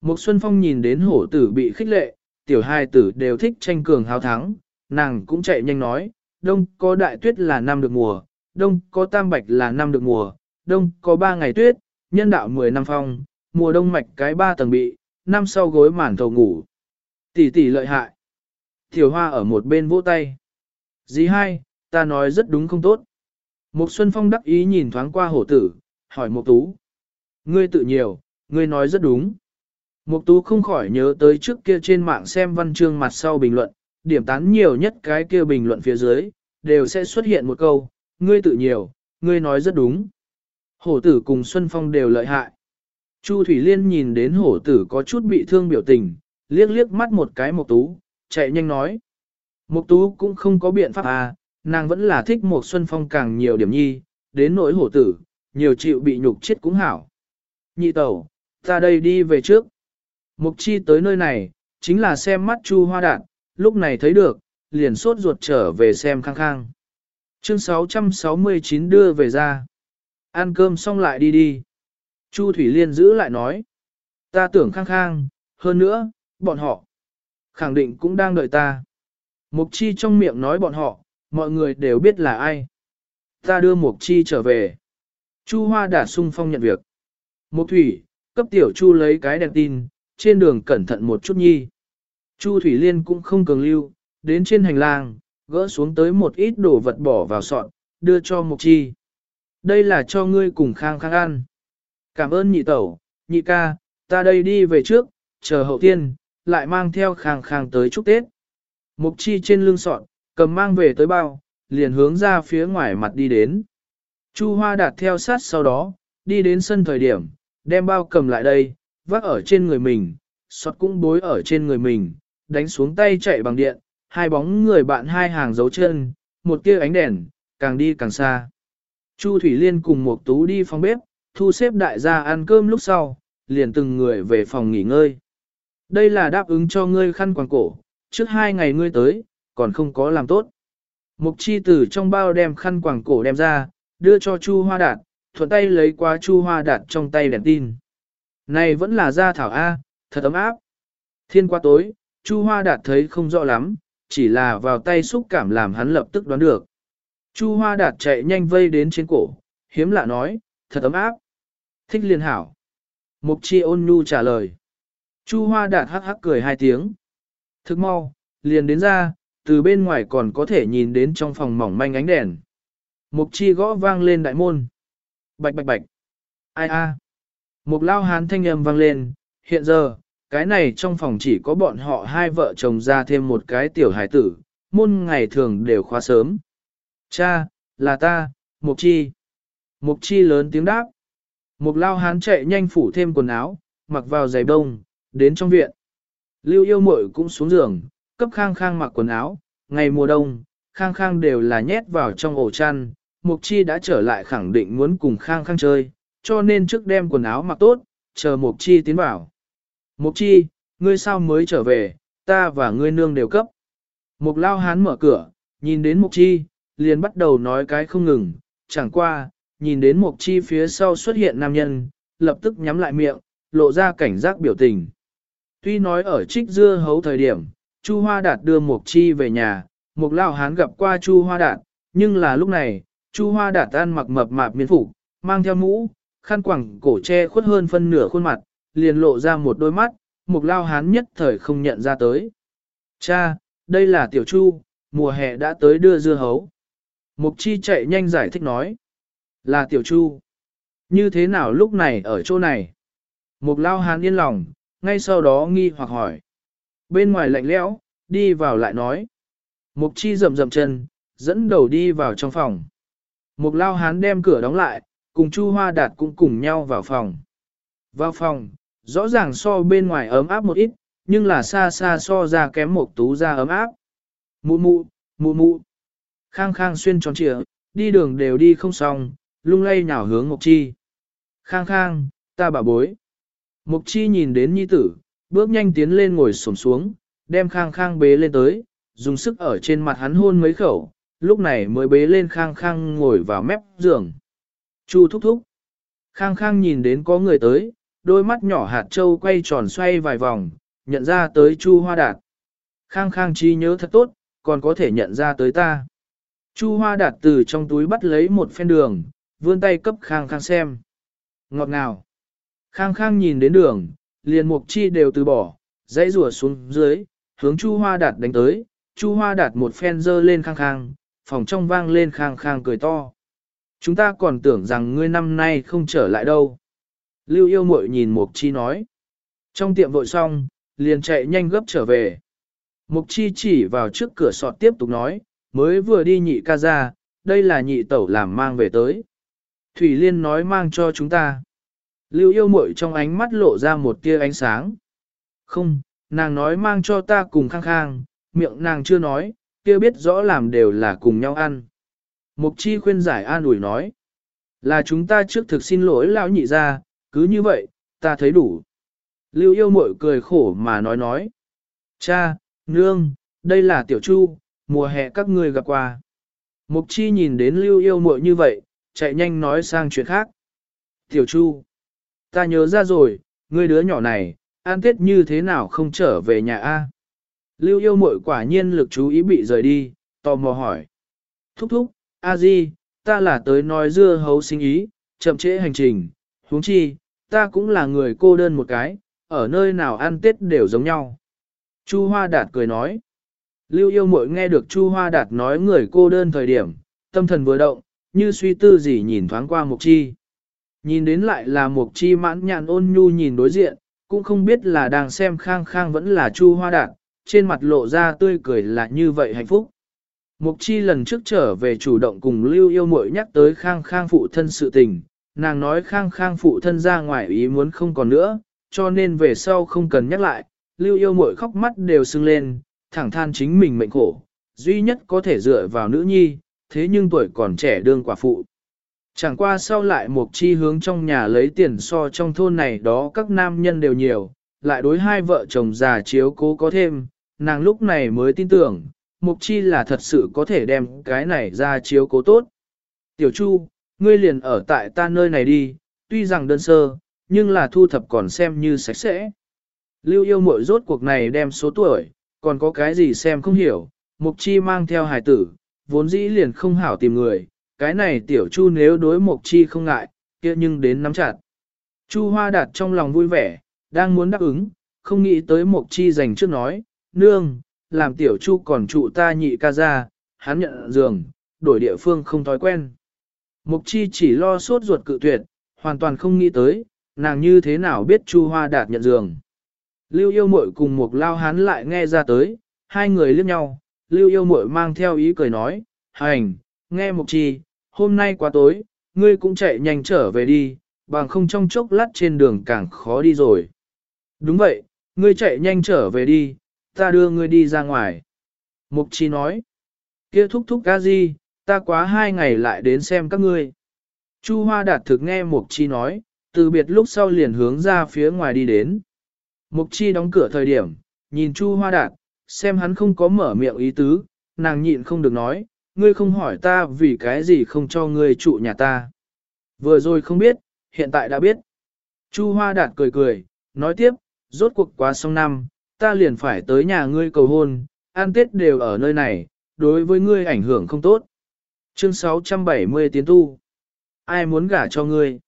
Một Xuân Phong nhìn đến hổ tử bị khích lệ, tiểu hai tử đều thích tranh cường hào thắng, nàng cũng chạy nhanh nói, đông có đại tuyết là năm được mùa, đông có tam bạch là năm được mùa, đông có ba ngày tuyết, nhân đạo mười năm phong, mùa đông mạch cái ba tầng bị, năm sau gối mản thầu ngủ. Tỷ tỷ lợi hại. Tiểu hoa ở một bên vỗ tay. Dì hai, ta nói rất đúng không tốt. Mục Xuân Phong đắc ý nhìn thoáng qua hổ tử, hỏi Mục Tú. Ngươi tự nhiều, ngươi nói rất đúng. Mục Tú không khỏi nhớ tới trước kia trên mạng xem văn chương mặt sau bình luận, điểm tán nhiều nhất cái kia bình luận phía dưới, đều sẽ xuất hiện một câu, ngươi tự nhiều, ngươi nói rất đúng. Hổ tử cùng Xuân Phong đều lợi hại. Chu Thủy Liên nhìn đến hổ tử có chút bị thương biểu tình, liếc liếc mắt một cái Mục Tú, chạy nhanh nói. Mục Tú cũng không có biện pháp à, nàng vẫn là thích một Xuân Phong càng nhiều điểm nhi, đến nỗi hổ tử, nhiều chịu bị nhục chết cũng hảo. Nhị tẩu, ta đây đi về trước. Mục chi tới nơi này, chính là xem mắt Chu Hoa Đạn, lúc này thấy được, liền sốt ruột trở về xem khang khang. Chương 669 đưa về ra. Ăn cơm xong lại đi đi. Chu Thủy Liên giữ lại nói. Ta tưởng khang khang, hơn nữa, bọn họ. Khẳng định cũng đang đợi ta. Mục chi trong miệng nói bọn họ, mọi người đều biết là ai. Ta đưa Mục chi trở về. Chu Hoa đã sung phong nhận việc. Mục Thủy, cấp tiểu Chu lấy cái đèn tin, trên đường cẩn thận một chút nhi. Chu Thủy Liên cũng không cường lưu, đến trên hành lang, gỡ xuống tới một ít đồ vật bỏ vào sọt, đưa cho Mục Chi. Đây là cho ngươi cùng khang khang ăn. Cảm ơn nhị tẩu, nhị ca, ta đây đi về trước, chờ hậu tiên, lại mang theo khang khang tới chúc Tết. Mục Chi trên lưng sọt, cầm mang về tới bao, liền hướng ra phía ngoài mặt đi đến. Chu Hoa đạt theo sát sau đó, đi đến sân thời điểm, đem bao cầm lại đây, vác ở trên người mình, sọt cũng bối ở trên người mình, đánh xuống tay chạy bằng điện, hai bóng người bạn hai hàng dấu chân, một tia ánh đèn, càng đi càng xa. Chu Thủy Liên cùng một tú đi phòng bếp, thu xếp đại gia ăn cơm lúc sau, liền từng người về phòng nghỉ ngơi. Đây là đáp ứng cho ngươi khăn quàng cổ, trước hai ngày ngươi tới, còn không có làm tốt. Mục chi tử trong bao đem khăn quàng cổ đem ra, đưa cho Chu Hoa Đạt, thuận tay lấy qua Chu Hoa Đạt trong tay đèn tin. Này vẫn là gia thảo A, thật ấm áp. Thiên qua tối, Chu Hoa Đạt thấy không rõ lắm, chỉ là vào tay xúc cảm làm hắn lập tức đoán được. Chu Hoa Đạt chạy nhanh vây đến trên cổ, hiếm lạ nói, thật ấm áp. Thích liên hảo. Mục chi ôn nhu trả lời. Chu Hoa Đạt hắc hắc cười hai tiếng. Thức mau, liền đến ra, từ bên ngoài còn có thể nhìn đến trong phòng mỏng manh ánh đèn. Mục chi gõ vang lên đại môn. Bạch bạch bạch. Ai a? Một lao hán thanh âm vang lên, hiện giờ, cái này trong phòng chỉ có bọn họ hai vợ chồng ra thêm một cái tiểu hải tử, môn ngày thường đều khóa sớm. Cha, là ta, Mục chi. Mục chi lớn tiếng đáp. Mục lao hán chạy nhanh phủ thêm quần áo, mặc vào giày đông, đến trong viện. Lưu yêu muội cũng xuống giường, cấp khang khang mặc quần áo, ngày mùa đông, khang khang đều là nhét vào trong ổ chăn, mục chi đã trở lại khẳng định muốn cùng khang khang chơi, cho nên trước đem quần áo mặc tốt, chờ mục chi tiến vào. Mục chi, ngươi sao mới trở về, ta và ngươi nương đều cấp. Mục lao hán mở cửa, nhìn đến mục chi, liền bắt đầu nói cái không ngừng, chẳng qua, nhìn đến mục chi phía sau xuất hiện nam nhân, lập tức nhắm lại miệng, lộ ra cảnh giác biểu tình. Tuy nói ở trích dưa hấu thời điểm, Chu Hoa Đạt đưa Mục Chi về nhà, Mục Lão Hán gặp qua Chu Hoa Đạt, nhưng là lúc này, Chu Hoa Đạt tan mặc mập mạp miên phục, mang theo mũ, khăn quẳng cổ che khuất hơn phân nửa khuôn mặt, liền lộ ra một đôi mắt, Mục Lão Hán nhất thời không nhận ra tới. Cha, đây là Tiểu Chu, mùa hè đã tới đưa dưa hấu. Mục Chi chạy nhanh giải thích nói. Là Tiểu Chu. Như thế nào lúc này ở chỗ này? Mục Lão Hán yên lòng, ngay sau đó nghi hoặc hỏi. Bên ngoài lạnh lẽo, đi vào lại nói. Mục chi rầm rầm chân, dẫn đầu đi vào trong phòng. Mục lao hán đem cửa đóng lại, cùng Chu Hoa Đạt cũng cùng nhau vào phòng. Vào phòng, rõ ràng so bên ngoài ấm áp một ít, nhưng là xa xa so ra kém một tú ra ấm áp. Mụ mụ, mụ mụ. Khang khang xuyên tròn trịa, đi đường đều đi không xong, lung lay nhào hướng Mộc Chi. Khang khang, ta bảo bối. Mộc chi nhìn đến nhi tử, bước nhanh tiến lên ngồi xổm xuống, đem khang khang bế lên tới, dùng sức ở trên mặt hắn hôn mấy khẩu, lúc này mới bế lên khang khang ngồi vào mép giường. Chu thúc thúc. Khang khang nhìn đến có người tới, đôi mắt nhỏ hạt trâu quay tròn xoay vài vòng, nhận ra tới Chu Hoa Đạt. Khang khang chi nhớ thật tốt, còn có thể nhận ra tới ta. Chu Hoa Đạt từ trong túi bắt lấy một phen đường, vươn tay cấp khang khang xem. Ngọt ngào. Khang khang nhìn đến đường, liền mục chi đều từ bỏ, dãy rùa xuống dưới, hướng Chu Hoa Đạt đánh tới, Chu Hoa Đạt một phen dơ lên khang khang, phòng trong vang lên khang khang cười to. Chúng ta còn tưởng rằng ngươi năm nay không trở lại đâu. Lưu yêu muội nhìn mục chi nói. Trong tiệm vội xong, liền chạy nhanh gấp trở về. Mục chi chỉ vào trước cửa sọt tiếp tục nói, mới vừa đi nhị ca ra, đây là nhị tẩu làm mang về tới. Thủy Liên nói mang cho chúng ta. Lưu yêu muội trong ánh mắt lộ ra một tia ánh sáng. Không, nàng nói mang cho ta cùng khang khang, miệng nàng chưa nói, kia biết rõ làm đều là cùng nhau ăn. Mục chi khuyên giải an ủi nói. Là chúng ta trước thực xin lỗi lão nhị ra, cứ như vậy, ta thấy đủ. Lưu yêu Mội cười khổ mà nói nói. Cha, nương, đây là tiểu chu, mùa hè các ngươi gặp qua. Mục chi nhìn đến lưu yêu Mội như vậy, chạy nhanh nói sang chuyện khác. Tiểu Chu, ta nhớ ra rồi, ngươi đứa nhỏ này, an tết như thế nào không trở về nhà A. Lưu yêu Mội quả nhiên lực chú ý bị rời đi, tò mò hỏi. Thúc thúc, a di, ta là tới nói dưa hấu sinh ý, chậm trễ hành trình, huống chi, ta cũng là người cô đơn một cái, ở nơi nào ăn tết đều giống nhau. Chu Hoa Đạt cười nói. Lưu yêu mội nghe được Chu Hoa Đạt nói người cô đơn thời điểm, tâm thần vừa động, như suy tư gì nhìn thoáng qua Mục Chi. Nhìn đến lại là Mục Chi mãn nhạn ôn nhu nhìn đối diện, cũng không biết là đang xem khang khang vẫn là Chu Hoa Đạt, trên mặt lộ ra tươi cười là như vậy hạnh phúc. Mục Chi lần trước trở về chủ động cùng Lưu yêu mội nhắc tới khang khang phụ thân sự tình, nàng nói khang khang phụ thân ra ngoài ý muốn không còn nữa, cho nên về sau không cần nhắc lại, Lưu yêu mội khóc mắt đều sưng lên, thẳng than chính mình mệnh khổ, duy nhất có thể dựa vào nữ nhi, thế nhưng tuổi còn trẻ đương quả phụ. Chẳng qua sau lại Mục Chi hướng trong nhà lấy tiền so trong thôn này đó các nam nhân đều nhiều, lại đối hai vợ chồng già chiếu cố có thêm, nàng lúc này mới tin tưởng, Mục Chi là thật sự có thể đem cái này ra chiếu cố tốt. Tiểu Chu, ngươi liền ở tại ta nơi này đi, tuy rằng đơn sơ, nhưng là thu thập còn xem như sạch sẽ. Lưu yêu mội rốt cuộc này đem số tuổi, còn có cái gì xem không hiểu, Mục Chi mang theo hài tử, vốn dĩ liền không hảo tìm người, cái này tiểu Chu nếu đối Mục Chi không ngại, kia nhưng đến nắm chặt. Chu Hoa đạt trong lòng vui vẻ, đang muốn đáp ứng, không nghĩ tới Mục Chi dành trước nói, nương, làm tiểu chu còn trụ ta nhị ca ra, hắn nhận giường, đổi địa phương không thói quen. Mục chi chỉ lo sốt ruột cự tuyệt, hoàn toàn không nghĩ tới, nàng như thế nào biết chu hoa đạt nhận giường. Lưu yêu mội cùng một lao hắn lại nghe ra tới, hai người liếc nhau, lưu yêu mội mang theo ý cười nói, hành, nghe mục chi, hôm nay quá tối, ngươi cũng chạy nhanh trở về đi, bằng không trong chốc lát trên đường càng khó đi rồi. Đúng vậy, ngươi chạy nhanh trở về đi, ta đưa ngươi đi ra ngoài. Mục chi nói, kia thúc thúc ca gì, ta quá hai ngày lại đến xem các ngươi. Chu Hoa Đạt thực nghe Mục Chi nói, từ biệt lúc sau liền hướng ra phía ngoài đi đến. Mục Chi đóng cửa thời điểm, nhìn Chu Hoa Đạt, xem hắn không có mở miệng ý tứ, nàng nhịn không được nói, ngươi không hỏi ta vì cái gì không cho ngươi trụ nhà ta. Vừa rồi không biết, hiện tại đã biết. Chu Hoa Đạt cười cười, nói tiếp, rốt cuộc quá xong năm, ta liền phải tới nhà ngươi cầu hôn, an tết đều ở nơi này, đối với ngươi ảnh hưởng không tốt. Chương 670 tiến tu. Ai muốn gả cho ngươi?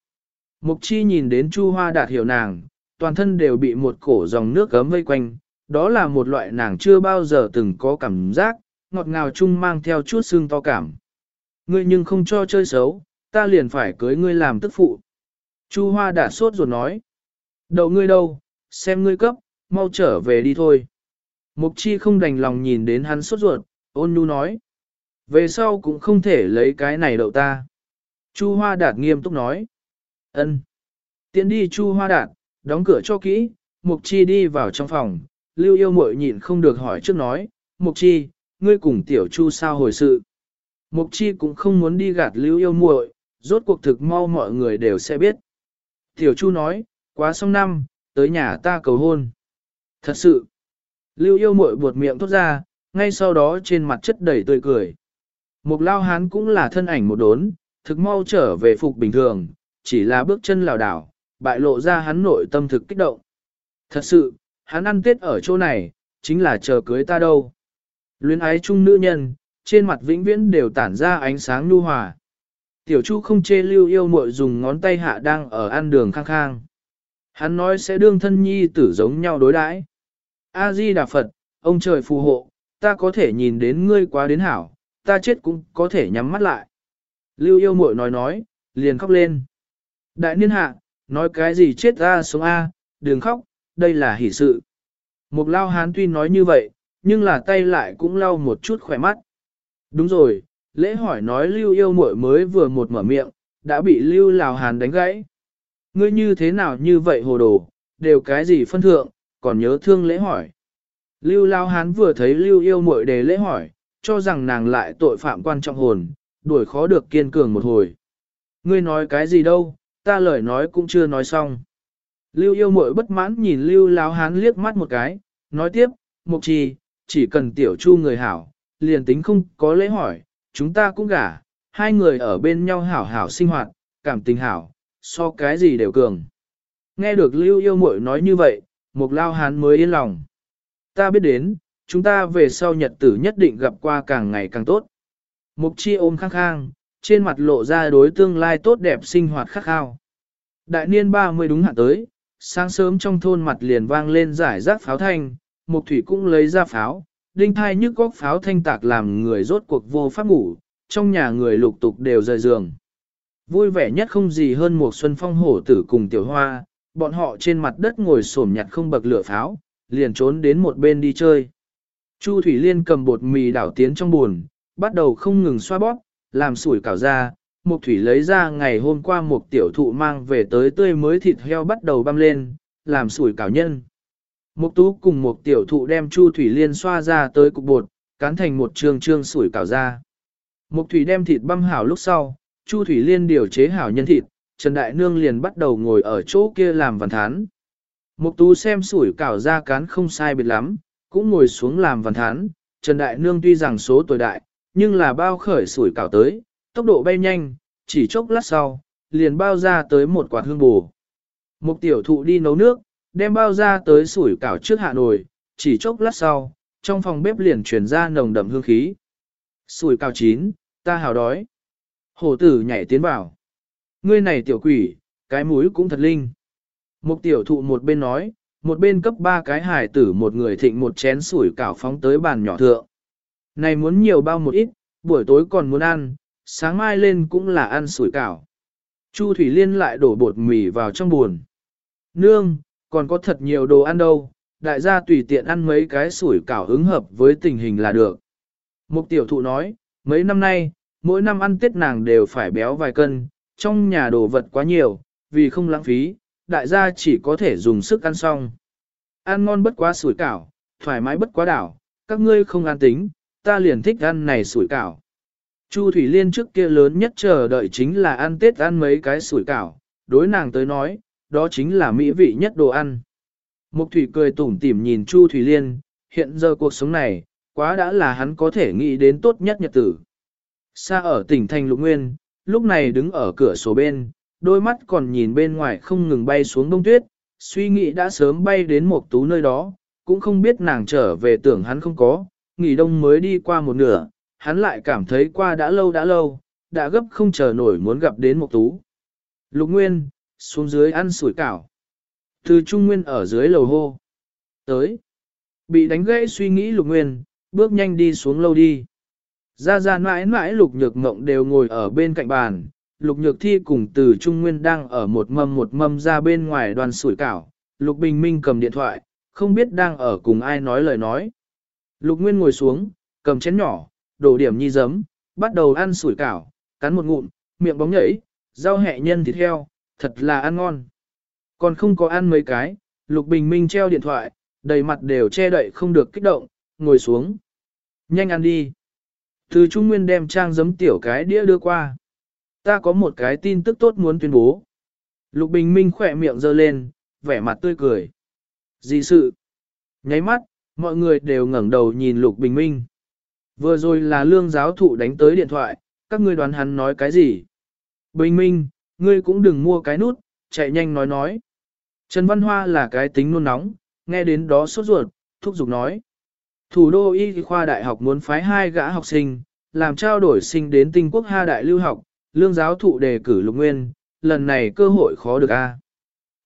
Mục chi nhìn đến Chu Hoa đạt hiểu nàng, toàn thân đều bị một cổ dòng nước gấm vây quanh, đó là một loại nàng chưa bao giờ từng có cảm giác, ngọt ngào chung mang theo chút xương to cảm. Ngươi nhưng không cho chơi xấu, ta liền phải cưới ngươi làm tức phụ. Chu Hoa đạt sốt ruột nói. Đậu ngươi đâu, xem ngươi cấp, mau trở về đi thôi. Mục chi không đành lòng nhìn đến hắn sốt ruột, ôn nhu nói. Về sau cũng không thể lấy cái này đậu ta. Chu Hoa Đạt nghiêm túc nói. ân. Tiến đi Chu Hoa Đạt, đóng cửa cho kỹ, Mục Chi đi vào trong phòng, Lưu yêu Mội nhịn không được hỏi trước nói, Mục Chi, ngươi cùng tiểu Chu sao hồi sự. Mục Chi cũng không muốn đi gạt Lưu yêu muội, rốt cuộc thực mau mọi người đều sẽ biết. Tiểu Chu nói, quá xong năm, tới nhà ta cầu hôn. Thật sự, lưu yêu mội buột miệng thốt ra, ngay sau đó trên mặt chất đầy tươi cười. Một lao hán cũng là thân ảnh một đốn, thực mau trở về phục bình thường, chỉ là bước chân lảo đảo, bại lộ ra hắn nội tâm thực kích động. Thật sự, hắn ăn tết ở chỗ này, chính là chờ cưới ta đâu. Luyến ái chung nữ nhân, trên mặt vĩnh viễn đều tản ra ánh sáng nu hòa. Tiểu Chu không chê lưu yêu muội dùng ngón tay hạ đang ở ăn đường khang khang. Hắn nói sẽ đương thân nhi tử giống nhau đối đãi. A-di Đà Phật, ông trời phù hộ, ta có thể nhìn đến ngươi quá đến hảo, ta chết cũng có thể nhắm mắt lại. Lưu yêu muội nói nói, liền khóc lên. Đại niên hạ, nói cái gì chết ra sống A, đừng khóc, đây là hỷ sự. Mục lao hán tuy nói như vậy, nhưng là tay lại cũng lau một chút khỏe mắt. Đúng rồi, lễ hỏi nói lưu yêu muội mới vừa một mở miệng, đã bị lưu lào hán đánh gãy. Ngươi như thế nào như vậy hồ đồ, đều cái gì phân thượng, còn nhớ thương lễ hỏi. Lưu Lao Hán vừa thấy Lưu yêu muội đề lễ hỏi, cho rằng nàng lại tội phạm quan trọng hồn, đuổi khó được kiên cường một hồi. Ngươi nói cái gì đâu, ta lời nói cũng chưa nói xong. Lưu yêu muội bất mãn nhìn Lưu Lao Hán liếc mắt một cái, nói tiếp, mục trì, chỉ cần tiểu chu người hảo, liền tính không có lễ hỏi, chúng ta cũng gả, hai người ở bên nhau hảo hảo sinh hoạt, cảm tình hảo, so cái gì đều cường. Nghe được Lưu yêu muội nói như vậy, một lao hán mới yên lòng. Ta biết đến, chúng ta về sau nhật tử nhất định gặp qua càng ngày càng tốt. Mục chi ôm khắc khang, trên mặt lộ ra đối tương lai tốt đẹp sinh hoạt khắc khao. Đại niên 30 đúng hạn tới, sáng sớm trong thôn mặt liền vang lên giải rác pháo thanh, mục thủy cũng lấy ra pháo, đinh thai nhức góc pháo thanh tạc làm người rốt cuộc vô pháp ngủ, trong nhà người lục tục đều rời giường. Vui vẻ nhất không gì hơn một xuân phong hổ tử cùng tiểu hoa, bọn họ trên mặt đất ngồi xổm nhặt không bậc lửa pháo, liền trốn đến một bên đi chơi. Chu Thủy Liên cầm bột mì đảo tiến trong buồn, bắt đầu không ngừng xoa bóp, làm sủi cảo ra. Mục Thủy lấy ra ngày hôm qua một tiểu thụ mang về tới tươi mới thịt heo bắt đầu băm lên, làm sủi cảo nhân. Mục Tú cùng một tiểu thụ đem Chu Thủy Liên xoa ra tới cục bột, cán thành một trường trương sủi cảo ra. Mục Thủy đem thịt băm hảo lúc sau, Chu Thủy Liên điều chế hảo nhân thịt, Trần Đại Nương liền bắt đầu ngồi ở chỗ kia làm văn thán. Mục Tú xem sủi cảo ra cán không sai biệt lắm, cũng ngồi xuống làm văn thán. Trần Đại Nương tuy rằng số tuổi đại, nhưng là bao khởi sủi cảo tới, tốc độ bay nhanh, chỉ chốc lát sau, liền bao ra tới một quạt hương bù. Mục tiểu thụ đi nấu nước, đem bao ra tới sủi cảo trước hạ nồi, chỉ chốc lát sau, trong phòng bếp liền truyền ra nồng đậm hương khí. Sủi cảo chín, ta hào đói. Hổ tử nhảy tiến vào. Ngươi này tiểu quỷ, cái mũi cũng thật linh. Mục tiểu thụ một bên nói, một bên cấp ba cái hải tử một người thịnh một chén sủi cảo phóng tới bàn nhỏ thượng. Này muốn nhiều bao một ít, buổi tối còn muốn ăn, sáng mai lên cũng là ăn sủi cảo. Chu Thủy Liên lại đổ bột mì vào trong buồn. Nương, còn có thật nhiều đồ ăn đâu, đại gia tùy tiện ăn mấy cái sủi cảo ứng hợp với tình hình là được. Mục tiểu thụ nói, mấy năm nay, mỗi năm ăn tết nàng đều phải béo vài cân, trong nhà đồ vật quá nhiều, vì không lãng phí, đại gia chỉ có thể dùng sức ăn xong. Ăn ngon bất quá sủi cảo, thoải mái bất quá đảo, các ngươi không ăn tính, ta liền thích ăn này sủi cảo. Chu Thủy Liên trước kia lớn nhất chờ đợi chính là ăn Tết ăn mấy cái sủi cảo, đối nàng tới nói, đó chính là mỹ vị nhất đồ ăn. Mục Thủy cười tủm tỉm nhìn Chu Thủy Liên, hiện giờ cuộc sống này, quá đã là hắn có thể nghĩ đến tốt nhất nhật tử. Xa ở tỉnh thành Lục Nguyên, lúc này đứng ở cửa sổ bên, đôi mắt còn nhìn bên ngoài không ngừng bay xuống đông tuyết, suy nghĩ đã sớm bay đến một tú nơi đó, cũng không biết nàng trở về tưởng hắn không có, nghỉ đông mới đi qua một nửa, hắn lại cảm thấy qua đã lâu đã lâu, đã gấp không chờ nổi muốn gặp đến một tú. Lục Nguyên, xuống dưới ăn sủi cảo. Từ Trung Nguyên ở dưới lầu hô. Tới. Bị đánh gãy suy nghĩ Lục Nguyên, bước nhanh đi xuống lâu đi. Ra ra mãi mãi Lục Nhược Ngộng đều ngồi ở bên cạnh bàn. Lục Nhược Thi cùng từ Trung Nguyên đang ở một mâm một mâm ra bên ngoài đoàn sủi cảo. Lục Bình Minh cầm điện thoại, không biết đang ở cùng ai nói lời nói. Lục Nguyên ngồi xuống, cầm chén nhỏ, đổ điểm nhi giấm, bắt đầu ăn sủi cảo, cắn một ngụm, miệng bóng nhảy, rau hẹ nhân thịt heo, thật là ăn ngon. Còn không có ăn mấy cái, Lục Bình Minh treo điện thoại, đầy mặt đều che đậy không được kích động, ngồi xuống. Nhanh ăn đi. Từ Trung Nguyên đem trang giấm tiểu cái đĩa đưa qua. Ta có một cái tin tức tốt muốn tuyên bố. Lục Bình Minh khỏe miệng giơ lên, vẻ mặt tươi cười. Gì sự? Nháy mắt, mọi người đều ngẩng đầu nhìn Lục Bình Minh. Vừa rồi là lương giáo thụ đánh tới điện thoại, các ngươi đoán hắn nói cái gì? Bình Minh, ngươi cũng đừng mua cái nút, chạy nhanh nói nói. Trần Văn Hoa là cái tính nôn nóng, nghe đến đó sốt ruột, thúc giục nói. Thủ đô y khoa đại học muốn phái hai gã học sinh, làm trao đổi sinh đến tinh quốc ha đại lưu học, lương giáo thụ đề cử lục nguyên, lần này cơ hội khó được a.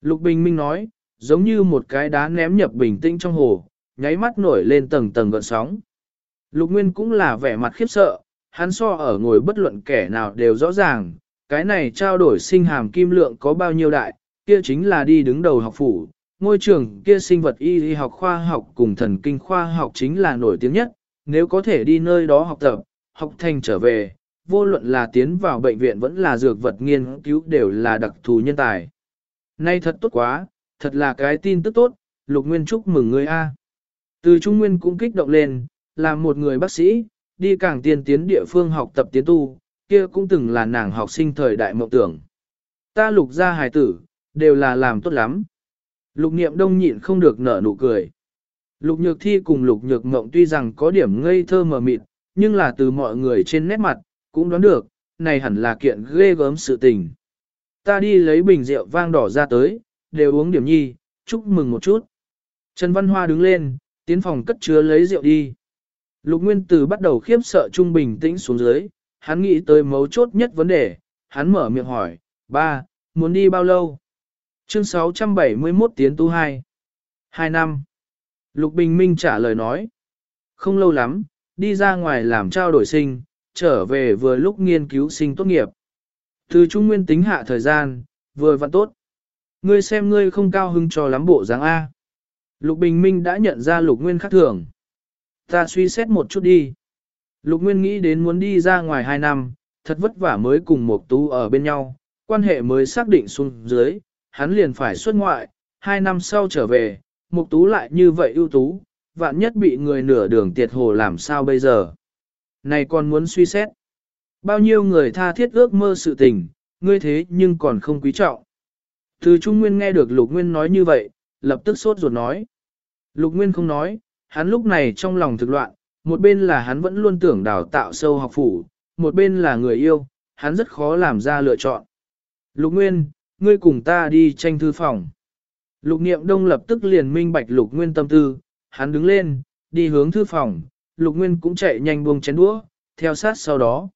Lục Bình Minh nói, giống như một cái đá ném nhập bình tĩnh trong hồ, nháy mắt nổi lên tầng tầng gợn sóng. Lục Nguyên cũng là vẻ mặt khiếp sợ, hắn so ở ngồi bất luận kẻ nào đều rõ ràng, cái này trao đổi sinh hàm kim lượng có bao nhiêu đại, kia chính là đi đứng đầu học phủ, ngôi trường kia sinh vật y y học khoa học cùng thần kinh khoa học chính là nổi tiếng nhất, nếu có thể đi nơi đó học tập, học thành trở về, vô luận là tiến vào bệnh viện vẫn là dược vật nghiên cứu đều là đặc thù nhân tài. Nay thật tốt quá, thật là cái tin tức tốt, Lục Nguyên chúc mừng người A. Từ Trung Nguyên cũng kích động lên, làm một người bác sĩ, đi càng tiên tiến địa phương học tập tiến tu, kia cũng từng là nàng học sinh thời đại mộng tưởng. Ta lục gia hài tử, đều là làm tốt lắm. Lục niệm đông nhịn không được nở nụ cười. Lục nhược thi cùng lục nhược mộng tuy rằng có điểm ngây thơ mờ mịt, nhưng là từ mọi người trên nét mặt, cũng đoán được, này hẳn là kiện ghê gớm sự tình. Ta đi lấy bình rượu vang đỏ ra tới, đều uống điểm nhi, chúc mừng một chút. Trần Văn Hoa đứng lên, tiến phòng cất chứa lấy rượu đi. Lục Nguyên Tử bắt đầu khiếp sợ trung bình tĩnh xuống dưới, hắn nghĩ tới mấu chốt nhất vấn đề, hắn mở miệng hỏi, ba, muốn đi bao lâu? Chương 671 tiến tu 2. 2 năm. Lục Bình Minh trả lời nói, không lâu lắm, đi ra ngoài làm trao đổi sinh, trở về vừa lúc nghiên cứu sinh tốt nghiệp. Từ trung nguyên tính hạ thời gian, vừa vặn tốt. Ngươi xem ngươi không cao hứng cho lắm bộ dáng A. Lục Bình Minh đã nhận ra Lục Nguyên khác thường. Ta suy xét một chút đi. Lục Nguyên nghĩ đến muốn đi ra ngoài 2 năm, thật vất vả mới cùng một tú ở bên nhau, quan hệ mới xác định xuống dưới, hắn liền phải xuất ngoại, hai năm sau trở về, mục tú lại như vậy ưu tú, vạn nhất bị người nửa đường tiệt hồ làm sao bây giờ. Này còn muốn suy xét. Bao nhiêu người tha thiết ước mơ sự tình, ngươi thế nhưng còn không quý trọng. Từ Trung Nguyên nghe được Lục Nguyên nói như vậy, lập tức sốt ruột nói. Lục Nguyên không nói, hắn lúc này trong lòng thực loạn, một bên là hắn vẫn luôn tưởng đào tạo sâu học phủ, một bên là người yêu, hắn rất khó làm ra lựa chọn. Lục Nguyên, ngươi cùng ta đi tranh thư phòng. Lục Niệm Đông lập tức liền minh bạch Lục Nguyên tâm tư, hắn đứng lên, đi hướng thư phòng, Lục Nguyên cũng chạy nhanh buông chén đũa, theo sát sau đó.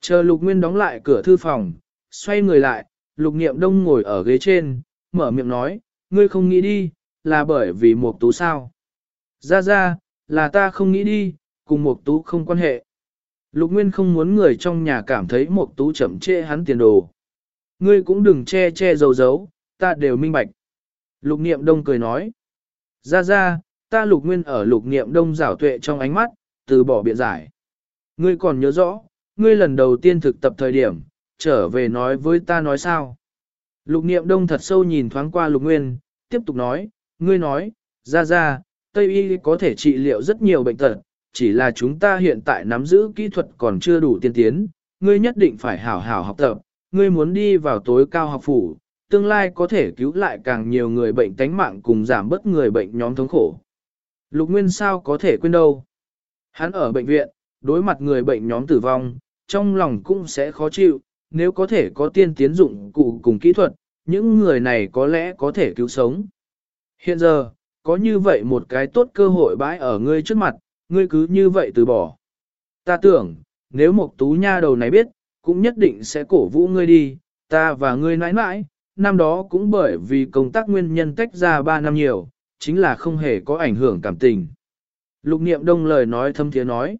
Chờ Lục Nguyên đóng lại cửa thư phòng, xoay người lại, Lục Niệm Đông ngồi ở ghế trên, mở miệng nói, ngươi không nghĩ đi, là bởi vì một tú sao. Ra ra, là ta không nghĩ đi, cùng một tú không quan hệ. Lục Nguyên không muốn người trong nhà cảm thấy một tú chậm chê hắn tiền đồ. Ngươi cũng đừng che che giấu giấu, ta đều minh bạch. Lục Niệm Đông cười nói. Ra ra, ta Lục Nguyên ở Lục Niệm Đông rảo tuệ trong ánh mắt, từ bỏ biện giải. Ngươi còn nhớ rõ, ngươi lần đầu tiên thực tập thời điểm, trở về nói với ta nói sao. Lục niệm đông thật sâu nhìn thoáng qua lục nguyên, tiếp tục nói, ngươi nói, ra ra, Tây Y có thể trị liệu rất nhiều bệnh tật, chỉ là chúng ta hiện tại nắm giữ kỹ thuật còn chưa đủ tiên tiến, ngươi nhất định phải hảo hảo học tập, ngươi muốn đi vào tối cao học phủ, tương lai có thể cứu lại càng nhiều người bệnh tánh mạng cùng giảm bớt người bệnh nhóm thống khổ. Lục Nguyên sao có thể quên đâu? Hắn ở bệnh viện, đối mặt người bệnh nhóm tử vong, trong lòng cũng sẽ khó chịu, nếu có thể có tiên tiến dụng cụ cùng kỹ thuật, những người này có lẽ có thể cứu sống. Hiện giờ, có như vậy một cái tốt cơ hội bãi ở ngươi trước mặt, ngươi cứ như vậy từ bỏ. Ta tưởng, nếu một tú nha đầu này biết, cũng nhất định sẽ cổ vũ ngươi đi, ta và ngươi nãi nãi, năm đó cũng bởi vì công tác nguyên nhân tách ra 3 năm nhiều, chính là không hề có ảnh hưởng cảm tình. Lục niệm đông lời nói thâm thiế nói.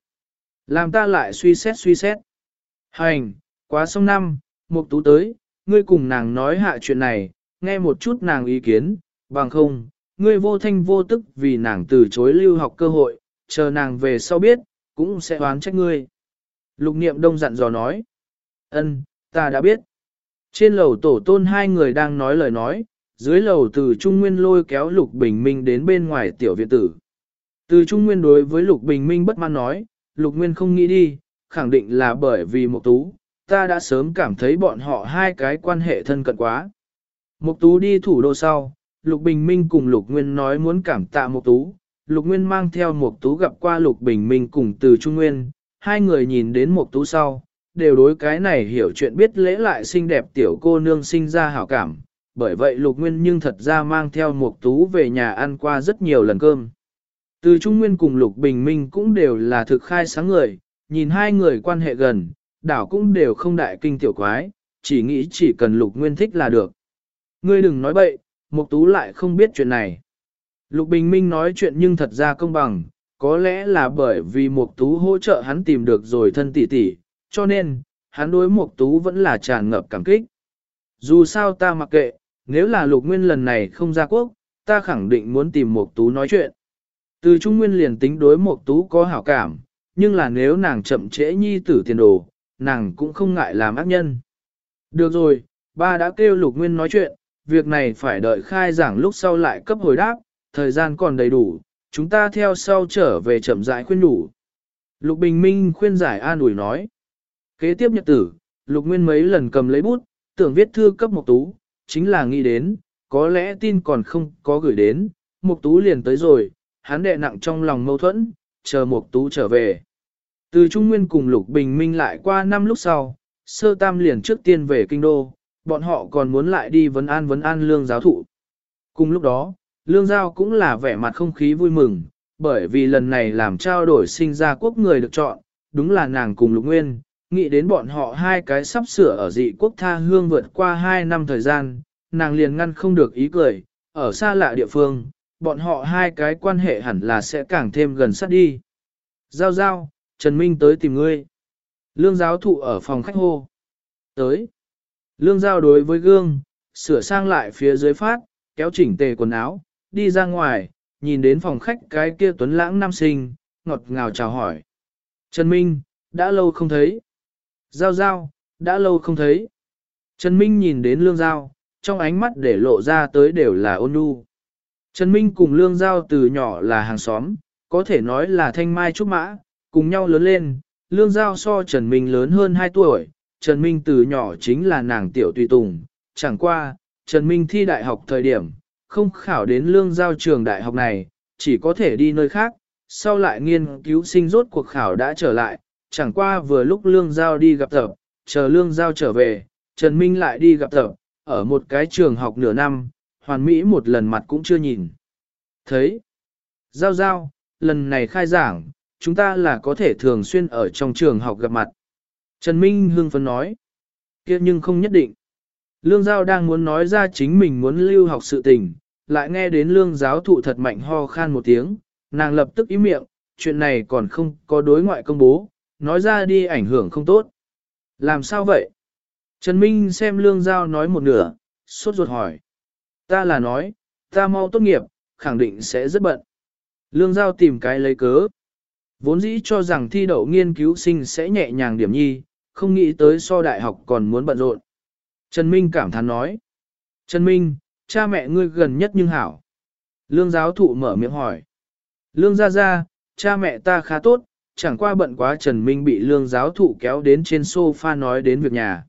Làm ta lại suy xét suy xét. Hành, quá xong năm, Mục Tú tới, ngươi cùng nàng nói hạ chuyện này, nghe một chút nàng ý kiến, bằng không, ngươi vô thanh vô tức vì nàng từ chối lưu học cơ hội, chờ nàng về sau biết, cũng sẽ oán trách ngươi. Lục Niệm Đông dặn dò nói, ân, ta đã biết. Trên lầu tổ tôn hai người đang nói lời nói, dưới lầu từ Trung Nguyên lôi kéo Lục Bình Minh đến bên ngoài tiểu viện tử. Từ Trung Nguyên đối với Lục Bình Minh bất mãn nói, Lục Nguyên không nghĩ đi, khẳng định là bởi vì Mộc tú, ta đã sớm cảm thấy bọn họ hai cái quan hệ thân cận quá. Mục tú đi thủ đô sau, Lục Bình Minh cùng Lục Nguyên nói muốn cảm tạ Mục tú, Lục Nguyên mang theo Mục tú gặp qua Lục Bình Minh cùng từ Trung Nguyên, hai người nhìn đến Mục tú sau, đều đối cái này hiểu chuyện biết lễ lại xinh đẹp tiểu cô nương sinh ra hảo cảm, bởi vậy Lục Nguyên nhưng thật ra mang theo Mục tú về nhà ăn qua rất nhiều lần cơm. Từ Trung Nguyên cùng Lục Bình Minh cũng đều là thực khai sáng người, nhìn hai người quan hệ gần, đảo cũng đều không đại kinh tiểu quái, chỉ nghĩ chỉ cần Lục Nguyên thích là được. Ngươi đừng nói bậy, Mục Tú lại không biết chuyện này. Lục Bình Minh nói chuyện nhưng thật ra công bằng, có lẽ là bởi vì Mục Tú hỗ trợ hắn tìm được rồi thân tỷ tỷ, cho nên, hắn đối Mộc Tú vẫn là tràn ngập cảm kích. Dù sao ta mặc kệ, nếu là Lục Nguyên lần này không ra quốc, ta khẳng định muốn tìm Mộc Tú nói chuyện. Từ Trung Nguyên liền tính đối Mộc Tú có hảo cảm, nhưng là nếu nàng chậm trễ nhi tử tiền đồ, nàng cũng không ngại làm ác nhân. Được rồi, ba đã kêu Lục Nguyên nói chuyện, việc này phải đợi khai giảng lúc sau lại cấp hồi đáp, thời gian còn đầy đủ, chúng ta theo sau trở về chậm rãi khuyên đủ. Lục Bình Minh khuyên giải an ủi nói. Kế tiếp nhật tử, Lục Nguyên mấy lần cầm lấy bút, tưởng viết thư cấp Mộc Tú, chính là nghĩ đến, có lẽ tin còn không có gửi đến, Mộc Tú liền tới rồi, hắn đệ nặng trong lòng mâu thuẫn, chờ Mộc Tú trở về. Từ Trung Nguyên cùng Lục Bình Minh lại qua năm lúc sau, sơ tam liền trước tiên về kinh đô, bọn họ còn muốn lại đi vấn an vấn an lương giáo thụ. Cùng lúc đó, lương giao cũng là vẻ mặt không khí vui mừng, bởi vì lần này làm trao đổi sinh ra quốc người được chọn, đúng là nàng cùng Lục Nguyên, nghĩ đến bọn họ hai cái sắp sửa ở dị quốc tha hương vượt qua hai năm thời gian, nàng liền ngăn không được ý cười, ở xa lạ địa phương, bọn họ hai cái quan hệ hẳn là sẽ càng thêm gần sát đi. Giao giao, Trần Minh tới tìm ngươi. Lương giáo thụ ở phòng khách hô. Tới. Lương giao đối với gương, sửa sang lại phía dưới phát, kéo chỉnh tề quần áo, đi ra ngoài, nhìn đến phòng khách cái kia tuấn lãng nam sinh, ngọt ngào chào hỏi. Trần Minh, đã lâu không thấy. Giao giao, đã lâu không thấy. Trần Minh nhìn đến lương giao, trong ánh mắt để lộ ra tới đều là ôn nhu. Trần Minh cùng lương giao từ nhỏ là hàng xóm, có thể nói là thanh mai trúc mã, cùng nhau lớn lên. Lương giao so Trần Minh lớn hơn 2 tuổi, Trần Minh từ nhỏ chính là nàng tiểu tùy tùng. Chẳng qua, Trần Minh thi đại học thời điểm, không khảo đến lương giao trường đại học này, chỉ có thể đi nơi khác, sau lại nghiên cứu sinh rốt cuộc khảo đã trở lại, chẳng qua vừa lúc lương giao đi gặp tập, chờ lương giao trở về, Trần Minh lại đi gặp tập, ở một cái trường học nửa năm, hoàn mỹ một lần mặt cũng chưa nhìn. Thấy, giao giao, lần này khai giảng, chúng ta là có thể thường xuyên ở trong trường học gặp mặt. Trần Minh hưng phấn nói, kia nhưng không nhất định. Lương Giao đang muốn nói ra chính mình muốn lưu học sự tình, lại nghe đến lương giáo thụ thật mạnh ho khan một tiếng, nàng lập tức ý miệng, chuyện này còn không có đối ngoại công bố, nói ra đi ảnh hưởng không tốt. Làm sao vậy? Trần Minh xem lương giao nói một nửa, sốt ruột hỏi. Ta là nói, ta mau tốt nghiệp, khẳng định sẽ rất bận. Lương giao tìm cái lấy cớ. Vốn dĩ cho rằng thi đậu nghiên cứu sinh sẽ nhẹ nhàng điểm nhi, không nghĩ tới so đại học còn muốn bận rộn. Trần Minh cảm thán nói. Trần Minh, cha mẹ ngươi gần nhất nhưng hảo. Lương giáo thụ mở miệng hỏi. Lương ra ra, cha mẹ ta khá tốt, chẳng qua bận quá Trần Minh bị lương giáo thụ kéo đến trên sofa nói đến việc nhà.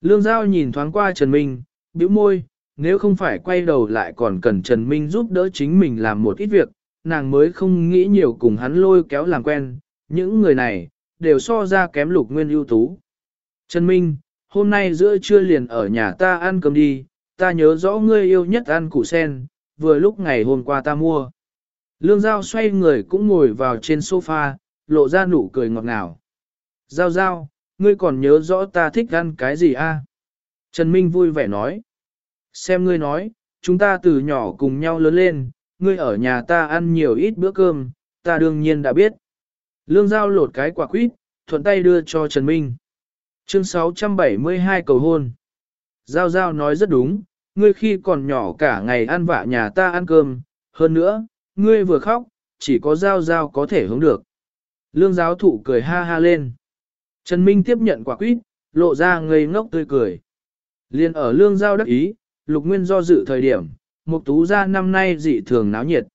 Lương giao nhìn thoáng qua Trần Minh, bĩu môi, nếu không phải quay đầu lại còn cần Trần Minh giúp đỡ chính mình làm một ít việc, nàng mới không nghĩ nhiều cùng hắn lôi kéo làm quen, những người này, đều so ra kém lục nguyên ưu tú. Trần Minh, hôm nay giữa trưa liền ở nhà ta ăn cơm đi, ta nhớ rõ ngươi yêu nhất ăn củ sen, vừa lúc ngày hôm qua ta mua. Lương Giao xoay người cũng ngồi vào trên sofa, lộ ra nụ cười ngọt ngào. Giao Giao, ngươi còn nhớ rõ ta thích ăn cái gì a? À? Trần Minh vui vẻ nói. Xem ngươi nói, chúng ta từ nhỏ cùng nhau lớn lên, ngươi ở nhà ta ăn nhiều ít bữa cơm, ta đương nhiên đã biết. Lương Giao lột cái quả quýt, thuận tay đưa cho Trần Minh. Chương 672 cầu hôn. Giao Giao nói rất đúng, ngươi khi còn nhỏ cả ngày ăn vạ nhà ta ăn cơm, hơn nữa, ngươi vừa khóc, chỉ có Giao Giao có thể hướng được. Lương giáo thụ cười ha ha lên. Trần Minh tiếp nhận quả quýt, lộ ra ngây ngốc tươi cười. Liên ở lương giao đắc ý, lục nguyên do dự thời điểm, Mục tú gia năm nay dị thường náo nhiệt.